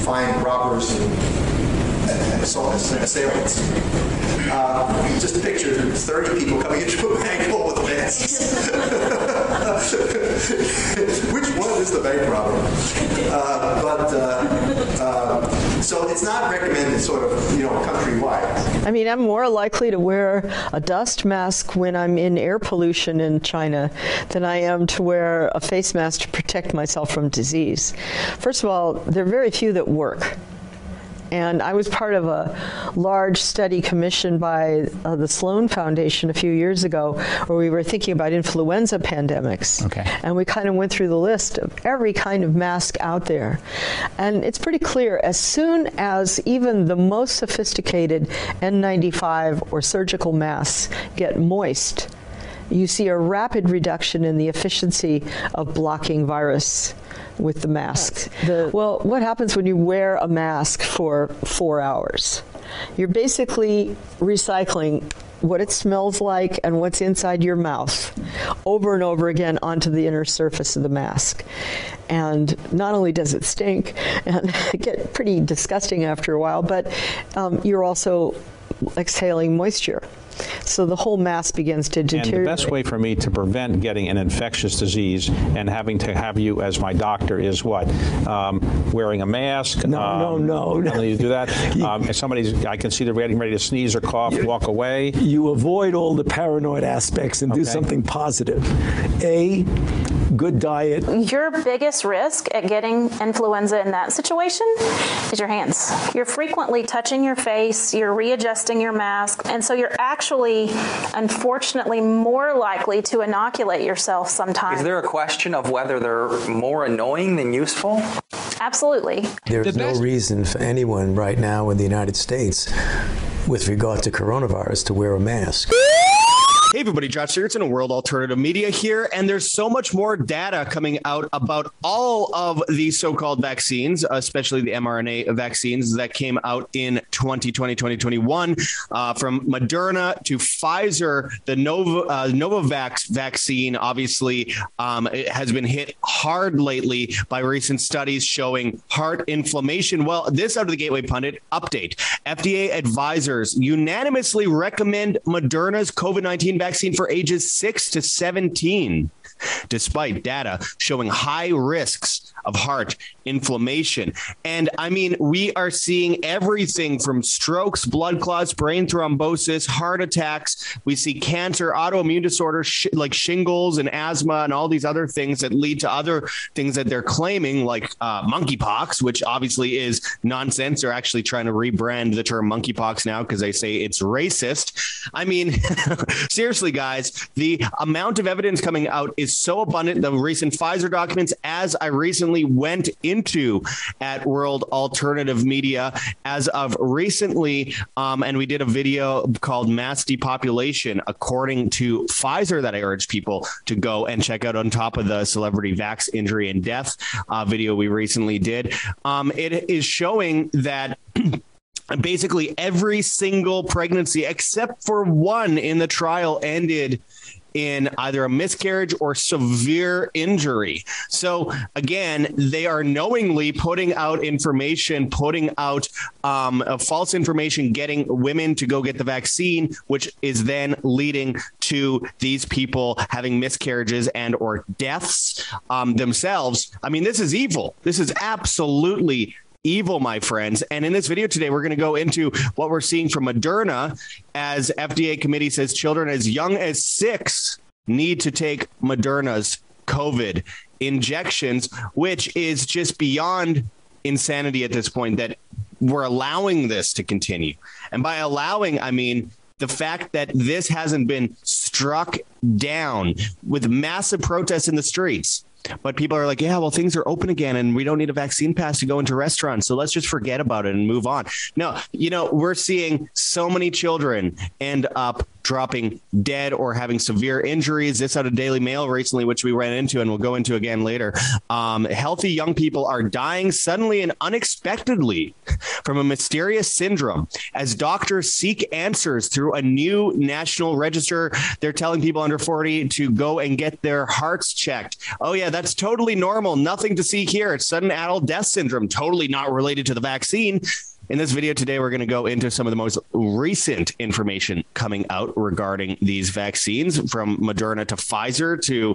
find robbers and, and assailants. Uh, just picture 30 people coming into a *laughs* bank with masks. *laughs* Which one is the bank robber? Uh, but uh, uh, so it's not recommended sort of, you know, countrywide. I mean, I'm more likely to wear a dust mask when I'm in air pollution in China than I am to wear a face mask to protect myself from disease. First of all, there are very few that work and I was part of a large study commissioned by uh, the Sloan Foundation a few years ago where we were thinking about influenza pandemics. Okay. And we kind of went through the list of every kind of mask out there. And it's pretty clear as soon as even the most sophisticated N95 or surgical masks get moist, you see a rapid reduction in the efficiency of blocking virus with the mask. The, well, what happens when you wear a mask for 4 hours? You're basically recycling what it smells like and what's inside your mouth over and over again onto the inner surface of the mask. And not only does it stink and *laughs* get pretty disgusting after a while, but um, you're also exhaling moisture. So the whole mass begins to deteriorate. And the best way for me to prevent getting an infectious disease and having to have you as my doctor is what? Um, wearing a mask? No, um, no, no, no. You do that? *laughs* um, if somebody's, I can see they're getting ready to sneeze or cough, walk away. You avoid all the paranoid aspects and do something positive. A, good diet. Your biggest risk at getting influenza in that situation is your hands. You're frequently touching your face, you're readjusting your mask, and so you're actually unfortunately more likely to inoculate yourself sometimes. Is there a question of whether they're more annoying than useful? Absolutely. There's no reason for anyone right now in the United States with regard to coronavirus to wear a mask. Hey everybody, Josh Sigurdson of World Alternative Media here, and there's so much more data coming out about all of these so-called vaccines, especially the mRNA vaccines that came out in 2020, 2021, uh, from Moderna to Pfizer. The Nova, uh, Novavax vaccine obviously um, has been hit hard lately by recent studies showing heart inflammation. Well, this out of the Gateway Pundit update: FDA advisors unanimously recommend Moderna's COVID-19 vaccine for ages 6 to 17 despite data showing high risks of heart inflammation. And I mean, we are seeing everything from strokes, blood clots, brain thrombosis, heart attacks. We see cancer, autoimmune disorders sh- like shingles and asthma and all these other things that lead to other things that they're claiming like uh, monkeypox, which obviously is nonsense. They're actually trying to rebrand the term monkeypox now because they say it's racist. I mean, *laughs* seriously guys, the amount of evidence coming out is so abundant. The recent Pfizer documents as I recently went into at World Alternative Media as of recently um, and we did a video called Mass Depopulation according to Pfizer that I urge people to go and check out on top of the celebrity vax injury and death uh, video we recently did. Um, it is showing that *clears throat* basically every single pregnancy except for one in the trial ended in either a miscarriage or severe injury. So again, they are knowingly putting out information, putting out um, false information getting women to go get the vaccine which is then leading to these people having miscarriages and or deaths um, themselves. I mean, this is evil. This is absolutely evil my friends. And in this video today we're going to go into what we're seeing from Moderna as FDA committee says children as young as 6 need to take Moderna's COVID injections which is just beyond insanity at this point that we're allowing this to continue. And by allowing I mean the fact that this hasn't been struck down with massive protests in the streets but people are like, yeah, well things are open again and we don't need a vaccine pass to go into restaurants. So let's just forget about it and move on. No, you know, we're seeing so many children end up dropping dead or having severe injuries. This out of Daily Mail recently which we ran into and we'll go into again later. Um, healthy young people are dying suddenly and unexpectedly from a mysterious syndrome as doctors seek answers through a new national register. They're telling people under 40 to go and get their hearts checked. Oh yeah, that's totally normal. Nothing to see here. It's sudden adult death syndrome, totally not related to the vaccine. In this video today we're going to go into some of the most recent information coming out regarding these vaccines from Moderna to Pfizer to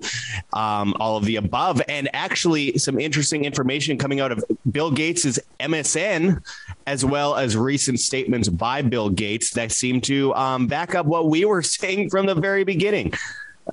um, all of the above. And actually some interesting information coming out of Bill Gates's MSN as well as recent statements by Bill Gates that seem to um, back up what we were *laughs* saying from the very beginning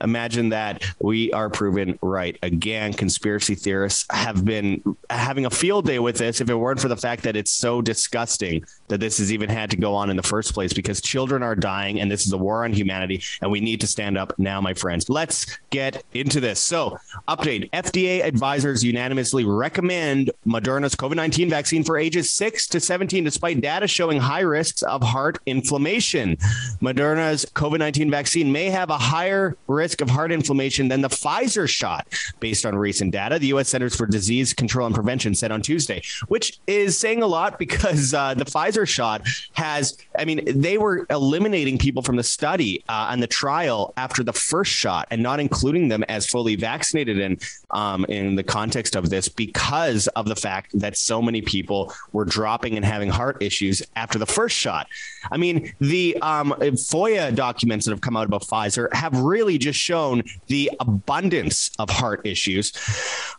imagine that we are proven right again. Conspiracy theorists have been having a field day with this if it weren't for the fact that it's so disgusting that this has even had to go on in the first place because children are dying and this is a war on humanity and we need to stand up now my friends. Let's get into this. So update. FDA advisors unanimously recommend Moderna's COVID-19 vaccine for ages 6 to 17 despite data showing high risks of heart inflammation. Moderna's COVID-19 vaccine may have a higher risk risk of heart inflammation than the Pfizer shot based on recent data the US Centers for Disease Control and Prevention said on Tuesday which is saying a lot because uh, the Pfizer shot has I mean they were eliminating people from the study uh, and the trial after the first shot and not including them as fully vaccinated in um, in the context of this because of the fact that so many people were dropping and having heart issues after the first shot. I mean, the um, FOIA documents that have come out about Pfizer have really just shown the abundance of heart issues.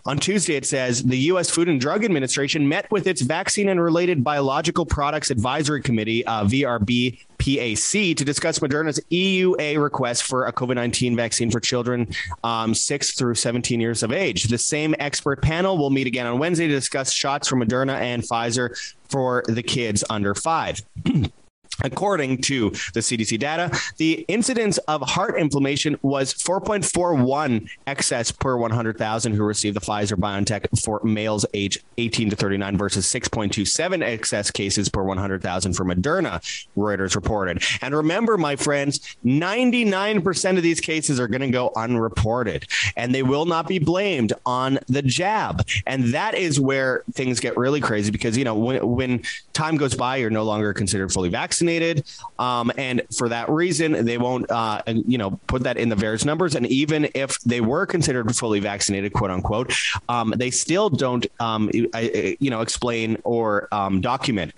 On Tuesday it says the US Food and Drug Administration met with its vaccine and related biological products advisory committee uh, VRB PAC to discuss Moderna's EUA request for a COVID-19 vaccine for children um, 6 through 17 years of age. The same expert panel will meet again on Wednesday to discuss shots from Moderna and Pfizer for the kids under 5. *clears throat* According to the CDC data, the incidence of heart inflammation was 4.41 excess per 100,000 who received the Pfizer BioNTech for males age 18 to 39 versus 6.27 excess cases per 100,000 for Moderna, Reuters reported. And remember my friends, 99% of these cases are going to go unreported and they will not be blamed on the jab. And that is where things get really crazy because you know when when time goes by you're no longer considered fully vaccinated. Um, and for that reason they won't uh, you know put that in the VAERS numbers. And even if they were considered fully vaccinated quote unquote um, they still don't um, you know explain or um, document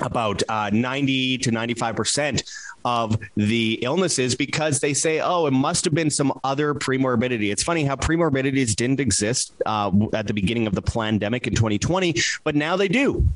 about uh, 90 to 95% of the illnesses because they say oh it must have been some other premorbidity. It's funny how premorbidities didn't exist uh, at the beginning of the pandemic in 2020 but now they do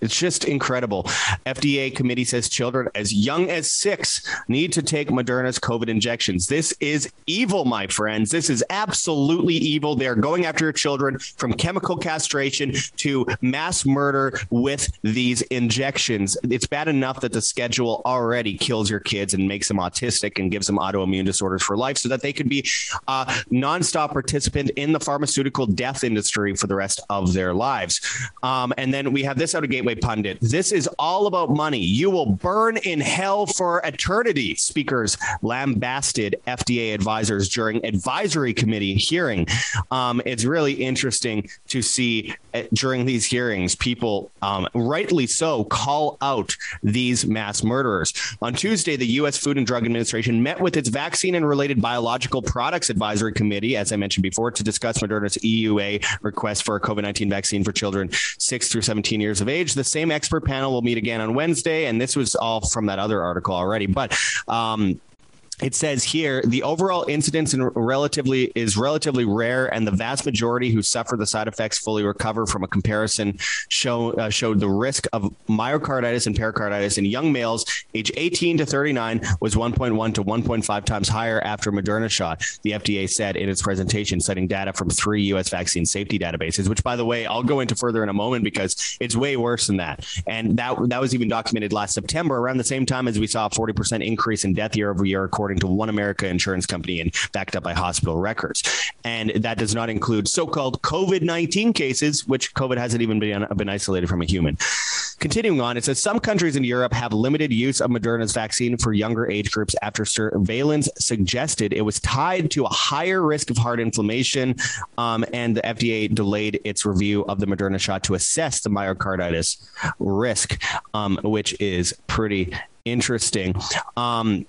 it's just incredible. FDA committee says children as young as 6 need to take Moderna's COVID injections. This is evil, my friends. This is absolutely evil. They're going after your children from chemical castration to mass murder with these injections. It's bad enough that the schedule already kills your kids and makes them autistic and gives them autoimmune disorders for life so that they could be a nonstop participant in the pharmaceutical death industry for the rest of their lives. Um, and then we have this out of gate Pundit. This is all about money. You will burn in hell for eternity. Speakers lambasted FDA advisors during advisory committee hearing. Um, it's really interesting to see uh, during these hearings people um, rightly so call out these mass murderers. On Tuesday, the US Food and Drug Administration met with its vaccine and related biological products advisory committee as I mentioned before to discuss Moderna's EUA request for a COVID-19 vaccine for children 6 through 17 years of age the same expert panel will meet again on Wednesday and this was all from that other article already. But um, it says here the overall incidence in relatively is relatively rare and the vast majority who suffer the side effects fully recover from a comparison show uh, showed the risk of myocarditis and pericarditis in young males age 18 to 39 was 1.1 to 1.5 times higher after Moderna shot the FDA said in its presentation citing data from 3 US vaccine safety databases which by the way I'll go into further in a moment because it's way worse than that. And that that was even documented last September around the same time as we saw a 40% increase in death year over year according according to One America Insurance Company and backed up by hospital records. And that does not include so-called COVID-19 cases which COVID hasn't even been been isolated from a human. Continuing on, it says some countries in Europe have limited use of Moderna's vaccine for younger age groups after surveillance suggested it was tied to a higher risk of heart inflammation um, and the FDA delayed its review of the Moderna shot to assess the myocarditis risk um, which is pretty interesting. Um,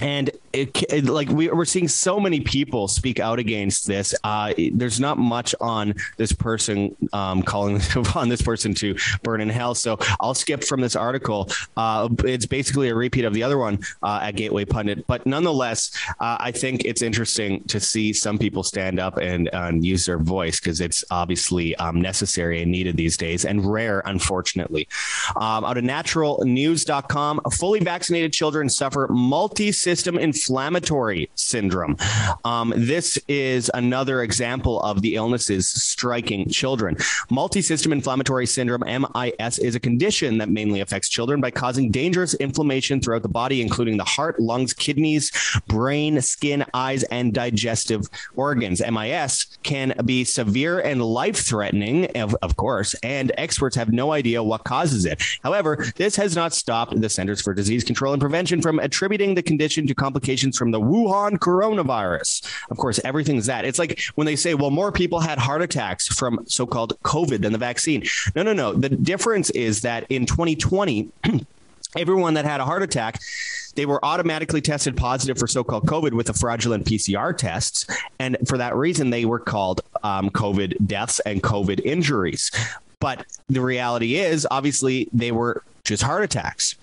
and it, it, like we, we're seeing so many people speak out against this. Uh, there's not much on this person um, calling *laughs* on this person to burn in hell. So I'll skip from this article. Uh, it's basically a repeat of the other one uh, at Gateway Pundit. But nonetheless uh, I think it's interesting to see some people stand up and, and use their voice because it's obviously um, necessary and needed these days and rare unfortunately. Um, out of naturalnews.com fully vaccinated children suffer multi-system infection inflammatory syndrome. Um, this is another example of the illnesses striking children. Multisystem inflammatory syndrome MIS is a condition that mainly affects children by causing dangerous inflammation throughout the body including the heart, lungs, kidneys, brain, skin, eyes and digestive organs. MIS can be severe and life-threatening of, of course and experts have no idea what causes it. However, this has not stopped the Centers for Disease Control and Prevention from attributing the condition addition to complications from the Wuhan coronavirus. Of course, everything's that. It's like when they say, well, more people had heart attacks from so-called COVID than the vaccine. No, no, no. The difference is that in 2020 *clears throat* everyone that had a heart attack they were automatically tested positive for so-called COVID with the fraudulent PCR tests, and for that reason, they were called um, COVID deaths and COVID injuries. But the reality is, obviously, they were just heart attacks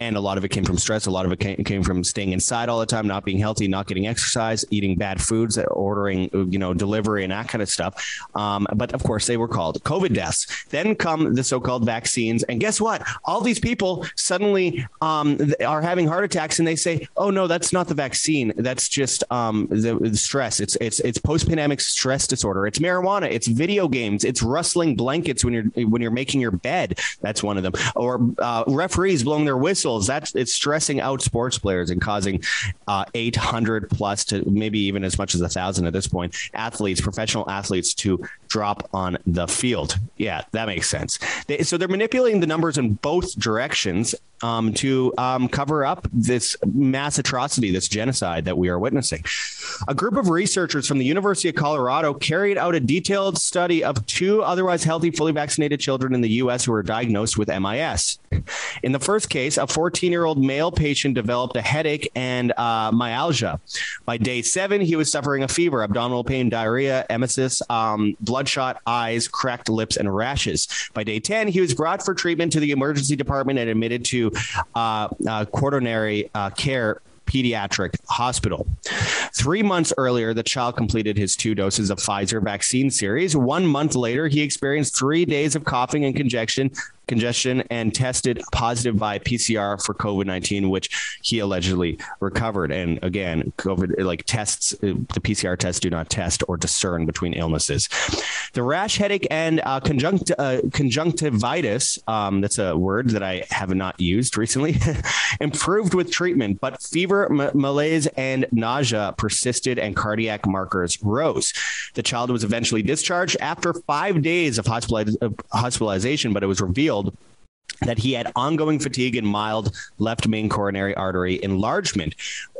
and a lot of it came from stress. A lot of it came, from staying inside all the time not being healthy not getting exercise eating bad foods ordering you know delivery and that kind of stuff. Um, but of course they were called covid deaths. Then come the so-called vaccines. And guess what? All these people suddenly um, are having heart attacks and they say oh no that's not the vaccine. That's just um, the, the stress. It's it's it's post-pandemic stress disorder. It's marijuana. It's video games. It's rustling blankets when you're when you're making your bed. That's one of them. Or uh, referees blowing their whistles that's it's stressing out sports players and causing uh, 800 plus to maybe even as much as a 1000 at this point athletes professional athletes to drop on the field yeah that makes sense they, so they're manipulating the numbers in both directions um, to um, cover up this mass atrocity, this genocide that we are witnessing. A group of researchers from the University of Colorado carried out a detailed study of two otherwise healthy fully vaccinated children in the US who were diagnosed with MIS. In the first case, a 14-year-old male patient developed a headache and uh, myalgia. By day 7, he was suffering a fever, abdominal pain, diarrhea, emesis, um, bloodshot eyes, cracked lips and rashes. By day 10, he was brought for treatment to the emergency department and admitted to uh, uh, quaternary uh, care pediatric hospital. 3 months earlier the child completed his two doses of Pfizer vaccine series. 1 month later he experienced 3 days of coughing and congestion congestion and tested positive by PCR for COVID-19 which he allegedly recovered and again COVID like tests the PCR tests do not test or discern between illnesses. The rash headache and uh, conjunct uh, conjunctivitis um, that's a word that I have not used recently *laughs* improved with treatment but fever malaise and nausea persisted and cardiac markers rose. The child was eventually discharged after 5 days of hospitalization but it was revealed revealed that he had ongoing fatigue and mild left main coronary artery enlargement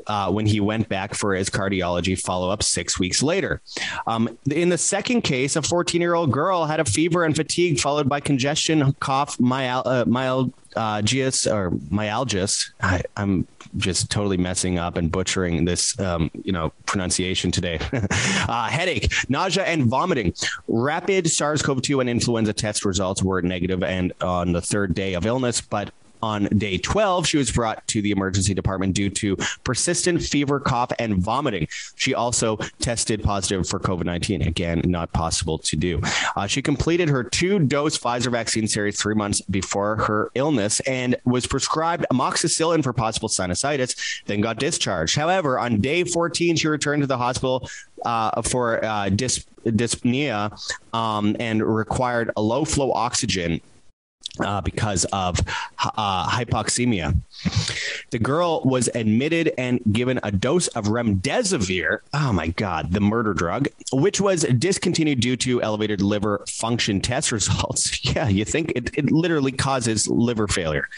uh, when he went back for his cardiology follow-up 6 weeks later. Um, in the second case, a 14-year-old girl had a fever and fatigue followed by congestion, cough, mild, uh, mild uh, GS or myalgias. I, am just totally messing up and butchering this, um, you know, pronunciation today. *laughs* uh, headache, nausea, and vomiting. Rapid SARS-CoV-2 and influenza test results were negative, and on the third day of illness, but on day 12, she was brought to the emergency department due to persistent fever, cough and vomiting. She also tested positive for COVID-19. Again, not possible to do. Uh, she completed her two-dose Pfizer vaccine series 3 months before her illness and was prescribed amoxicillin for possible sinusitis, then got discharged. However, on day 14, she returned to the hospital uh, for uh, dyspnea um, and required a low flow oxygen uh, because of uh, hypoxemia. The girl was admitted and given a dose of remdesivir, oh my god, the murder drug, which was discontinued due to elevated liver function test *laughs* results. yeah, you think it, it literally causes liver failure.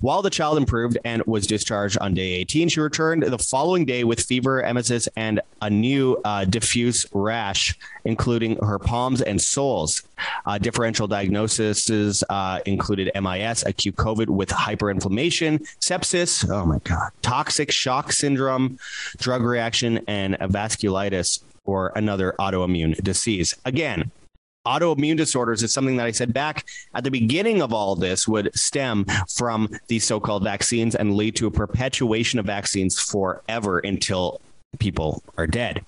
While the child improved and was discharged on day 18, she returned the following day with fever, emesis, and a new uh, diffuse rash, including her palms and soles. Uh, differential diagnoses uh, included MIS, acute COVID with hyperinflammation, sepsis, oh my god, toxic shock syndrome, drug reaction, and vasculitis or another autoimmune disease. Again, autoimmune disorders is something that I said back at the beginning of all this would stem from these so-called vaccines and lead to a perpetuation of vaccines forever until people are dead.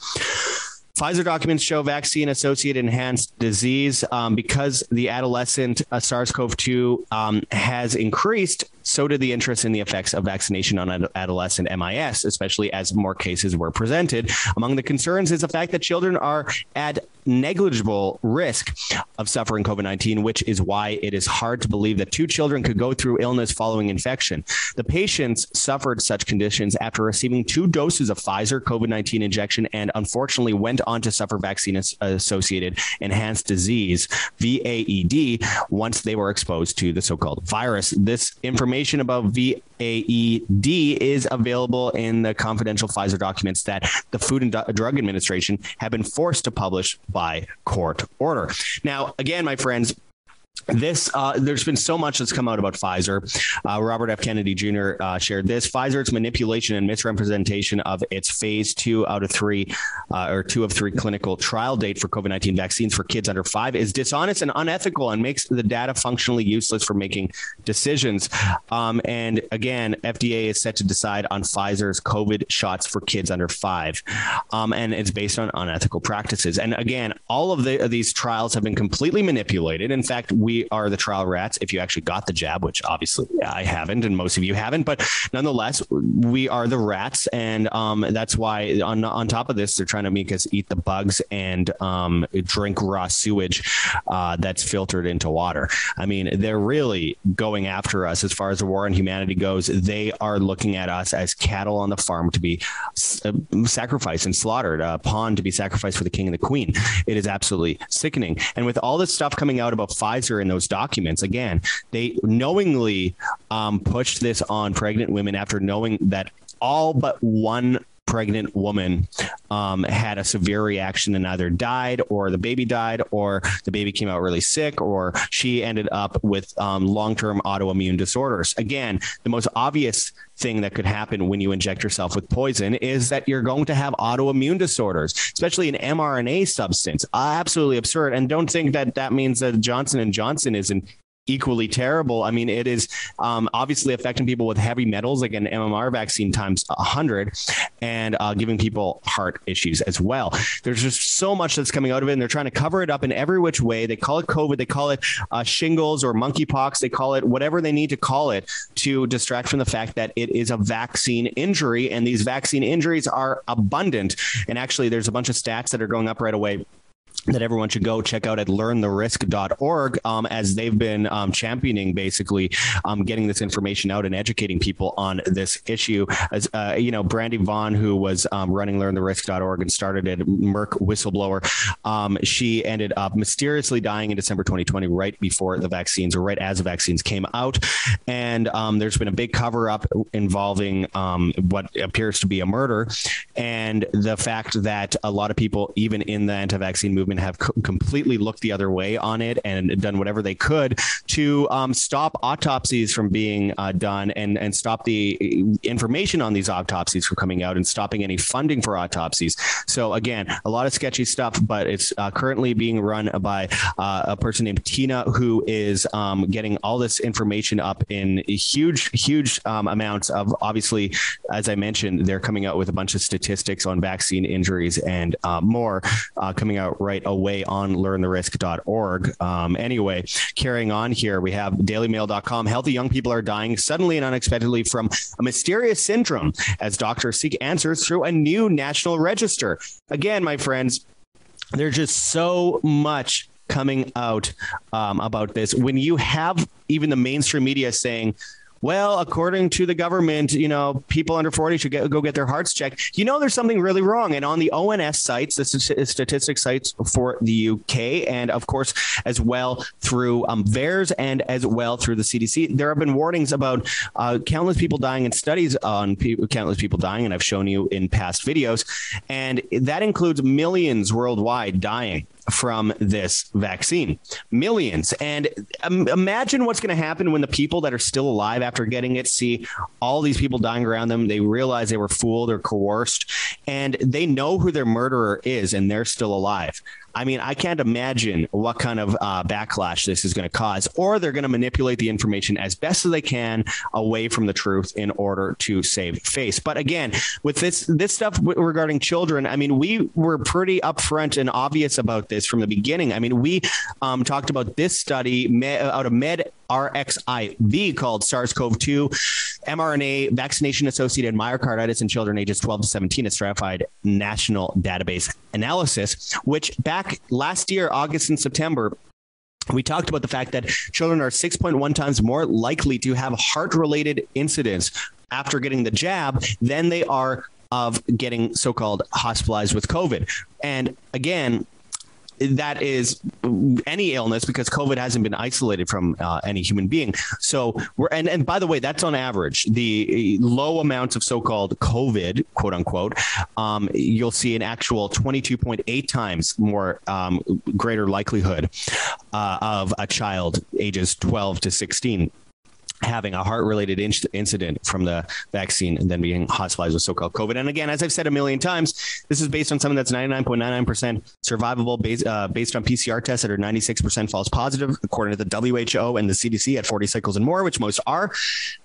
Pfizer documents show vaccine associated enhanced disease um, because the adolescent uh, SARS-CoV-2 um, has increased so did the interest in the effects of vaccination on ad adolescent MIS especially as more cases were presented among the concerns is the fact that children are at negligible risk of suffering COVID-19, which is why it is hard to believe that two children could go through illness following infection. The patients suffered such conditions after receiving two doses of Pfizer COVID-19 injection and unfortunately went on to suffer vaccine associated enhanced disease VAED once they were exposed to the so-called virus. This information about VAED is available in the confidential Pfizer documents that the Food and Drug Administration have been forced to publish by court order. Now, again, my friends, this uh, there's been so much that's come out about Pfizer. Uh, Robert F Kennedy Jr. Uh, shared this Pfizer's manipulation and misrepresentation of its phase 2 out of 3 uh, or 2 of 3 clinical trial date for COVID-19 vaccines for kids under 5 is dishonest and unethical and makes the data functionally useless for making decisions. Um, and again, FDA is set to decide on Pfizer's COVID shots for kids under 5. Um, and it's based on unethical practices. And again, all of the, these trials have been completely manipulated. In fact, we are the trial rats if you actually got the jab which obviously I haven't and most of you haven't but nonetheless we are the rats. And um, that's why on on top of this they're trying to make us eat the bugs and um, drink raw sewage uh, that's filtered into water. I mean they're really going after us as far as the war on humanity goes. They are looking at us as cattle on the farm to be uh, sacrificed and slaughtered a pawn to be sacrificed for the king and the queen. It is absolutely sickening. And with all this stuff coming out about Pfizer in those documents. Again they knowingly um, pushed this on pregnant women after knowing that all but one pregnant woman um, had a severe reaction and either died or the baby died or the baby came out really sick or she ended up with um, long-term autoimmune disorders. Again, the most obvious thing that could happen when you inject yourself with poison is that you're going to have autoimmune disorders, especially an mRNA substance. Absolutely absurd and don't think that that means that Johnson and Johnson is an equally terrible. I mean, it is um, obviously affecting people with heavy metals like an MMR vaccine times 100 and uh, giving people heart issues as well. There's just so much that's coming out of it and they're trying to cover it up in every which way. They call it COVID, they call it uh, shingles or monkeypox, they call it whatever they need to call it to distract from the fact that it is a vaccine injury and these vaccine injuries are abundant. And actually there's a bunch of stats that are going up right away that everyone should go check out at learntherisk.org um, as they've been um, championing basically um, getting this information out and educating people on this issue. As uh, you know Brandy Vaughan who was um, running learntherisk.org and started at Merck whistleblower um, she ended up mysteriously dying in December 2020 right before the vaccines or right as the vaccines came out. And um, there's been a big cover up involving what appears to be a murder. And the fact that a lot of people even in the anti-vaccine movement have completely looked the other way on it and done whatever they could to um, stop autopsies from being uh, done and and stop the uh, information on these autopsies from coming out and stopping any funding for autopsies. So again, a lot of sketchy stuff, but it's uh, currently being run by uh, a person named Tina who is um, getting all this information up in huge huge um, amounts of obviously as I mentioned they're coming out with a bunch of statistics on vaccine injuries and uh, more uh, coming out right right away on learntherisk.org. Um, anyway, carrying on here, we have dailymail.com. Healthy young people are dying suddenly and unexpectedly from a mysterious syndrome as doctors seek answers through a new national register. Again, my friends, there's just so much coming out um, about this. When you have even the mainstream media saying well, according to the government, you know, people under 40 should get, go get their hearts checked. You know there's something really wrong. And on the ONS sites, the statistics sites for the UK and of course as well through um, VAERS and as well through the CDC, there have been warnings about uh, countless people dying and studies on people, countless people dying and I've shown you in past videos. And that includes millions worldwide dying from this vaccine. Millions. And um, imagine what's going to happen when the people that are still alive after getting it see all these people dying around them. They realize they were fooled or coerced and they know who their murderer is and they're still alive I mean, I can't imagine what kind of uh, backlash this is going to cause or they're going to manipulate the information as best as they can away from the truth in order to save face. But again, with this this stuff regarding children, I mean, we were pretty upfront and obvious about this from the beginning. I mean, we um, talked about this study out of Med RXIV called SARS-CoV-2 mRNA vaccination associated myocarditis in children ages 12 to 17 a stratified national database analysis which back last year August and September we talked about the fact that children are 6.1 times more likely to have heart related incidents after getting the jab than they are of getting so-called hospitalized with COVID. And again, that is any illness because covid hasn't been isolated from uh, any human being. So we're and and by the way that's on average. The low amounts of so-called covid quote unquote um, you'll see an actual 22.8 times more um, greater likelihood uh, of a child ages 12 to 16 having a heart related incident from the vaccine and then being hospitalized with so-called covid. And again as i've said a million times this is based on something that's 99.99% survivable based uh, based on PCR tests that are 96% false positive according to the WHO and the CDC at 40 cycles and more which most are.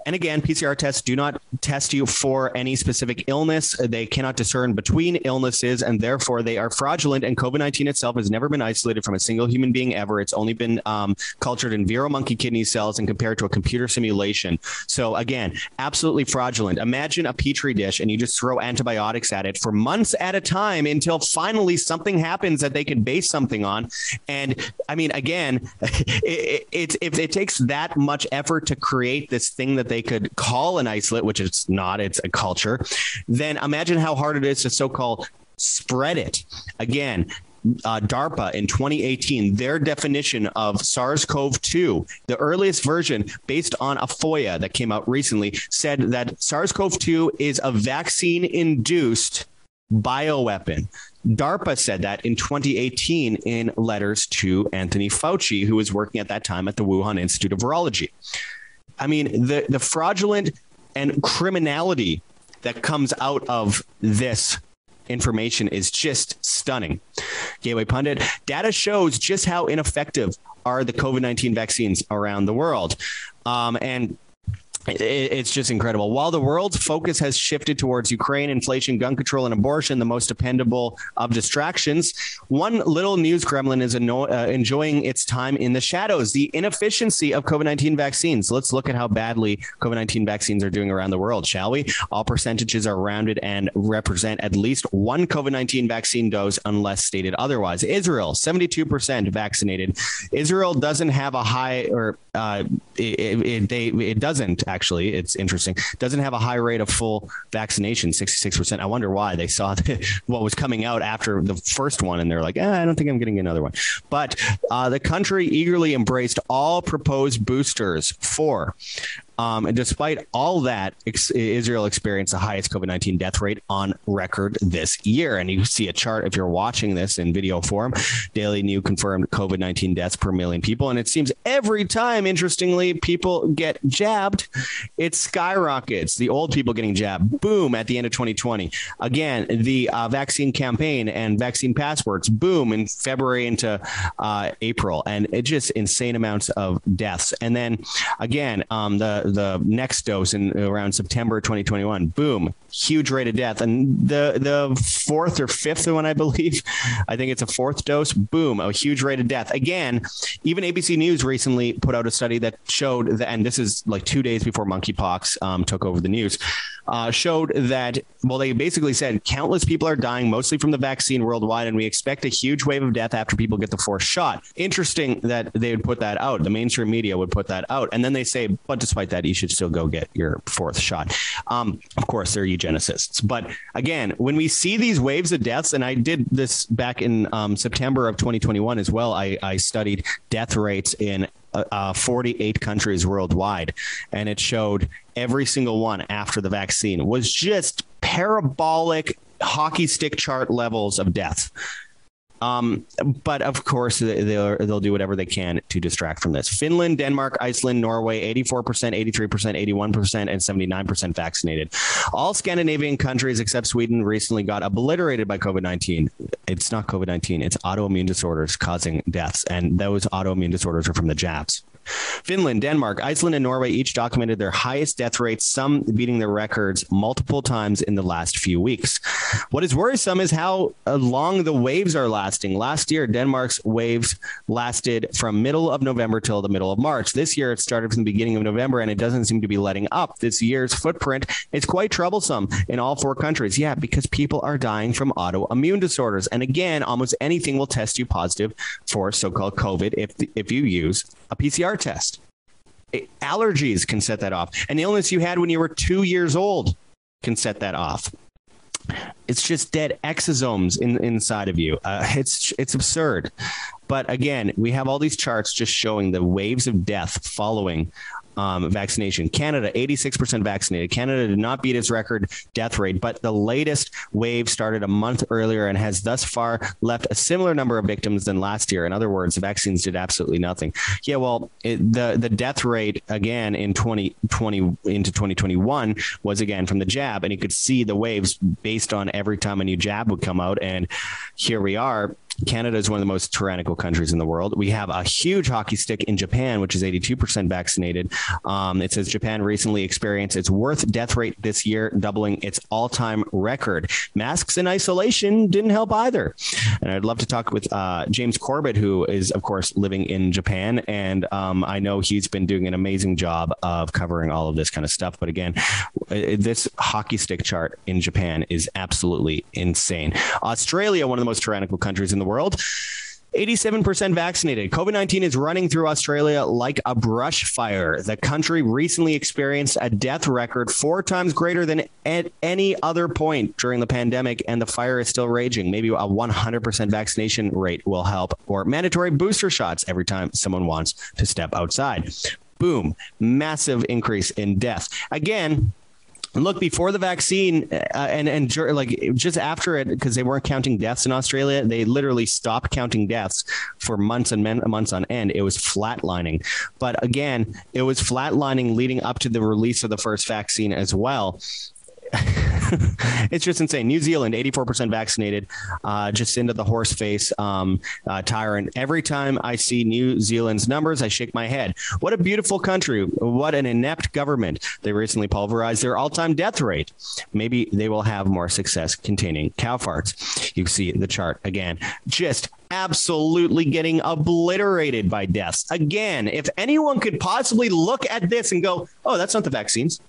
And again PCR tests do not test you for any specific illness. They cannot discern between illnesses and therefore they are fraudulent. And covid-19 itself has never been isolated from a single human being ever. It's only been um, cultured in Vero monkey kidney cells and compared to a computer simulation simulation. So again, absolutely fraudulent. Imagine a petri dish and you just throw antibiotics at it for months at a time until finally something happens that they can base something on. And I mean again, *laughs* it, it, if it takes that much effort to create this thing that they could call an isolate, which it's not, it's a culture, then imagine how hard it is to so-called spread it. Again, uh, DARPA in 2018 their definition of SARS-CoV-2 the earliest version based on a FOIA that came out recently said that SARS-CoV-2 is a vaccine induced bioweapon. DARPA said that in 2018 in letters to Anthony Fauci who was working at that time at the Wuhan Institute of Virology. I mean the the fraudulent and criminality that comes out of this information is just stunning. Gateway Pundit data shows just how ineffective are the COVID-19 vaccines around the world. Um, and it's just incredible. While the world's focus has shifted towards Ukraine, inflation, gun control and abortion, the most dependable of distractions, one little news gremlin is uh, enjoying its time in the shadows, the inefficiency of COVID-19 vaccines. Let's look at how badly COVID-19 vaccines are doing around the world, shall we? All percentages are rounded and represent at least one COVID-19 vaccine dose unless stated otherwise. Israel, 72% vaccinated. Israel doesn't have a high or uh, it, it, they it doesn't actually it's interesting. Doesn't have a high rate of full vaccination 66% i wonder why. They saw *laughs* that what was coming out after the first one and they're like eh, i don't think i'm getting another one. But uh, the country eagerly embraced all proposed boosters for um, and despite all that, Israel experienced the highest COVID-19 death rate on record this year. And you see a chart if you're watching this in video form, daily new confirmed COVID-19 deaths per million people. And it seems every time, interestingly, people get jabbed, it skyrockets. The old people getting jabbed, boom, at the end of 2020. Again, the uh, vaccine campaign and vaccine passports, boom, in February into uh, April. And it just insane amounts of deaths. And then again, um, the the next dose in around September 2021. Boom, huge rate of death. And the the fourth or fifth one I believe, *laughs* I think it's a fourth dose. Boom, a huge rate of death. Again, even ABC News recently put out a study that showed that and this is like 2 days before monkeypox um, took over the news. Uh, showed that well they basically said countless people are dying mostly from the vaccine worldwide and we expect a huge wave of death after people get the fourth shot. Interesting that they would put that out. The mainstream media would put that out and then they say but despite that you should still go get your fourth shot. Um, of course they're eugenicists. But again, when we see these waves of deaths and I did this back in um, September of 2021 as well. I I studied death rates in uh, uh 48 countries worldwide and it showed every single one after the vaccine was just parabolic hockey stick chart levels of death um, but of course they'll they'll do whatever they can to distract from this. Finland, Denmark, Iceland, Norway 84%, 83%, 81% and 79% vaccinated. All Scandinavian countries except Sweden recently got obliterated by COVID-19. It's not COVID-19, it's autoimmune disorders causing deaths and those autoimmune disorders are from the Japs. Finland, Denmark, Iceland and Norway each documented their highest death rates, some beating their records multiple times in the last few weeks. What is worrisome is how uh, long the waves are lasting. Last year Denmark's waves lasted from middle of November till the middle of March. This year it started from the beginning of November and it doesn't seem to be letting up. This year's footprint is quite troublesome in all four countries. Yeah, because people are dying from autoimmune disorders. And again, almost anything will test you positive for so-called COVID if if you use a PCR test. Allergies can set that off. An illness you had when you were 2 years old can set that off. It's just dead exosomes in inside of you. Uh, it's it's absurd. But again, we have all these charts just showing the waves of death following um, vaccination. Canada 86% vaccinated. Canada did not beat its record death rate, but the latest wave started a month earlier and has thus far left a similar number of victims than last year. In other words, the vaccines did absolutely nothing. Yeah, well, it, the the death rate again in 2020 into 2021 was again from the jab and you could see the waves based on every time a new jab would come out and here we are Canada is one of the most tyrannical countries in the world. We have a huge hockey stick in Japan which is 82% vaccinated. Um, it says Japan recently experienced its worst death rate this year, doubling its all-time record. Masks and isolation didn't help either. And I'd love to talk with uh, James Corbett who is of course living in Japan and um, I know he's been doing an amazing job of covering all of this kind of stuff, but again, this hockey stick chart in Japan is absolutely insane. Australia, one of the most tyrannical countries in the world, 87% vaccinated. COVID-19 is running through Australia like a brush fire. The country recently experienced a death record 4 times greater than at any other point during the pandemic and the fire is still raging. Maybe a 100% vaccination rate will help or mandatory booster shots every time someone wants to step outside. Boom, massive increase in death. Again, look before the vaccine uh, and and like just after it because they weren't counting deaths in Australia they literally stopped counting deaths for months and men, months on end. It was flatlining. But again it was flatlining leading up to the release of the first vaccine as well *laughs* it's just insane. New Zealand 84% vaccinated. Uh, just into the horse face um, uh, tyrant. Every time I see New Zealand's numbers, I shake my head. What a beautiful country. What an inept government. They recently pulverized their all-time death rate. Maybe they will have more success containing cow farts. You see the chart again. Just absolutely getting obliterated by deaths. Again, if anyone could possibly look at this and go, "Oh, that's not the vaccines."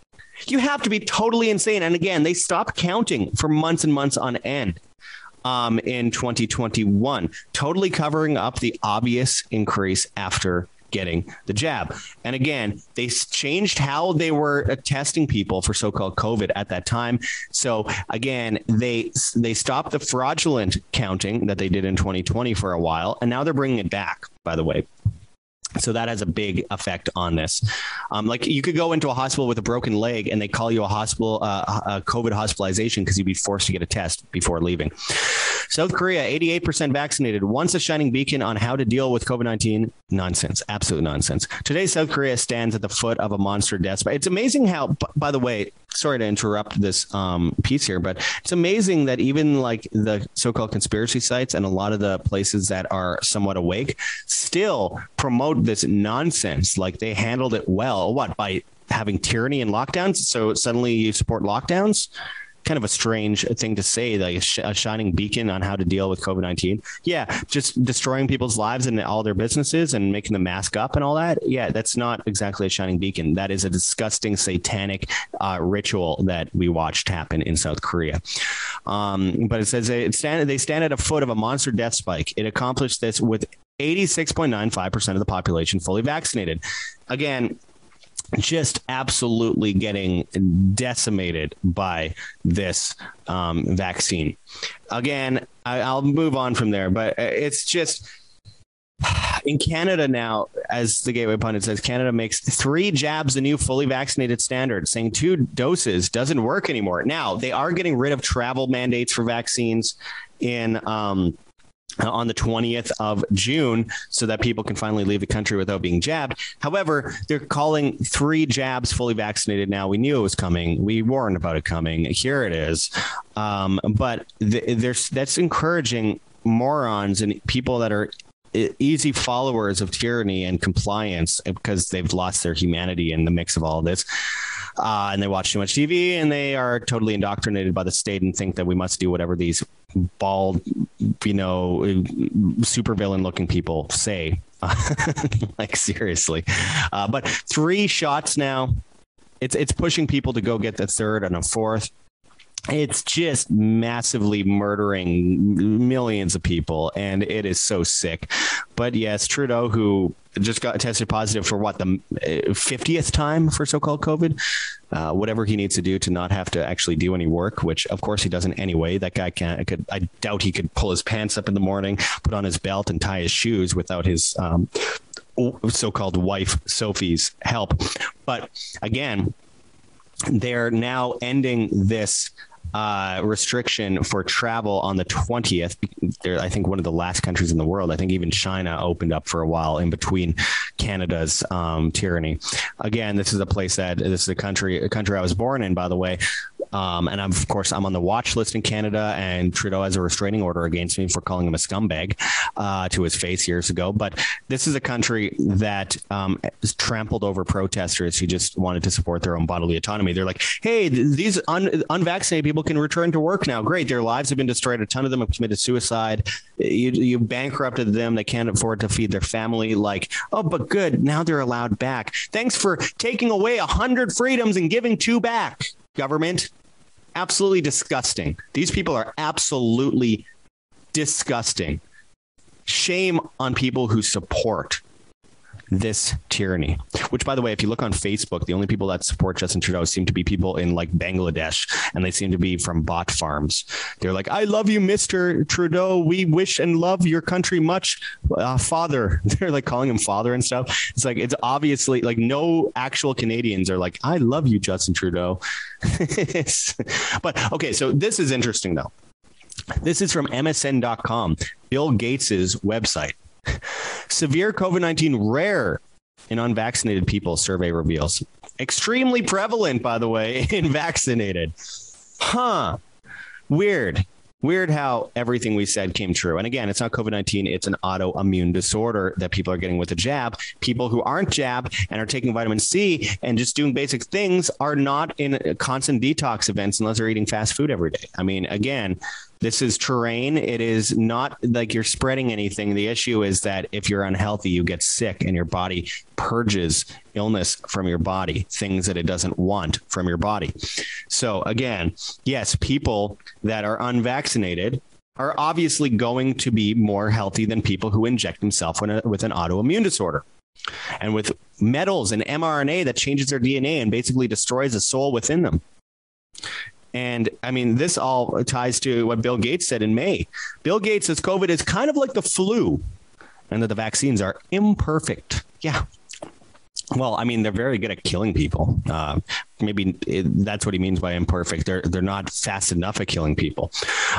You have to be totally insane. And again, they stopped counting for months and months on end um, in 2021, totally covering up the obvious increase after getting the jab. And again, they changed how they were uh, testing people for so-called COVID at that time. So again, they they stopped the fraudulent counting that they did in 2020 for a while and now they're bringing it back by the way so that has a big effect on this. Um, like you could go into a hospital with a broken leg and they call you a hospital uh, a COVID hospitalization because you'd be forced to get a test before leaving. South Korea 88% vaccinated. Once a shining beacon on how to deal with COVID-19 nonsense. Absolute nonsense. Today South Korea stands at the foot of a monster death But It's amazing how by the way, sorry to interrupt this um, piece here, but it's amazing that even like the so-called conspiracy sites and a lot of the places that are somewhat awake still promote this nonsense like they handled it well what by having tyranny and lockdowns so suddenly you support lockdowns kind of a strange thing to say like a, sh a shining beacon on how to deal with COVID-19. Yeah, just destroying people's lives and all their businesses and making them mask up and all that. Yeah, that's not exactly a shining beacon. That is a disgusting satanic uh, ritual that we watched happen in South Korea. Um, but it says stand, they stand at a foot of a monster death spike. It accomplished this with 86.95% of the population fully vaccinated. Again, just absolutely getting decimated by this um, vaccine. Again, I, will move on from there, but it's just *sighs* in Canada now as the gateway pundit says Canada makes 3 jabs a new fully vaccinated standard saying two doses doesn't work anymore. Now, they are getting rid of travel mandates for vaccines in um, uh, on the 20th of June so that people can finally leave the country without being jabbed. However, they're calling 3 jabs fully vaccinated now. We knew it was coming. We warned about it coming. Here it is. Um, but there's that's encouraging morons and people that are easy followers of tyranny and compliance because they've lost their humanity in the mix of all this uh, and they watch too much TV and they are totally indoctrinated by the state and think that we must do whatever these bald you know supervillain looking people say *laughs* like seriously. Uh, but three shots now. It's it's pushing people to go get the third and a fourth it's just massively murdering millions of people and it is so sick. But yes Trudeau who just got tested positive for what the 50th uh, time for so-called covid uh, whatever he needs to do to not have to actually do any work which of course he doesn't anyway that guy can't I could I doubt he could pull his pants up in the morning put on his belt and tie his shoes without his um, so-called wife Sophie's help. But again they're now ending this uh, restriction for travel on the 20th. They're, I think, one of the last countries in the world. I think even China opened up for a while in between Canada's um, tyranny. Again, this is a place that this is a country a country I was born in, by the way. Um, and I'm, of course I'm on the watch list in Canada and Trudeau has a restraining order against me for calling him a scumbag uh, to his face years ago. But this is a country that um, trampled over protesters who just wanted to support their own bodily autonomy. They're like hey these un unvaccinated people can return to work now. Great their lives have been destroyed. A ton of them have committed suicide. You you bankrupted them. They can't afford to feed their family. Like oh but good. Now they're allowed back. Thanks for taking away a 100 freedoms and giving two back government absolutely disgusting. These people are absolutely disgusting. Shame on people who support this tyranny. Which by the way, if you look on Facebook, the only people that support Justin Trudeau seem to be people in like Bangladesh and they seem to be from bot farms. They're like, "I love you, Mr. Trudeau. We wish and love your country much, uh, father." *laughs* They're like calling him father and stuff. It's like it's obviously like no actual Canadians are like, "I love you, Justin Trudeau." *laughs* but okay, so this is interesting though. This is from msn.com, Bill Gates's website. *laughs* Severe COVID-19 rare in unvaccinated people survey reveals. Extremely prevalent by the way *laughs* in vaccinated. Huh. Weird. Weird how everything we said came true. And again, it's not COVID-19, it's an autoimmune disorder that people are getting with a jab. People who aren't jabbed and are taking vitamin C and just doing basic things are not in constant detox events unless they're eating fast food every day. I mean, again, this is terrain. It is not like you're spreading anything. The issue is that if you're unhealthy, you get sick and your body purges illness from your body, things that it doesn't want from your body. So again, yes, people that are unvaccinated are obviously going to be more healthy than people who inject themselves with an autoimmune disorder. And with metals and mRNA that changes their DNA and basically destroys the soul within them. And I mean, this all ties to what Bill Gates said in May. Bill Gates says COVID is kind of like the flu and that the vaccines are imperfect. Yeah, well, I mean, they're very good at killing people. Uh, maybe it, that's what he means by imperfect. They're they're not fast enough at killing people,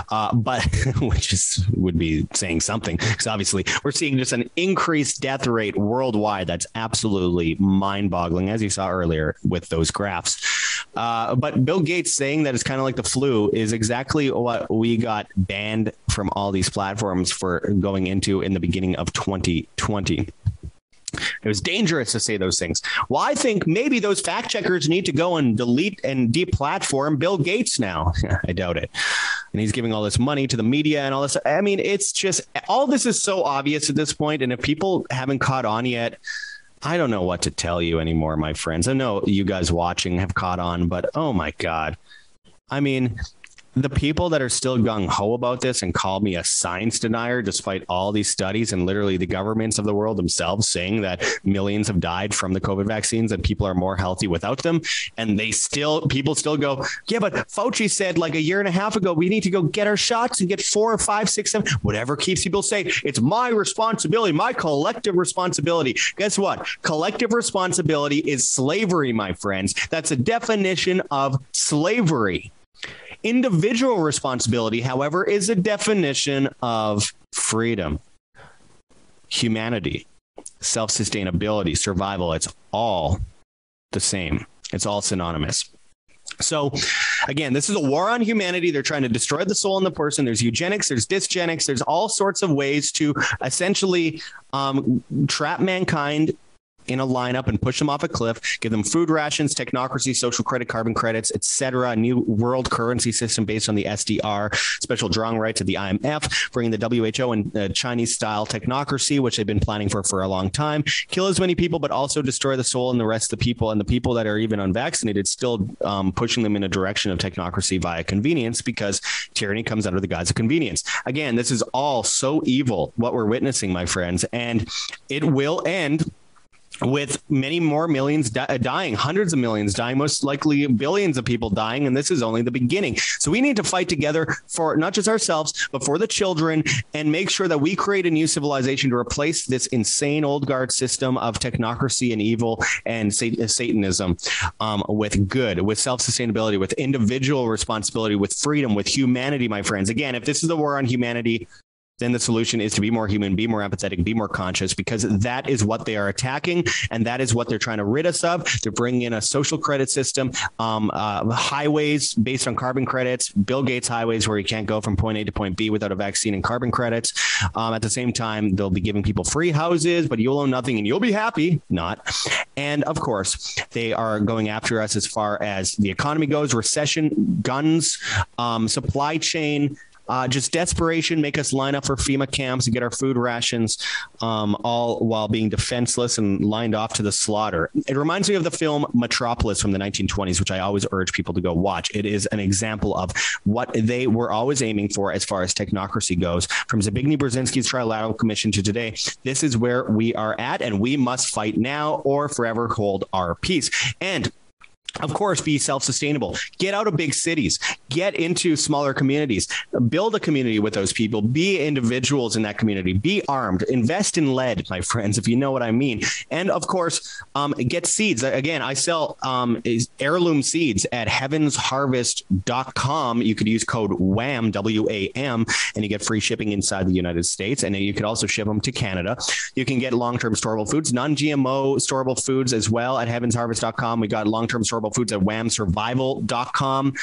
uh, but *laughs* which is would be saying something because obviously we're seeing just an increased death rate worldwide. That's absolutely mind-boggling, as you saw earlier with those graphs. Uh, but Bill Gates saying that it's kind of like the flu is exactly what we got banned from all these platforms for going into in the beginning of 2020. It was dangerous to say those things. Well, I think maybe those fact checkers need to go and delete and deplatform Bill Gates now. *laughs* I doubt it. And he's giving all this money to the media and all this. I mean, it's just all this is so obvious at this point and if people haven't caught on yet, I don't know what to tell you anymore, my friends. I know you guys watching have caught on, but oh my god. I mean, the people that are still gung ho about this and call me a science denier despite all these studies and literally the governments of the world themselves saying that millions have died from the covid vaccines and people are more healthy without them. And they still people still go yeah but Fauci said like a year and a half ago we need to go get our shots and get four or five six seven whatever keeps people safe. It's my responsibility my collective responsibility. Guess what? Collective responsibility is slavery my friends. That's a definition of slavery Individual responsibility, however, is a definition of freedom, humanity, self-sustainability, survival. It's all the same. It's all synonymous. So again, this is a war on humanity. They're trying to destroy the soul in the person. There's eugenics, there's dysgenics, there's all sorts of ways to essentially um, trap mankind in a lineup and push them off a cliff, give them food rations, technocracy, social credit, carbon credits, etc., a new world currency system based on the SDR, special drawing rights of the IMF, bringing the WHO and uh, Chinese style technocracy which they've been planning for for a long time, kill as many people but also destroy the soul and the rest of the people and the people that are even unvaccinated still um, pushing them in a direction of technocracy via convenience because tyranny comes under the guise of convenience. Again, this is all so evil what we're witnessing my friends and it will end with many more millions di dying hundreds of millions dying most likely billions of people dying and this is only the beginning. So we need to fight together for not just ourselves but for the children and make sure that we create a new civilization to replace this insane old guard system of technocracy and evil and satanism um, with good with self-sustainability with individual responsibility with freedom with humanity my friends. Again if this is a war on humanity then the solution is to be more human, be more empathetic, be more conscious because that is what they are attacking and that is what they're trying to rid us of. They're bringing in a social credit system, um, uh, highways based on carbon credits, Bill Gates highways where you can't go from point A to point B without a vaccine and carbon credits. Um, at the same time, they'll be giving people free houses, but you'll own nothing and you'll be happy, not. And of course, they are going after us as far as the economy goes, recession, guns, um, supply chain, uh, just desperation make us line up for FEMA camps and get our food rations um, all while being defenseless and lined off to the slaughter. It reminds me of the film Metropolis from the 1920s which I always urge people to go watch. It is an example of what they were always aiming for as far as technocracy goes from Zbigniew Brzezinski's trilateral commission to today. This is where we are at and we must fight now or forever hold our peace. And of course be self-sustainable. Get out of big cities. Get into smaller communities. Build a community with those people. Be individuals in that community. Be armed. Invest in lead my friends if you know what i mean. And of course um, get seeds. Again i sell um, heirloom seeds at heavensharvest.com you could use code WAM W A M and you get free shipping inside the United States. And you could also ship them to Canada. You can get long-term storable foods non-GMO storable foods as well at heavensharvest.com we got long-term storable foods at wamsurvival.com.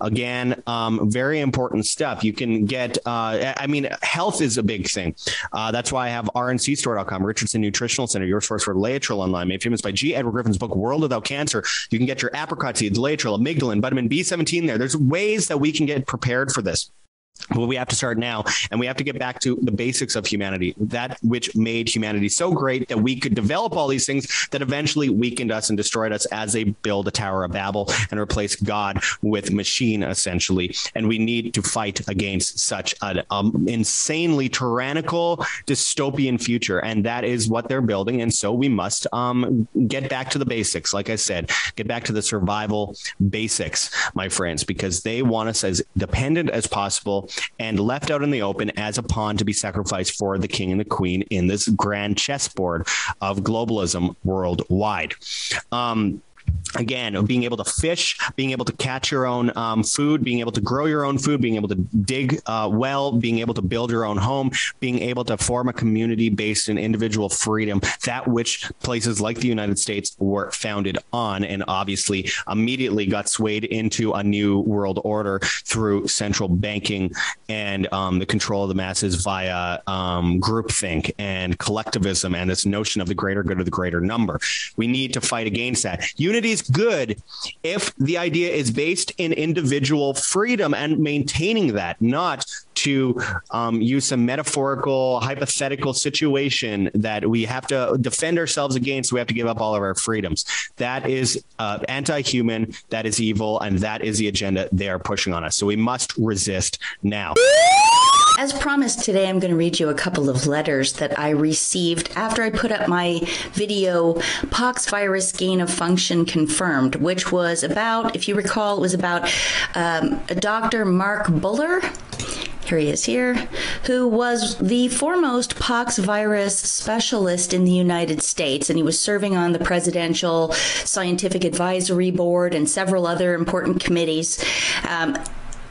Again, um, very important stuff. You can get uh, I mean health is a big thing. Uh, that's why I have rncstore.com, Richardson Nutritional Center, your source for Laetrile online, made famous by G. Edward Griffin's book World Without Cancer. You can get your apricot seeds, Laetrile, amygdalin, vitamin B17 there. There's ways that we can get prepared for this. But we have to start now and we have to get back to the basics of humanity that which made humanity so great that we could develop all these things that eventually weakened us and destroyed us as they build a tower of babel and replace god with machine essentially. And we need to fight against such an um, insanely tyrannical dystopian future and that is what they're building. And so we must um, get back to the basics. Like i said get back to the survival basics my friends because they want us as dependent as possible and left out in the open as a pawn to be sacrificed for the king and the queen in this grand chessboard of globalism worldwide. Um, again being able to fish being able to catch your own um, food being able to grow your own food being able to dig uh, well being able to build your own home being able to form a community based in individual freedom that which places like the United States were founded on and obviously immediately got swayed into a new world order through central banking and um, the control of the masses via um, groupthink and collectivism and this notion of the greater good of the greater number. We need to fight against that. Unity is good if the idea is based in individual freedom and maintaining that not to um, use some metaphorical hypothetical situation that we have to defend ourselves against. We have to give up all of our freedoms. That is uh, anti-human. That is evil. And that is the agenda they are pushing on us. So we must resist now as promised today I'm going to read you a couple of letters that I received after I put up my video pox virus gain of function confirmed which was about if you recall it was about um, Dr. Mark Buller here he is here who was the foremost pox virus specialist in the United States and he was serving on the presidential scientific advisory board and several other important committees um,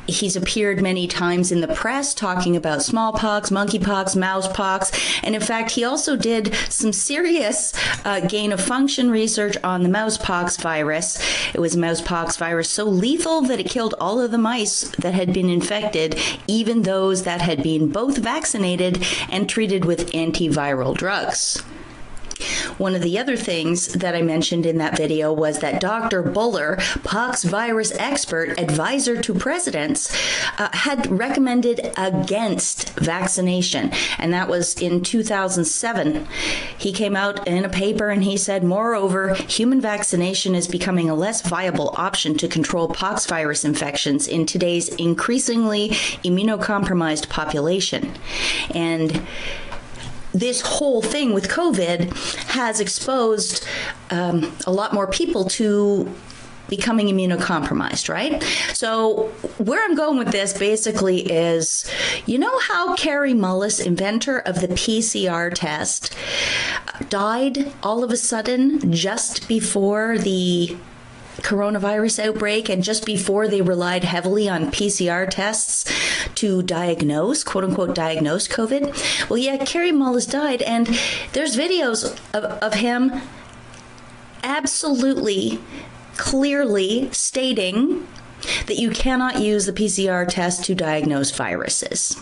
he's appeared many times in the press talking about smallpox, monkeypox, mousepox, and in fact he also did some serious uh, gain of function research on the mousepox virus. It was a mousepox virus so lethal that it killed all of the mice that had been infected, even those that had been both vaccinated and treated with antiviral drugs. One of the other things that I mentioned in that video was that Dr. Buller, pox virus expert, advisor to presidents, uh, had recommended against vaccination and that was in 2007. He came out in a paper and he said, "Moreover, human vaccination is becoming a less viable option to control pox virus infections in today's increasingly immunocompromised population." And this whole thing with COVID has exposed um, a lot more people to becoming immunocompromised, right? So where I'm going with this basically is you know how Kary Mullis, inventor of the PCR test, died all of a sudden just before the coronavirus outbreak and just before they relied heavily on PCR tests to diagnose quote unquote diagnose covid well yeah Kary Mullis died and there's videos of of him absolutely clearly stating that you cannot use the PCR test to diagnose viruses.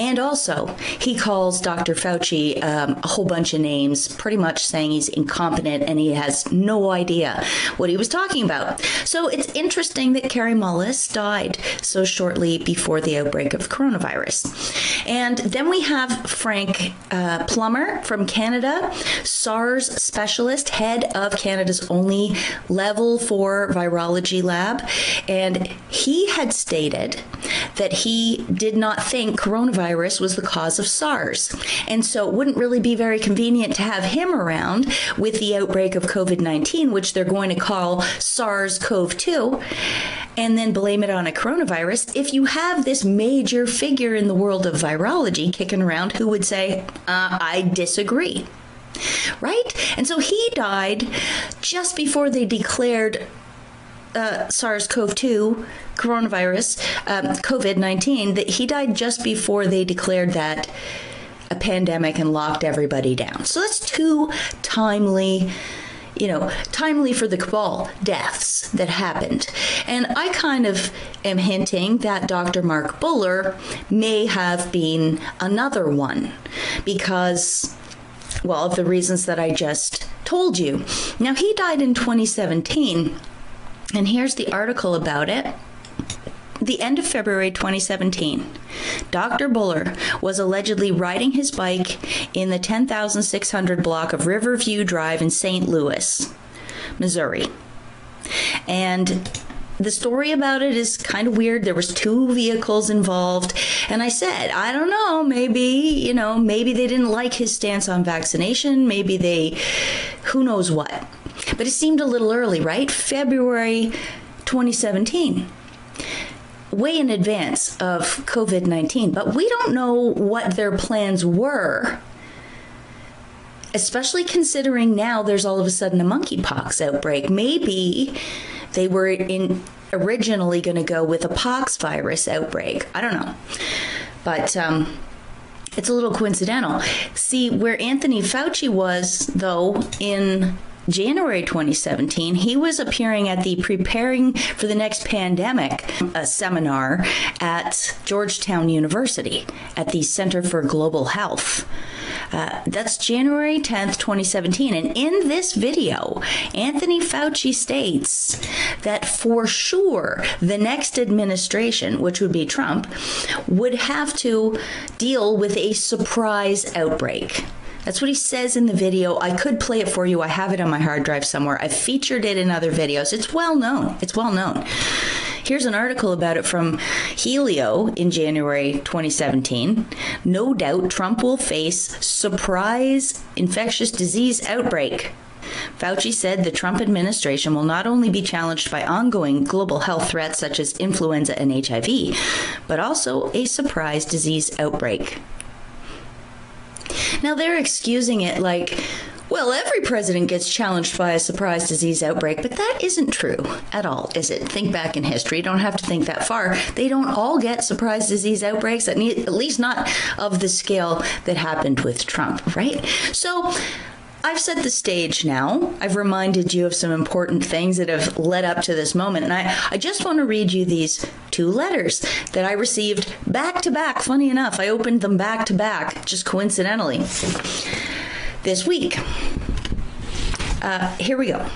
And also, he calls Dr. Fauci um, a whole bunch of names, pretty much saying he's incompetent and he has no idea what he was talking about. So it's interesting that Kary Mullis died so shortly before the outbreak of coronavirus. And then we have Frank uh, Plummer from Canada, SARS specialist, head of Canada's only level 4 virology lab, and he had stated that he did not think coronavirus was the cause of SARS. And so it wouldn't really be very convenient to have him around with the outbreak of COVID-19, which they're going to call SARS-CoV-2 and then blame it on a coronavirus if you have this major figure in the world of virology kicking around who would say uh, I disagree right and so he died just before they declared uh, SARS-CoV-2 coronavirus um, COVID-19 that he died just before they declared that a pandemic and locked everybody down. So that's two timely you know, timely for the cabal deaths that happened. And I kind of am hinting that Dr. Mark Buller may have been another one because well, of the reasons that I just told you. Now he died in 2017 and here's the article about it. The end of February 2017. Dr. Buller was allegedly riding his bike in the 10600 block of Riverview Drive in St. Louis, Missouri. And the story about it is kind of weird. There was two vehicles involved, and I said, I don't know, maybe, you know, maybe they didn't like his stance on vaccination, maybe they who knows what. But it seemed a little early, right? February 2017 way in advance of COVID-19, but we don't know what their plans were. Especially considering now there's all of a sudden a monkeypox outbreak. Maybe they were in originally going to go with a pox virus outbreak. I don't know. But um it's a little coincidental. See where Anthony Fauci was though in January 2017, he was appearing at the Preparing for the Next Pandemic a seminar at Georgetown University at the Center for Global Health. Uh, that's January 10th, 2017. And in this video, Anthony Fauci states that for sure the next administration, which would be Trump, would have to deal with a surprise outbreak. That's what he says in the video. I could play it for you. I have it on my hard drive somewhere. I've featured it in other videos. It's well known. It's well known. Here's an article about it from Healio in January 2017. No doubt Trump will face surprise infectious disease outbreak. Fauci said the Trump administration will not only be challenged by ongoing global health threats such as influenza and HIV, but also a surprise disease outbreak. Now they're excusing it like well, every president gets challenged by a surprise disease outbreak, but that isn't true at all, is it? Think back in history. You don't have to think that far. They don't all get surprise disease outbreaks, at least not of the scale that happened with Trump, right? So I've set the stage now. I've reminded you of some important things that have led up to this moment. And I, I just want to read you these two letters that I received back to back. Funny enough, I opened them back to back just coincidentally this week. Uh, here we go.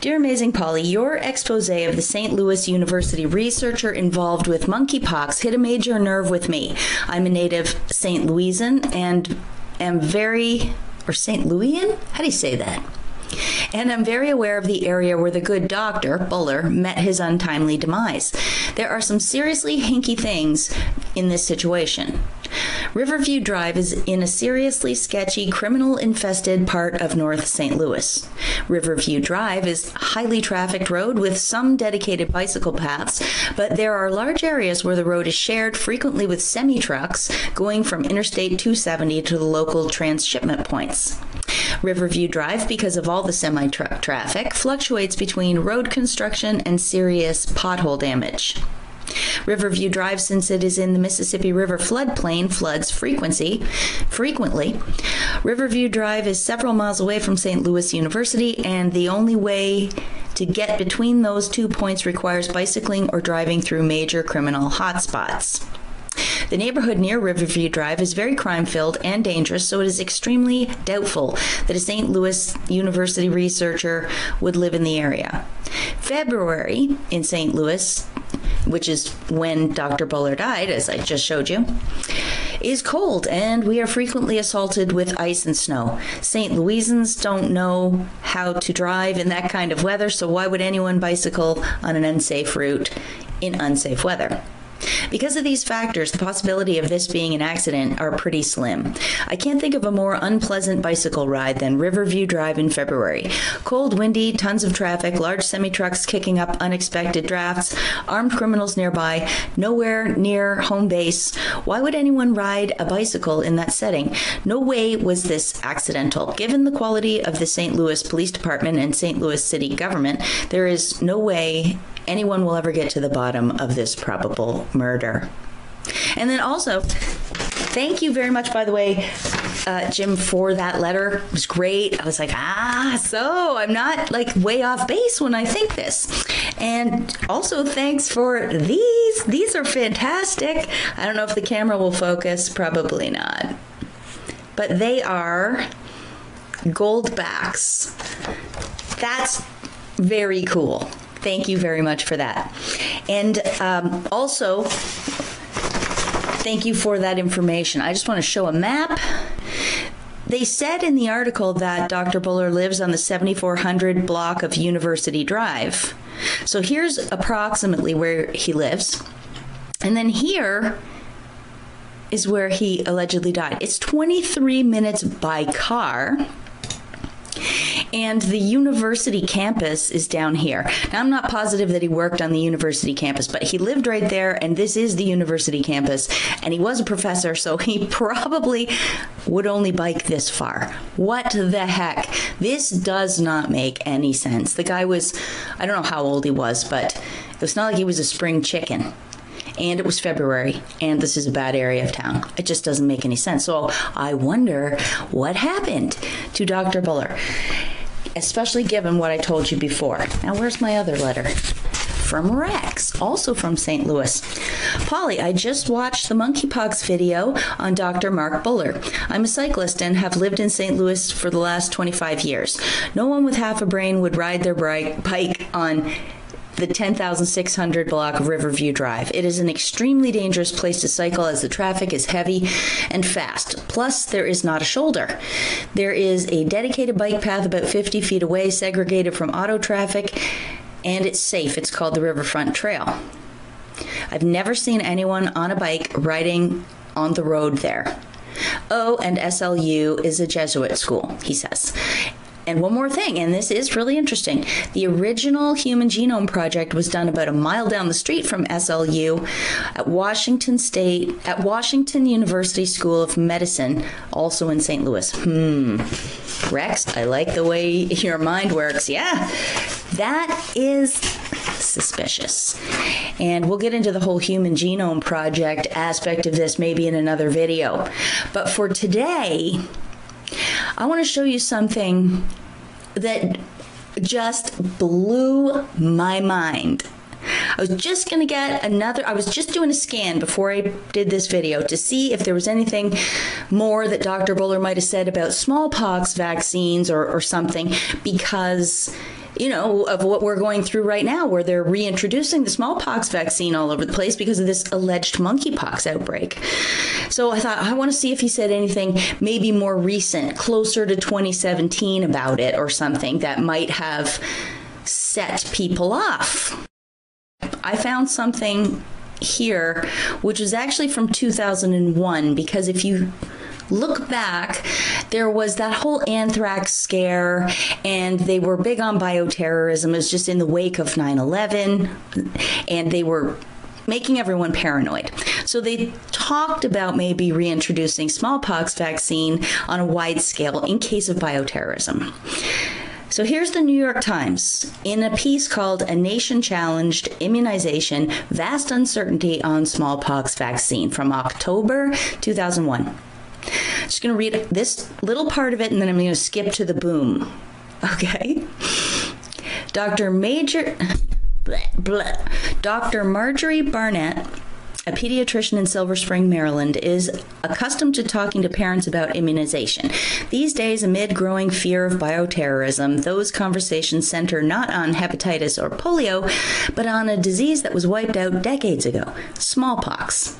Dear Amazing Polly, your expose of the St. Louis University researcher involved with monkeypox hit a major nerve with me. I'm a native St. Louisan and am very or St. Louian? How do you say that? And I'm very aware of the area where the good doctor, Buller, met his untimely demise. There are some seriously hinky things in this situation. Riverview Drive is in a seriously sketchy criminal infested part of North St. Louis. Riverview Drive is a highly trafficked road with some dedicated bicycle paths, but there are large areas where the road is shared frequently with semi trucks going from Interstate 270 to the local transshipment points. Riverview Drive because of all the semi-truck traffic fluctuates between road construction and serious pothole damage. Riverview Drive since it is in the Mississippi River floodplain floods frequency frequently. Riverview Drive is several miles away from St. Louis University and the only way to get between those two points requires bicycling or driving through major criminal hotspots. The neighborhood near Riverview Drive is very crime-filled and dangerous, so it is extremely doubtful that a St. Louis University researcher would live in the area. February in St. Louis, which is when Dr. Buller died as I just showed you, is cold and we are frequently assaulted with ice and snow. St. Louisans don't know how to drive in that kind of weather, so why would anyone bicycle on an unsafe route in unsafe weather? Because of these factors, the possibility of this being an accident are pretty slim. I can't think of a more unpleasant bicycle ride than Riverview Drive in February. Cold, windy, tons of traffic, large semi-trucks kicking up unexpected drafts, armed criminals nearby, nowhere near home base. Why would anyone ride a bicycle in that setting? No way was this accidental. Given the quality of the St. Louis Police Department and St. Louis city government, there is no way anyone will ever get to the bottom of this probable murder. And then also thank you very much by the way uh, Jim for that letter. It was great. I was like, "Ah, so I'm not like way off base when I think this." And also thanks for these. These are fantastic. I don't know if the camera will focus, probably not. But they are gold backs. That's very cool. Thank you very much for that. And um, also thank you for that information. I just want to show a map. They said in the article that Dr. Buller lives on the 7400 block of University Drive. So here's approximately where he lives. And then here is where he allegedly died. It's 23 minutes by car and the university campus is down here. Now I'm not positive that he worked on the university campus, but he lived right there and this is the university campus and he was a professor so he *laughs* probably would only bike this far. What the heck? This does not make any sense. The guy was I don't know how old he was, but it's not like he was a spring chicken and it was February and this is a bad area of town. It just doesn't make any sense. So I wonder what happened to Dr. Buller especially given what I told you before. Now where's my other letter? from Rex, also from St. Louis. Polly, I just watched the monkeypox video on Dr. Mark Buller. I'm a cyclist and have lived in St. Louis for the last 25 years. No one with half a brain would ride their bike on the 10,600 block of Riverview Drive. It is an extremely dangerous place to cycle as the traffic is heavy and fast. Plus, there is not a shoulder. There is a dedicated bike path about 50 feet away segregated from auto traffic and it's safe. It's called the Riverfront Trail. I've never seen anyone on a bike riding on the road there. Oh, and SLU is a Jesuit school, he says. And one more thing, and this is really interesting. The original Human Genome Project was done about a mile down the street from SLU at Washington State at Washington University School of Medicine, also in St. Louis. Hmm. Rex, I like the way your mind works. Yeah. That is suspicious. And we'll get into the whole human genome project aspect of this maybe in another video. But for today, I want to show you something that just blew my mind. I was just going to get another I was just doing a scan before I did this video to see if there was anything more that Dr. Buller might have said about smallpox vaccines or or something because you know of what we're going through right now where they're reintroducing the smallpox vaccine all over the place because of this alleged monkeypox outbreak. So I thought I want to see if he said anything maybe more recent, closer to 2017 about it or something that might have set people off. I found something here which was actually from 2001 because if you look back there was that whole anthrax scare and they were big on bioterrorism it was just in the wake of 9/11 and they were making everyone paranoid. So they talked about maybe reintroducing smallpox vaccine on a wide scale in case of bioterrorism. So here's the New York Times in a piece called A Nation Challenged Immunization Vast Uncertainty on Smallpox Vaccine from October 2001. Just going to read this little part of it and then I'm going to skip to the boom. Okay? Dr. Major bleh, bleh. Dr. Marjorie Barnett a pediatrician in Silver Spring, Maryland, is accustomed to talking to parents about immunization. These days, amid growing fear of bioterrorism, those conversations center not on hepatitis or polio, but on a disease that was wiped out decades ago, smallpox.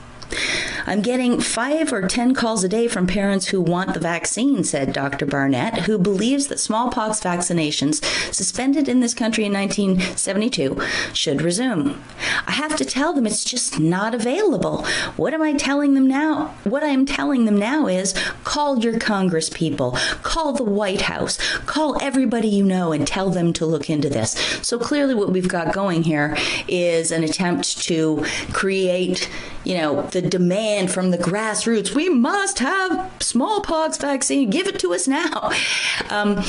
I'm getting 5 or 10 calls a day from parents who want the vaccine, said Dr. Barnett, who believes that smallpox vaccinations suspended in this country in 1972 should resume. I have to tell them it's just not available. What am I telling them now? What I am telling them now is call your congress people, call the White House, call everybody you know and tell them to look into this. So clearly what we've got going here is an attempt to create, you know, the demand from the grassroots. We must have smallpox vaccine. Give it to us now. Um,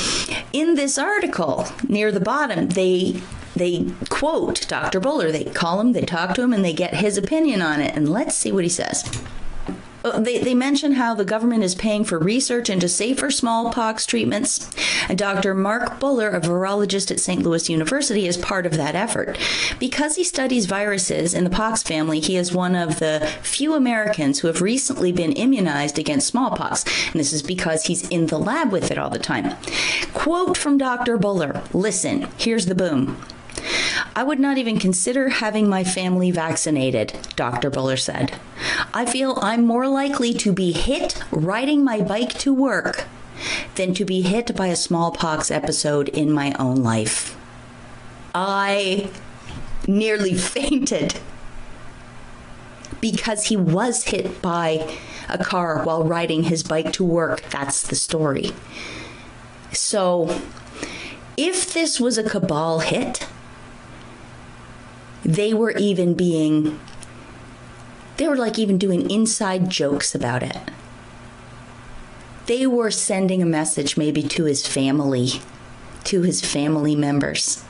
in this article near the bottom, they they quote Dr. Buller. They call him, they talk to him and they get his opinion on it. And let's see what he says. They they mention how the government is paying for research into safer smallpox treatments and Dr. Mark Buller a virologist at St. Louis University is part of that effort because he studies viruses in the pox family he is one of the few Americans who have recently been immunized against smallpox and this is because he's in the lab with it all the time quote from Dr. Buller listen here's the boom I would not even consider having my family vaccinated, Dr. Buller said. I feel I'm more likely to be hit riding my bike to work than to be hit by a smallpox episode in my own life. I nearly *laughs* fainted because he was hit by a car while riding his bike to work. That's the story. So, if this was a cabal hit, they were even being they were like even doing inside jokes about it. They were sending a message maybe to his family, to his family members.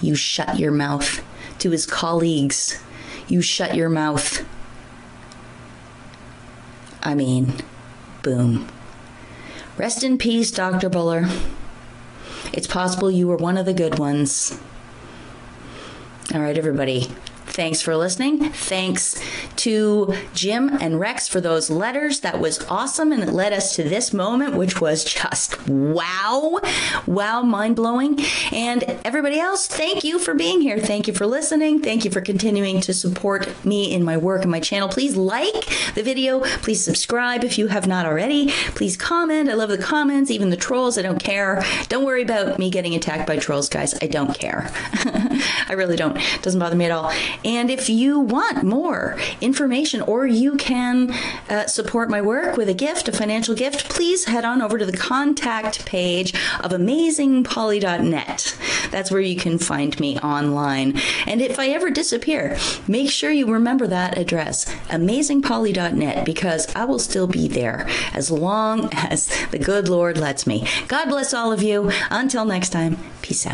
You shut your mouth to his colleagues. You shut your mouth. I mean, boom. Rest in peace, Dr. Buller. It's possible you were one of the good ones. All right, everybody. Thanks for listening. Thanks to Jim and Rex for those letters. That was awesome and it led us to this moment which was just wow. Wow, mind-blowing. And everybody else, thank you for being here. Thank you for listening. Thank you for continuing to support me in my work and my channel. Please like the video. Please subscribe if you have not already. Please comment. I love the comments, even the trolls. I don't care. Don't worry about me getting attacked by trolls, guys. I don't care. *laughs* I really don't. It doesn't bother me at all. If you want more information or you can uh, support my work with a gift, a financial gift, please head on over to the contact page of amazingpolly.net. That's where you can find me online. And if I ever disappear, make sure you remember that address, amazingpolly.net because I will still be there as long *laughs* as the good Lord lets me. God bless all of you. Until next time, peace out.